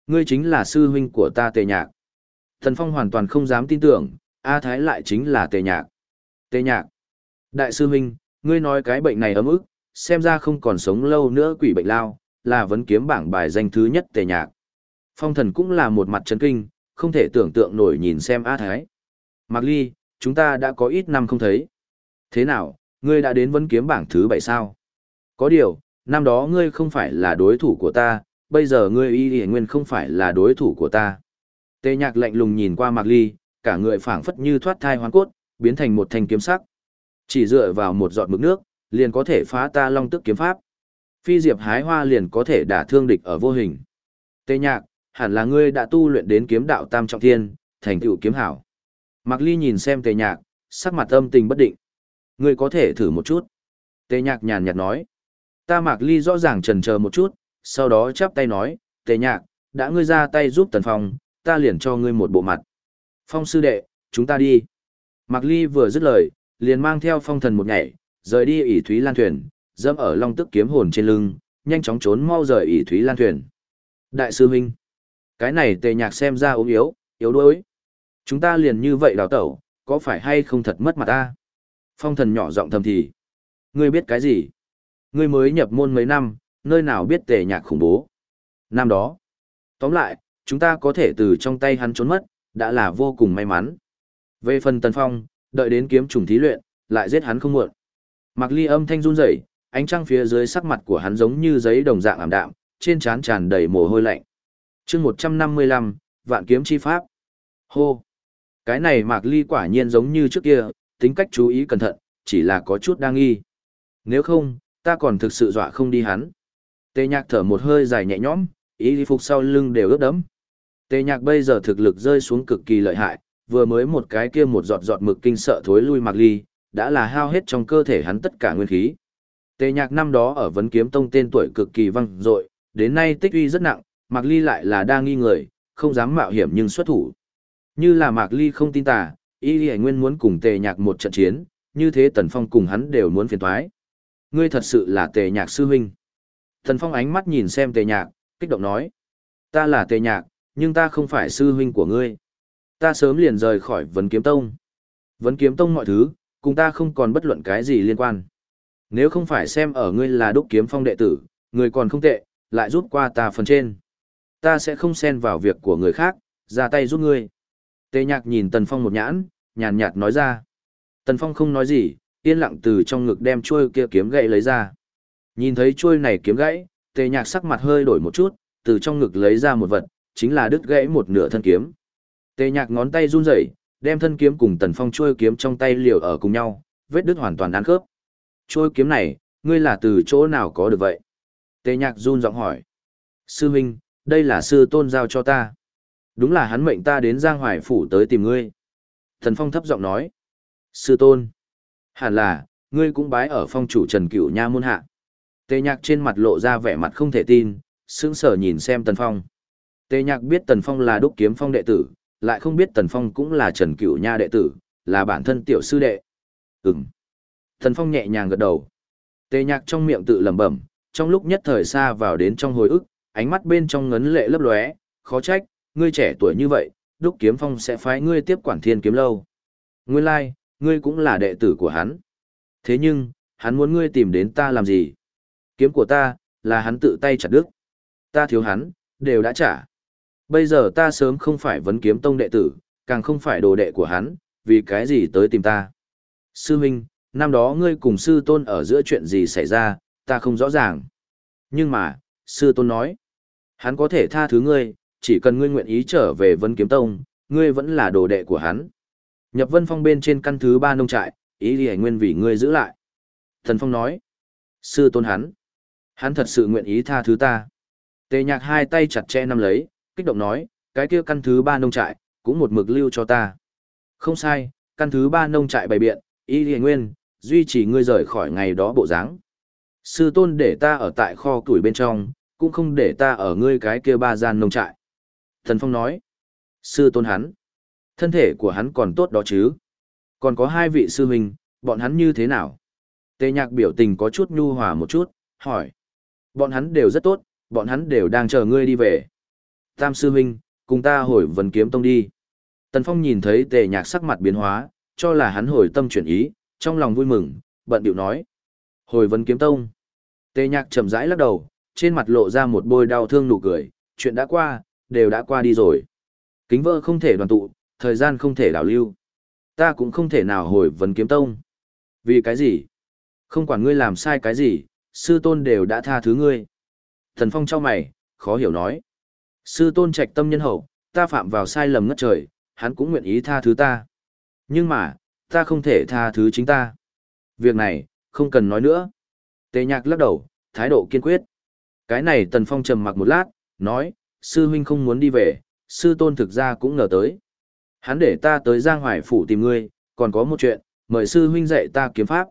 S1: Ngươi chính là sư huynh của ta Tề Nhạc. Tần Phong hoàn toàn không dám tin tưởng, A Thái lại chính là Tề Nhạc. Tề Nhạc. Đại sư huynh, ngươi nói cái bệnh này ấm ức, xem ra không còn sống lâu nữa quỷ bệnh lao, là vấn kiếm bảng bài danh thứ nhất Tề Nhạc. Phong thần cũng là một mặt chấn kinh, không thể tưởng tượng nổi nhìn xem A Thái. Mạc Ly, chúng ta đã có ít năm không thấy. Thế nào, ngươi đã đến vấn kiếm bảng thứ bảy sao? Có điều, năm đó ngươi không phải là đối thủ của ta, bây giờ ngươi y y nguyên không phải là đối thủ của ta. Tề nhạc lạnh lùng nhìn qua Mạc Ly, cả người phảng phất như thoát thai hoán cốt, biến thành một thanh kiếm sắc. Chỉ dựa vào một giọt mực nước, liền có thể phá ta long tức kiếm pháp. Phi diệp hái hoa liền có thể đả thương địch ở vô hình. Tề nhạc, hẳn là ngươi đã tu luyện đến kiếm đạo tam trọng thiên, thành tựu kiếm hảo. Mạc Ly nhìn xem tề nhạc, sắc mặt âm tình bất định. Ngươi có thể thử một chút. Tề nhạc nhàn nhạt nói. Ta Mạc Ly rõ ràng trần chờ một chút, sau đó chắp tay nói, tề nhạc, đã ngươi ra tay giúp tần phong, ta liền cho ngươi một bộ mặt. Phong sư đệ, chúng ta đi. Mạc Ly vừa dứt lời, liền mang theo phong thần một nhảy, rời đi ỷ thúy lan thuyền, dẫm ở long tức kiếm hồn trên lưng, nhanh chóng trốn mau rời ỷ thúy lan thuyền. Đại sư huynh, cái này tề nhạc xem ra ốm yếu, yếu đuối. Chúng ta liền như vậy đào tẩu, có phải hay không thật mất mặt ta? Phong thần nhỏ giọng thầm thì. Ngươi biết cái gì? Ngươi mới nhập môn mấy năm, nơi nào biết tề nhạc khủng bố. Năm đó. Tóm lại, chúng ta có thể từ trong tay hắn trốn mất, đã là vô cùng may mắn. Về phần Tần Phong, đợi đến kiếm trùng thí luyện, lại giết hắn không muộn. Mặc ly âm thanh run rẩy, ánh trăng phía dưới sắc mặt của hắn giống như giấy đồng dạng ảm đạm, trên trán tràn đầy mồ hôi lạnh. chương 155, vạn kiếm chi pháp. Hô! Cái này Mạc Ly quả nhiên giống như trước kia, tính cách chú ý cẩn thận, chỉ là có chút đang nghi. Nếu không, ta còn thực sự dọa không đi hắn. Tề nhạc thở một hơi dài nhẹ nhõm, ý phục sau lưng đều ướt đẫm. Tề nhạc bây giờ thực lực rơi xuống cực kỳ lợi hại, vừa mới một cái kia một giọt giọt mực kinh sợ thối lui Mạc Ly, đã là hao hết trong cơ thể hắn tất cả nguyên khí. Tề nhạc năm đó ở vấn kiếm tông tên tuổi cực kỳ vang dội, đến nay tích uy rất nặng, Mạc Ly lại là đa nghi người, không dám mạo hiểm nhưng xuất thủ. Như là Mạc Ly không tin tà, Y Lì Nguyên muốn cùng tề nhạc một trận chiến, như thế Tần Phong cùng hắn đều muốn phiền thoái. Ngươi thật sự là tề nhạc sư huynh. Thần Phong ánh mắt nhìn xem tề nhạc, kích động nói. Ta là tề nhạc, nhưng ta không phải sư huynh của ngươi. Ta sớm liền rời khỏi vấn kiếm tông. Vấn kiếm tông mọi thứ, cùng ta không còn bất luận cái gì liên quan. Nếu không phải xem ở ngươi là đúc kiếm phong đệ tử, người còn không tệ, lại rút qua ta phần trên. Ta sẽ không xen vào việc của người khác, ra tay giúp ngươi. Tề nhạc nhìn Tần Phong một nhãn, nhàn nhạt nói ra. Tần Phong không nói gì, yên lặng từ trong ngực đem chuôi kia kiếm gãy lấy ra. Nhìn thấy chuôi này kiếm gãy, tề nhạc sắc mặt hơi đổi một chút, từ trong ngực lấy ra một vật, chính là đứt gãy một nửa thân kiếm. Tề nhạc ngón tay run rẩy, đem thân kiếm cùng Tần Phong chuôi kiếm trong tay liều ở cùng nhau, vết đứt hoàn toàn ăn khớp. Chuôi kiếm này, ngươi là từ chỗ nào có được vậy? Tề nhạc run giọng hỏi. Sư huynh, đây là sư tôn giao cho ta. Đúng là hắn mệnh ta đến Giang Hoài Phủ tới tìm ngươi. Thần Phong thấp giọng nói. Sư tôn. Hẳn là, ngươi cũng bái ở phong chủ Trần Cửu Nha môn hạ. Tề nhạc trên mặt lộ ra vẻ mặt không thể tin, sững sờ nhìn xem Tần Phong. Tề nhạc biết Tần Phong là đúc kiếm phong đệ tử, lại không biết Tần Phong cũng là Trần Cửu Nha đệ tử, là bản thân tiểu sư đệ. Ừm. Tần Phong nhẹ nhàng gật đầu. Tề nhạc trong miệng tự lẩm bẩm, trong lúc nhất thời xa vào đến trong hồi ức, ánh mắt bên trong ngấn lệ lấp lóe, khó trách, ngươi trẻ tuổi như vậy, đúc kiếm phong sẽ phái ngươi tiếp quản thiên kiếm lâu. Nguyên lai, like, ngươi cũng là đệ tử của hắn. Thế nhưng, hắn muốn ngươi tìm đến ta làm gì? Kiếm của ta, là hắn tự tay chặt đứt. Ta thiếu hắn, đều đã trả. Bây giờ ta sớm không phải vấn kiếm tông đệ tử, càng không phải đồ đệ của hắn, vì cái gì tới tìm ta. Sư Minh, năm đó ngươi cùng sư tôn ở giữa chuyện gì xảy ra, ta không rõ ràng. Nhưng mà, sư tôn nói, hắn có thể tha thứ ngươi, chỉ cần ngươi nguyện ý trở về vấn Kiếm Tông, ngươi vẫn là đồ đệ của hắn. Nhập Vân Phong bên trên căn thứ ba nông trại, ý đi nguyên vì ngươi giữ lại. Thần Phong nói, sư tôn hắn, hắn thật sự nguyện ý tha thứ ta. Tề nhạc hai tay chặt che nắm lấy, kích động nói, cái kia căn thứ ba nông trại, cũng một mực lưu cho ta. Không sai, căn thứ ba nông trại bày biện, ý đi nguyên, duy trì ngươi rời khỏi ngày đó bộ dáng. Sư tôn để ta ở tại kho củi bên trong, cũng không để ta ở ngươi cái kia ba gian nông trại. Thần Phong nói, sư tôn hắn, thân thể của hắn còn tốt đó chứ. Còn có hai vị sư huynh, bọn hắn như thế nào? Tề nhạc biểu tình có chút nhu hòa một chút, hỏi. Bọn hắn đều rất tốt, bọn hắn đều đang chờ ngươi đi về. Tam sư huynh, cùng ta hồi vần kiếm tông đi. Tần Phong nhìn thấy tề nhạc sắc mặt biến hóa, cho là hắn hồi tâm chuyển ý, trong lòng vui mừng, bận điệu nói. Hồi vân kiếm tông. Tề nhạc chậm rãi lắc đầu, trên mặt lộ ra một bôi đau thương nụ cười, chuyện đã qua, đều đã qua đi rồi. Kính vợ không thể đoàn tụ, thời gian không thể đảo lưu. Ta cũng không thể nào hồi vấn kiếm tông. Vì cái gì? Không quản ngươi làm sai cái gì, sư tôn đều đã tha thứ ngươi. Thần Phong trao mày, khó hiểu nói. Sư tôn trạch tâm nhân hậu, ta phạm vào sai lầm ngất trời, hắn cũng nguyện ý tha thứ ta. Nhưng mà, ta không thể tha thứ chính ta. Việc này, không cần nói nữa. Tề nhạc lắc đầu, thái độ kiên quyết. Cái này Tần Phong trầm mặc một lát, nói, sư huynh không muốn đi về, sư tôn thực ra cũng ngờ tới. Hắn để ta tới Giang Hoài Phủ tìm ngươi, còn có một chuyện, mời sư huynh dạy ta kiếm pháp.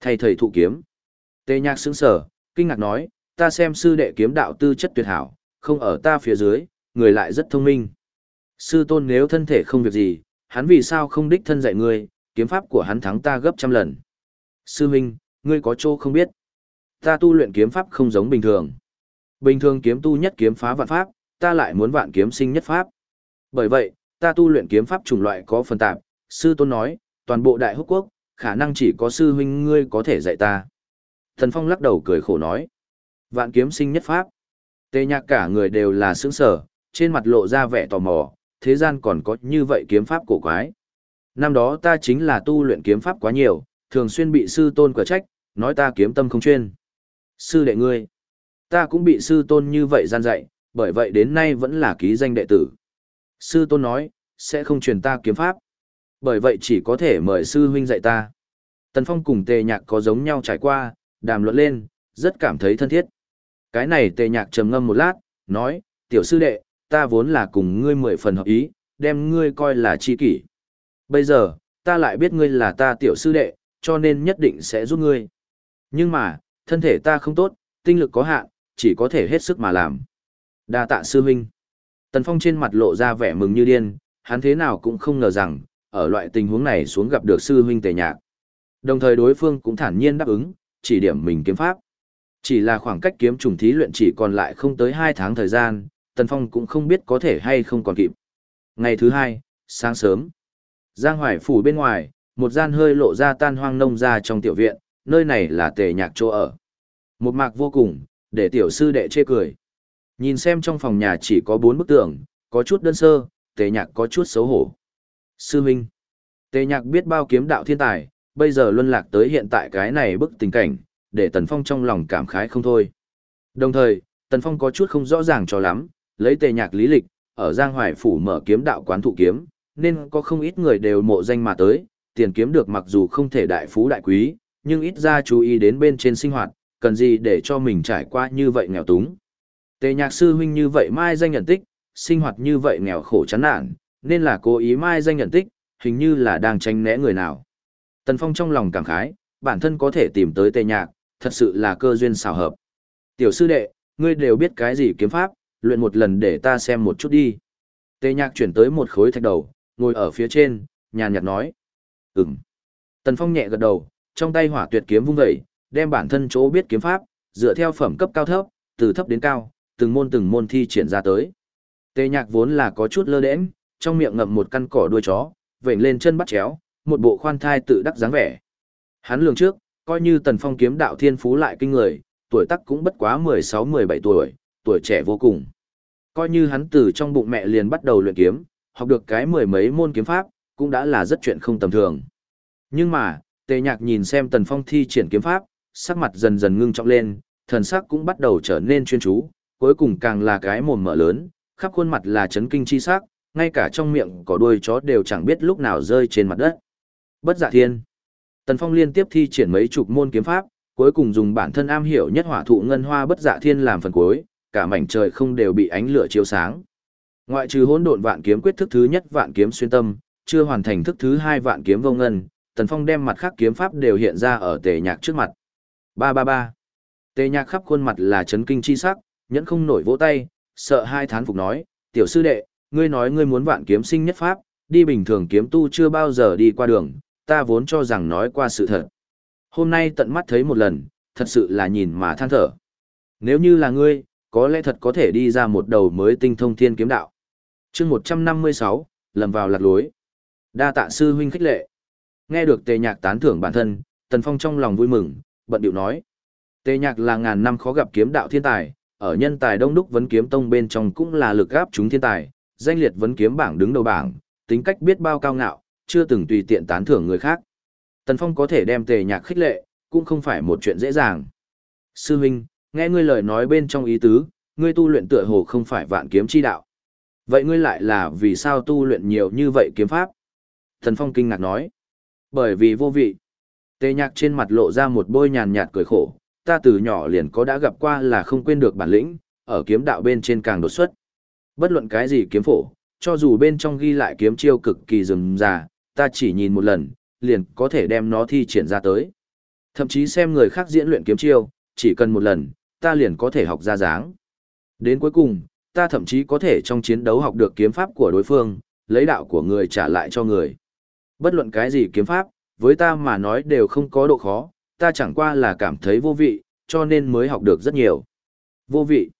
S1: Thầy thầy thụ kiếm. Tề nhạc sững sở, kinh ngạc nói, ta xem sư đệ kiếm đạo tư chất tuyệt hảo, không ở ta phía dưới, người lại rất thông minh. Sư tôn nếu thân thể không việc gì, hắn vì sao không đích thân dạy ngươi, kiếm pháp của hắn thắng ta gấp trăm lần. Sư huynh, ngươi có chỗ không biết. Ta tu luyện kiếm pháp không giống bình thường. Bình thường kiếm tu nhất kiếm phá vạn pháp, ta lại muốn vạn kiếm sinh nhất pháp. Bởi vậy, ta tu luyện kiếm pháp chủng loại có phần tạp, sư tôn nói, toàn bộ đại húc quốc, khả năng chỉ có sư huynh ngươi có thể dạy ta. Thần Phong lắc đầu cười khổ nói, vạn kiếm sinh nhất pháp. Tê nhạc cả người đều là sướng sở, trên mặt lộ ra vẻ tò mò, thế gian còn có như vậy kiếm pháp cổ quái. Năm đó ta chính là tu luyện kiếm pháp quá nhiều, thường xuyên bị sư tôn quả trách, nói ta kiếm tâm không chuyên. Sư đệ ngươi, ta cũng bị sư tôn như vậy gian dạy, bởi vậy đến nay vẫn là ký danh đệ tử. Sư tôn nói, sẽ không truyền ta kiếm pháp. Bởi vậy chỉ có thể mời sư huynh dạy ta. Tần Phong cùng tề nhạc có giống nhau trải qua, đàm luận lên, rất cảm thấy thân thiết. Cái này tề nhạc trầm ngâm một lát, nói, tiểu sư đệ, ta vốn là cùng ngươi mười phần hợp ý, đem ngươi coi là chi kỷ. Bây giờ, ta lại biết ngươi là ta tiểu sư đệ, cho nên nhất định sẽ giúp ngươi. Nhưng mà, thân thể ta không tốt, tinh lực có hạn, chỉ có thể hết sức mà làm. Đa tạ sư huynh. Tần Phong trên mặt lộ ra vẻ mừng như điên, hắn thế nào cũng không ngờ rằng, ở loại tình huống này xuống gặp được sư huynh tề nhạc. Đồng thời đối phương cũng thản nhiên đáp ứng, chỉ điểm mình kiếm pháp. Chỉ là khoảng cách kiếm trùng thí luyện chỉ còn lại không tới 2 tháng thời gian, Tần Phong cũng không biết có thể hay không còn kịp. Ngày thứ hai, sáng sớm, Giang Hoài phủ bên ngoài, một gian hơi lộ ra tan hoang nông ra trong tiểu viện, nơi này là tề nhạc chỗ ở. Một mạc vô cùng, để tiểu sư đệ chê cười. Nhìn xem trong phòng nhà chỉ có bốn bức tường, có chút đơn sơ, tề nhạc có chút xấu hổ. Sư Minh. Tề nhạc biết bao kiếm đạo thiên tài, bây giờ luân lạc tới hiện tại cái này bức tình cảnh, để Tần Phong trong lòng cảm khái không thôi. Đồng thời, Tần Phong có chút không rõ ràng cho lắm, lấy tề nhạc lý lịch, ở Giang Hoài Phủ mở kiếm đạo quán thụ kiếm, nên có không ít người đều mộ danh mà tới, tiền kiếm được mặc dù không thể đại phú đại quý, nhưng ít ra chú ý đến bên trên sinh hoạt, cần gì để cho mình trải qua như vậy nghèo túng. Tề nhạc sư huynh như vậy mai danh nhận tích, sinh hoạt như vậy nghèo khổ chán nản, nên là cố ý mai danh nhận tích, hình như là đang tranh né người nào. Tần Phong trong lòng cảm khái, bản thân có thể tìm tới tề nhạc, thật sự là cơ duyên xào hợp. Tiểu sư đệ, ngươi đều biết cái gì kiếm pháp, luyện một lần để ta xem một chút đi. Tề nhạc chuyển tới một khối thạch đầu, ngồi ở phía trên, nhàn nhạt nói. Ừm. Tần Phong nhẹ gật đầu, trong tay hỏa tuyệt kiếm vung dậy, đem bản thân chỗ biết kiếm pháp, dựa theo phẩm cấp cao thấp, từ thấp đến cao, từng môn từng môn thi triển ra tới. Tề nhạc vốn là có chút lơ đễnh, trong miệng ngậm một căn cỏ đuôi chó, vểnh lên chân bắt chéo, một bộ khoan thai tự đắc dáng vẻ. Hắn lường trước, coi như Tần Phong kiếm đạo thiên phú lại kinh người, tuổi tác cũng bất quá 16-17 tuổi, tuổi trẻ vô cùng. Coi như hắn từ trong bụng mẹ liền bắt đầu luyện kiếm, học được cái mười mấy môn kiếm pháp, cũng đã là rất chuyện không tầm thường. Nhưng mà, Tề Nhạc nhìn xem Tần Phong thi triển kiếm pháp, sắc mặt dần dần ngưng trọng lên, thần sắc cũng bắt đầu trở nên chuyên chú, cuối cùng càng là cái mồm mở lớn, khắp khuôn mặt là chấn kinh chi sắc, ngay cả trong miệng có đuôi chó đều chẳng biết lúc nào rơi trên mặt đất. Bất dạ thiên. Tần Phong liên tiếp thi triển mấy chục môn kiếm pháp, cuối cùng dùng bản thân am hiểu nhất hỏa thụ ngân hoa bất dạ thiên làm phần cuối, cả mảnh trời không đều bị ánh lửa chiếu sáng. Ngoại trừ hỗn độn vạn kiếm quyết thức thứ nhất vạn kiếm xuyên tâm, chưa hoàn thành thức thứ hai vạn kiếm vô ngân, Tần Phong đem mặt khác kiếm pháp đều hiện ra ở tề nhạc trước mặt. Ba ba ba. Tề nhạc khắp khuôn mặt là chấn kinh chi sắc, nhẫn không nổi vỗ tay, sợ hai thán phục nói, tiểu sư đệ, ngươi nói ngươi muốn vạn kiếm sinh nhất pháp, đi bình thường kiếm tu chưa bao giờ đi qua đường, ta vốn cho rằng nói qua sự thật. Hôm nay tận mắt thấy một lần, thật sự là nhìn mà than thở. Nếu như là ngươi, có lẽ thật có thể đi ra một đầu mới tinh thông thiên kiếm đạo. chương 156, lầm vào lạc lối. Đa tạ sư huynh khích lệ. Nghe được tề nhạc tán thưởng bản thân, Tần Phong trong lòng vui mừng, bận điệu nói. Tề nhạc là ngàn năm khó gặp kiếm đạo thiên tài, ở nhân tài đông đúc vấn kiếm tông bên trong cũng là lực gáp chúng thiên tài, danh liệt vấn kiếm bảng đứng đầu bảng, tính cách biết bao cao ngạo, chưa từng tùy tiện tán thưởng người khác. Tần Phong có thể đem tề nhạc khích lệ, cũng không phải một chuyện dễ dàng. Sư huynh, nghe ngươi lời nói bên trong ý tứ, ngươi tu luyện tựa hồ không phải vạn kiếm chi đạo. Vậy ngươi lại là vì sao tu luyện nhiều như vậy kiếm pháp? Thần Phong kinh ngạc nói. Bởi vì vô vị. Tề nhạc trên mặt lộ ra một bôi nhàn nhạt cười khổ, ta từ nhỏ liền có đã gặp qua là không quên được bản lĩnh, ở kiếm đạo bên trên càng đột xuất. Bất luận cái gì kiếm phổ, cho dù bên trong ghi lại kiếm chiêu cực kỳ rườm rà, ta chỉ nhìn một lần, liền có thể đem nó thi triển ra tới. Thậm chí xem người khác diễn luyện kiếm chiêu, chỉ cần một lần, ta liền có thể học ra dáng. Đến cuối cùng, ta thậm chí có thể trong chiến đấu học được kiếm pháp của đối phương, lấy đạo của người trả lại cho người. Bất luận cái gì kiếm pháp, với ta mà nói đều không có độ khó, ta chẳng qua là cảm thấy vô vị, cho nên mới học được rất nhiều. Vô vị.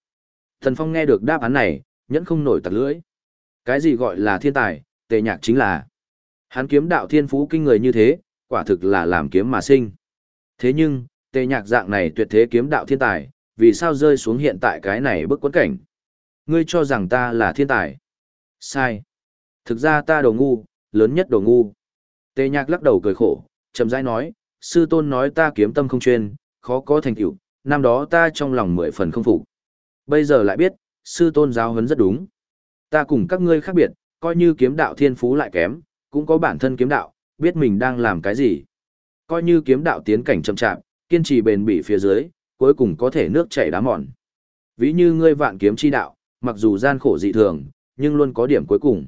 S1: Thần Phong nghe được đáp án này, nhẫn không nổi tặc lưỡi. Cái gì gọi là thiên tài, tề nhạc chính là. Hắn kiếm đạo thiên phú kinh người như thế, quả thực là làm kiếm mà sinh. Thế nhưng, tề nhạc dạng này tuyệt thế kiếm đạo thiên tài, vì sao rơi xuống hiện tại cái này bức quấn cảnh? Ngươi cho rằng ta là thiên tài. Sai. Thực ra ta đồ ngu, lớn nhất đồ ngu. Tề nhạc lắc đầu cười khổ, chậm rãi nói, sư tôn nói ta kiếm tâm không chuyên, khó có thành tựu, năm đó ta trong lòng mười phần không phục. Bây giờ lại biết, sư tôn giáo huấn rất đúng. Ta cùng các ngươi khác biệt, coi như kiếm đạo thiên phú lại kém, cũng có bản thân kiếm đạo, biết mình đang làm cái gì. Coi như kiếm đạo tiến cảnh chậm chạp, kiên trì bền bỉ phía dưới, cuối cùng có thể nước chảy đá mòn. Ví như ngươi vạn kiếm chi đạo, mặc dù gian khổ dị thường, nhưng luôn có điểm cuối cùng.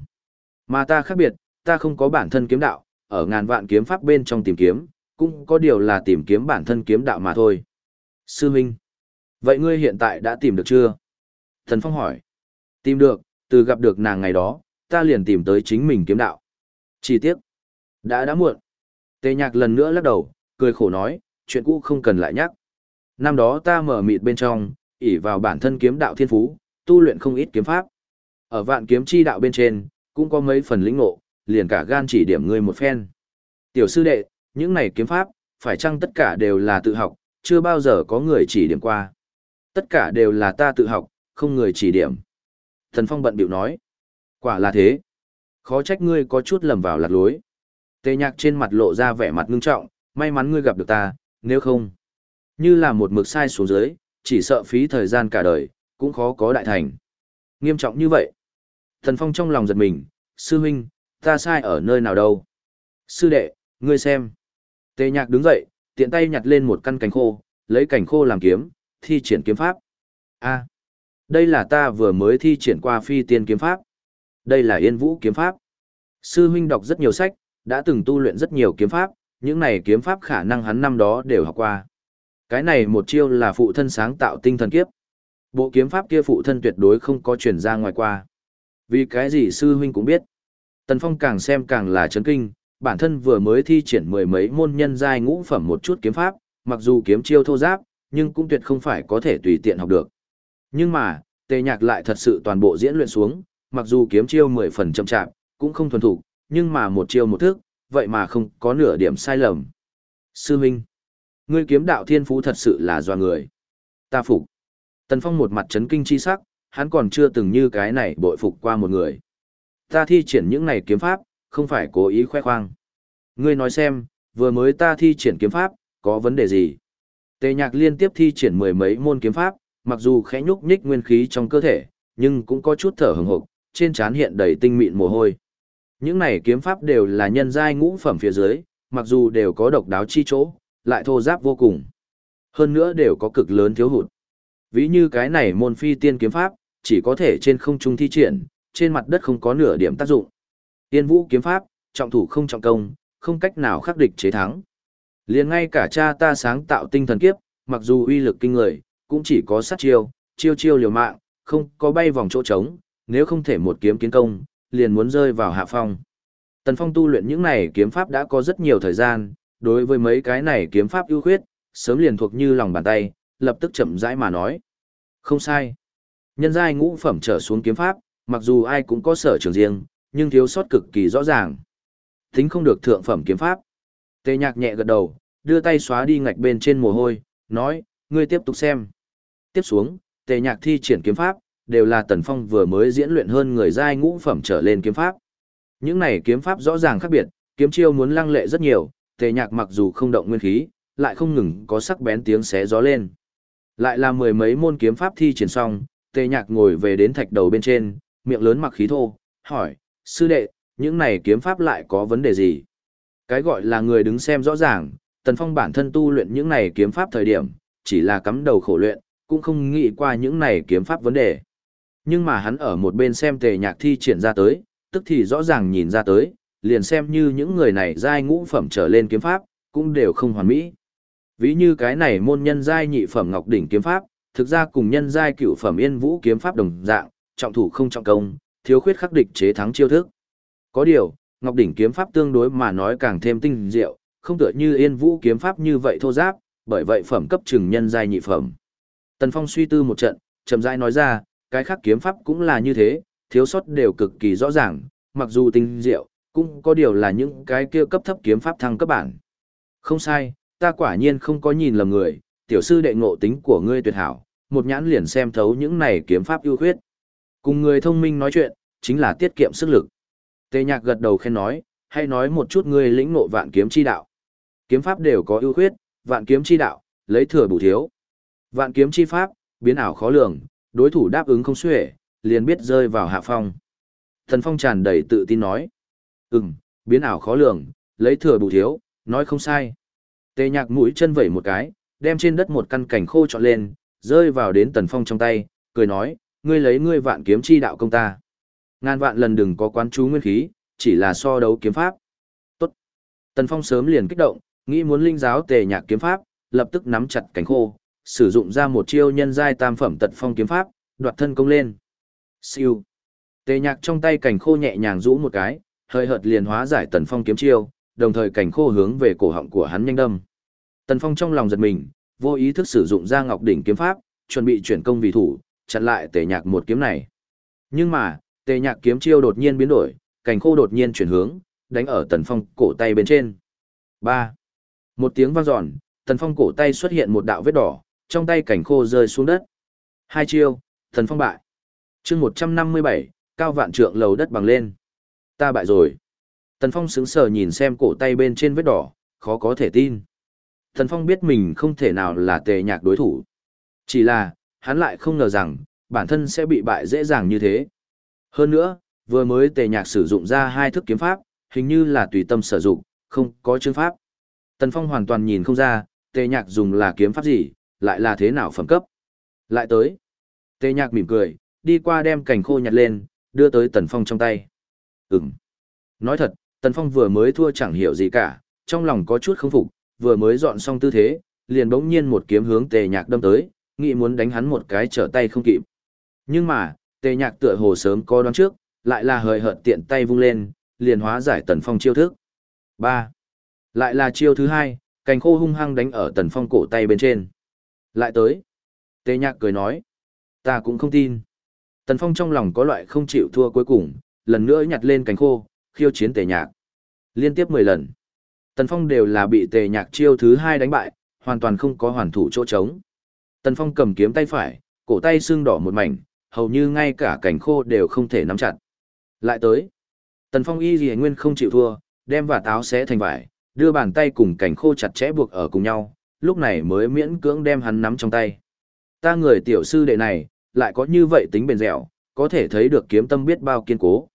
S1: Mà ta khác biệt, ta không có bản thân kiếm đạo, ở ngàn vạn kiếm pháp bên trong tìm kiếm, cũng có điều là tìm kiếm bản thân kiếm đạo mà thôi. Sư Minh, vậy ngươi hiện tại đã tìm được chưa? Thần Phong hỏi. Tìm được, từ gặp được nàng ngày đó, ta liền tìm tới chính mình kiếm đạo. Chỉ tiếc, đã đã muộn. Tề nhạc lần nữa lắc đầu, cười khổ nói, chuyện cũ không cần lại nhắc. Năm đó ta mở mịt bên trong, ỷ vào bản thân kiếm đạo thiên phú, tu luyện không ít kiếm pháp. Ở vạn kiếm chi đạo bên trên, cũng có mấy phần lĩnh ngộ, liền cả gan chỉ điểm ngươi một phen. Tiểu sư đệ, những này kiếm pháp, phải chăng tất cả đều là tự học, chưa bao giờ có người chỉ điểm qua. Tất cả đều là ta tự học, không người chỉ điểm. Thần Phong bận biểu nói. Quả là thế. Khó trách ngươi có chút lầm vào lạc lối. Tề nhạc trên mặt lộ ra vẻ mặt ngưng trọng, may mắn ngươi gặp được ta, nếu không. Như là một mực sai xuống dưới, chỉ sợ phí thời gian cả đời, cũng khó có đại thành. Nghiêm trọng như vậy. Thần Phong trong lòng giật mình, sư huynh, ta sai ở nơi nào đâu. Sư đệ, ngươi xem. Tề nhạc đứng dậy, tiện tay nhặt lên một căn cành khô, lấy cành khô làm kiếm, thi triển kiếm pháp. A, đây là ta vừa mới thi triển qua phi tiên kiếm pháp. Đây là yên vũ kiếm pháp. Sư huynh đọc rất nhiều sách, đã từng tu luyện rất nhiều kiếm pháp, những này kiếm pháp khả năng hắn năm đó đều học qua. Cái này một chiêu là phụ thân sáng tạo tinh thần kiếp. Bộ kiếm pháp kia phụ thân tuyệt đối không có truyền ra ngoài qua. Vì cái gì sư huynh cũng biết. Tần Phong càng xem càng là chấn kinh, bản thân vừa mới thi triển mười mấy môn nhân giai ngũ phẩm một chút kiếm pháp, mặc dù kiếm chiêu thô giáp, nhưng cũng tuyệt không phải có thể tùy tiện học được. Nhưng mà, tề nhạc lại thật sự toàn bộ diễn luyện xuống, mặc dù kiếm chiêu mười phần chậm chạp, cũng không thuần thục, nhưng mà một chiêu một thức, vậy mà không có nửa điểm sai lầm. Sư Minh, ngươi kiếm đạo thiên phú thật sự là doa người. Ta phục. Tần Phong một mặt chấn kinh chi sắc, hắn còn chưa từng như cái này bội phục qua một người. Ta thi triển những này kiếm pháp, không phải cố ý khoe khoang. Ngươi nói xem, vừa mới ta thi triển kiếm pháp, có vấn đề gì? Tề nhạc liên tiếp thi triển mười mấy môn kiếm pháp, mặc dù khẽ nhúc nhích nguyên khí trong cơ thể, nhưng cũng có chút thở hừng hộp, trên trán hiện đầy tinh mịn mồ hôi. Những này kiếm pháp đều là nhân giai ngũ phẩm phía dưới, mặc dù đều có độc đáo chi chỗ, lại thô giáp vô cùng. Hơn nữa đều có cực lớn thiếu hụt. Ví như cái này môn phi tiên kiếm pháp, chỉ có thể trên không trung thi triển, trên mặt đất không có nửa điểm tác dụng. Tiên vũ kiếm pháp, trọng thủ không trọng công, không cách nào khắc địch chế thắng. Liền ngay cả cha ta sáng tạo tinh thần kiếp, mặc dù uy lực kinh người, cũng chỉ có sát chiêu, chiêu chiêu liều mạng, không có bay vòng chỗ trống, nếu không thể một kiếm kiến công, liền muốn rơi vào hạ phong. Tần Phong tu luyện những này kiếm pháp đã có rất nhiều thời gian, đối với mấy cái này kiếm pháp ưu khuyết, sớm liền thuộc như lòng bàn tay, lập tức chậm rãi mà nói. Không sai. Nhân giai ngũ phẩm trở xuống kiếm pháp, mặc dù ai cũng có sở trường riêng, nhưng thiếu sót cực kỳ rõ ràng. Tính không được thượng phẩm kiếm pháp. Tề nhạc nhẹ gật đầu, đưa tay xóa đi ngạch bên trên mồ hôi, nói, ngươi tiếp tục xem. Tiếp xuống, tề nhạc thi triển kiếm pháp, đều là tần phong vừa mới diễn luyện hơn người giai ngũ phẩm trở lên kiếm pháp. Những này kiếm pháp rõ ràng khác biệt, kiếm chiêu muốn lăng lệ rất nhiều, tề nhạc mặc dù không động nguyên khí, lại không ngừng có sắc bén tiếng xé gió lên. Lại là mười mấy môn kiếm pháp thi triển xong, tề nhạc ngồi về đến thạch đầu bên trên, miệng lớn mặc khí thô, hỏi, sư đệ, những này kiếm pháp lại có vấn đề gì? Cái gọi là người đứng xem rõ ràng, Tần Phong bản thân tu luyện những này kiếm pháp thời điểm, chỉ là cắm đầu khổ luyện, cũng không nghĩ qua những này kiếm pháp vấn đề. Nhưng mà hắn ở một bên xem tề nhạc thi triển ra tới, tức thì rõ ràng nhìn ra tới, liền xem như những người này giai ngũ phẩm trở lên kiếm pháp, cũng đều không hoàn mỹ. Ví như cái này môn nhân giai nhị phẩm ngọc đỉnh kiếm pháp, thực ra cùng nhân giai cửu phẩm yên vũ kiếm pháp đồng dạng, trọng thủ không trọng công, thiếu khuyết khắc địch chế thắng chiêu thức. Có điều, Ngọc đỉnh kiếm pháp tương đối mà nói càng thêm tinh diệu, không tựa như Yên Vũ kiếm pháp như vậy thô giáp, bởi vậy phẩm cấp chừng nhân giai nhị phẩm. Tần Phong suy tư một trận, chậm rãi nói ra, cái khác kiếm pháp cũng là như thế, thiếu sót đều cực kỳ rõ ràng, mặc dù tinh diệu, cũng có điều là những cái kia cấp thấp kiếm pháp thăng cấp bản. Không sai, ta quả nhiên không có nhìn lầm người, tiểu sư đệ ngộ tính của ngươi tuyệt hảo, một nhãn liền xem thấu những này kiếm pháp ưu khuyết. Cùng người thông minh nói chuyện, chính là tiết kiệm sức lực. Tề nhạc gật đầu khen nói, hay nói một chút ngươi lĩnh ngộ vạn kiếm chi đạo. Kiếm pháp đều có ưu khuyết, vạn kiếm chi đạo, lấy thừa bù thiếu. Vạn kiếm chi pháp, biến ảo khó lường, đối thủ đáp ứng không xuể, liền biết rơi vào hạ phong. Thần Phong tràn đầy tự tin nói. Ừm, biến ảo khó lường, lấy thừa bù thiếu, nói không sai. Tề nhạc mũi chân vẩy một cái, đem trên đất một căn cảnh khô trọn lên, rơi vào đến Tần Phong trong tay, cười nói, ngươi lấy ngươi vạn kiếm chi đạo công ta. Ngàn vạn lần đừng có quán chú nguyên khí, chỉ là so đấu kiếm pháp. Tốt. Tần Phong sớm liền kích động, nghĩ muốn linh giáo tề nhạc kiếm pháp, lập tức nắm chặt cánh khô, sử dụng ra một chiêu nhân giai tam phẩm tật phong kiếm pháp, đoạt thân công lên. Siêu. Tề nhạc trong tay cảnh khô nhẹ nhàng rũ một cái, hơi hợt liền hóa giải tần phong kiếm chiêu, đồng thời cảnh khô hướng về cổ họng của hắn nhanh đâm. Tần phong trong lòng giật mình, vô ý thức sử dụng ra ngọc đỉnh kiếm pháp, chuẩn bị chuyển công vì thủ, chặn lại tề nhạc một kiếm này. Nhưng mà, tề nhạc kiếm chiêu đột nhiên biến đổi, cảnh khô đột nhiên chuyển hướng, đánh ở tần phong cổ tay bên trên. 3. Một tiếng vang dọn, tần phong cổ tay xuất hiện một đạo vết đỏ, trong tay cảnh khô rơi xuống đất. Hai chiêu, tần phong bại. chương 157, cao vạn trượng lầu đất bằng lên. Ta bại rồi. Tần phong sững sờ nhìn xem cổ tay bên trên vết đỏ, khó có thể tin. Tần phong biết mình không thể nào là tề nhạc đối thủ. Chỉ là, hắn lại không ngờ rằng, bản thân sẽ bị bại dễ dàng như thế. Hơn nữa, vừa mới tề nhạc sử dụng ra hai thức kiếm pháp, hình như là tùy tâm sử dụng, không có chương pháp. Tần Phong hoàn toàn nhìn không ra, tề nhạc dùng là kiếm pháp gì, lại là thế nào phẩm cấp. Lại tới. Tề nhạc mỉm cười, đi qua đem cành khô nhặt lên, đưa tới Tần Phong trong tay. Ừm. Nói thật, Tần Phong vừa mới thua chẳng hiểu gì cả, trong lòng có chút không phục, vừa mới dọn xong tư thế, liền bỗng nhiên một kiếm hướng tề nhạc đâm tới, nghĩ muốn đánh hắn một cái trở tay không kịp. Nhưng mà, tề nhạc tựa hồ sớm có đoán trước, lại là hời hợt tiện tay vung lên, liền hóa giải tần phong chiêu thức. 3. Lại là chiêu thứ hai, cành khô hung hăng đánh ở tần phong cổ tay bên trên. Lại tới. Tề nhạc cười nói. Ta cũng không tin. Tần phong trong lòng có loại không chịu thua cuối cùng, lần nữa nhặt lên cành khô, khiêu chiến tề nhạc. Liên tiếp 10 lần. Tần phong đều là bị tề nhạc chiêu thứ hai đánh bại, hoàn toàn không có hoàn thủ chỗ trống. Tần phong cầm kiếm tay phải, cổ tay xương đỏ một mảnh, hầu như ngay cả cảnh khô đều không thể nắm chặt. Lại tới. Tần Phong y gì nguyên không chịu thua, đem và táo xé thành vải, đưa bàn tay cùng cảnh khô chặt chẽ buộc ở cùng nhau, lúc này mới miễn cưỡng đem hắn nắm trong tay. Ta người tiểu sư đệ này, lại có như vậy tính bền dẻo, có thể thấy được kiếm tâm biết bao kiên cố.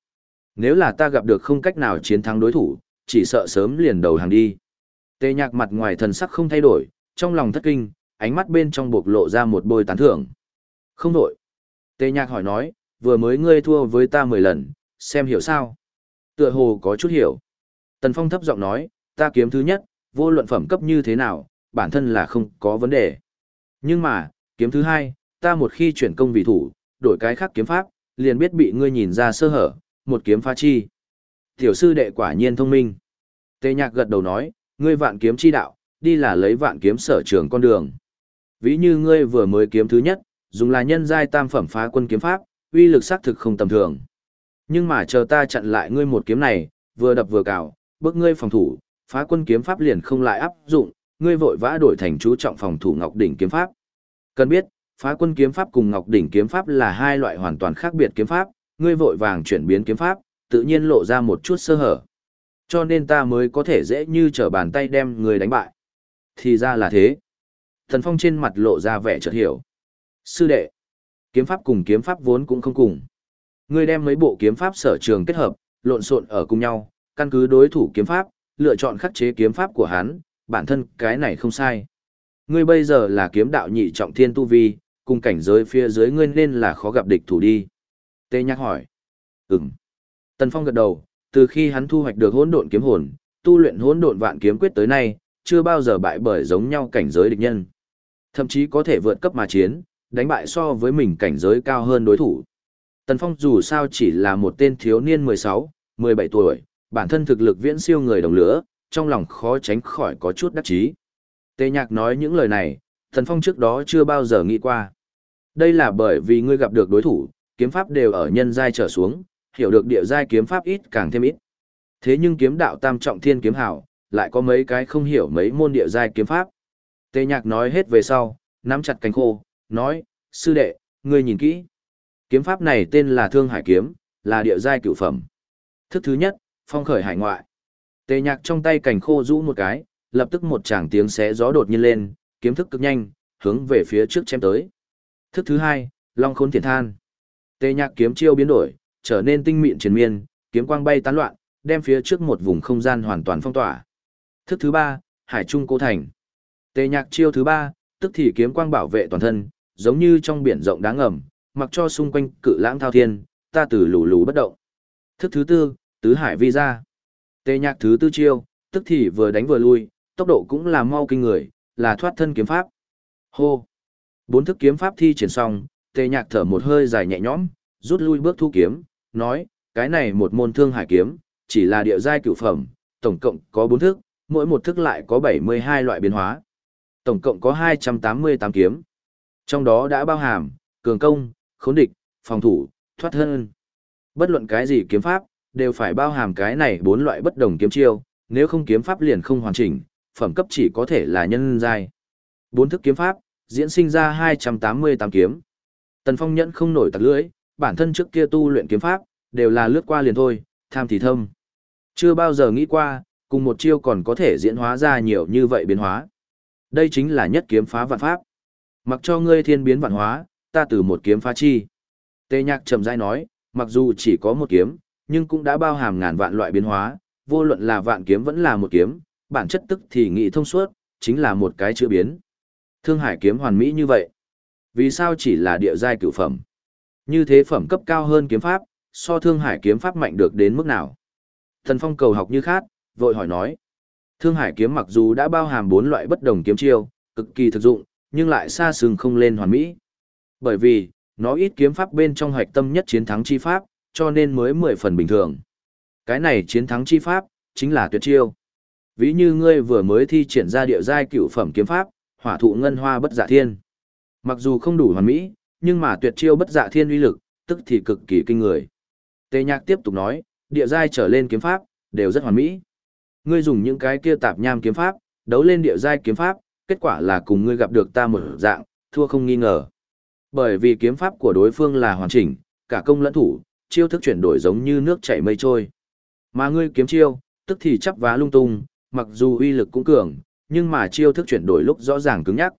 S1: Nếu là ta gặp được không cách nào chiến thắng đối thủ, chỉ sợ sớm liền đầu hàng đi. Tê nhạc mặt ngoài thần sắc không thay đổi, trong lòng thất kinh, ánh mắt bên trong bộc lộ ra một bôi tán thưởng. Không đổi. Tê nhạc hỏi nói, vừa mới ngươi thua với ta 10 lần, xem hiểu sao? Tựa hồ có chút hiểu. Tần Phong thấp giọng nói, ta kiếm thứ nhất, vô luận phẩm cấp như thế nào, bản thân là không có vấn đề. Nhưng mà, kiếm thứ hai, ta một khi chuyển công vị thủ, đổi cái khác kiếm pháp, liền biết bị ngươi nhìn ra sơ hở, một kiếm phá chi. Tiểu sư đệ quả nhiên thông minh. Tề nhạc gật đầu nói, ngươi vạn kiếm chi đạo, đi là lấy vạn kiếm sở trường con đường. Ví như ngươi vừa mới kiếm thứ nhất, dùng là nhân giai tam phẩm phá quân kiếm pháp, uy lực xác thực không tầm thường. Nhưng mà chờ ta chặn lại ngươi một kiếm này, vừa đập vừa cào, bước ngươi phòng thủ, phá quân kiếm pháp liền không lại áp dụng, ngươi vội vã đổi thành chú trọng phòng thủ Ngọc đỉnh kiếm pháp. Cần biết, phá quân kiếm pháp cùng Ngọc đỉnh kiếm pháp là hai loại hoàn toàn khác biệt kiếm pháp, ngươi vội vàng chuyển biến kiếm pháp, tự nhiên lộ ra một chút sơ hở. Cho nên ta mới có thể dễ như trở bàn tay đem người đánh bại. Thì ra là thế. Thần Phong trên mặt lộ ra vẻ chợt hiểu. Sư đệ, kiếm pháp cùng kiếm pháp vốn cũng không cùng. Ngươi đem mấy bộ kiếm pháp sở trường kết hợp, lộn xộn ở cùng nhau, căn cứ đối thủ kiếm pháp, lựa chọn khắc chế kiếm pháp của hắn, bản thân cái này không sai. Ngươi bây giờ là kiếm đạo nhị trọng thiên tu vi, cùng cảnh giới phía dưới ngươi nên là khó gặp địch thủ đi. Tê nhắc hỏi. Ừm. Tần Phong gật đầu, từ khi hắn thu hoạch được hỗn độn kiếm hồn, tu luyện hỗn độn vạn kiếm quyết tới nay, chưa bao giờ bại bởi giống nhau cảnh giới địch nhân. Thậm chí có thể vượt cấp mà chiến, đánh bại so với mình cảnh giới cao hơn đối thủ. Tần Phong dù sao chỉ là một tên thiếu niên 16, 17 tuổi, bản thân thực lực viễn siêu người đồng lửa, trong lòng khó tránh khỏi có chút đắc chí. Tề nhạc nói những lời này, Tần Phong trước đó chưa bao giờ nghĩ qua. Đây là bởi vì ngươi gặp được đối thủ, kiếm pháp đều ở nhân giai trở xuống, hiểu được địa giai kiếm pháp ít càng thêm ít. Thế nhưng kiếm đạo tam trọng thiên kiếm hảo, lại có mấy cái không hiểu mấy môn địa giai kiếm pháp. Tề nhạc nói hết về sau, nắm chặt cánh khô, nói, sư đệ, ngươi nhìn kỹ. Kiếm pháp này tên là Thương Hải Kiếm, là địa giai cửu phẩm. Thức thứ nhất, phong khởi hải ngoại. Tề nhạc trong tay cánh khô rũ một cái, lập tức một tràng tiếng xé gió đột nhiên lên, kiếm thức cực nhanh, hướng về phía trước chém tới. Thức thứ hai, long khốn thiền than. Tề nhạc kiếm chiêu biến đổi, trở nên tinh mịn triền miên, kiếm quang bay tán loạn, đem phía trước một vùng không gian hoàn toàn phong tỏa. Thức thứ ba, hải trung cố thành. Tề nhạc chiêu thứ ba, tức thì kiếm quang bảo vệ toàn thân, giống như trong biển rộng đáng ngầm, mặc cho xung quanh cự lãng thao thiên, ta từ lù lù bất động. Thức thứ tư, tứ hải vi ra. Tề nhạc thứ tư chiêu, tức thì vừa đánh vừa lui, tốc độ cũng là mau kinh người, là thoát thân kiếm pháp. Hô! Bốn thức kiếm pháp thi triển xong, tề nhạc thở một hơi dài nhẹ nhõm, rút lui bước thu kiếm, nói, cái này một môn thương hải kiếm, chỉ là địa giai cửu phẩm, tổng cộng có bốn thức, mỗi một thức lại có 72 loại biến hóa. Tổng cộng có 288 kiếm. Trong đó đã bao hàm, cường công, khốn địch, phòng thủ, thoát thân. Bất luận cái gì kiếm pháp, đều phải bao hàm cái này bốn loại bất đồng kiếm chiêu, nếu không kiếm pháp liền không hoàn chỉnh, phẩm cấp chỉ có thể là nhân giai. Bốn thức kiếm pháp, diễn sinh ra 288 kiếm. Tần Phong nhẫn không nổi tật lưỡi, bản thân trước kia tu luyện kiếm pháp, đều là lướt qua liền thôi, tham thì thâm. Chưa bao giờ nghĩ qua, cùng một chiêu còn có thể diễn hóa ra nhiều như vậy biến hóa. Đây chính là nhất kiếm phá vạn pháp. Mặc cho ngươi thiên biến vạn hóa, ta từ một kiếm phá chi. Tề nhạc trầm rãi nói, mặc dù chỉ có một kiếm, nhưng cũng đã bao hàm ngàn vạn loại biến hóa, vô luận là vạn kiếm vẫn là một kiếm, bản chất tức thì nghị thông suốt, chính là một cái chữ biến. Thương hải kiếm hoàn mỹ như vậy. Vì sao chỉ là địa giai cửu phẩm? Như thế phẩm cấp cao hơn kiếm pháp, so thương hải kiếm pháp mạnh được đến mức nào? Thần phong cầu học như khát, vội hỏi nói. Thương hải kiếm mặc dù đã bao hàm bốn loại bất đồng kiếm chiêu, cực kỳ thực dụng, nhưng lại xa sừng không lên hoàn mỹ. Bởi vì, nó ít kiếm pháp bên trong hoạch tâm nhất chiến thắng chi pháp, cho nên mới mười phần bình thường. Cái này chiến thắng chi pháp, chính là tuyệt chiêu. Ví như ngươi vừa mới thi triển ra địa giai cửu phẩm kiếm pháp, hỏa thụ ngân hoa bất dạ thiên. Mặc dù không đủ hoàn mỹ, nhưng mà tuyệt chiêu bất dạ thiên uy lực, tức thì cực kỳ kinh người. Tề nhạc tiếp tục nói, địa giai trở lên kiếm pháp, đều rất hoàn mỹ. Ngươi dùng những cái kia tạp nham kiếm pháp, đấu lên địa giai kiếm pháp, kết quả là cùng ngươi gặp được ta một dạng, thua không nghi ngờ. Bởi vì kiếm pháp của đối phương là hoàn chỉnh, cả công lẫn thủ, chiêu thức chuyển đổi giống như nước chảy mây trôi. Mà ngươi kiếm chiêu, tức thì chắp vá lung tung, mặc dù uy lực cũng cường, nhưng mà chiêu thức chuyển đổi lúc rõ ràng cứng nhắc.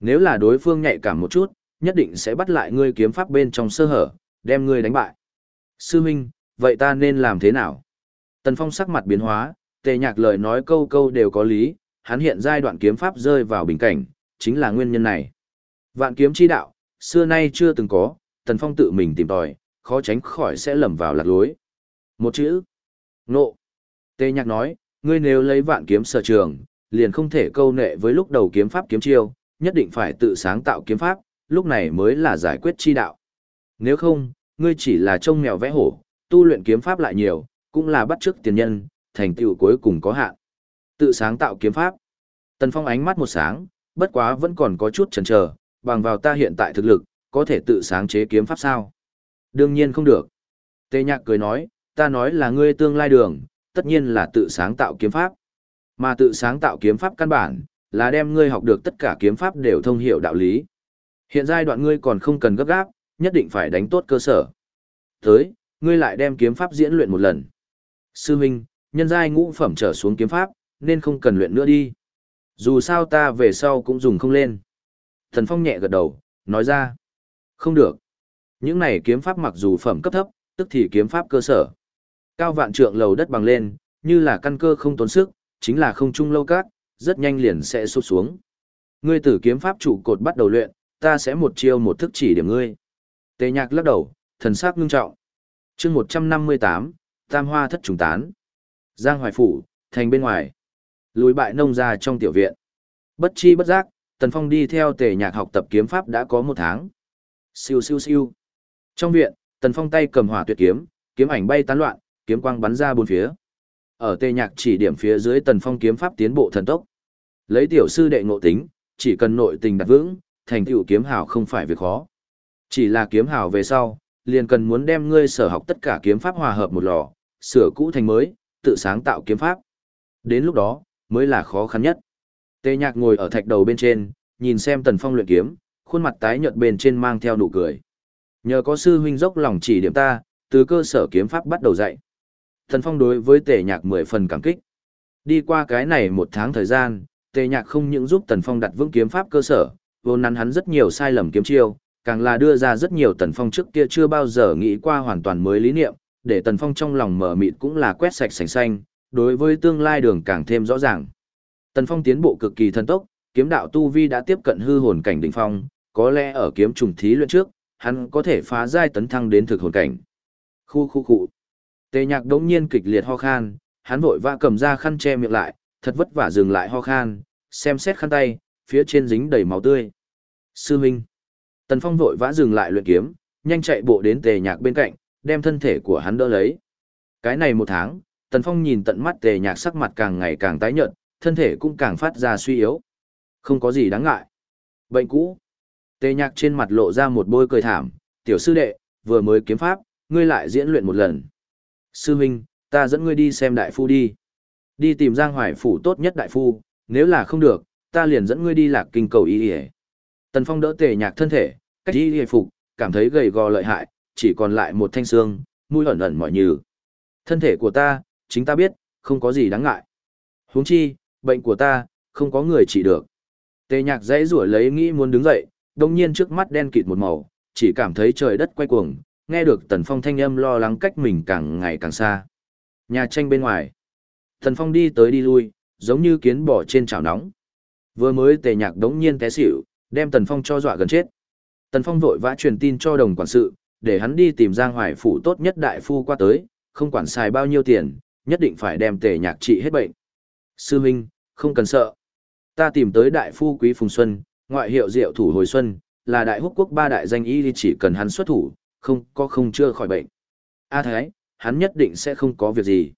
S1: Nếu là đối phương nhạy cảm một chút, nhất định sẽ bắt lại ngươi kiếm pháp bên trong sơ hở, đem ngươi đánh bại. Sư huynh, vậy ta nên làm thế nào? Tần Phong sắc mặt biến hóa, tề nhạc lời nói câu câu đều có lý, hắn hiện giai đoạn kiếm pháp rơi vào bình cảnh, chính là nguyên nhân này. Vạn kiếm chi đạo, xưa nay chưa từng có, Tần Phong tự mình tìm tòi, khó tránh khỏi sẽ lầm vào lạc lối. Một chữ. Nộ. Tề nhạc nói, ngươi nếu lấy vạn kiếm sở trường, liền không thể câu nệ với lúc đầu kiếm pháp kiếm chiêu, nhất định phải tự sáng tạo kiếm pháp, lúc này mới là giải quyết chi đạo. Nếu không, ngươi chỉ là trông mèo vẽ hổ, tu luyện kiếm pháp lại nhiều, cũng là bắt chước tiền nhân, thành tựu cuối cùng có hạn. Tự sáng tạo kiếm pháp. Tần Phong ánh mắt một sáng, bất quá vẫn còn có chút chần chờ, bằng vào ta hiện tại thực lực, có thể tự sáng chế kiếm pháp sao? Đương nhiên không được. Tề Nhạc cười nói, ta nói là ngươi tương lai đường, tất nhiên là tự sáng tạo kiếm pháp. Mà tự sáng tạo kiếm pháp căn bản, là đem ngươi học được tất cả kiếm pháp đều thông hiểu đạo lý. Hiện giai đoạn ngươi còn không cần gấp gáp, nhất định phải đánh tốt cơ sở. Tới, ngươi lại đem kiếm pháp diễn luyện một lần. Sư huynh, nhân giai ngũ phẩm trở xuống kiếm pháp, nên không cần luyện nữa đi. Dù sao ta về sau cũng dùng không lên. Thần Phong nhẹ gật đầu, nói ra. Không được. Những này kiếm pháp mặc dù phẩm cấp thấp, tức thì kiếm pháp cơ sở. Cao vạn trượng lầu đất bằng lên, như là căn cơ không tốn sức, chính là không trung lâu cát, rất nhanh liền sẽ sụp xuống. Ngươi tử kiếm pháp trụ cột bắt đầu luyện, ta sẽ một chiêu một thức chỉ điểm ngươi. Tề nhạc lắc đầu, thần sắc ngưng trọng. chương 158, Tam Hoa thất trùng tán. Giang Hoài Phủ, thành bên ngoài. Lùi bại nông ra trong tiểu viện. Bất chi bất giác, Tần Phong đi theo tề nhạc học tập kiếm pháp đã có một tháng. Siêu siêu siêu. Trong viện, Tần Phong tay cầm hỏa tuyệt kiếm, kiếm ảnh bay tán loạn, kiếm quang bắn ra bốn phía. Ở tề nhạc chỉ điểm phía dưới Tần Phong kiếm pháp tiến bộ thần tốc. Lấy tiểu sư đệ ngộ tính, chỉ cần nội tình đặt vững, thành tựu kiếm hào không phải việc khó. Chỉ là kiếm hào về sau, liền cần muốn đem ngươi sở học tất cả kiếm pháp hòa hợp một lò, sửa cũ thành mới, tự sáng tạo kiếm pháp. Đến lúc đó, mới là khó khăn nhất. Tề nhạc ngồi ở thạch đầu bên trên, nhìn xem tần phong luyện kiếm, khuôn mặt tái nhợt bên trên mang theo nụ cười. Nhờ có sư huynh dốc lòng chỉ điểm ta, từ cơ sở kiếm pháp bắt đầu dạy. Tần phong đối với tề nhạc mười phần cảm kích. Đi qua cái này một tháng thời gian, tề nhạc không những giúp tần phong đặt vững kiếm pháp cơ sở, vốn nắn hắn rất nhiều sai lầm kiếm chiêu, càng là đưa ra rất nhiều tần phong trước kia chưa bao giờ nghĩ qua hoàn toàn mới lý niệm, để tần phong trong lòng mở mịt cũng là quét sạch sành xanh, đối với tương lai đường càng thêm rõ ràng. Tần phong tiến bộ cực kỳ thần tốc, kiếm đạo tu vi đã tiếp cận hư hồn cảnh đỉnh phong, có lẽ ở kiếm trùng thí luyện trước, hắn có thể phá giai tấn thăng đến thực hồn cảnh. Khu khu khu. Tề nhạc đống nhiên kịch liệt ho khan, hắn vội vã cầm ra khăn che miệng lại, thật vất vả dừng lại ho khan, xem xét khăn tay, phía trên dính đầy máu tươi. Sư Minh. Tần Phong vội vã dừng lại luyện kiếm, nhanh chạy bộ đến tề nhạc bên cạnh, đem thân thể của hắn đỡ lấy. Cái này một tháng, Tần Phong nhìn tận mắt tề nhạc sắc mặt càng ngày càng tái nhợt, thân thể cũng càng phát ra suy yếu. Không có gì đáng ngại. Bệnh cũ. Tề nhạc trên mặt lộ ra một bôi cười thảm, tiểu sư đệ, vừa mới kiếm pháp, ngươi lại diễn luyện một lần. Sư huynh, ta dẫn ngươi đi xem đại phu đi. Đi tìm Giang Hoài phủ tốt nhất đại phu, nếu là không được, ta liền dẫn ngươi đi lạc kinh cầu y y. Tần Phong đỡ tề nhạc thân thể, cách y y phục, cảm thấy gầy gò lợi hại, chỉ còn lại một thanh xương, mũi ẩn ẩn mỏi như. Thân thể của ta, chính ta biết, không có gì đáng ngại. Huống chi, bệnh của ta, không có người chỉ được. Tề nhạc dãy rủa lấy nghĩ muốn đứng dậy, đồng nhiên trước mắt đen kịt một màu, chỉ cảm thấy trời đất quay cuồng, nghe được Tần Phong thanh âm lo lắng cách mình càng ngày càng xa. Nhà tranh bên ngoài. Tần Phong đi tới đi lui, giống như kiến bò trên chảo nóng. Vừa mới tề nhạc đống nhiên té xỉu, đem Tần Phong cho dọa gần chết. Tần Phong vội vã truyền tin cho đồng quản sự, để hắn đi tìm Giang Hoài phủ tốt nhất đại phu qua tới, không quản xài bao nhiêu tiền, nhất định phải đem tề nhạc trị hết bệnh. Sư Minh, không cần sợ. Ta tìm tới đại phu Quý Phùng Xuân, ngoại hiệu diệu thủ hồi xuân, là đại húc quốc ba đại danh y thì chỉ cần hắn xuất thủ, không có không chưa khỏi bệnh. A Thái, hắn nhất định sẽ không có việc gì.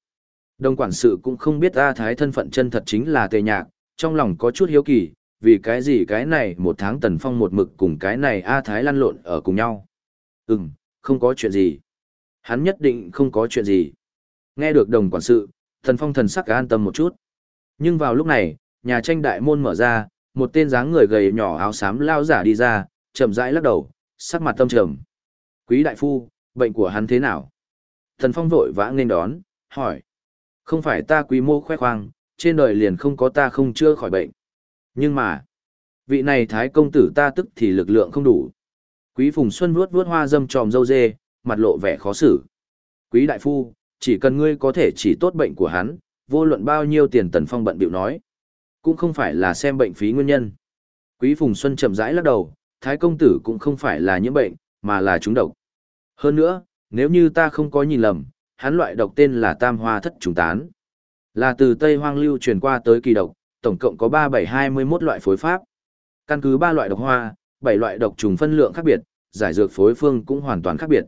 S1: Đồng quản sự cũng không biết A Thái thân phận chân thật chính là tề nhạc, trong lòng có chút hiếu kỳ, vì cái gì cái này một tháng tần phong một mực cùng cái này A Thái lăn lộn ở cùng nhau. Ừm, không có chuyện gì. Hắn nhất định không có chuyện gì. Nghe được đồng quản sự, thần phong thần sắc an tâm một chút. Nhưng vào lúc này, nhà tranh đại môn mở ra, một tên dáng người gầy nhỏ áo xám lao giả đi ra, chậm rãi lắc đầu, sắc mặt tâm trầm. Quý đại phu, bệnh của hắn thế nào? Thần phong vội vã nên đón, hỏi. Không phải ta quý mô khoe khoang, trên đời liền không có ta không chưa khỏi bệnh. Nhưng mà, vị này thái công tử ta tức thì lực lượng không đủ. Quý Phùng Xuân vuốt vuốt hoa dâm tròm dâu dê, mặt lộ vẻ khó xử. Quý đại phu, chỉ cần ngươi có thể chỉ tốt bệnh của hắn, vô luận bao nhiêu tiền tần phong bận bịu nói. Cũng không phải là xem bệnh phí nguyên nhân. Quý Phùng Xuân chậm rãi lắc đầu, thái công tử cũng không phải là nhiễm bệnh, mà là trúng độc. Hơn nữa, nếu như ta không có nhìn lầm, hắn loại độc tên là tam hoa thất trùng tán. Là từ Tây Hoang lưu truyền qua tới kỳ độc, tổng cộng có 3721 loại phối pháp. Căn cứ ba loại độc hoa, bảy loại độc trùng phân lượng khác biệt, giải dược phối phương cũng hoàn toàn khác biệt.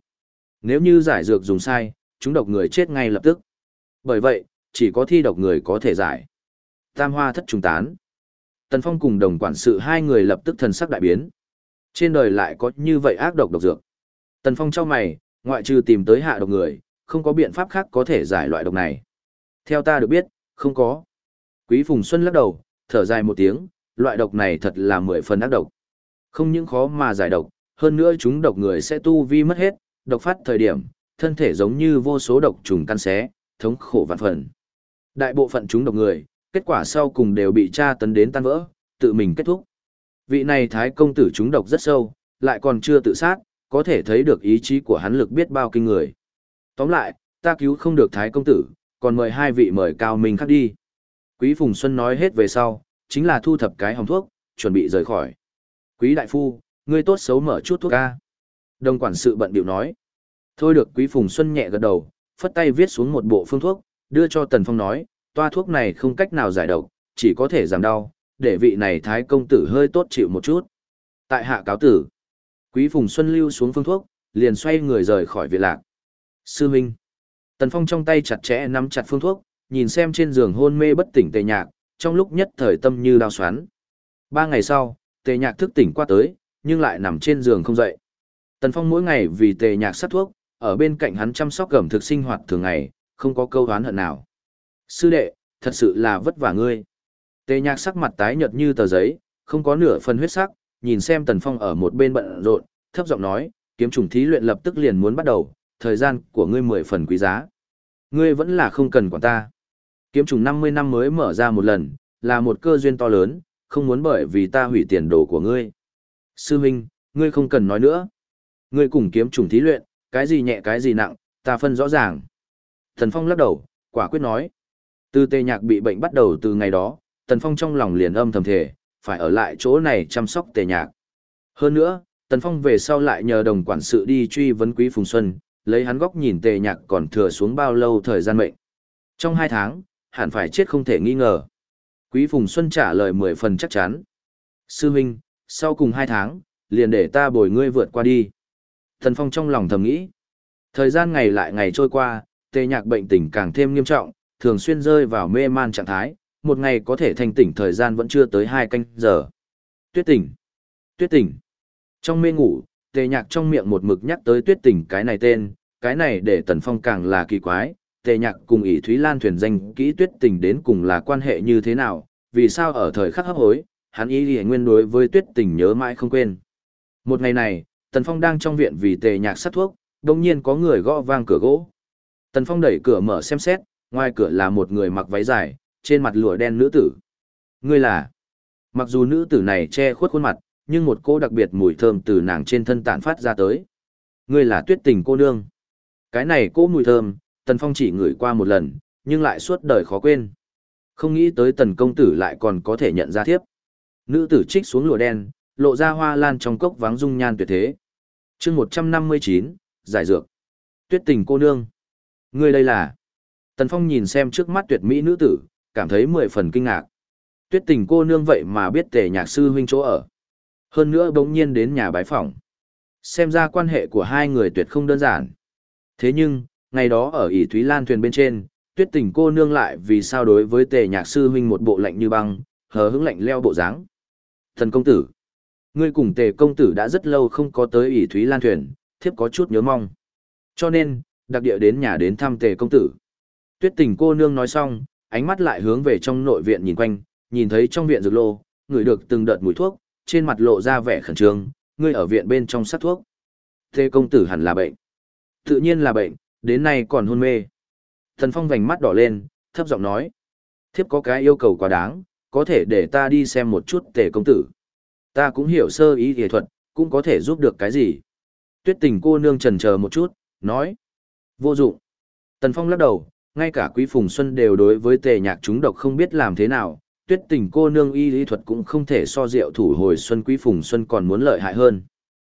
S1: Nếu như giải dược dùng sai, chúng độc người chết ngay lập tức. Bởi vậy, chỉ có thi độc người có thể giải. Tam hoa thất trùng tán. Tần Phong cùng đồng quản sự hai người lập tức thần sắc đại biến. Trên đời lại có như vậy ác độc độc dược. Tần Phong cho mày, ngoại trừ tìm tới hạ độc người, không có biện pháp khác có thể giải loại độc này. Theo ta được biết, không có. Quý Phùng Xuân lắc đầu, thở dài một tiếng, loại độc này thật là mười phần ác độc. Không những khó mà giải độc, hơn nữa chúng độc người sẽ tu vi mất hết, độc phát thời điểm, thân thể giống như vô số độc trùng căn xé, thống khổ vạn phần. Đại bộ phận chúng độc người, kết quả sau cùng đều bị tra tấn đến tan vỡ, tự mình kết thúc. Vị này thái công tử chúng độc rất sâu, lại còn chưa tự sát, có thể thấy được ý chí của hắn lực biết bao kinh người. Tóm lại, ta cứu không được thái công tử, còn mời hai vị mời cao minh khác đi. Quý Phùng Xuân nói hết về sau, chính là thu thập cái hồng thuốc, chuẩn bị rời khỏi. Quý đại phu, ngươi tốt xấu mở chút thuốc ca. Đồng quản sự bận biểu nói. Thôi được Quý Phùng Xuân nhẹ gật đầu, phất tay viết xuống một bộ phương thuốc, đưa cho Tần Phong nói, toa thuốc này không cách nào giải độc, chỉ có thể giảm đau, để vị này thái công tử hơi tốt chịu một chút. Tại hạ cáo tử, Quý Phùng Xuân lưu xuống phương thuốc, liền xoay người rời khỏi viện lạc. Sư Minh. Tần Phong trong tay chặt chẽ nắm chặt phương thuốc, nhìn xem trên giường hôn mê bất tỉnh tề nhạc, trong lúc nhất thời tâm như đau xoắn. Ba ngày sau, tề nhạc thức tỉnh qua tới, nhưng lại nằm trên giường không dậy. Tần Phong mỗi ngày vì tề nhạc sát thuốc, ở bên cạnh hắn chăm sóc gẩm thực sinh hoạt thường ngày, không có câu hán hận nào. Sư đệ, thật sự là vất vả ngươi. Tề nhạc sắc mặt tái nhợt như tờ giấy, không có nửa phần huyết sắc, nhìn xem Tần Phong ở một bên bận rộn, thấp giọng nói, kiếm trùng thí luyện lập tức liền muốn bắt đầu, thời gian của ngươi mười phần quý giá. Ngươi vẫn là không cần quản ta. Kiếm trùng 50 năm mới mở ra một lần, là một cơ duyên to lớn, không muốn bởi vì ta hủy tiền đồ của ngươi. Sư Minh, ngươi không cần nói nữa. Ngươi cùng kiếm trùng thí luyện, cái gì nhẹ cái gì nặng, ta phân rõ ràng. Thần Phong lắc đầu, quả quyết nói. Từ tê nhạc bị bệnh bắt đầu từ ngày đó, Tần Phong trong lòng liền âm thầm thể, phải ở lại chỗ này chăm sóc tề nhạc. Hơn nữa, Tần Phong về sau lại nhờ đồng quản sự đi truy vấn Quý Phùng Xuân, lấy hắn góc nhìn tề nhạc còn thừa xuống bao lâu thời gian mệnh. Trong hai tháng, hẳn phải chết không thể nghi ngờ. Quý Phùng Xuân trả lời mười phần chắc chắn. Sư Minh, sau cùng hai tháng, liền để ta bồi ngươi vượt qua đi. Thần Phong trong lòng thầm nghĩ. Thời gian ngày lại ngày trôi qua, tề nhạc bệnh tình càng thêm nghiêm trọng, thường xuyên rơi vào mê man trạng thái, một ngày có thể thành tỉnh thời gian vẫn chưa tới hai canh giờ. Tuyết tỉnh! Tuyết tỉnh! Trong mê ngủ, tề nhạc trong miệng một mực nhắc tới tuyết tỉnh cái này tên, cái này để tần phong càng là kỳ quái, tề nhạc cùng ỷ Thúy Lan thuyền danh kỹ tuyết tỉnh đến cùng là quan hệ như thế nào, vì sao ở thời khắc hấp hối, hắn ý thì nguyên đối với tuyết tình nhớ mãi không quên. Một ngày này, tần phong đang trong viện vì tề nhạc sát thuốc, đồng nhiên có người gõ vang cửa gỗ. Tần phong đẩy cửa mở xem xét, ngoài cửa là một người mặc váy dài, trên mặt lụa đen nữ tử. Ngươi là? Mặc dù nữ tử này che khuất khuôn mặt, nhưng một cô đặc biệt mùi thơm từ nàng trên thân tản phát ra tới. Ngươi là tuyết tình cô nương. Cái này cô mùi thơm, Tần Phong chỉ ngửi qua một lần, nhưng lại suốt đời khó quên. Không nghĩ tới Tần công tử lại còn có thể nhận ra thiếp. Nữ tử trích xuống lụa đen, lộ ra hoa lan trong cốc vắng dung nhan tuyệt thế. chương 159, giải dược. Tuyết tình cô nương. Ngươi đây là... Tần Phong nhìn xem trước mắt tuyệt mỹ nữ tử, cảm thấy mười phần kinh ngạc. Tuyết tình cô nương vậy mà biết tề nhạc sư huynh chỗ ở. Hơn nữa bỗng nhiên đến nhà bái phỏng. Xem ra quan hệ của hai người tuyệt không đơn giản. Thế nhưng, ngày đó ở ỷ Thúy Lan thuyền bên trên, tuyết tình cô nương lại vì sao đối với tề nhạc sư huynh một bộ lạnh như băng, hờ hững lạnh leo bộ dáng. Thần công tử, ngươi cùng tề công tử đã rất lâu không có tới ỷ Thúy Lan thuyền, thiếp có chút nhớ mong. Cho nên, đặc địa đến nhà đến thăm tề công tử. Tuyết tình cô nương nói xong, ánh mắt lại hướng về trong nội viện nhìn quanh, nhìn thấy trong viện dược lô, ngửi được từng đợt mùi thuốc, trên mặt lộ ra vẻ khẩn trương, ngươi ở viện bên trong sát thuốc. Tề công tử hẳn là bệnh. Tự nhiên là bệnh, đến nay còn hôn mê. Thần Phong vành mắt đỏ lên, thấp giọng nói. Thiếp có cái yêu cầu quá đáng, có thể để ta đi xem một chút tề công tử. Ta cũng hiểu sơ ý y thuật, cũng có thể giúp được cái gì. Tuyết tình cô nương trần chờ một chút, nói. Vô dụng. Tần Phong lắc đầu, ngay cả Quý Phùng Xuân đều đối với tề nhạc chúng độc không biết làm thế nào. Tuyết tình cô nương y lý thuật cũng không thể so diệu thủ hồi Xuân Quý Phùng Xuân còn muốn lợi hại hơn.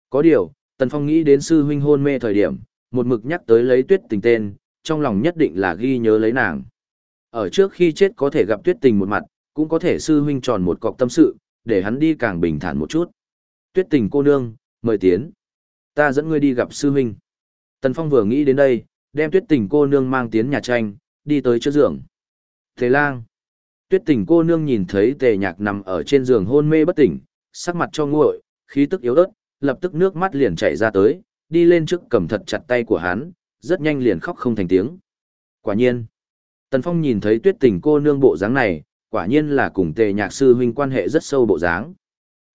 S1: Có điều, Tần Phong nghĩ đến sư huynh hôn mê thời điểm, một mực nhắc tới lấy tuyết tình tên, trong lòng nhất định là ghi nhớ lấy nàng. Ở trước khi chết có thể gặp tuyết tình một mặt, cũng có thể sư huynh tròn một cọc tâm sự, để hắn đi càng bình thản một chút. Tuyết tình cô nương, mời tiến. Ta dẫn ngươi đi gặp sư huynh. Tần Phong vừa nghĩ đến đây, đem tuyết tình cô nương mang tiến nhà tranh, đi tới trước giường. Thế lang. Tuyết tình cô nương nhìn thấy tề nhạc nằm ở trên giường hôn mê bất tỉnh, sắc mặt cho nguội, khí tức yếu ớt, lập tức nước mắt liền chảy ra tới, đi lên trước cầm thật chặt tay của hắn, rất nhanh liền khóc không thành tiếng. Quả nhiên, Tần Phong nhìn thấy tuyết tình cô nương bộ dáng này, quả nhiên là cùng tề nhạc sư huynh quan hệ rất sâu bộ dáng.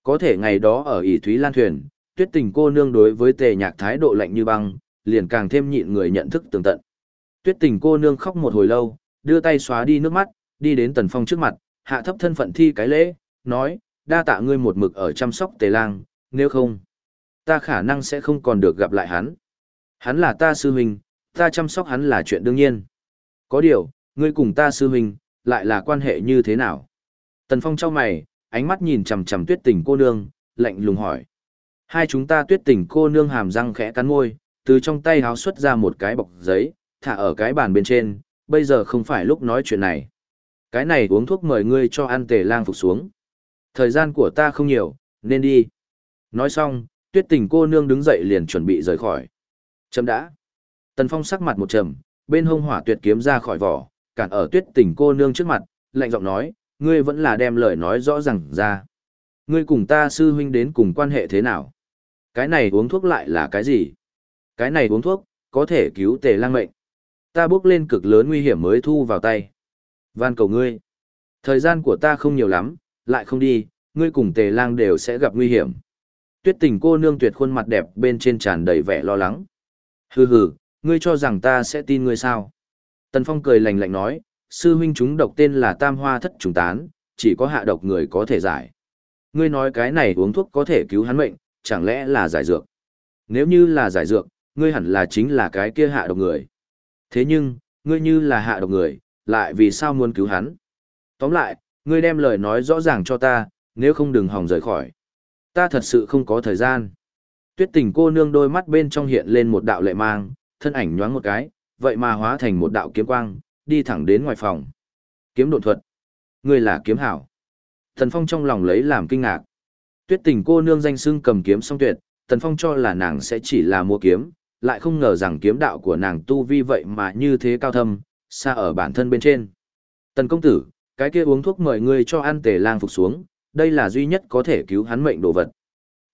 S1: Có thể ngày đó ở ỷ Thúy Lan Thuyền, tuyết tình cô nương đối với tề nhạc thái độ lạnh như băng, liền càng thêm nhịn người nhận thức tường tận. Tuyết tình cô nương khóc một hồi lâu, đưa tay xóa đi nước mắt, đi đến Tần Phong trước mặt, hạ thấp thân phận thi cái lễ, nói, đa tạ ngươi một mực ở chăm sóc tề lang, nếu không, ta khả năng sẽ không còn được gặp lại hắn. Hắn là ta sư huynh, ta chăm sóc hắn là chuyện đương nhiên. Có điều, ngươi cùng ta sư huynh, lại là quan hệ như thế nào? Tần Phong trao mày, ánh mắt nhìn chằm chằm tuyết tình cô nương, lạnh lùng hỏi. Hai chúng ta tuyết tình cô nương hàm răng khẽ cắn môi, từ trong tay háo xuất ra một cái bọc giấy, thả ở cái bàn bên trên, bây giờ không phải lúc nói chuyện này. Cái này uống thuốc mời ngươi cho ăn tề lang phục xuống. Thời gian của ta không nhiều, nên đi. Nói xong, tuyết tình cô nương đứng dậy liền chuẩn bị rời khỏi. Chấm đã. Tần Phong sắc mặt một trầm, bên hông hỏa tuyệt kiếm ra khỏi vỏ, cản ở tuyết tình cô nương trước mặt, lạnh giọng nói, ngươi vẫn là đem lời nói rõ ràng ra. Ngươi cùng ta sư huynh đến cùng quan hệ thế nào? Cái này uống thuốc lại là cái gì? Cái này uống thuốc, có thể cứu tề lang mệnh. Ta bước lên cực lớn nguy hiểm mới thu vào tay. Van cầu ngươi. Thời gian của ta không nhiều lắm, lại không đi, ngươi cùng tề lang đều sẽ gặp nguy hiểm. Tuyết tình cô nương tuyệt khuôn mặt đẹp bên trên tràn đầy vẻ lo lắng. Hừ hừ, ngươi cho rằng ta sẽ tin ngươi sao? Tần Phong cười lạnh lạnh nói, sư huynh chúng độc tên là tam hoa thất trùng tán, chỉ có hạ độc người có thể giải. Ngươi nói cái này uống thuốc có thể cứu hắn mệnh, chẳng lẽ là giải dược? Nếu như là giải dược, ngươi hẳn là chính là cái kia hạ độc người. Thế nhưng, ngươi như là hạ độc người, lại vì sao muốn cứu hắn? Tóm lại, ngươi đem lời nói rõ ràng cho ta, nếu không đừng hòng rời khỏi. Ta thật sự không có thời gian. Tuyết tình cô nương đôi mắt bên trong hiện lên một đạo lệ mang, thân ảnh nhoáng một cái, vậy mà hóa thành một đạo kiếm quang, đi thẳng đến ngoài phòng. Kiếm độn thuật. Ngươi là kiếm hảo. Thần Phong trong lòng lấy làm kinh ngạc. Tuyết tình cô nương danh xưng cầm kiếm song tuyệt, Thần Phong cho là nàng sẽ chỉ là mua kiếm, lại không ngờ rằng kiếm đạo của nàng tu vi vậy mà như thế cao thâm, xa ở bản thân bên trên. Tần công tử, cái kia uống thuốc mời ngươi cho ăn tề lang phục xuống, đây là duy nhất có thể cứu hắn mệnh đồ vật.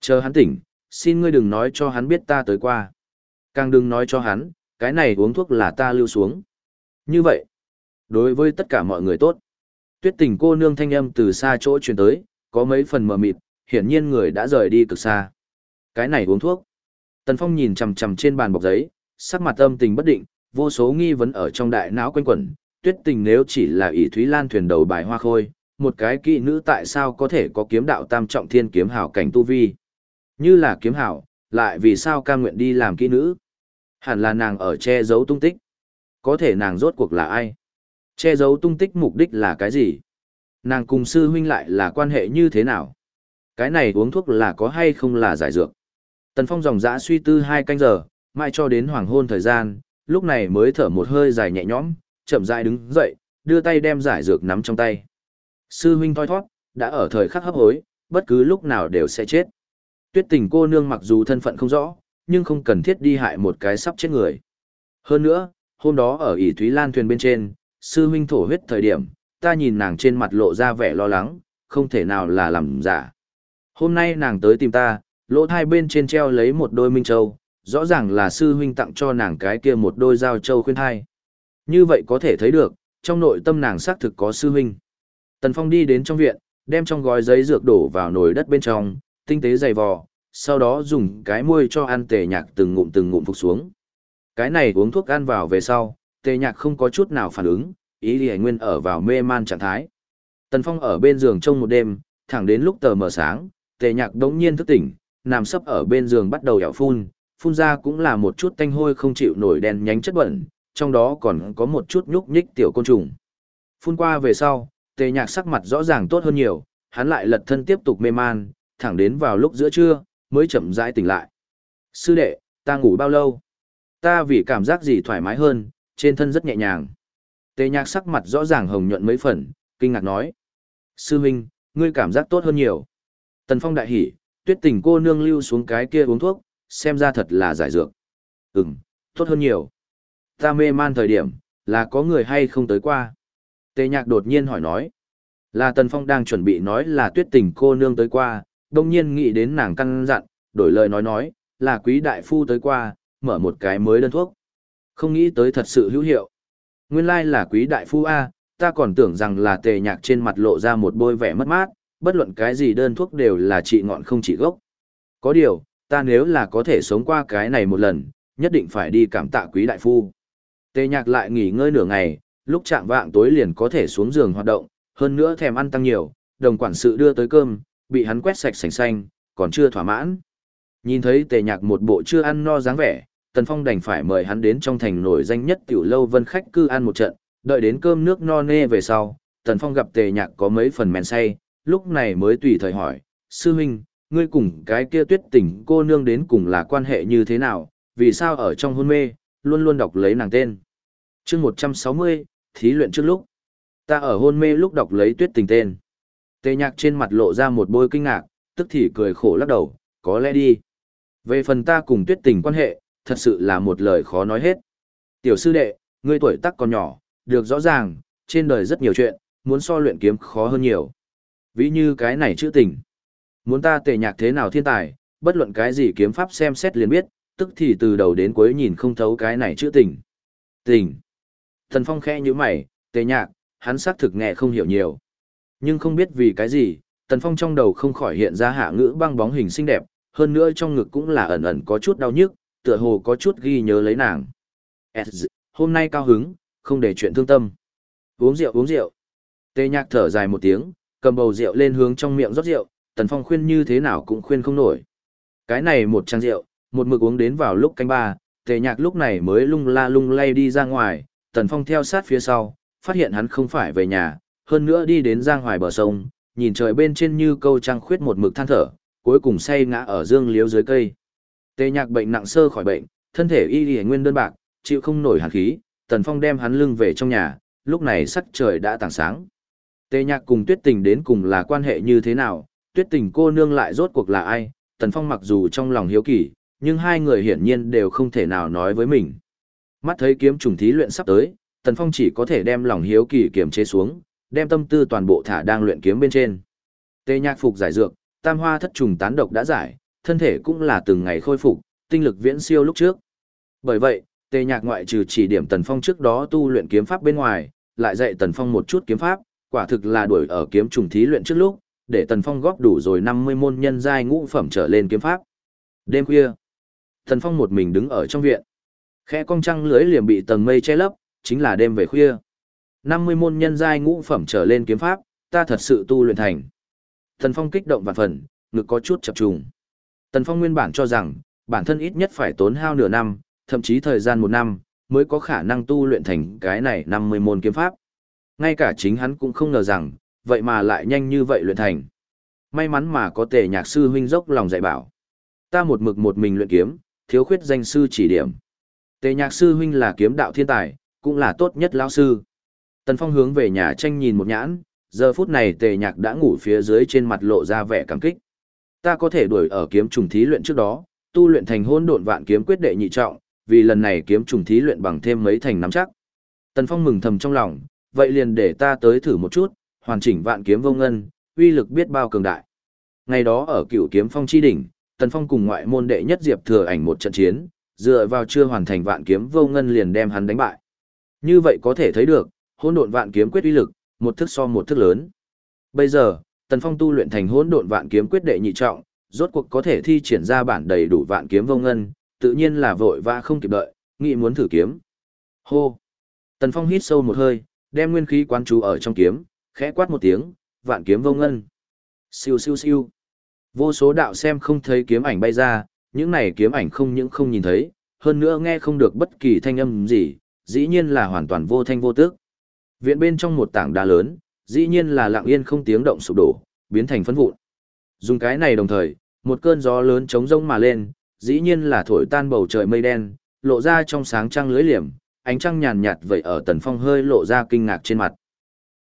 S1: Chờ hắn tỉnh, xin ngươi đừng nói cho hắn biết ta tới qua. Càng đừng nói cho hắn, cái này uống thuốc là ta lưu xuống. Như vậy, đối với tất cả mọi người tốt. Tuyết tình cô nương thanh âm từ xa chỗ truyền tới, có mấy phần mờ mịt, hiển nhiên người đã rời đi cực xa. Cái này uống thuốc. Tần Phong nhìn chằm chằm trên bàn bọc giấy, sắc mặt âm tình bất định, vô số nghi vấn ở trong đại não quanh quẩn. Tuyết tình nếu chỉ là ỷ Thúy Lan thuyền đầu bài hoa khôi, một cái kỵ nữ tại sao có thể có kiếm đạo tam trọng thiên kiếm hảo cảnh tu vi? Như là kiếm hảo, lại vì sao cam nguyện đi làm kỹ nữ? Hẳn là nàng ở che giấu tung tích. Có thể nàng rốt cuộc là ai? Che giấu tung tích mục đích là cái gì? Nàng cùng sư huynh lại là quan hệ như thế nào? Cái này uống thuốc là có hay không là giải dược? Tần Phong dòng dã suy tư hai canh giờ, mai cho đến hoàng hôn thời gian, lúc này mới thở một hơi dài nhẹ nhõm, chậm rãi đứng dậy, đưa tay đem giải dược nắm trong tay. Sư huynh thoi thoát, đã ở thời khắc hấp hối, bất cứ lúc nào đều sẽ chết. Tuyết tình cô nương mặc dù thân phận không rõ, nhưng không cần thiết đi hại một cái sắp chết người. Hơn nữa, hôm đó ở ỷ Thúy Lan thuyền bên trên, sư huynh thổ huyết thời điểm, ta nhìn nàng trên mặt lộ ra vẻ lo lắng, không thể nào là làm giả. Hôm nay nàng tới tìm ta, lỗ thai bên trên treo lấy một đôi minh châu, rõ ràng là sư huynh tặng cho nàng cái kia một đôi dao châu khuyên thai. Như vậy có thể thấy được, trong nội tâm nàng xác thực có sư huynh. Tần Phong đi đến trong viện, đem trong gói giấy dược đổ vào nồi đất bên trong, tinh tế dày vò, sau đó dùng cái môi cho ăn tề nhạc từng ngụm từng ngụm phục xuống. Cái này uống thuốc ăn vào về sau, tề nhạc không có chút nào phản ứng, ý đi nguyên ở vào mê man trạng thái. Tần Phong ở bên giường trong một đêm, thẳng đến lúc tờ mờ sáng, tề nhạc đống nhiên thức tỉnh, nằm sấp ở bên giường bắt đầu dẻo phun, phun ra cũng là một chút tanh hôi không chịu nổi đen nhánh chất bẩn, trong đó còn có một chút nhúc nhích tiểu côn trùng. Phun qua về sau, tề nhạc sắc mặt rõ ràng tốt hơn nhiều, hắn lại lật thân tiếp tục mê man, thẳng đến vào lúc giữa trưa, mới chậm rãi tỉnh lại. Sư đệ, ta ngủ bao lâu? Ta vì cảm giác gì thoải mái hơn, trên thân rất nhẹ nhàng. Tề nhạc sắc mặt rõ ràng hồng nhuận mấy phần, kinh ngạc nói. Sư huynh, ngươi cảm giác tốt hơn nhiều. Tần Phong đại hỉ, tuyết tình cô nương lưu xuống cái kia uống thuốc, xem ra thật là giải dược. Ừm, tốt hơn nhiều. Ta mê man thời điểm, là có người hay không tới qua. Tề nhạc đột nhiên hỏi nói. Là Tần Phong đang chuẩn bị nói là tuyết tình cô nương tới qua, đông nhiên nghĩ đến nàng căn dặn, đổi lời nói nói, là quý đại phu tới qua, mở một cái mới đơn thuốc. Không nghĩ tới thật sự hữu hiệu. Nguyên lai là quý đại phu A, ta còn tưởng rằng là tề nhạc trên mặt lộ ra một bôi vẻ mất mát, bất luận cái gì đơn thuốc đều là trị ngọn không trị gốc. Có điều, ta nếu là có thể sống qua cái này một lần, nhất định phải đi cảm tạ quý đại phu. Tề nhạc lại nghỉ ngơi nửa ngày, lúc chạm vạng tối liền có thể xuống giường hoạt động, hơn nữa thèm ăn tăng nhiều, đồng quản sự đưa tới cơm, bị hắn quét sạch sành xanh, còn chưa thỏa mãn. Nhìn thấy tề nhạc một bộ chưa ăn no dáng vẻ, Tần Phong đành phải mời hắn đến trong thành nổi danh nhất tiểu lâu vân khách cư ăn một trận, đợi đến cơm nước no nê về sau, Tần Phong gặp tề nhạc có mấy phần men say, lúc này mới tùy thời hỏi, sư huynh, ngươi cùng cái kia tuyết tỉnh cô nương đến cùng là quan hệ như thế nào, vì sao ở trong hôn mê, luôn luôn đọc lấy nàng tên. chương 160, thí luyện trước lúc. Ta ở hôn mê lúc đọc lấy tuyết tình tên. Tề nhạc trên mặt lộ ra một bôi kinh ngạc, tức thì cười khổ lắc đầu, có lẽ đi. Về phần ta cùng tuyết tình quan hệ, thật sự là một lời khó nói hết. Tiểu sư đệ, ngươi tuổi tác còn nhỏ, được rõ ràng, trên đời rất nhiều chuyện, muốn so luyện kiếm khó hơn nhiều. Ví như cái này chữ tình. Muốn ta tề nhạc thế nào thiên tài, bất luận cái gì kiếm pháp xem xét liền biết, tức thì từ đầu đến cuối nhìn không thấu cái này chữ tình. Tình. Thần Phong khẽ như mày, tề nhạc, hắn xác thực nghe không hiểu nhiều. Nhưng không biết vì cái gì, Tần Phong trong đầu không khỏi hiện ra hạ ngữ băng bóng hình xinh đẹp, hơn nữa trong ngực cũng là ẩn ẩn có chút đau nhức, tựa hồ có chút ghi nhớ lấy nàng. Hôm nay cao hứng, không để chuyện thương tâm. Uống rượu uống rượu. Tề nhạc thở dài một tiếng, cầm bầu rượu lên hướng trong miệng rót rượu, Tần Phong khuyên như thế nào cũng khuyên không nổi. Cái này một trang rượu, một mực uống đến vào lúc canh ba, tề nhạc lúc này mới lung la lung lay đi ra ngoài, Tần Phong theo sát phía sau, phát hiện hắn không phải về nhà, hơn nữa đi đến giang hoài bờ sông, nhìn trời bên trên như câu trăng khuyết một mực than thở, cuối cùng say ngã ở dương liếu dưới cây. Tề nhạc bệnh nặng sơ khỏi bệnh, thân thể y y nguyên đơn bạc, chịu không nổi hàn khí, Tần Phong đem hắn lưng về trong nhà, lúc này sắc trời đã tảng sáng. Tề nhạc cùng tuyết tình đến cùng là quan hệ như thế nào, tuyết tình cô nương lại rốt cuộc là ai, Tần Phong mặc dù trong lòng hiếu kỳ, nhưng hai người hiển nhiên đều không thể nào nói với mình. Mắt thấy kiếm trùng thí luyện sắp tới, Tần Phong chỉ có thể đem lòng hiếu kỳ kiềm chế xuống, đem tâm tư toàn bộ thả đang luyện kiếm bên trên. Tê nhạc phục giải dược, tam hoa thất trùng tán độc đã giải, thân thể cũng là từng ngày khôi phục, tinh lực viễn siêu lúc trước. Bởi vậy, Tề Nhạc ngoại trừ chỉ điểm Tần Phong trước đó tu luyện kiếm pháp bên ngoài, lại dạy Tần Phong một chút kiếm pháp, quả thực là đuổi ở kiếm trùng thí luyện trước lúc, để Tần Phong góp đủ rồi 50 môn nhân giai ngũ phẩm trở lên kiếm pháp. Đêm khuya, Tần Phong một mình đứng ở trong viện. Khẽ cong trăng lưới liềm bị tầng mây che lấp, chính là đêm về khuya. 50 môn nhân giai ngũ phẩm trở lên kiếm pháp, ta thật sự tu luyện thành. Tần Phong kích động vạn phần, ngực có chút chập trùng. Tần Phong nguyên bản cho rằng, bản thân ít nhất phải tốn hao nửa năm, thậm chí thời gian một năm, mới có khả năng tu luyện thành cái này 50 môn kiếm pháp. Ngay cả chính hắn cũng không ngờ rằng, vậy mà lại nhanh như vậy luyện thành. May mắn mà có tề nhạc sư huynh dốc lòng dạy bảo. Ta một mực một mình luyện kiếm, thiếu khuyết danh sư chỉ điểm. Tề nhạc sư huynh là kiếm đạo thiên tài, cũng là tốt nhất lão sư. Tần Phong hướng về nhà tranh nhìn một nhãn, giờ phút này tề nhạc đã ngủ phía dưới trên mặt lộ ra vẻ cảm kích. Ta có thể đuổi ở kiếm trùng thí luyện trước đó, tu luyện thành hôn độn vạn kiếm quyết đệ nhị trọng, vì lần này kiếm trùng thí luyện bằng thêm mấy thành nắm chắc. Tần Phong mừng thầm trong lòng, vậy liền để ta tới thử một chút, hoàn chỉnh vạn kiếm vô ngân, uy lực biết bao cường đại. Ngày đó ở cựu kiếm phong chi đỉnh, Tần Phong cùng ngoại môn đệ nhất Diệp Thừa ảnh một trận chiến, dựa vào chưa hoàn thành vạn kiếm vô ngân liền đem hắn đánh bại. Như vậy có thể thấy được, hỗn độn vạn kiếm quyết uy lực, một thức so một thức lớn. Bây giờ, Tần Phong tu luyện thành hỗn độn vạn kiếm quyết đệ nhị trọng, rốt cuộc có thể thi triển ra bản đầy đủ vạn kiếm vô ngân, tự nhiên là vội và không kịp đợi, nghĩ muốn thử kiếm. Hô! Tần Phong hít sâu một hơi, đem nguyên khí quán chú ở trong kiếm, khẽ quát một tiếng, vạn kiếm vô ngân. Siêu siêu siêu. Vô số đạo xem không thấy kiếm ảnh bay ra, những này kiếm ảnh không những không nhìn thấy, hơn nữa nghe không được bất kỳ thanh âm gì, dĩ nhiên là hoàn toàn vô thanh vô tức. Viện bên trong một tảng đá lớn, dĩ nhiên là lặng yên không tiếng động sụp đổ, biến thành phấn vụn. Dùng cái này đồng thời, một cơn gió lớn chống rông mà lên, dĩ nhiên là thổi tan bầu trời mây đen, lộ ra trong sáng trăng lưới liềm, ánh trăng nhàn nhạt vậy ở tần phong hơi lộ ra kinh ngạc trên mặt.